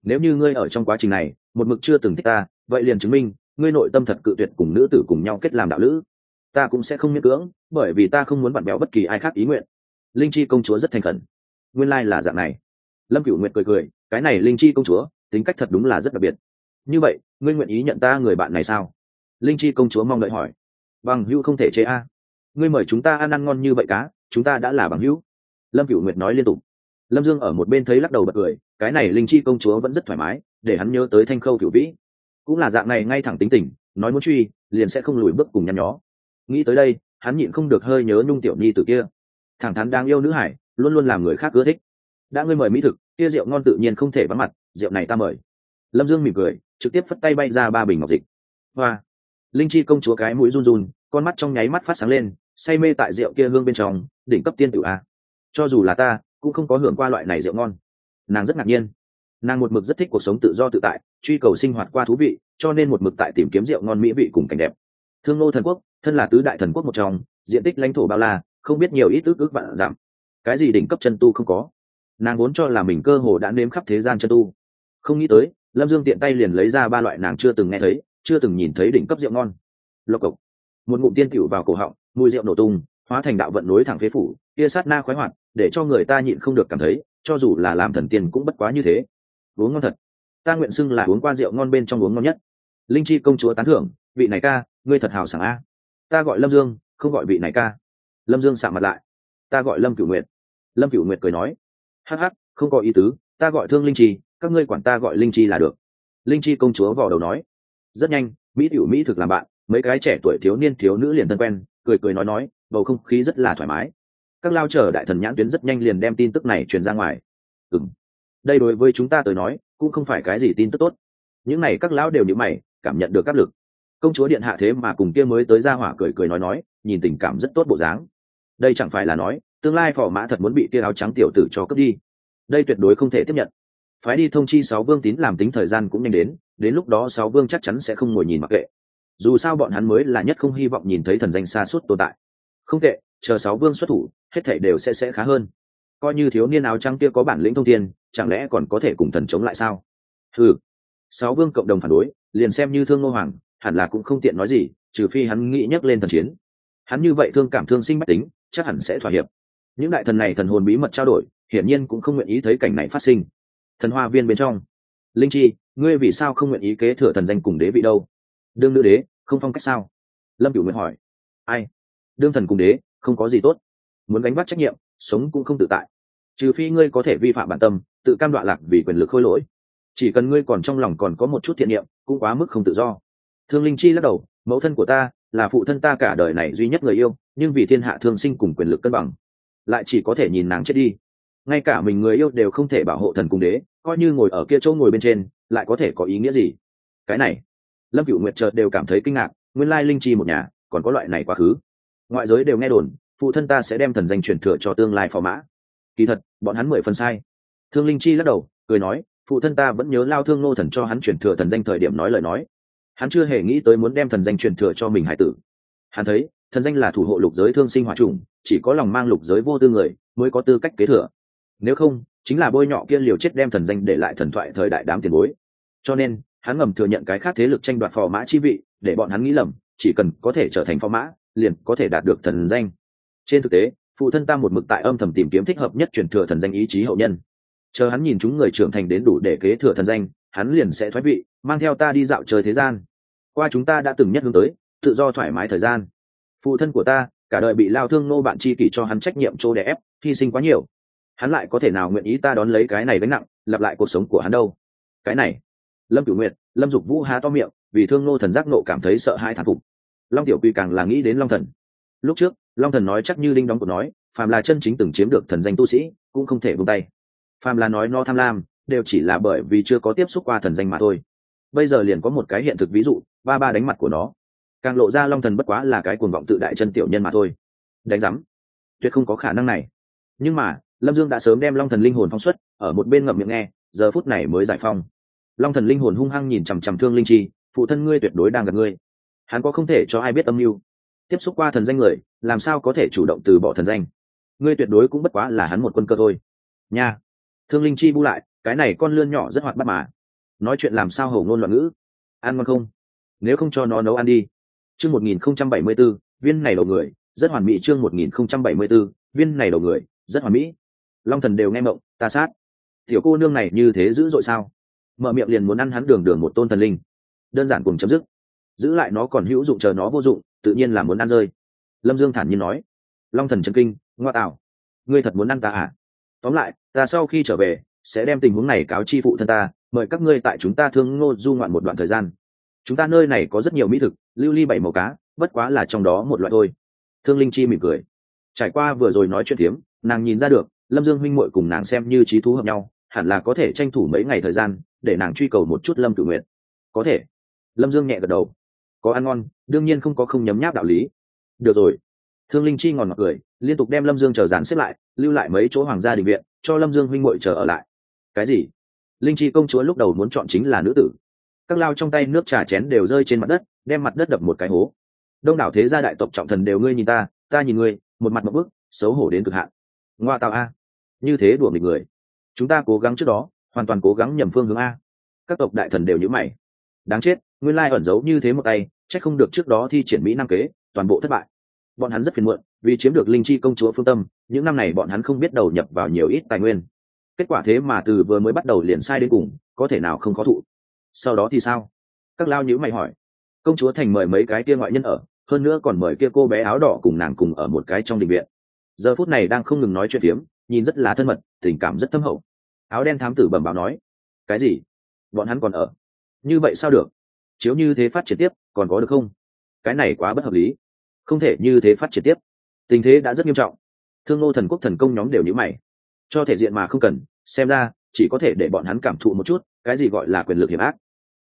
Nếu như ngươi ở trong quá trình này, một mực chưa từng thích ta, vậy liền chứng minh, ngươi nội tâm thật cự tuyệt cùng nữ tử cùng nhau kết làm đạo lữ. Ta cũng sẽ không miễn cưỡng, bởi vì ta không muốn bạn béo bất kỳ ai khác ý nguyện. Linh chi công chúa rất thành khẩn. Nguyên lai、like、là dạng này. Lâm cửu nguyệt cười cười, cái này linh chi công chúa, tính cách thật đúng là rất đặc biệt. Như vậy, ngươi nguyện ý nhận ta người bạn này sao? Linh chi công chúa mong đợi hỏi. Bằng hữu không thể chế a. Ngươi mời chúng ta ăn ăn ngon như vậy cá, chúng ta đã là bằng hữu lâm cựu nguyệt nói liên tục. Lâm dương ở một bên thấy lắc đầu bật cười, cái này linh chi công chúa vẫn rất thoải mái, để hắn nhớ tới thanh khâu cựu vĩ. Cũng là dạng này ngay thẳng tính tình, nói muốn truy, liền sẽ không lùi bước cùng nhăn nhó. Nghĩ tới đây, hắn nhịn không được hơi nhớ nhung tiểu nhi từ kia. Thẳng thắn đang yêu nữ hải, luôn luôn làm người khác ưa thích. Đã ngươi mời mỹ thực, kia rượu ngon tự nhiên không thể vắng mặt, rượu này ta mời. Lâm dương mỉm cười, trực tiếp phất tay bay ra ba bình ngọc dịch. Hoa! Linh chi công chúa cái mũi run run, con mắt trong nháy mắt phát sáng lên, say mê tại rượu kia hương bên trong, đỉnh cấp tiên tử a cho dù là ta, cũng không có hưởng qua loại này rượu ngon. Nàng rất ngạc nhiên. Nàng một mực rất thích cuộc sống tự do tự tại, truy cầu sinh hoạt qua thú vị, cho nên một mực tại tìm kiếm rượu ngon mỹ vị cùng cảnh đẹp. Thương nô thần quốc, thân là tứ đại thần quốc một trong, diện tích lãnh thổ bao la, không biết nhiều ít ước ước vạn giảm cái gì đỉnh cấp chân tu không có? Nàng vốn cho là mình cơ hồ đã nếm khắp thế gian chân tu. Không nghĩ tới, lâm dương tiện tay liền lấy ra ba loại nàng chưa từng nghe thấy, chưa từng nhìn thấy đỉnh cấp rượu ngon. Lộc cộc. Một ngụm tiên tiểu vào cổ họng, mùi rượu nổ tung, hóa thành đạo vận nối thẳng phế phủ kia sát na khoái hoạt để cho người ta nhịn không được cảm thấy, cho dù là làm thần tiên cũng bất quá như thế. Uống ngon thật. Ta nguyện xưng là uống qua rượu ngon bên trong uống ngon nhất. Linh chi công chúa tán thưởng, vị này ca, ngươi thật hào sảng a. Ta gọi lâm dương, không gọi vị này ca. Lâm dương sạm mặt lại. Ta gọi lâm cửu nguyệt. Lâm cửu nguyệt cười nói. Hắc hắc, không có ý tứ, ta gọi thương linh chi, các ngươi quản ta gọi linh chi là được. Linh chi công chúa vò đầu nói. Rất nhanh, mỹ tiểu mỹ thực làm bạn, mấy cái trẻ tuổi thiếu niên thiếu nữ liền thân quen, cười cười nói nói, bầu không khí rất là thoải mái các lao chờ đại thần nhãn tuyến rất nhanh liền đem tin tức này truyền ra ngoài. Ừng đây đối với chúng ta tới nói, cũng không phải cái gì tin tức tốt. Những này các lão đều nhữ mày, cảm nhận được áp lực. Công chúa điện hạ thế mà cùng kia mới tới ra hỏa cười cười nói nói, nhìn tình cảm rất tốt bộ dáng. Đây chẳng phải là nói, tương lai phò mã thật muốn bị kia áo trắng tiểu tử cho cướp đi. Đây tuyệt đối không thể tiếp nhận. Phái đi thông chi sáu vương tín làm tính thời gian cũng nhanh đến đến lúc đó sáu vương chắc chắn sẽ không ngồi nhìn mặc kệ. Dù sao bọn hắn mới là nhất không hy vọng nhìn thấy thần danh xa suốt tồn tại. Không tệ chờ sáu vương xuất thủ, hết thảy đều sẽ sẽ khá hơn. Coi như thiếu niên áo trắng kia có bản lĩnh thông thiên, chẳng lẽ còn có thể cùng thần chống lại sao? Ừ sáu vương cộng đồng phản đối, liền xem như thương ngô hoàng, hẳn là cũng không tiện nói gì, trừ phi hắn nghĩ nhắc lên thần chiến. Hắn như vậy thương cảm thương sinh mách tính, chắc hẳn sẽ thỏa hiệp. Những đại thần này thần hồn bí mật trao đổi, hiển nhiên cũng không nguyện ý thấy cảnh này phát sinh. Thần hoa viên bên trong. Linh chi, ngươi vì sao không nguyện ý kế thừa thần danh cùng đế vị đâu? Đương nữ đế, không phong cách sao? Lâm cửu nguyện hỏi. Ai? Đương thần cùng đế không có gì tốt. Muốn gánh vác trách nhiệm, sống cũng không tự tại. Trừ phi ngươi có thể vi phạm bản tâm, tự cam đoạn lạc vì quyền lực khôi lỗi. Chỉ cần ngươi còn trong lòng còn có một chút thiện niệm, cũng quá mức không tự do. Thương linh chi lắc đầu, mẫu thân của ta là phụ thân ta cả đời này duy nhất người yêu, nhưng vì thiên hạ thương sinh cùng quyền lực cân bằng, lại chỉ có thể nhìn nàng chết đi. Ngay cả mình người yêu đều không thể bảo hộ thần cung đế, coi như ngồi ở kia chỗ ngồi bên trên, lại có thể có ý nghĩa gì? Cái này, lâm cựu nguyệt chợt đều cảm thấy kinh ngạc, nguyên lai linh chi một nhà, còn có loại này quá khứ ngoại giới đều nghe đồn, phụ thân ta sẽ đem thần danh truyền thừa cho tương lai phò mã. Kỳ thật, bọn hắn mười phần sai. Thương linh chi lắc đầu, cười nói, phụ thân ta vẫn nhớ lao thương nô thần cho hắn truyền thừa thần danh thời điểm nói lời nói. Hắn chưa hề nghĩ tới muốn đem thần danh truyền thừa cho mình hải tử. Hắn thấy, thần danh là thủ hộ lục giới thương sinh hòa trùng, chỉ có lòng mang lục giới vô tư người mới có tư cách kế thừa. Nếu không, chính là bôi nhọ kia liều chết đem thần danh để lại thần thoại thời đại đám tiền bối. Cho nên, hắn ngầm thừa nhận cái khác thế lực tranh đoạt phò mã chi vị, để bọn hắn nghĩ lầm, chỉ cần có thể trở thành phò mã liền có thể đạt được thần danh. Trên thực tế, phụ thân ta một mực tại âm thầm tìm kiếm thích hợp nhất truyền thừa thần danh ý chí hậu nhân. Chờ hắn nhìn chúng người trưởng thành đến đủ để kế thừa thần danh, hắn liền sẽ thoái vị, mang theo ta đi dạo chơi thế gian. Qua chúng ta đã từng nhất hướng tới, tự do thoải mái thời gian. Phụ thân của ta, cả đời bị lao thương nô bạn chi kỷ cho hắn trách nhiệm chỗ đẻ ép, hy sinh quá nhiều. Hắn lại có thể nào nguyện ý ta đón lấy cái này gánh nặng, lặp lại cuộc sống của hắn đâu? Cái này, lâm cửu nguyệt, lâm dục vũ há to miệng, vì thương nô thần giác nộ cảm thấy sợ hai thản phục long tiểu quy càng là nghĩ đến long thần. Lúc trước, long thần nói chắc như linh đóng của nói, phàm là chân chính từng chiếm được thần danh tu sĩ, cũng không thể vung tay. Phàm là nói nó tham lam, đều chỉ là bởi vì chưa có tiếp xúc qua thần danh mà thôi. Bây giờ liền có một cái hiện thực ví dụ, ba ba đánh mặt của nó. Càng lộ ra long thần bất quá là cái cuồng vọng tự đại chân tiểu nhân mà thôi. Đánh giám tuyệt không có khả năng này. Nhưng mà, lâm dương đã sớm đem long thần linh hồn phóng xuất, ở một bên ngậm miệng nghe, giờ phút này mới giải phong long thần linh hồn hung hăng nhìn chằm chằm thương linh chi, phụ thân ngươi tuyệt đối đang gặp ngươi hắn có không thể cho ai biết âm mưu. Tiếp xúc qua thần danh người, làm sao có thể chủ động từ bỏ thần danh? Ngươi tuyệt đối cũng bất quá là hắn một quân cơ thôi. Nha. Thương linh chi bu lại, cái này con lươn nhỏ rất hoạt bắt mà. Nói chuyện làm sao hầu ngôn loạn ngữ? Ăn ngon không? Nếu không cho nó nấu ăn đi. Chương một nghìn không trăm bảy mươi b ố viên này đầu người, rất hoàn mỹ. Chương một nghìn không trăm bảy mươi b ố viên này đầu người, rất hoàn mỹ. Long thần đều nghe mộng, ta sát. Tiểu cô nương này như thế dữ dội sao? Mở miệng liền muốn ăn hắn đường đường một tôn thần linh. Đơn giản cùng chấm dứt giữ lại nó còn hữu dụng chờ nó vô dụng, tự nhiên là muốn ăn rơi. Lâm dương thản nhiên nói. Long thần trần kinh, ngoa tạo. Ngươi thật muốn ăn ta à? Tóm lại, ta sau khi trở về, sẽ đem tình huống này cáo chi phụ thân ta, mời các ngươi tại chúng ta thương ngô du ngoạn một đoạn thời gian. Chúng ta nơi này có rất nhiều mỹ thực, lưu ly bảy màu cá, bất quá là trong đó một loại thôi. Thương linh chi mỉm cười. Trải qua vừa rồi nói chuyện tiếm, nàng nhìn ra được, lâm dương huynh muội cùng nàng xem như trí thú hợp nhau, hẳn là có thể tranh thủ mấy ngày thời gian, để nàng truy cầu một chút lâm cự nguyện có thể. Lâm dương nhẹ gật đầu có ăn ngon, đương nhiên không có không nhấm nháp đạo lý. Được rồi. Thương linh chi ngòn ngọt cười, liên tục đem lâm dương chờ dàn xếp lại, lưu lại mấy chỗ hoàng gia định viện, cho lâm dương huynh muội chờ ở lại. Cái gì? Linh chi công chúa lúc đầu muốn chọn chính là nữ tử. Các lao trong tay nước trà chén đều rơi trên mặt đất, đem mặt đất đập một cái hố. Đông đảo thế gia đại tộc trọng thần đều ngươi nhìn ta ta nhìn ngươi, một mặt một bức, xấu hổ đến cực hạn. Ngoa tạo a. Như thế đùa nghịch người. Chúng ta cố gắng trước đó, hoàn toàn cố gắng nhầm phương hướng a. Các tộc đại thần đều nhữ mày. Đáng chết nguyên lai ẩn giấu như thế một tay, chắc không được trước đó thi triển mỹ nam kế, toàn bộ thất bại. Bọn hắn rất phiền muộn, vì chiếm được linh chi công chúa phương tâm, những năm này bọn hắn không biết đầu nhập vào nhiều ít tài nguyên. Kết quả thế mà từ vừa mới bắt đầu liền sai đến cùng, có thể nào không có thụ. Sau đó thì sao? Các lao nhữ mày hỏi. Công chúa thành mời mấy cái kia ngoại nhân ở, hơn nữa còn mời kia cô bé áo đỏ cùng nàng cùng ở một cái trong đình viện. Giờ phút này đang không ngừng nói chuyện phiếm, nhìn rất là thân mật, tình cảm rất thâm hậu. Áo đen thám tử bẩm báo nói, cái gì? Bọn hắn còn ở? Như vậy sao được? Chiếu như thế phát triển tiếp, còn có được không? Cái này quá bất hợp lý. Không thể như thế phát triển tiếp. Tình thế đã rất nghiêm trọng. Thương ngô thần quốc thần công nhóm đều nhữ mày. Cho thể diện mà không cần, xem ra, chỉ có thể để bọn hắn cảm thụ một chút, cái gì gọi là quyền lực hiểm ác.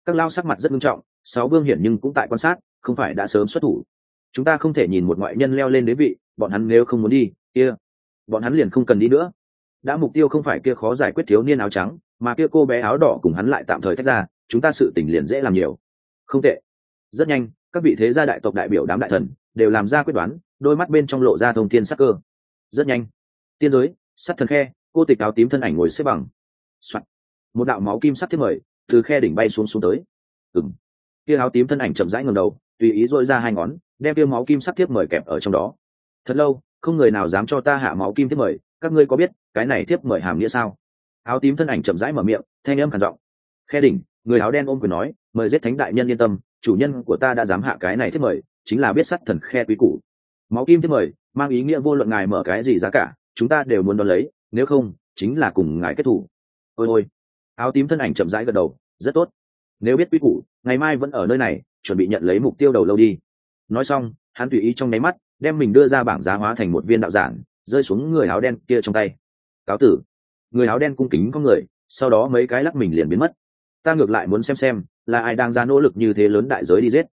Các lao sắc mặt rất nghiêm trọng, sáu vương hiển nhưng cũng tại quan sát, không phải đã sớm xuất thủ. Chúng ta không thể nhìn một ngoại nhân leo lên đế vị, bọn hắn nếu không muốn đi, kia, bọn hắn liền không cần đi nữa. Đã mục tiêu không phải kia khó giải quyết thiếu niên áo trắng, mà kia cô bé áo đỏ cùng hắn lại tạm thời tách ra, chúng ta sự tình liền dễ làm nhiều không tệ. Rất nhanh, các vị thế gia đại tộc đại biểu đám đại thần đều làm ra quyết đoán, đôi mắt bên trong lộ ra thông thiên sắc cơ. Rất nhanh, tiên giới, sắt thần khe, cô tịch áo tím thân ảnh ngồi xếp bằng、Soạn. một đạo máu kim sắt thiết mời từ khe đỉnh bay xuống xuống tới. Ừng kia áo tím thân ảnh chậm rãi ngầm đầu, tùy ý dội ra hai ngón, đem kia máu kim sắt thiết mời kẹp ở trong đó. Thật lâu, không người nào dám cho ta hạ máu kim thiết mời, các ngươi có biết cái này tiếp mời hàm nghĩa sao? Áo tím thân ảnh chậm rãi mở miệng, thanh âm khản giọng. Khe đỉnh, người áo đen ôm quyền nói mời giết thánh đại nhân yên tâm, chủ nhân của ta đã dám hạ cái này thiết mời, chính là biết sắt thần khe quý cũ máu kim thiết mời, mang ý nghĩa vô luận ngài mở cái gì giá cả, chúng ta đều muốn đón lấy, nếu không, chính là cùng ngài kết thủ. Ôi ôi. Áo tím thân ảnh chậm rãi gật đầu, rất tốt. Nếu biết quý cũ ngày mai vẫn ở nơi này, chuẩn bị nhận lấy mục tiêu đầu lâu đi. Nói xong, hắn tùy ý trong nháy mắt, đem mình đưa ra bảng giá hóa thành một viên đạo giản, rơi xuống người áo đen kia trong tay. Cáo tử. Người áo đen cung kính có người, sau đó mấy cái lắc mình liền biến mất ta ngược lại muốn xem xem là ai đang ra nỗ lực như thế lớn đại giới đi giết.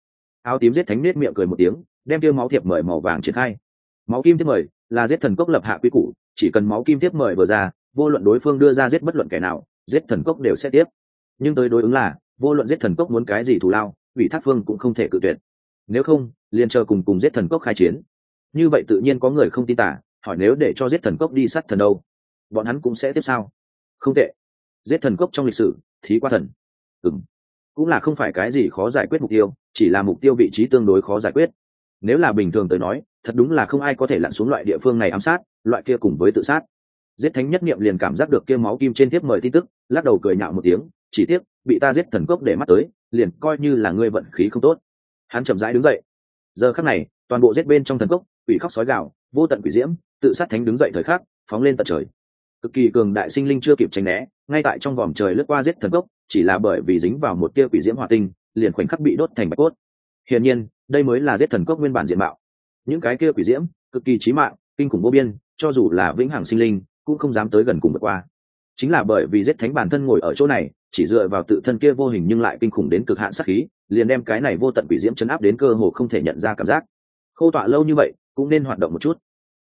Áo tím giết thánh nết miệng cười một tiếng, đem tiêu máu thiệp mời màu vàng triển khai. Máu kim thiếp mời là giết thần cốc lập hạ quy củ, chỉ cần máu kim thiếp mời vừa ra, vô luận đối phương đưa ra giết bất luận kẻ nào, giết thần cốc đều sẽ tiếp. Nhưng tới đối ứng là, vô luận giết thần cốc muốn cái gì thù lao vị thác phương cũng không thể cự tuyệt. Nếu không, liền chờ cùng cùng giết thần cốc khai chiến. Như vậy tự nhiên có người không tin tả, hỏi nếu để cho giết thần cốc đi sát thần đâu, bọn hắn cũng sẽ tiếp sao không tệ giết thần cốc trong lịch sử, thí qua thần. Ừng cũng là không phải cái gì khó giải quyết mục tiêu, chỉ là mục tiêu vị trí tương đối khó giải quyết. Nếu là bình thường tới nói, thật đúng là không ai có thể lặn xuống loại địa phương này ám sát, loại kia cùng với tự sát. Giết thánh nhất niệm liền cảm giác được kia máu kim trên tiếp mời tin tức, lắc đầu cười nhạo một tiếng, chỉ tiếc, bị ta giết thần cốc để mắt tới, liền coi như là ngươi vận khí không tốt. Hắn chậm rãi đứng dậy. Giờ khắc này, toàn bộ giết bên trong thần cốc, quỷ khóc sói gạo vô tận quỷ diễm, tự sát thánh đứng dậy thời khắc, phóng lên tận trời cực kỳ cường đại sinh linh chưa kịp tránh né, ngay tại trong vòm trời lướt qua giết thần cốc, chỉ là bởi vì dính vào một tia quỷ diễm hỏa tinh, liền khoảnh khắc bị đốt thành bạch cốt. Hiển nhiên, đây mới là giết thần cốc nguyên bản diện mạo. Những cái kia quỷ diễm, cực kỳ chí mạng, kinh khủng vô biên, cho dù là vĩnh hằng sinh linh, cũng không dám tới gần cùng vượt qua. Chính là bởi vì giết thánh bản thân ngồi ở chỗ này, chỉ dựa vào tự thân kia vô hình nhưng lại kinh khủng đến cực hạn sát khí, liền đem cái này vô tận quỷ diễm chấn áp đến cơ hồ không thể nhận ra cảm giác. Khâu tọa lâu như vậy, cũng nên hoạt động một chút.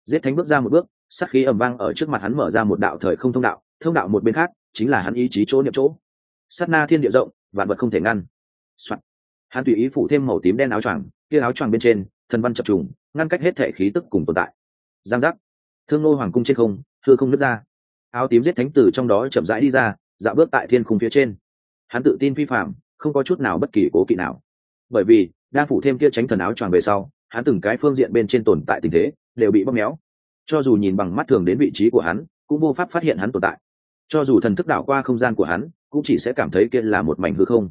Giết thánh bước ra một bước sát khí ầm vang ở trước mặt hắn mở ra một đạo thời không thông đạo thông đạo một bên khác chính là hắn ý chí chỗ niệm chỗ. Sát na thiên địa rộng, vạn vật không thể ngăn. Soạn. hắn tùy ý phủ thêm màu tím đen áo choàng, kia áo choàng bên trên, thần văn chập trùng, ngăn cách hết thể khí tức cùng tồn tại. Giang giác. Thương nô hoàng cung trên không thưa không nứt ra. Áo tím giết thánh tử trong đó chậm rãi đi ra, dạo bước tại thiên khung phía trên. Hắn tự tin phi phạm không có chút nào bất kỳ cố kỵ nào. Bởi vì, đang phủ thêm kia tránh thần áo choàng về sau, hắn từng cái phương diện bên trên tồn tại tình thế, đều bị bóp méo cho dù nhìn bằng mắt thường đến vị trí của hắn, cũng vô pháp phát hiện hắn tồn tại. Cho dù thần thức đảo qua không gian của hắn, cũng chỉ sẽ cảm thấy kia là một mảnh hư không.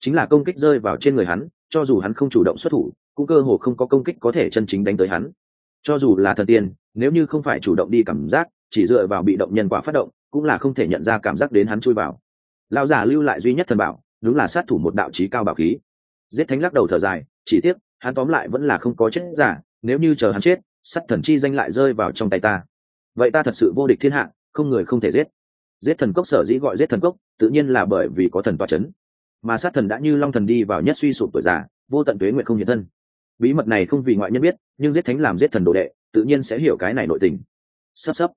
Chính là công kích rơi vào trên người hắn, cho dù hắn không chủ động xuất thủ, cũng cơ hồ không có công kích có thể chân chính đánh tới hắn. Cho dù là thần tiên, nếu như không phải chủ động đi cảm giác, chỉ dựa vào bị động nhân quả phát động, cũng là không thể nhận ra cảm giác đến hắn chui vào. Lão giả lưu lại duy nhất thần bảo, đúng là sát thủ một đạo trí cao bảo khí. Giết thánh lắc đầu thở dài, chỉ tiếc, hắn tóm lại vẫn là không có chết giả, nếu như chờ hắn chết sắt thần chi danh lại rơi vào trong tay ta. Vậy ta thật sự vô địch thiên hạ, không người không thể giết. Giết thần cốc sở dĩ gọi giết thần cốc, tự nhiên là bởi vì có thần toa c h ấ n mà sát thần đã như long thần đi vào nhất suy sụp tuổi già, vô tận tuế nguyện không hiện thân. Bí mật này không vì ngoại nhân biết, nhưng giết thánh làm giết thần đồ đệ, tự nhiên sẽ hiểu cái này nội tình. Sắp sắp.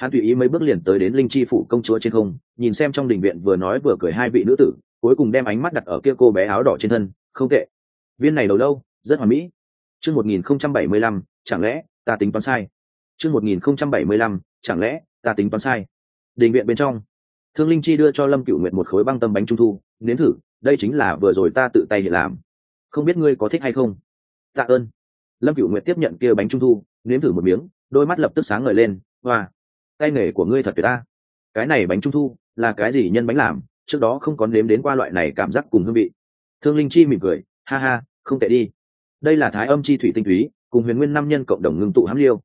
Hắn tùy ý mấy bước liền tới đến linh chi phủ công chúa trên không, nhìn xem trong đình viện vừa nói vừa cười hai vị nữ tử, cuối cùng đem ánh mắt đặt ở kia cô bé áo đỏ trên thân, không tệ. Viên này đầu lâu, rất hoàn mỹ. Chương một nghìn không trăm bảy mươi lăm, chẳng lẽ ta tính toán sai. Chương một nghìn không trăm bảy mươi lăm, chẳng lẽ ta tính toán sai? Đình viện bên trong. Thương linh chi đưa cho lâm cựu nguyện một khối băng tâm bánh trung thu, nếm thử, đây chính là vừa rồi ta tự tay để làm. Không biết ngươi có thích hay không? Tạ ơn. Lâm cựu nguyện tiếp nhận kia bánh trung thu, nếm thử một miếng, đôi mắt lập tức sáng ngời lên, hoa. Tay nghề của ngươi thật tuyệt ta. Cái này bánh trung thu là cái gì nhân bánh làm? Trước đó không có nếm đến qua loại này cảm giác cùng hương vị. Thương linh chi mỉm cười, ha ha, không tệ đi. Đây là thái âm chi thủy tinh túy cùng huyền nguyên năm nhân cộng đồng ngưng tụ hám liêu.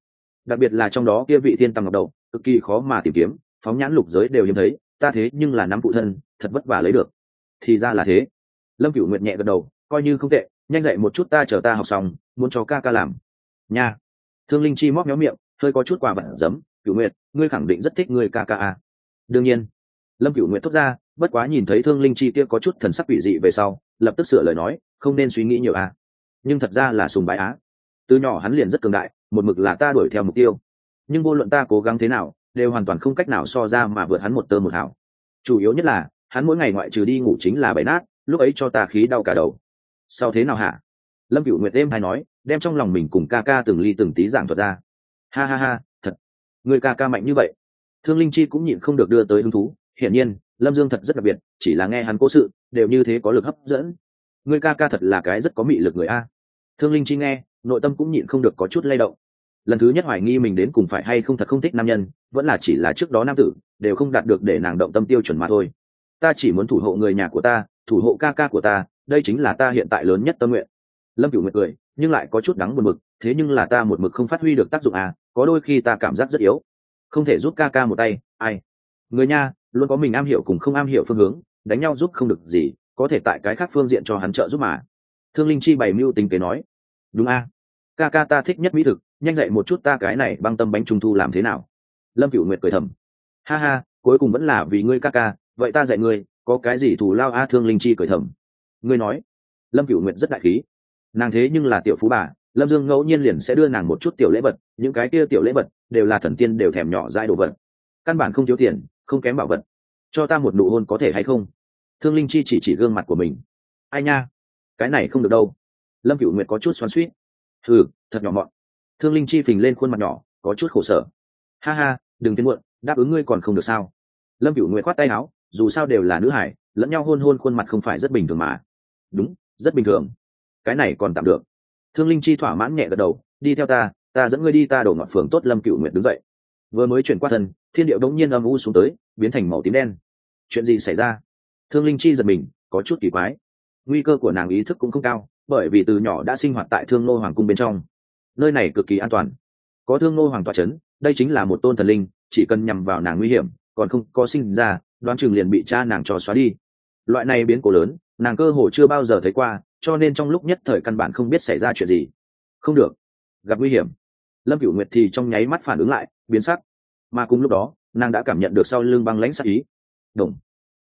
Đặc biệt là trong đó kia vị thiên tăng ngọc đầu, cực kỳ khó mà tìm kiếm, phóng nhãn lục giới đều hiếm thấy, ta thế nhưng là nắm phụ thân, thật vất vả lấy được. Thì ra là thế. Lâm cửu nguyệt nhẹ gật đầu, coi như không tệ, nhanh dậy một chút ta chờ ta học xong, muốn cho ca ca làm. Nha. Thương linh chi móc méo miệng, hơi có chút quà vật giấm, cửu nguyệt, ngươi khẳng định rất thích ngươi ca ca à. đương nhiên. Lâm cửu nguyệt thốt ra, bất quá nhìn thấy thương linh chi kia có chút thần sắc quỷ dị về sau, lập tức sửa lời nói, không nên suy nghĩ nhiều à. nhưng thật ra là sùng bái á từ nhỏ hắn liền rất cường đại, một mực là ta đuổi theo mục tiêu. Nhưng vô luận ta cố gắng thế nào, đều hoàn toàn không cách nào so ra mà vượt hắn một tơ một hảo chủ yếu nhất là, hắn mỗi ngày ngoại trừ đi ngủ chính là bảy nát, lúc ấy cho ta khí đau cả đầu. Sau thế nào hả? Lâm cựu nguyệt êm hay nói, đem trong lòng mình cùng ca ca từng ly từng tí giảng thuật ra. Ha ha ha, thật. Người ca ca mạnh như vậy. Thương linh chi cũng nhịn không được đưa tới hứng thú. Hiển nhiên, lâm dương thật rất đặc biệt, chỉ là nghe hắn cố sự, đều như thế có lực hấp dẫn. Người ca ca thật là cái rất có mị lực người a thương linh chi nghe, nội tâm cũng nhịn không được có chút lay động. Lần thứ nhất hoài nghi mình đến cùng phải hay không thật không thích nam nhân, vẫn là chỉ là trước đó nam tử, đều không đạt được để nàng động tâm tiêu chuẩn mà thôi. Ta chỉ muốn thủ hộ người nhà của ta, thủ hộ ca ca của ta, đây chính là ta hiện tại lớn nhất tâm nguyện. Lâm cửu nguyệt cười, nhưng lại có chút đắng buồn mực thế nhưng là ta một mực không phát huy được tác dụng à có đôi khi ta cảm giác rất yếu. Không thể giúp ca ca một tay, ai? Người nha luôn có mình am hiểu cùng không am hiểu phương hướng, đánh nhau giúp không được gì, có thể tại cái khác phương diện cho hắn trợ giúp mà thương linh chi bày mưu tính kế nói, đúng a, ca ca ta thích nhất mỹ thực, nhanh dậy một chút ta cái này băng tâm bánh trung thu làm thế nào? Lâm cựu nguyệt cười thầm, ha ha, cuối cùng vẫn là vì ngươi ca ca, vậy ta dạy ngươi, có cái gì thù lao a? Thương linh chi cười thầm, ngươi nói. Lâm cựu nguyệt rất đại khí, nàng thế nhưng là tiểu phú bà, lâm dương ngẫu nhiên liền sẽ đưa nàng một chút tiểu lễ vật, những cái kia tiểu lễ vật đều là thần tiên đều thèm nhỏ dai đồ vật, căn bản không thiếu tiền, không kém bảo vật, cho ta một nụ hôn có thể hay không? Thương linh chi chỉ chỉ gương mặt của mình, ai nha cái này không được đâu. Lâm cựu nguyệt có chút xoắn suýt thử thật nhỏ mọn. Thương linh chi phình lên khuôn mặt nhỏ, có chút khổ sở. Ha ha, đừng tiến muộn, đáp ứng ngươi còn không được sao? Lâm cựu nguyệt khoát tay áo, dù sao đều là nữ hải, lẫn nhau hôn hôn khuôn mặt không phải rất bình thường mà. Đúng, rất bình thường. Cái này còn tạm được. Thương linh chi thỏa mãn nhẹ gật đầu, đi theo ta ta dẫn ngươi đi ta đổ ngọt phường tốt, lâm cựu nguyệt đứng dậy. Vừa mới chuyển qua thân, thiên điệu đống nhiên âm u xuống tới, biến thành màu tím đen. Chuyện gì xảy ra? Thương linh chi giật mình, có chút kỳ quái nguy cơ của nàng ý thức cũng không cao, bởi vì từ nhỏ đã sinh hoạt tại thương nô hoàng cung bên trong. Nơi này cực kỳ an toàn. Có thương nô hoàng tọa c h ấ n đây chính là một tôn thần linh, chỉ cần nhằm vào nàng nguy hiểm, còn không có sinh ra, đoán chừng liền bị cha nàng trò xóa đi. Loại này biến cố lớn, nàng cơ hồ chưa bao giờ thấy qua, cho nên trong lúc nhất thời căn bản không biết xảy ra chuyện gì. Không được. Gặp nguy hiểm. Lâm cửu nguyệt thì trong nháy mắt phản ứng lại, biến sắc. Mà cùng lúc đó, nàng đã cảm nhận được sau lưng băng lãnh sắc ý. Đúng.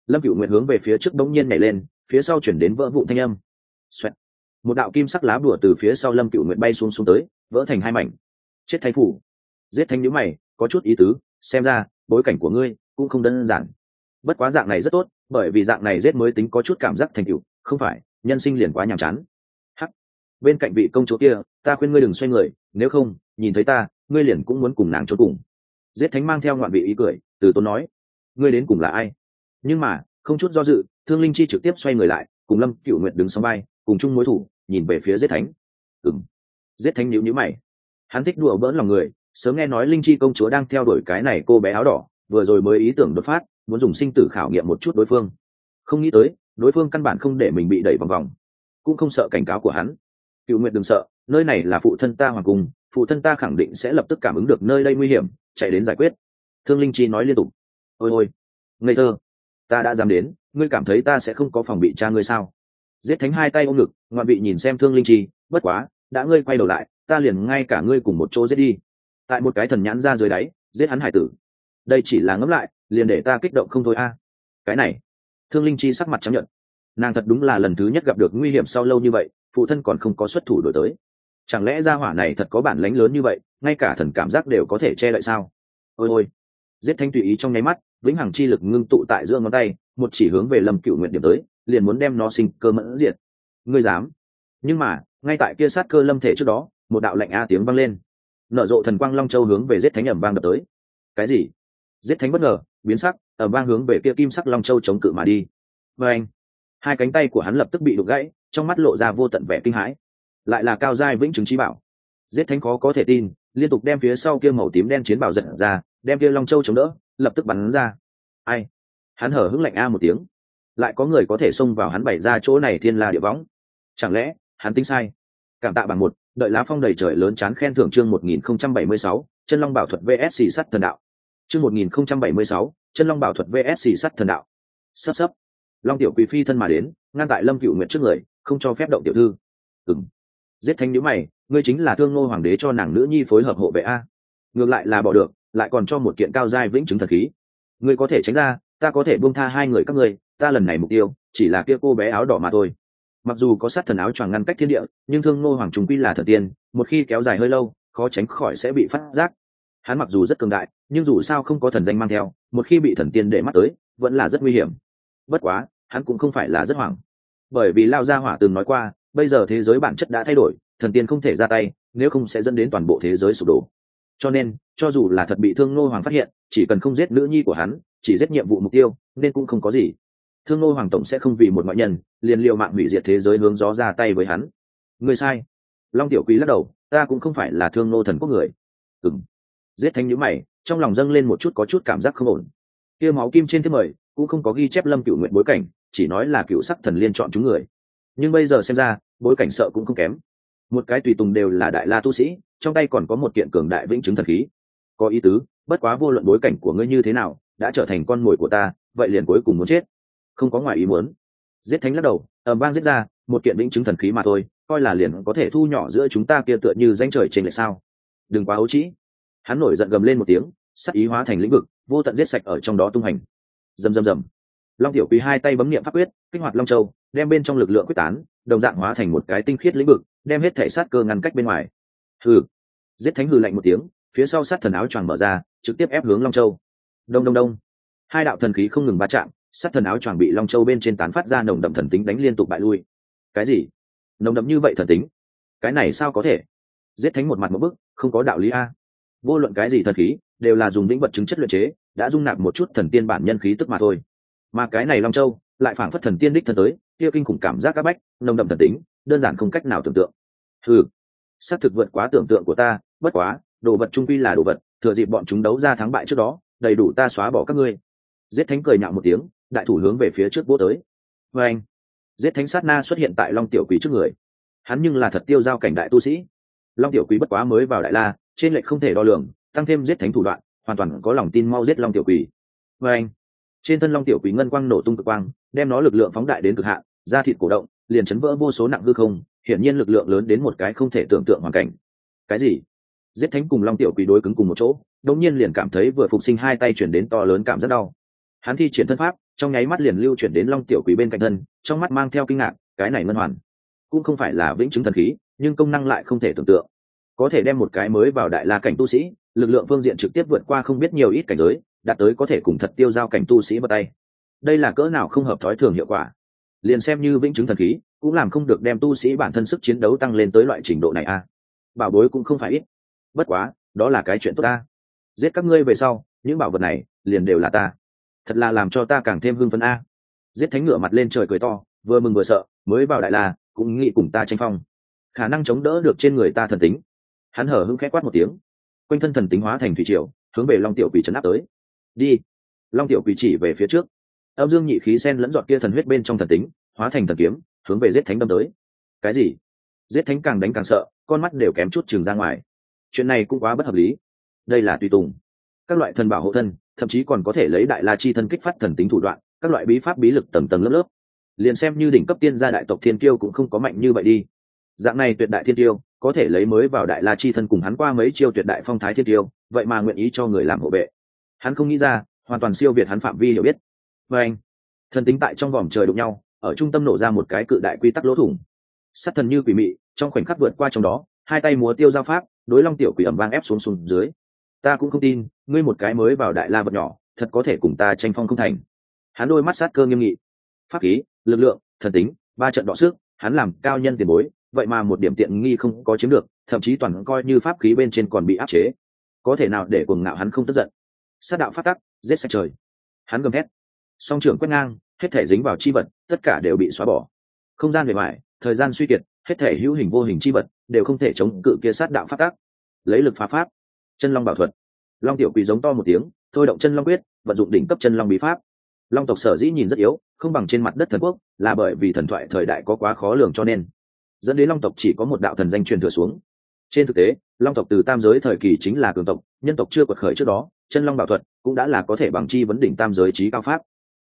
lâm cửu nguyệt hướng về phía trước bỗng nhiên nhảy lên phía sau chuyển đến vỡ vụ thanh âm. Xoẹt. Một đạo kim sắc lá bùa từ phía sau lâm cựu nguyện bay xuống xuống tới, vỡ thành hai mảnh. Chết thay phủ. Giết thanh nhữ mày, có chút ý tứ, xem ra, bối cảnh của ngươi cũng không đơn giản. Bất quá dạng này rất tốt, bởi vì dạng này giết mới tính có chút cảm giác thành cựu không phải, nhân sinh liền quá nhàm chán. Hắc. Bên cạnh vị công chúa kia, ta khuyên ngươi đừng xoay người, nếu không, nhìn thấy ta, ngươi liền cũng muốn cùng nàng trốn cùng. Giết thánh mang theo ngoạn vị ý cười, từ tốn nói. Ngươi đến cùng là ai? Nhưng mà không chút do dự, thương linh chi trực tiếp xoay người lại, cùng lâm cựu nguyện đứng sóng bay cùng chung mối thủ, nhìn về phía giết thánh. Ừng giết thánh nhữ nhữ mày. Hắn thích đùa bỡn lòng người, sớm nghe nói linh chi công chúa đang theo đuổi cái này cô bé áo đỏ, vừa rồi mới ý tưởng đột phát, muốn dùng sinh tử khảo nghiệm một chút đối phương. Không nghĩ tới, đối phương căn bản không để mình bị đẩy vòng vòng. Cũng không sợ cảnh cáo của hắn. Cựu nguyện đừng sợ, nơi này là phụ thân ta hoàng cung, phụ thân ta khẳng định sẽ lập tức cảm ứng được nơi đây nguy hiểm, chạy đến giải quyết. Thương linh chi nói liên tục. Ôi ôi. Ngây thơ ta đã dám đến, ngươi cảm thấy ta sẽ không có phòng bị cha ngươi sao? Giết thánh hai tay ôm ngực, ngoạn vị nhìn xem thương linh chi, bất quá, đã ngươi quay đầu lại, ta liền ngay cả ngươi cùng một chỗ giết đi. Tại một cái thần nhãn ra dưới đáy, giết hắn hải tử. Đây chỉ là ngẫm lại, liền để ta kích động không thôi a. Cái này, thương linh chi sắc mặt chấp nhận nàng thật đúng là lần thứ nhất gặp được nguy hiểm sau lâu như vậy, phụ thân còn không có xuất thủ đổi tới. Chẳng lẽ gia hỏa này thật có bản lánh lớn như vậy, ngay cả thần cảm giác đều có thể che đậy sao? Ôi ôi. Giết thanh tùy ý trong nháy mắt vĩnh hằng chi lực ngưng tụ tại giữa ngón tay, một chỉ hướng về lâm cựu nguyện điểm tới, liền muốn đem nó sinh cơ mẫn diệt. Ngươi dám? Nhưng mà, ngay tại kia sát cơ lâm thể trước đó, một đạo lạnh a tiếng vang lên. Nở rộ thần quang long châu hướng về giết thánh ẩm vang đập tới. Cái gì? Giết thánh bất ngờ, biến sắc, ẩm vang hướng về kia kim sắc long châu chống cự mà đi. Và anh, hai cánh tay của hắn lập tức bị đục gãy, trong mắt lộ ra vô tận vẻ kinh hãi. Lại là cao giai vĩnh chứng trí bảo. Giết thánh khó có thể tin, liên tục đem phía sau kia màu tím đen chiến bảo giận ra, đem kia long châu chống đỡ lập tức bắn ra. Ai? Hắn hở hững lạnh a một tiếng. Lại có người có thể xông vào hắn bày ra chỗ này thiên la địa võng. Chẳng lẽ, hắn tính sai? Cảm tạ bằng một, đợi lá phong đầy trời lớn chán khen thưởng chương một nghìn không trăm bảy mươi sáu, chân long bảo thuật vsc sắt thần đạo. Chương một nghìn không trăm bảy mươi sáu, chân long bảo thuật vsc sắt thần đạo. Sắp sắp. Long tiểu quý phi thân mà đến, ngăn tại lâm cựu nguyệt trước người, không cho phép động tiểu thư. Ừng giết thanh nhữ mày, ngươi chính là thương ngô hoàng đế cho nàng nữ nhi phối hợp hộ vệ a. Ngược lại là bỏ được lại còn cho một kiện cao giai vĩnh chứng thần khí. Ngươi có thể tránh ra, ta có thể buông tha hai người các ngươi, ta lần này mục tiêu, chỉ là kia cô bé áo đỏ mà thôi. Mặc dù có sát thần áo choàng ngăn cách thiên địa, nhưng thương ngô hoàng trung quy là thần tiên, một khi kéo dài hơi lâu, khó tránh khỏi sẽ bị phát giác. Hắn mặc dù rất cường đại, nhưng dù sao không có thần danh mang theo, một khi bị thần tiên để mắt tới, vẫn là rất nguy hiểm. Bất quá, hắn cũng không phải là rất hoảng. Bởi vì lao gia hỏa từng nói qua, bây giờ thế giới bản chất đã thay đổi, thần tiên không thể ra tay, nếu không sẽ dẫn đến toàn bộ thế giới sụp đổ cho nên, cho dù là thật bị thương ngô hoàng phát hiện, chỉ cần không giết nữ nhi của hắn, chỉ giết nhiệm vụ mục tiêu, nên cũng không có gì. Thương ngô hoàng tổng sẽ không vì một ngoại nhân, liền liệu mạng hủy diệt thế giới hướng gió ra tay với hắn. Người sai. Long tiểu quý lắc đầu, ta cũng không phải là thương ngô thần quốc người. Ừng giết thanh nhữ mày, trong lòng dâng lên một chút có chút cảm giác không ổn. Kia máu kim trên thế mời, cũng không có ghi chép lâm cựu nguyện bối cảnh, chỉ nói là cựu sắc thần liên chọn chúng người. Nhưng bây giờ xem ra, bối cảnh sợ cũng không kém. Một cái tùy tùng đều là đại la tu sĩ trong tay còn có một kiện cường đại vĩnh chứng thần khí. Có ý tứ, bất quá vô luận bối cảnh của ngươi như thế nào, đã trở thành con mồi của ta, vậy liền cuối cùng muốn chết. Không có ngoài ý muốn. Giết thánh lắc đầu ẩm vang giết ra, một kiện vĩnh chứng thần khí mà thôi, coi là liền có thể thu nhỏ giữa chúng ta kia tựa như danh trời trên lệ sao. Đừng quá ấu trĩ. Hắn nổi giận gầm lên một tiếng, sắc ý hóa thành lĩnh vực, vô tận giết sạch ở trong đó tung hành. Rầm rầm rầm. Long tiểu quý hai tay bấm niệm pháp quyết, kích hoạt long châu, đem bên trong lực lượng quyết tán, đồng dạng hóa thành một cái tinh khiết lĩnh vực, đem hết thể sát cơ ngăn cách bên ngoài. Ừ giết thánh hư lạnh một tiếng, phía sau sát thần áo choàng mở ra, trực tiếp ép hướng long châu. Đông đông đông. Hai đạo thần khí không ngừng va chạm, sát thần áo choàng bị long châu bên trên tán phát ra nồng đậm thần tính đánh liên tục bại lui. Cái gì? Nồng đậm như vậy thần tính? Cái này sao có thể? Giết thánh một mặt một bức, không có đạo lý a. Vô luận cái gì thần khí, đều là dùng lĩnh vật chứng chất luyện chế, đã dung nạp một chút thần tiên bản nhân khí tức mà thôi. Mà cái này long châu, lại phảng phất thần tiên đích thân tới, kia kinh khủng cảm giác các bách, nồng đậm thần tính, đơn giản không cách nào tưởng tượng. Ừ xác thực vượt quá tưởng tượng của ta, bất quá, đồ vật trung quy là đồ vật, thừa dịp bọn chúng đấu ra thắng bại trước đó, đầy đủ ta xóa bỏ các ngươi. Giết thánh cười nhạo một tiếng, đại thủ hướng về phía trước vô tới. Vê anh. Giết thánh sát na xuất hiện tại long tiểu quý trước người. Hắn nhưng là thật tiêu giao cảnh đại tu sĩ. Long tiểu quý bất quá mới vào đại la, trên lệch không thể đo lường, tăng thêm giết thánh thủ đoạn, hoàn toàn có lòng tin mau giết long tiểu quý vê anh. Trên thân long tiểu quý ngân quang nổ tung cực quang, đem nó lực lượng phóng đại đến cực hạn, da thịt cổ động, liền chấn vỡ vô số nặng hư không hiển nhiên lực lượng lớn đến một cái không thể tưởng tượng hoàn cảnh. Cái gì? Giết thánh cùng long tiểu quý đối cứng cùng một chỗ, đột nhiên liền cảm thấy vừa phục sinh hai tay chuyển đến to lớn cảm rất đau. Hắn thi triển thân pháp, trong nháy mắt liền lưu chuyển đến long tiểu quý bên cạnh thân, trong mắt mang theo kinh ngạc, cái này ngân hoàn cũng không phải là vĩnh chứng thần khí, nhưng công năng lại không thể tưởng tượng. Có thể đem một cái mới vào đại la cảnh tu sĩ, lực lượng phương diện trực tiếp vượt qua không biết nhiều ít cảnh giới, đạt tới có thể cùng thật tiêu giao cảnh tu sĩ vào tay. Đây là cỡ nào không hợp thói thường hiệu quả? Liền xem như vĩnh chứng thần khí, cũng làm không được đem tu sĩ bản thân sức chiến đấu tăng lên tới loại trình độ này a. Bảo bối cũng không phải ít. Bất quá, đó là cái chuyện tốt ta. Giết các ngươi về sau, những bảo vật này liền đều là ta. Thật là làm cho ta càng thêm hưng phấn a. Giết thánh ngựa mặt lên trời cười to, vừa mừng vừa sợ, mới vào đại la cũng nghĩ cùng ta tranh phong. Khả năng chống đỡ được trên người ta thần tính. Hắn hở hưng khẽ quát một tiếng. Quanh thân thần tính hóa thành thủy triều, hướng về long tiểu quỷ trấn áp tới. Đi. Long tiểu quỷ chỉ về phía trước âm dương nhị khí sen lẫn giọt kia thần huyết bên trong thần tính, hóa thành thần kiếm, hướng về giết thánh đâm tới. Cái gì? Giết thánh càng đánh càng sợ, con mắt đều kém chút chừng ra ngoài. Chuyện này cũng quá bất hợp lý. Đây là tùy tùng. Các loại thần bảo hộ thân, thậm chí còn có thể lấy đại la chi thân kích phát thần tính thủ đoạn, các loại bí pháp bí lực tầng tầng lớp lớp. Liền xem như đỉnh cấp tiên gia đại tộc thiên kiêu cũng không có mạnh như vậy đi. Dạng này tuyệt đại thiên tiêu có thể lấy mới vào đại la chi thân cùng hắn qua mấy chiêu tuyệt đại phong thái thiên tiêu vậy mà nguyện ý cho người làm hộ vệ. Hắn không nghĩ ra, hoàn toàn siêu việt hắn phạm vi hiểu biết và anh, thần tính tại trong vòm trời đụng nhau, ở trung tâm nổ ra một cái cự đại quy tắc lỗ thủng. Sát thần như quỷ mị, trong khoảnh khắc vượt qua trong đó, hai tay múa tiêu giao pháp, đối long tiểu quỷ ẩm vang ép xuống xuống dưới. Ta cũng không tin, ngươi một cái mới vào đại la vật nhỏ, thật có thể cùng ta tranh phong không thành. Hắn đôi mắt sát cơ nghiêm nghị. Pháp khí, lực lượng, thần tính, ba trận đọ sức, hắn làm cao nhân tiền bối, vậy mà một điểm tiện nghi không có chiếm được, thậm chí toàn coi như pháp khí bên trên còn bị áp chế. Có thể nào để cuồng ngạo hắn không tức giận? Sát đạo phát tắc, giết sạch trời. Hắn gầm thét song trưởng quét ngang, hết thể dính vào chi vật, tất cả đều bị xóa bỏ. Không gian bề mại thời gian suy kiệt, hết thể hữu hình vô hình chi vật đều không thể chống cự kia sát đạo phát tác. Lấy lực phá pháp, chân long bảo thuật. Long tiểu quỳ giống to một tiếng, thôi động chân long quyết, vận dụng đỉnh cấp chân long bí pháp. Long tộc sở dĩ nhìn rất yếu, không bằng trên mặt đất thần quốc, là bởi vì thần thoại thời đại có quá khó lường cho nên. Dẫn đến long tộc chỉ có một đạo thần danh truyền thừa xuống. Trên thực tế, long tộc từ tam giới thời kỳ chính là cường tộc, nhân tộc chưa quật khởi trước đó, chân long bảo thuật cũng đã là có thể bằng chi vấn đỉnh tam giới trí cao pháp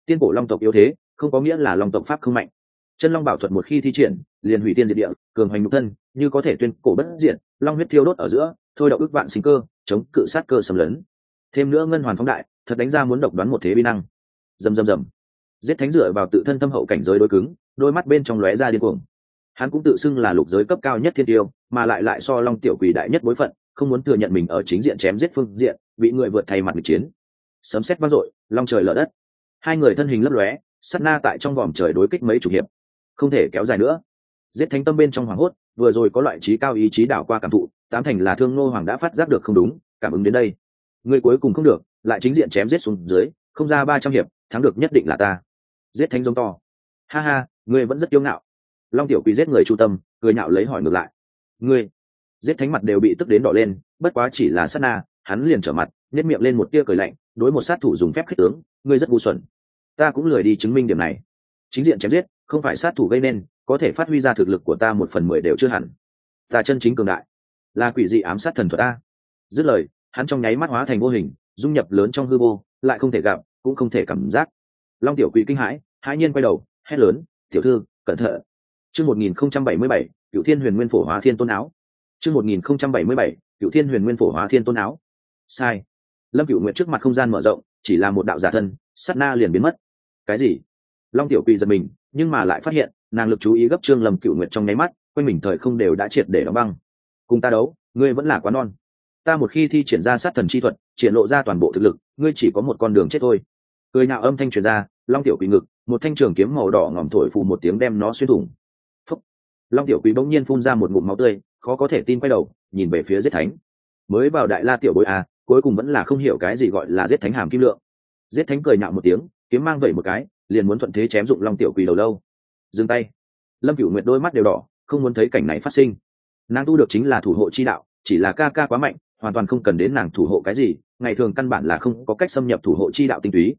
tiên cổ long tộc yếu thế, không có nghĩa là long tộc pháp không mạnh. Chân long bảo thuật một khi thi triển, liền hủy tiên diệt địa, cường hoành nhục thân, như có thể tuyên cổ bất diện long huyết thiêu đốt ở giữa, thôi động ước vạn sinh cơ, chống cự sát cơ sầm lớn thêm nữa ngân hoàn phóng đại, thật đánh ra muốn độc đoán một thế bi năng. Dầm dầm dầm giết thánh dựa vào tự thân thâm hậu cảnh giới đối cứng, đôi mắt bên trong lóe ra điên cuồng. Hắn cũng tự xưng là lục giới cấp cao nhất thiên tiêu, mà lại lại so long tiểu quỷ đại nhất bối phận, không muốn thừa nhận mình ở chính diện chém giết phương diện, bị người vượt thay mặt nghịch chiến. Sấm xét vang dội, long trời lở đất hai người thân hình lấp lóe sắt na tại trong vòm trời đối kích mấy chục hiệp. Không thể kéo dài nữa. Giết thánh tâm bên trong hoảng hốt, vừa rồi có loại trí cao ý chí đảo qua cảm thụ, tám thành là thương nô hoàng đã phát giác được không đúng, cảm ứng đến đây. Người cuối cùng không được, lại chính diện chém giết xuống dưới, không ra ba trăm hiệp, thắng được nhất định là ta. Giết thánh giống to. Ha ha, ngươi vẫn rất kiêu ngạo. Long tiểu quỳ giết người chu tâm, cười nhạo lấy hỏi ngược lại. Ngươi, giết thánh mặt đều bị tức đến đỏ lên, bất quá chỉ là sát na, hắn liền trở mặt nhét miệng lên một tia cười lạnh, đối một sát thủ dùng phép khích tướng, ngươi rất ngu xuẩn ta cũng lười đi chứng minh điểm này. Chính diện chém giết, không phải sát thủ gây nên, có thể phát huy ra thực lực của ta một phần mười đều chưa hẳn. Ta chân chính cường đại. Là quỷ dị ám sát thần thuật ta dứt lời, hắn trong nháy mắt hóa thành vô hình, dung nhập lớn trong hư vô, lại không thể gặp, cũng không thể cảm giác. Long tiểu quỷ kinh hãi hãi nhiên quay đầu, hét lớn, tiểu thư, cẩn thận. Chương một nghìn không trăm bảy mươi bảy cựu thiên huyền nguyên phổ hóa thiên tôn áo. Chương một nghìn không trăm bảy mươi bảy cựu thiên huyền nguyên phổ hóa thiên tôn áo. Sai. Lâm cựu nguyện trước mặt không gian mở rộng, chỉ là một đạo giả thân, sát na liền biến mất cái gì? Long tiểu quỳ giật mình, nhưng mà lại phát hiện, nàng lực chú ý gấp trương lầm cựu nguyệt trong nháy mắt, quanh mình thời không đều đã triệt để đóng băng. Cùng ta đấu, ngươi vẫn là quá non. Ta một khi thi triển ra sát thần chi thuật, triển lộ ra toàn bộ thực lực, ngươi chỉ có một con đường chết thôi. Cười nhạo âm thanh truyền ra, long tiểu quỳ ngực, một thanh trường kiếm màu đỏ ngòm thổi phù một tiếng đem nó xuyên thủng. Phúc. long tiểu quỳ bỗng nhiên phun ra một ngụm máu tươi, khó có thể tin quay đầu, nhìn về phía giết thánh. Mới vào đại la tiểu bối à cuối cùng vẫn là không hiểu cái gì gọi là giết thánh hàm kim lượng. Giết thánh cười nhạo một tiếng kiếm mang vẩy một cái, liền muốn thuận thế chém dụng long tiểu quỳ đầu lâu. Dừng tay. Lâm cửu nguyệt đôi mắt đều đỏ, không muốn thấy cảnh này phát sinh. Nàng tu được chính là thủ hộ chi đạo, chỉ là ca ca quá mạnh, hoàn toàn không cần đến nàng thủ hộ cái gì, ngày thường căn bản là không có cách xâm nhập thủ hộ chi đạo tinh túy.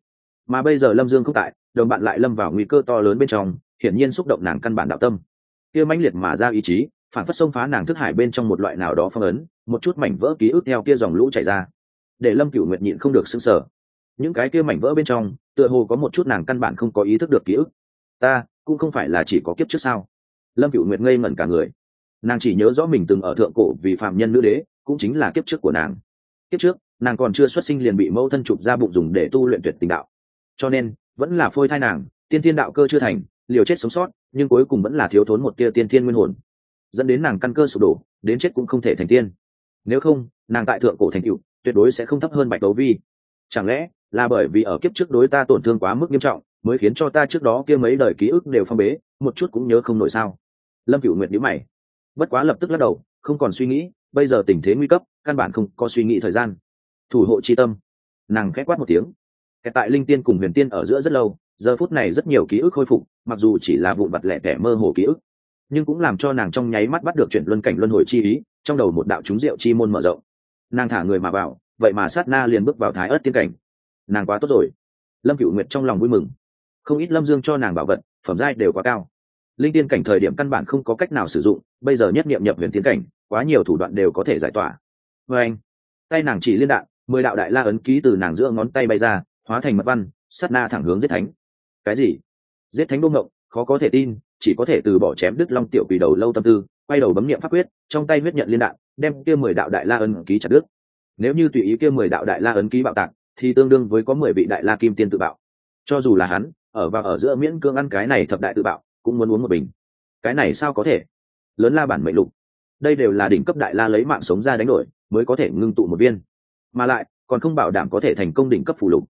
Mà bây giờ lâm dương không tại, đồng bạn lại lâm vào nguy cơ to lớn bên trong, hiển nhiên xúc động nàng căn bản đạo tâm. Kia mãnh liệt mà ra ý chí, phản phất xông phá nàng thức hải bên trong một loại nào đó phong ấn, một chút mảnh vỡ ký ức theo kia dòng lũ chảy ra. Để lâm cửu nguyệt nhịn không được sững sờ. Những cái kia mảnh vỡ bên trong tựa hồ có một chút nàng căn bản không có ý thức được ký ức. Ta, cũng không phải là chỉ có kiếp trước sao? Lâm cựu nguyệt ngây ngẩn cả người. Nàng chỉ nhớ rõ mình từng ở thượng cổ vì phạm nhân nữ đế, cũng chính là kiếp trước của nàng. Kiếp trước, nàng còn chưa xuất sinh liền bị mẫu thân chụp ra bụng dùng để tu luyện tuyệt tình đạo. Cho nên, vẫn là phôi thai nàng, tiên thiên đạo cơ chưa thành, liều chết sống sót, nhưng cuối cùng vẫn là thiếu thốn một tia tiên thiên nguyên hồn. Dẫn đến nàng căn cơ sụp đổ, đến chết cũng không thể thành tiên. Nếu không, nàng tại thượng cổ thành cựu tuyệt đối sẽ không thấp hơn bạch đấu vi. Chẳng lẽ là bởi vì ở kiếp trước đối ta tổn thương quá mức nghiêm trọng, mới khiến cho ta trước đó kia mấy đời ký ức đều phong bế, một chút cũng nhớ không nổi sao. Lâm cựu nguyệt nhữ mày. Bất quá lập tức lắc đầu, không còn suy nghĩ, bây giờ tình thế nguy cấp, căn bản không có suy nghĩ thời gian. Thủ hộ c tâm. Nàng khét quát một tiếng. Kẹt tại linh tiên cùng huyền tiên ở giữa rất lâu, giờ phút này rất nhiều ký ức khôi phục, mặc dù chỉ là vụn vặt lẻ tẻ mơ hồ ký ức, nhưng cũng làm cho nàng trong nháy mắt bắt được chuyển luân cảnh luân hồi chi ý, trong đầu một đạo trúng rượu chi môn mở rộng. Nàng thả người mà vào, vậy mà sát na liền bước vào thái ớt tiên cảnh nàng quá tốt rồi. Lâm cựu nguyệt trong lòng vui mừng. Không ít lâm dương cho nàng bảo vật, phẩm giai đều quá cao. Linh tiên cảnh thời điểm căn bản không có cách nào sử dụng, bây giờ nhất nghiệm nhập huyền tiến cảnh, quá nhiều thủ đoạn đều có thể giải tỏa. Vê anh, tay nàng chỉ liên đạn, mười đạo đại la ấn ký từ nàng giữa ngón tay bay ra, hóa thành mật văn, sát na thẳng hướng giết thánh. Cái gì? Giết thánh đô ngộng, khó có thể tin, chỉ có thể từ bỏ chém đứt long tiểu quỷ đầu lâu tâm tư, quay đầu bấm niệm pháp quyết, trong tay huyết nhận liên đạn, đem kia mười đạo đại la ấn ký chặt đứt. Nếu như tùy ý kia mười đạo đại la ấn ký bạo tạc thì tương đương với có mười vị đại la kim tiên tự bạo. Cho dù là hắn, ở và ở giữa miễn cương ăn cái này thập đại tự bạo, cũng muốn uống một bình. Cái này sao có thể? Lớn la bản mệnh lục. Đây đều là đỉnh cấp đại la lấy mạng sống ra đánh đổi, mới có thể ngưng tụ một viên. Mà lại, còn không bảo đảm có thể thành công đỉnh cấp phù lục.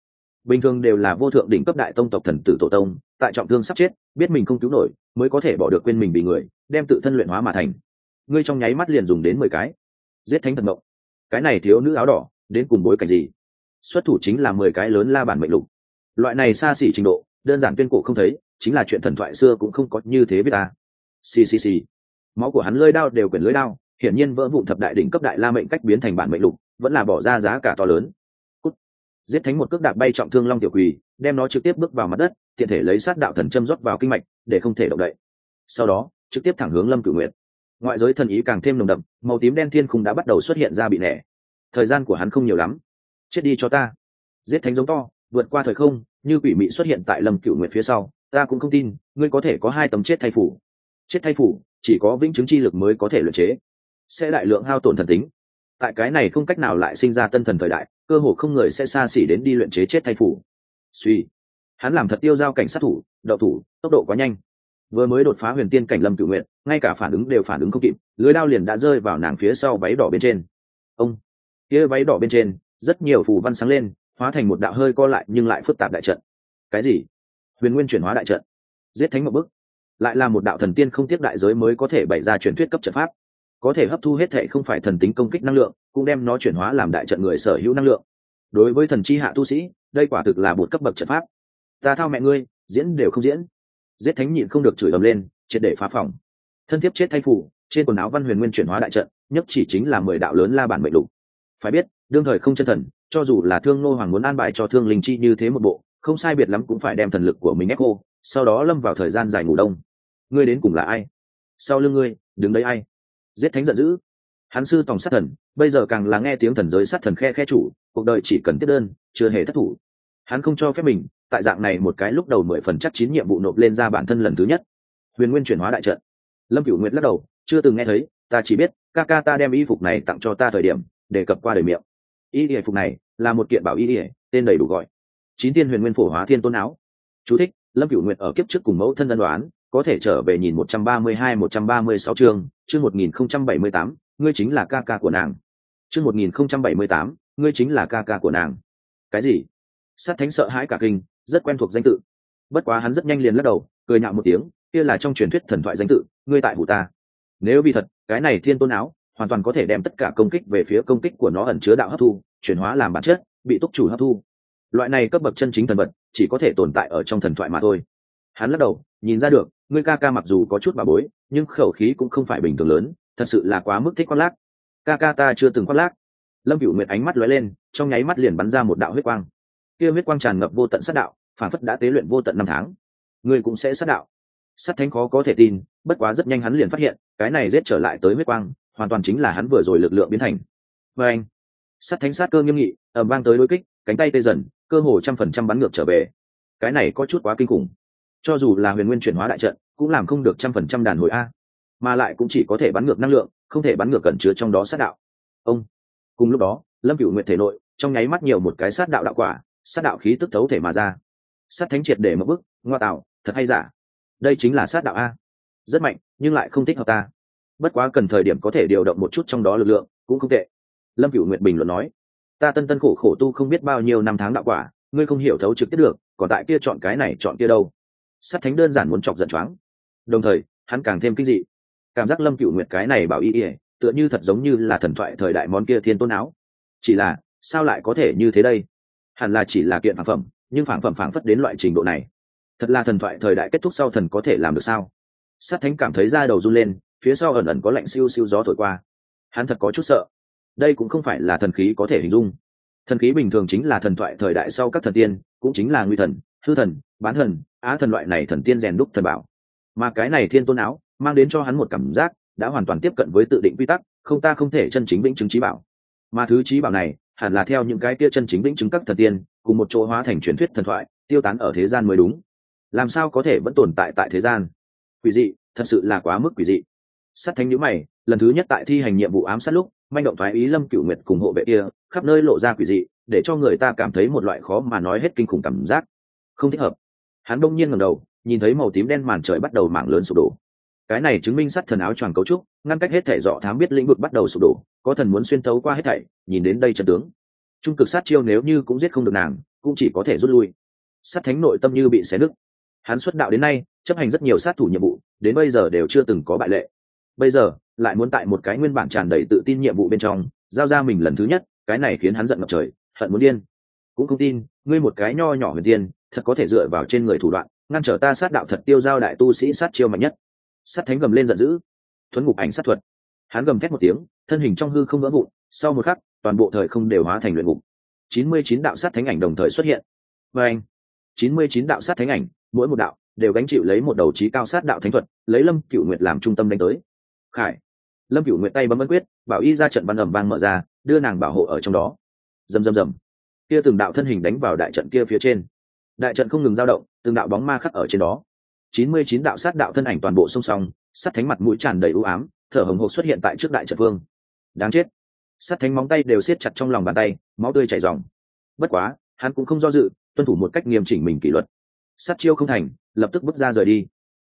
Bình thường đều là vô thượng đỉnh cấp đại tông tộc thần tử tổ tông, tại trọng thương sắp chết, biết mình không cứu nổi, mới có thể bỏ được quên mình bị người, đem tự thân luyện hóa mà thành. Ngươi trong nháy mắt liền dùng đến mười cái. Giết thánh thần mộng. Cái này thiếu nữ áo đỏ, đến cùng bối cảnh gì? Xuất thủ chính là mười cái lớn la bản mệnh lục. Loại này xa xỉ trình độ, đơn giản tuyên cổ không thấy, chính là chuyện thần thoại xưa cũng không có như thế biết ta. Xì xì xì. Máu của hắn lơi đao đều quyển lưới đao, hiển nhiên vỡ vụn thập đại đỉnh cấp đại la mệnh cách biến thành bản mệnh lục, vẫn là bỏ ra giá cả to lớn. Cút. giết thánh một cước đạp bay trọng thương long tiểu quỳ, đem nó trực tiếp bước vào mặt đất, tiện thể lấy sát đạo thần châm rót vào kinh mạch, để không thể động đậy. Sau đó, trực tiếp thẳng hướng lâm cửu nguyện ngoại giới thần ý càng thêm nồng đậm, màu tím đen thiên khung đã bắt đầu xuất hiện ra bị nẻ. Thời gian của hắn không nhiều lắm chết đi cho ta. Giết thánh giống to, vượt qua thời không, như quỷ mị xuất hiện tại lâm cựu nguyện phía sau, ta cũng không tin, ngươi có thể có hai tấm chết thay phủ. Chết thay phủ, chỉ có vĩnh chứng chi lực mới có thể luyện chế. Sẽ đại lượng hao tổn thần tính. Tại cái này không cách nào lại sinh ra tân thần thời đại, cơ hồ không người sẽ xa xỉ đến đi luyện chế chết thay phủ. Suy. Hắn làm thật tiêu giao cảnh sát thủ, đậu thủ, tốc độ quá nhanh. Vừa mới đột phá huyền tiên cảnh lâm cựu nguyện ngay cả phản ứng đều phản ứng không kịp, lưới đao liền đã rơi vào nàng phía sau váy đỏ bên trên. Ông. Kia váy đỏ bên trên rất nhiều phù văn sáng lên, hóa thành một đạo hơi co lại nhưng lại phức tạp đại trận. Cái gì? Huyền nguyên chuyển hóa đại trận. Giết thánh một bức. Lại là một đạo thần tiên không tiếp đại giới mới có thể bày ra truyền thuyết cấp trận pháp. Có thể hấp thu hết thệ không phải thần tính công kích năng lượng, cũng đem nó chuyển hóa làm đại trận người sở hữu năng lượng. Đối với thần chi hạ tu sĩ, đây quả thực là một cấp bậc trận pháp. Ta thao mẹ ngươi, diễn đều không diễn. Giết thánh nhịn không được chửi ầm lên, triệt để phá phòng. Thân thiếp chết thay phủ trên quần áo văn huyền nguyên chuyển hóa đại trận nhất chỉ chính là mười đạo lớn la bản mệnh lục. Phải biết đương thời không chân thần, cho dù là thương nô hoàng muốn an bài cho thương linh chi như thế một bộ, không sai biệt lắm cũng phải đem thần lực của mình ép cô sau đó lâm vào thời gian dài ngủ đông. Ngươi đến cùng là ai? Sau lưng ngươi, đứng đấy ai? Giết thánh giận dữ. Hắn sư tòng sát thần, bây giờ càng là nghe tiếng thần giới sát thần khe khe chủ, cuộc đời chỉ cần tiếp đơn, chưa hề thất thủ. Hắn không cho phép mình, tại dạng này một cái lúc đầu mười phần chắc chín nhiệm vụ nộp lên ra bản thân lần thứ nhất. Huyền nguyên chuyển hóa đại trận. Lâm cửu nguyệt lắc đầu, chưa từng nghe thấy, ta chỉ biết, ca ca ta đem y phục này tặng cho ta thời điểm để cập qua đời miệng y y phục này là một kiện bảo y y, tên đầy đủ gọi. Chín tiên huyền nguyên phổ hóa thiên tôn áo. Chú thích, lâm cửu nguyệt ở kiếp trước cùng mẫu thân ân đoán, có thể trở về nhìn một trăm ba mươi hai, một trăm ba mươi sáu chương chương một nghìn không trăm bảy mươi tám, ngươi chính là ca ca của nàng. Chương một nghìn không trăm bảy mươi tám, ngươi chính là ca ca của nàng. Cái gì? Sát thánh sợ hãi cả kinh, rất quen thuộc danh tự. Bất quá hắn rất nhanh liền lắc đầu, cười nhạo một tiếng, kia là trong truyền thuyết thần thoại danh tự, ngươi tại hủ ta. Nếu vì thật, cái này thiên tôn áo hoàn toàn có thể đem tất cả công kích về phía công kích của nó ẩn chứa đạo hấp thu, chuyển hóa làm bản chất, bị túc chủ hấp thu. Loại này cấp bậc chân chính thần vật, chỉ có thể tồn tại ở trong thần thoại mà thôi. Hắn lắc đầu, nhìn ra được, ngươi ca ca mặc dù có chút bà bối, nhưng khẩu khí cũng không phải bình thường lớn, thật sự là quá mức thích khoác lác. Ca ca ta chưa từng khoác lác. Lâm cựu nguyệt ánh mắt lóe lên, trong nháy mắt liền bắn ra một đạo huyết quang. Kia huyết quang tràn ngập vô tận sát đạo, phản phất đã tế luyện vô tận năm tháng. Ngươi cũng sẽ sát đạo. Sát thánh khó có thể tin, bất quá rất nhanh hắn liền phát hiện, cái này giết trở lại tới huyết quang hoàn toàn chính là hắn vừa rồi lực lượng biến thành. Và anh, sát thánh sát cơ nghiêm nghị ẩm vang tới đối kích, cánh tay tê dần, cơ hồ trăm phần trăm bắn ngược trở về. Cái này có chút quá kinh khủng. Cho dù là huyền nguyên chuyển hóa đại trận, cũng làm không được trăm phần trăm đàn hồi a. Mà lại cũng chỉ có thể bắn ngược năng lượng, không thể bắn ngược cẩn chứa trong đó sát đạo. Ông, cùng lúc đó, lâm cựu nguyện thể nội, trong nháy mắt nhiều một cái sát đạo đạo quả, sát đạo khí tức thấu thể mà ra. Sát thánh triệt để một bức ngoa tạo, thật hay giả? Đây chính là sát đạo a. Rất mạnh, nhưng lại không thích hợp ta bất quá cần thời điểm có thể điều động một chút trong đó lực lượng, cũng không tệ. Lâm cựu nguyện bình luận nói, ta tân tân khổ khổ tu không biết bao nhiêu năm tháng đạo quả, ngươi không hiểu thấu trực tiếp được, còn tại kia chọn cái này chọn kia đâu. Sát thánh đơn giản muốn chọc giận choáng. Đồng thời, hắn càng thêm kinh dị. Cảm giác lâm cựu nguyệt cái này bảo y ỉa tựa như thật giống như là thần thoại thời đại món kia thiên tôn áo. Chỉ là, sao lại có thể như thế đây? Hẳn là chỉ là kiện phản phẩm, nhưng phản phẩm phản phất đến loại trình độ này. Thật là thần thoại thời đại kết thúc sau thần có thể làm được sao? Sát thánh cảm thấy da đầu run lên phía sau ẩn ẩn có lạnh siêu siêu gió thổi qua. Hắn thật có chút sợ. Đây cũng không phải là thần khí có thể hình dung. Thần khí bình thường chính là thần thoại thời đại sau các thần tiên, cũng chính là nguy thần, hư thần, bán thần, á thần loại này thần tiên rèn đúc thần bảo. Mà cái này thiên tôn áo, mang đến cho hắn một cảm giác đã hoàn toàn tiếp cận với tự định quy tắc, không ta không thể chân chính vĩnh chứng trí bảo. Mà thứ trí bảo này, hẳn là theo những cái kia chân chính vĩnh chứng các thần tiên, cùng một chỗ hóa thành truyền thuyết thần thoại, tiêu tán ở thế gian mới đúng. Làm sao có thể vẫn tồn tại tại thế gian? Quỷ dị, thật sự là quá mức quỷ dị sát thánh nhữ mày, lần thứ nhất tại thi hành nhiệm vụ ám sát lúc, manh động thoái ý lâm cửu nguyệt cùng hộ vệ kia, khắp nơi lộ ra quỷ dị, để cho người ta cảm thấy một loại khó mà nói hết kinh khủng cảm giác. Không thích hợp. Hắn đông nhiên ngẩng đầu, nhìn thấy màu tím đen màn trời bắt đầu mảng lớn sụp đổ. Cái này chứng minh sắt thần áo choàng cấu trúc, ngăn cách hết thể dọ thám biết lĩnh vực bắt đầu sụp đổ, có thần muốn xuyên thấu qua hết thảy, nhìn đến đây trận tướng. Trung cực sát chiêu nếu như cũng giết không được nàng, cũng chỉ có thể rút lui. Sát thánh nội tâm như bị xé nứt. Hắn xuất đạo đến nay, chấp hành rất nhiều sát thủ nhiệm vụ, đến bây giờ đều chưa từng có bại lệ bây giờ, lại muốn tại một cái nguyên bản tràn đầy tự tin nhiệm vụ bên trong, giao ra mình lần thứ nhất, cái này khiến hắn giận ngập trời, hận muốn điên. Cũng không tin, ngươi một cái nho nhỏ huyền tiên, thật có thể dựa vào trên người thủ đoạn, ngăn trở ta sát đạo thật tiêu giao đại tu sĩ sát chiêu mạnh nhất. Sát thánh gầm lên giận dữ. Thuấn ngục ảnh sát thuật. Hắn gầm thét một tiếng, thân hình trong hư không vỡ vụn, sau một khắc, toàn bộ thời không đều hóa thành luyện ngục. Chín mươi chín đạo sát thánh ảnh đồng thời xuất hiện. Và anh, chín mươi chín đạo sát thánh ảnh, mỗi một đạo đều gánh chịu lấy một đầu trí cao sát đạo thánh thuật, lấy lâm cựu nguyệt làm trung tâm đánh tới khải lâm cựu nguyện tay bấm ấn quyết bảo y ra trận văn ẩm vang mở ra đưa nàng bảo hộ ở trong đó rầm rầm rầm kia từng đạo thân hình đánh vào đại trận kia phía trên đại trận không ngừng dao động từng đạo bóng ma khắc ở trên đó chín mươi chín đạo sát đạo thân ảnh toàn bộ song song sát thánh mặt mũi tràn đầy ưu ám thở hồng hộc xuất hiện tại trước đại trận vương đáng chết sát thánh móng tay đều siết chặt trong lòng bàn tay máu tươi chảy ròng bất quá hắn cũng không do dự tuân thủ một cách nghiêm chỉnh mình kỷ luật sát chiêu không thành lập tức bước ra rời đi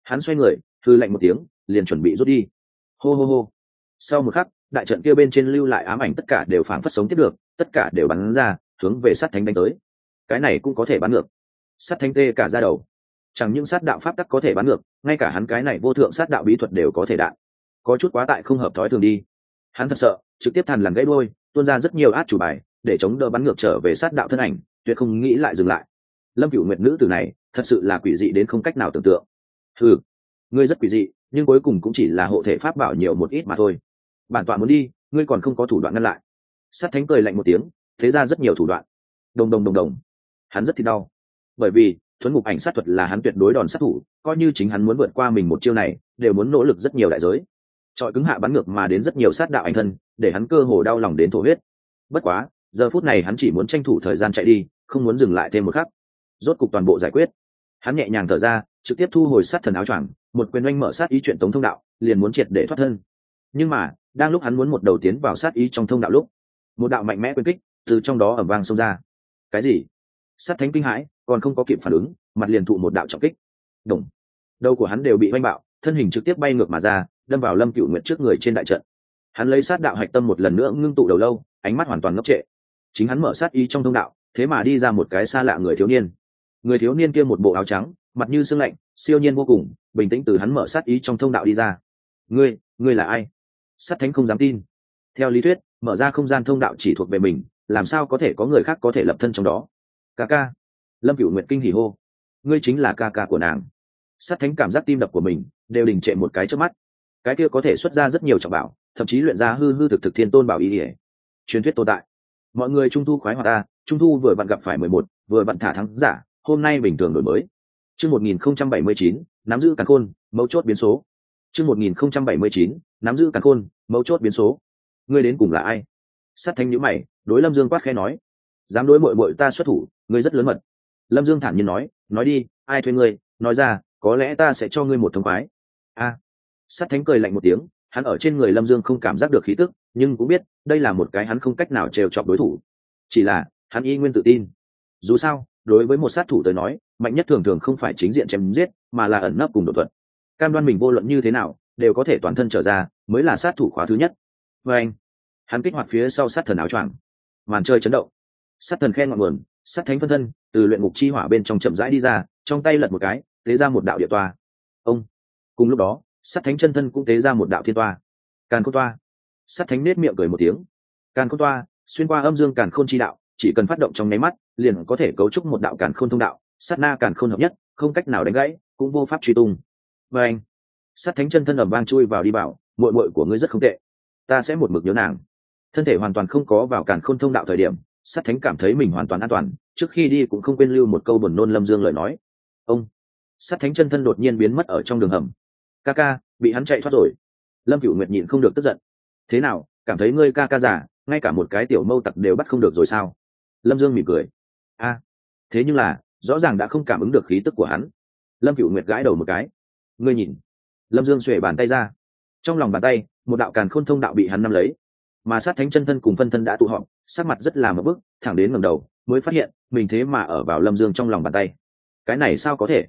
hắn xoay người thư lạnh một tiếng liền chuẩn bị rút đi hô hô hô. Sau một khắc, đại trận kia bên trên lưu lại ám ảnh tất cả đều phảng phất sống tiếp được, tất cả đều bắn ra, hướng về sát thánh đánh tới. Cái này cũng có thể bắn ngược. Sát thánh tê cả ra đầu. Chẳng những sát đạo pháp tắc có thể bắn ngược, ngay cả hắn cái này vô thượng sát đạo bí thuật đều có thể đạn. Có chút quá tại không hợp thói thường đi. Hắn thật sợ, trực tiếp thằn lằn gãy đôi tuôn ra rất nhiều át chủ bài, để chống đỡ bắn ngược trở về sát đạo thân ảnh, tuyệt không nghĩ lại dừng lại. Lâm cửu nguyệt nữ tử này, thật sự là quỷ dị đến không cách nào tưởng tượng. Ừ ngươi rất quỷ dị nhưng cuối cùng cũng chỉ là hộ thể pháp bảo nhiều một ít mà thôi. Bản tọa muốn đi, ngươi còn không có thủ đoạn ngăn lại. Sát thánh cười lạnh một tiếng, thế ra rất nhiều thủ đoạn. Đồng đồng đồng đồng. Hắn rất thì đau. Bởi vì, thuấn ngục ảnh sát thuật là hắn tuyệt đối đòn sát thủ, coi như chính hắn muốn vượt qua mình một chiêu này, đều muốn nỗ lực rất nhiều đại giới. Trọi cứng hạ bắn ngược mà đến rất nhiều sát đạo ảnh thân, để hắn cơ hồ đau lòng đến thổ huyết. Bất quá, giờ phút này hắn chỉ muốn tranh thủ thời gian chạy đi, không muốn dừng lại thêm một khắc. Rốt cục toàn bộ giải quyết. Hắn nhẹ nhàng thở ra trực tiếp thu hồi sát thần áo choàng, một quyền oanh mở sát ý chuyện tống thông đạo, liền muốn triệt để thoát thân. Nhưng mà, đang lúc hắn muốn một đầu tiến vào sát ý trong thông đạo lúc, một đạo mạnh mẽ quyền kích từ trong đó ẩm vang xông ra. Cái gì? Sát thánh kinh hãi, còn không có kịp phản ứng, mặt liền thụ một đạo trọng kích. Đồng đầu của hắn đều bị oanh bạo, thân hình trực tiếp bay ngược mà ra, đâm vào lâm cựu nguyện trước người trên đại trận. Hắn lấy sát đạo hạch tâm một lần nữa ngưng tụ đầu lâu, ánh mắt hoàn toàn ngốc trệ. Chính hắn mở sát ý trong thông đạo, thế mà đi ra một cái xa lạ người thiếu niên người thiếu niên kia một bộ áo trắng, mặt như sương lạnh, siêu nhiên vô cùng, bình tĩnh từ hắn mở sát ý trong thông đạo đi ra. Ngươi ngươi là ai? Sát thánh không dám tin. Theo lý thuyết, mở ra không gian thông đạo chỉ thuộc về mình, làm sao có thể có người khác có thể lập thân trong đó? Ca ca. Lâm cửu nguyện kinh hỉ hô. Ngươi chính là ca ca của nàng. Sát thánh cảm giác tim đập của mình đều đình trệ một cái trước mắt. Cái kia có thể xuất ra rất nhiều trọng bảo, thậm chí luyện ra hư hư thực thực thiên tôn bảo ý ỉa truyền thuyết tồn tại. Mọi người trung thu khoái hoạt ta trung thu vừa vặn gặp phải mười một, vừa vặn thả thắng giả hôm nay bình thường đổi mới. Chương một nghìn không trăm bảy mươi chín nắm giữ càn khôn mấu chốt biến số. Chương một nghìn không trăm bảy mươi chín nắm giữ càn khôn mấu chốt biến số. Ngươi đến cùng là ai? Sát thanh nhữ mày đối lâm dương quát khe nói. Dám đối mội mội ta xuất thủ ngươi rất lớn mật. Lâm dương thản nhiên nói nói đi ai thuê ngươi? Nói ra có lẽ ta sẽ cho ngươi một thông khoái. A. À, sát thánh cười lạnh một tiếng hắn ở trên người lâm dương không cảm giác được khí tức nhưng cũng biết đây là một cái hắn không cách nào trêu chọc đối thủ. Chỉ là hắn y nguyên tự tin. Dù sao đối với một sát thủ tới nói, mạnh nhất thường thường không phải chính diện chém giết, mà là ẩn nấp cùng đột thuật. Cam đoan mình vô luận như thế nào, đều có thể toàn thân trở ra, mới là sát thủ khóa thứ nhất. Và anh, hắn kích hoạt phía sau sát thần áo choàng. Màn chơi chấn động. Sát thần khen ngọn nguồn, sát thánh phân thân, từ luyện ngục chi hỏa bên trong chậm rãi đi ra, trong tay lật một cái, tế ra một đạo địa toa. Ông. Cùng lúc đó, sát thánh chân thân cũng tế ra một đạo thiên toa. Càn khôn toa. Sát thánh nết miệng cười một tiếng. Càn khôn toa, xuyên qua âm dương càn khôn chi đạo, chỉ cần phát động trong nháy mắt liền có thể cấu trúc một đạo càn khôn thông đạo, sát na càn khôn hợp nhất, không cách nào đánh gãy, cũng vô pháp truy tung. Và anh, sát thánh chân thân ẩm vang chui vào đi bảo, muội muội của ngươi rất không tệ. Ta sẽ một mực nhớ nàng. Thân thể hoàn toàn không có vào càn khôn thông đạo thời điểm, sát thánh cảm thấy mình hoàn toàn an toàn, trước khi đi cũng không quên lưu một câu buồn nôn lâm dương lời nói. Ông, sát thánh chân thân đột nhiên biến mất ở trong đường hầm. Ca ca, bị hắn chạy thoát rồi. Lâm cựu nguyệt nhịn không được tức giận. Thế nào, cảm thấy ngươi ca ca giả ngay cả một cái tiểu mâu tặc đều bắt không được rồi sao? Lâm dương mỉm cười a thế nhưng là, rõ ràng đã không cảm ứng được khí tức của hắn. Lâm cựu nguyệt gãi đầu một cái. Ngươi nhìn. Lâm dương xuể bàn tay ra. Trong lòng bàn tay, một đạo càn khôn thông đạo bị hắn nắm lấy. Mà sát thánh chân thân cùng phân thân đã tụ họp, sắc mặt rất là một bức, thẳng đến ngầm đầu, mới phát hiện, mình thế mà ở vào lâm dương trong lòng bàn tay. Cái này sao có thể?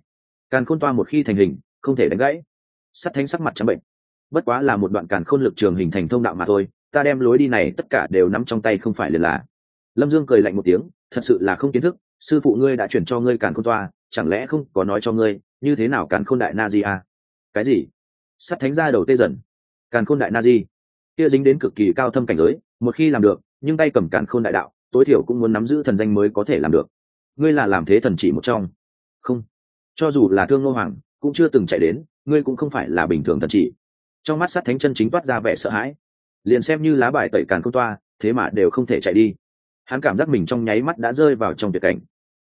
Càn khôn toa một khi thành hình, không thể đánh gãy. Sát thánh sắc mặt trắng bệnh. Bất quá là một đoạn càn khôn lực trường hình thành thông đạo mà thôi, ta đem lối đi này tất cả đều nắm trong tay không phải liền là lâm dương cười lạnh một tiếng, thật sự là không kiến thức, sư phụ ngươi đã chuyển cho ngươi càn khôn toa, chẳng lẽ không có nói cho ngươi, như thế nào càn khôn đại na di à? cái gì? Sắt thánh ra đầu tê dần. Càn khôn đại na di, kia dính đến cực kỳ cao thâm cảnh giới, một khi làm được, nhưng tay cầm càn khôn đại đạo, tối thiểu cũng muốn nắm giữ thần danh mới có thể làm được. Ngươi là làm thế thần chỉ một trong. Không. Cho dù là thương ngô hoàng, cũng chưa từng chạy đến, ngươi cũng không phải là bình thường thần chỉ. Trong mắt sát thánh chân chính toát ra vẻ sợ hãi. Liền xem như lá bài tẩy càn không toa, thế mà đều không thể chạy đi hắn cảm giác mình trong nháy mắt đã rơi vào trong tuyệt cảnh.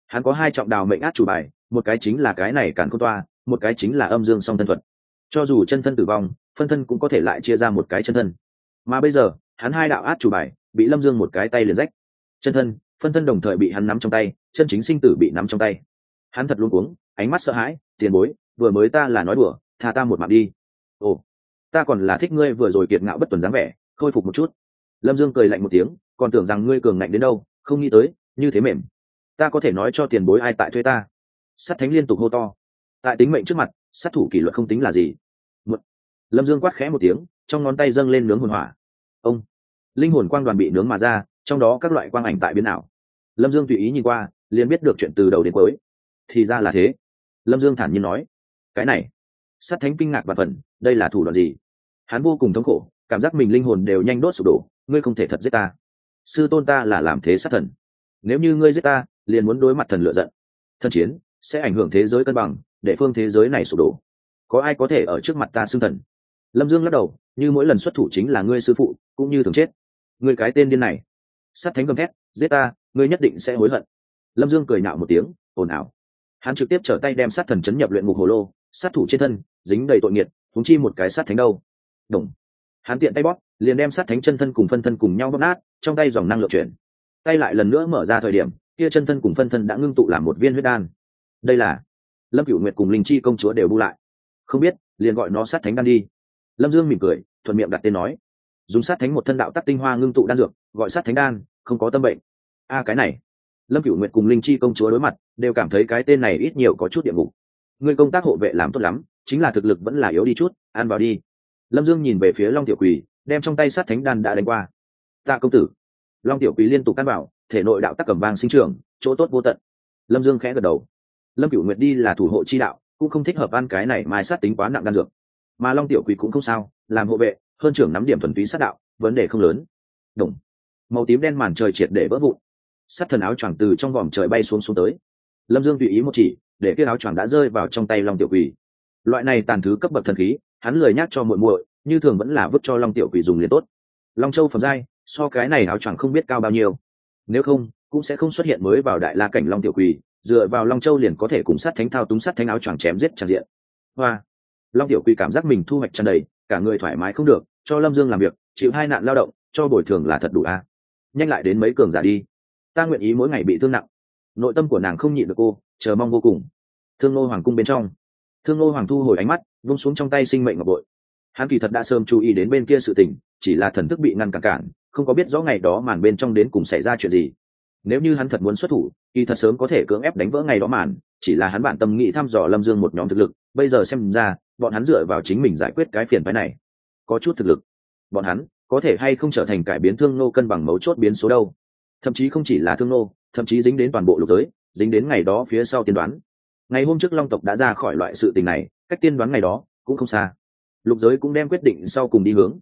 Hắn có hai trọng đào mệnh át chủ bài, một cái chính là cái này cản cô toa, một cái chính là âm dương song thân thuật. Cho dù chân thân tử vong, phân thân cũng có thể lại chia ra một cái chân thân. Mà bây giờ, hắn hai đạo át chủ bài bị lâm dương một cái tay liền rách. Chân thân, phân thân đồng thời bị hắn nắm trong tay, chân chính sinh tử bị nắm trong tay. Hắn thật luôn cuống, ánh mắt sợ hãi, tiền bối, vừa mới ta là nói đùa, tha ta một mạng đi. Ồ, ta còn là thích ngươi vừa rồi kiệt ngạo bất tuần dáng vẻ, khôi phục một chút lâm dương cười lạnh một tiếng, còn tưởng rằng ngươi cường ngạnh đến đâu, không nghĩ tới, như thế mềm. Ta có thể nói cho tiền bối ai tại thuê ta? Sắt thánh liên tục hô to. Tại tính mệnh trước mặt, sát thủ kỷ luật không tính là gì. Một... lâm dương quát khẽ một tiếng, trong ngón tay dâng lên nướng hồn hỏa. Ông, linh hồn quang đoàn bị nướng mà ra, trong đó các loại quang ảnh tại biến ảo. Lâm dương tùy ý nhìn qua, liền biết được chuyện từ đầu đến cuối. Thì ra là thế. Lâm dương thản nhiên nói. Cái này, sát thánh kinh ngạc và phần, đây là thủ đoạn gì? Hắn vô cùng thống khổ, cảm giác mình linh hồn đều nhanh đốt sụp đổ ngươi không thể thật giết ta. Sư tôn ta là làm thế sát thần. Nếu như ngươi giết ta, liền muốn đối mặt thần lựa giận. Thân chiến sẽ ảnh hưởng thế giới cân bằng, để phương thế giới này sụp đổ. Có ai có thể ở trước mặt ta xưng thần? Lâm dương lắc đầu, như mỗi lần xuất thủ chính là ngươi sư phụ, cũng như thường chết. Ngươi cái tên điên này. Sát thánh gầm thét, giết ta, ngươi nhất định sẽ hối hận. Lâm dương cười nạo một tiếng, ồn ào. Hắn trực tiếp trở tay đem sát thần chấn nhập luyện ngục hồ lô, sát thủ trên thân, dính đầy tội nghiệt thúng chi một cái sát thánh đâu. Đồng hắn tiện tay bóp, liền đem sát thánh chân thân cùng phân thân cùng nhau bóp nát, trong tay dòng năng lượng chuyển. Tay lại lần nữa mở ra thời điểm, kia chân thân cùng phân thân đã ngưng tụ làm một viên huyết đan. Đây là lâm cửu nguyệt cùng linh chi công chúa đều bu lại. Không biết, liền gọi nó sát thánh đan đi. Lâm dương mỉm cười, thuận miệng đặt tên nói. Dùng sát thánh một thân đạo tắc tinh hoa ngưng tụ đan dược, gọi sát thánh đan, không có tâm bệnh. A, cái này. Lâm cửu nguyệt cùng linh chi công chúa đối mặt, đều cảm thấy cái tên này ít nhiều có chút địa ngục. Người công tác hộ vệ làm tốt lắm, chính là thực lực vẫn là yếu đi chút, ăn vào đi lâm dương nhìn về phía long tiểu quỳ, đem trong tay sát thánh đan đã đánh qua. Tạ công tử. Long tiểu quỳ liên tục căn bảo, thể nội đạo tắc cầm vang sinh trưởng, chỗ tốt vô tận. Lâm dương khẽ gật đầu. Lâm cửu nguyệt đi là thủ hộ chi đạo, cũng không thích hợp ăn cái này mai sát tính quá nặng đan dược. Mà long tiểu quỳ cũng không sao, làm hộ vệ, hơn trưởng nắm điểm thuần túy sát đạo, vấn đề không lớn. Đúng màu tím đen màn trời triệt để vỡ vụn. Sát thần áo choàng từ trong vòm trời bay xuống xuống tới. Lâm dương tùy ý một chỉ, để kia áo choàng đã rơi vào trong tay long tiểu quỳ. Loại này tàn thứ cấp bậc thần khí hắn lười nhắc cho muội muội, như thường vẫn là vứt cho long tiểu quỷ dùng liền tốt. Long châu phẩm giai, so cái này áo choàng không biết cao bao nhiêu. Nếu không, cũng sẽ không xuất hiện mới vào đại la cảnh long tiểu quỷ, dựa vào long châu liền có thể cùng sát thánh thao túng sát thánh áo choàng chém giết tràn diện. Hoa! Long tiểu quỷ cảm giác mình thu hoạch tràn đầy, cả người thoải mái không được, cho lâm dương làm việc, chịu hai nạn lao động, cho bồi thường là thật đủ a. Nhanh lại đến mấy cường giả đi. Ta nguyện ý mỗi ngày bị thương nặng. Nội tâm của nàng không nhịn được cô, chờ mong vô cùng. Thương nô hoàng cung bên trong thương nô hoàng thu hồi ánh mắt vung xuống trong tay sinh mệnh ngọc bội. Hắn kỳ thật đã sớm chú ý đến bên kia sự tình, chỉ là thần thức bị ngăn cản cản, không có biết rõ ngày đó màn bên trong đến cùng xảy ra chuyện gì. Nếu như hắn thật muốn xuất thủ, kỳ thật sớm có thể cưỡng ép đánh vỡ ngày đó màn, chỉ là hắn bản tâm nghĩ thăm dò lâm dương một nhóm thực lực, bây giờ xem ra, bọn hắn dựa vào chính mình giải quyết cái phiền phái này. Có chút thực lực. Bọn hắn có thể hay không trở thành cải biến thương nô cân bằng mấu chốt biến số đâu? Thậm chí không chỉ là thương nô thậm chí dính đến toàn bộ lục giới, dính đến ngày đó phía sau tiên đoán ngày hôm trước long tộc đã ra khỏi loại sự tình này, cách tiên đoán ngày đó cũng không xa. Lục giới cũng đem quyết định sau cùng đi hướng.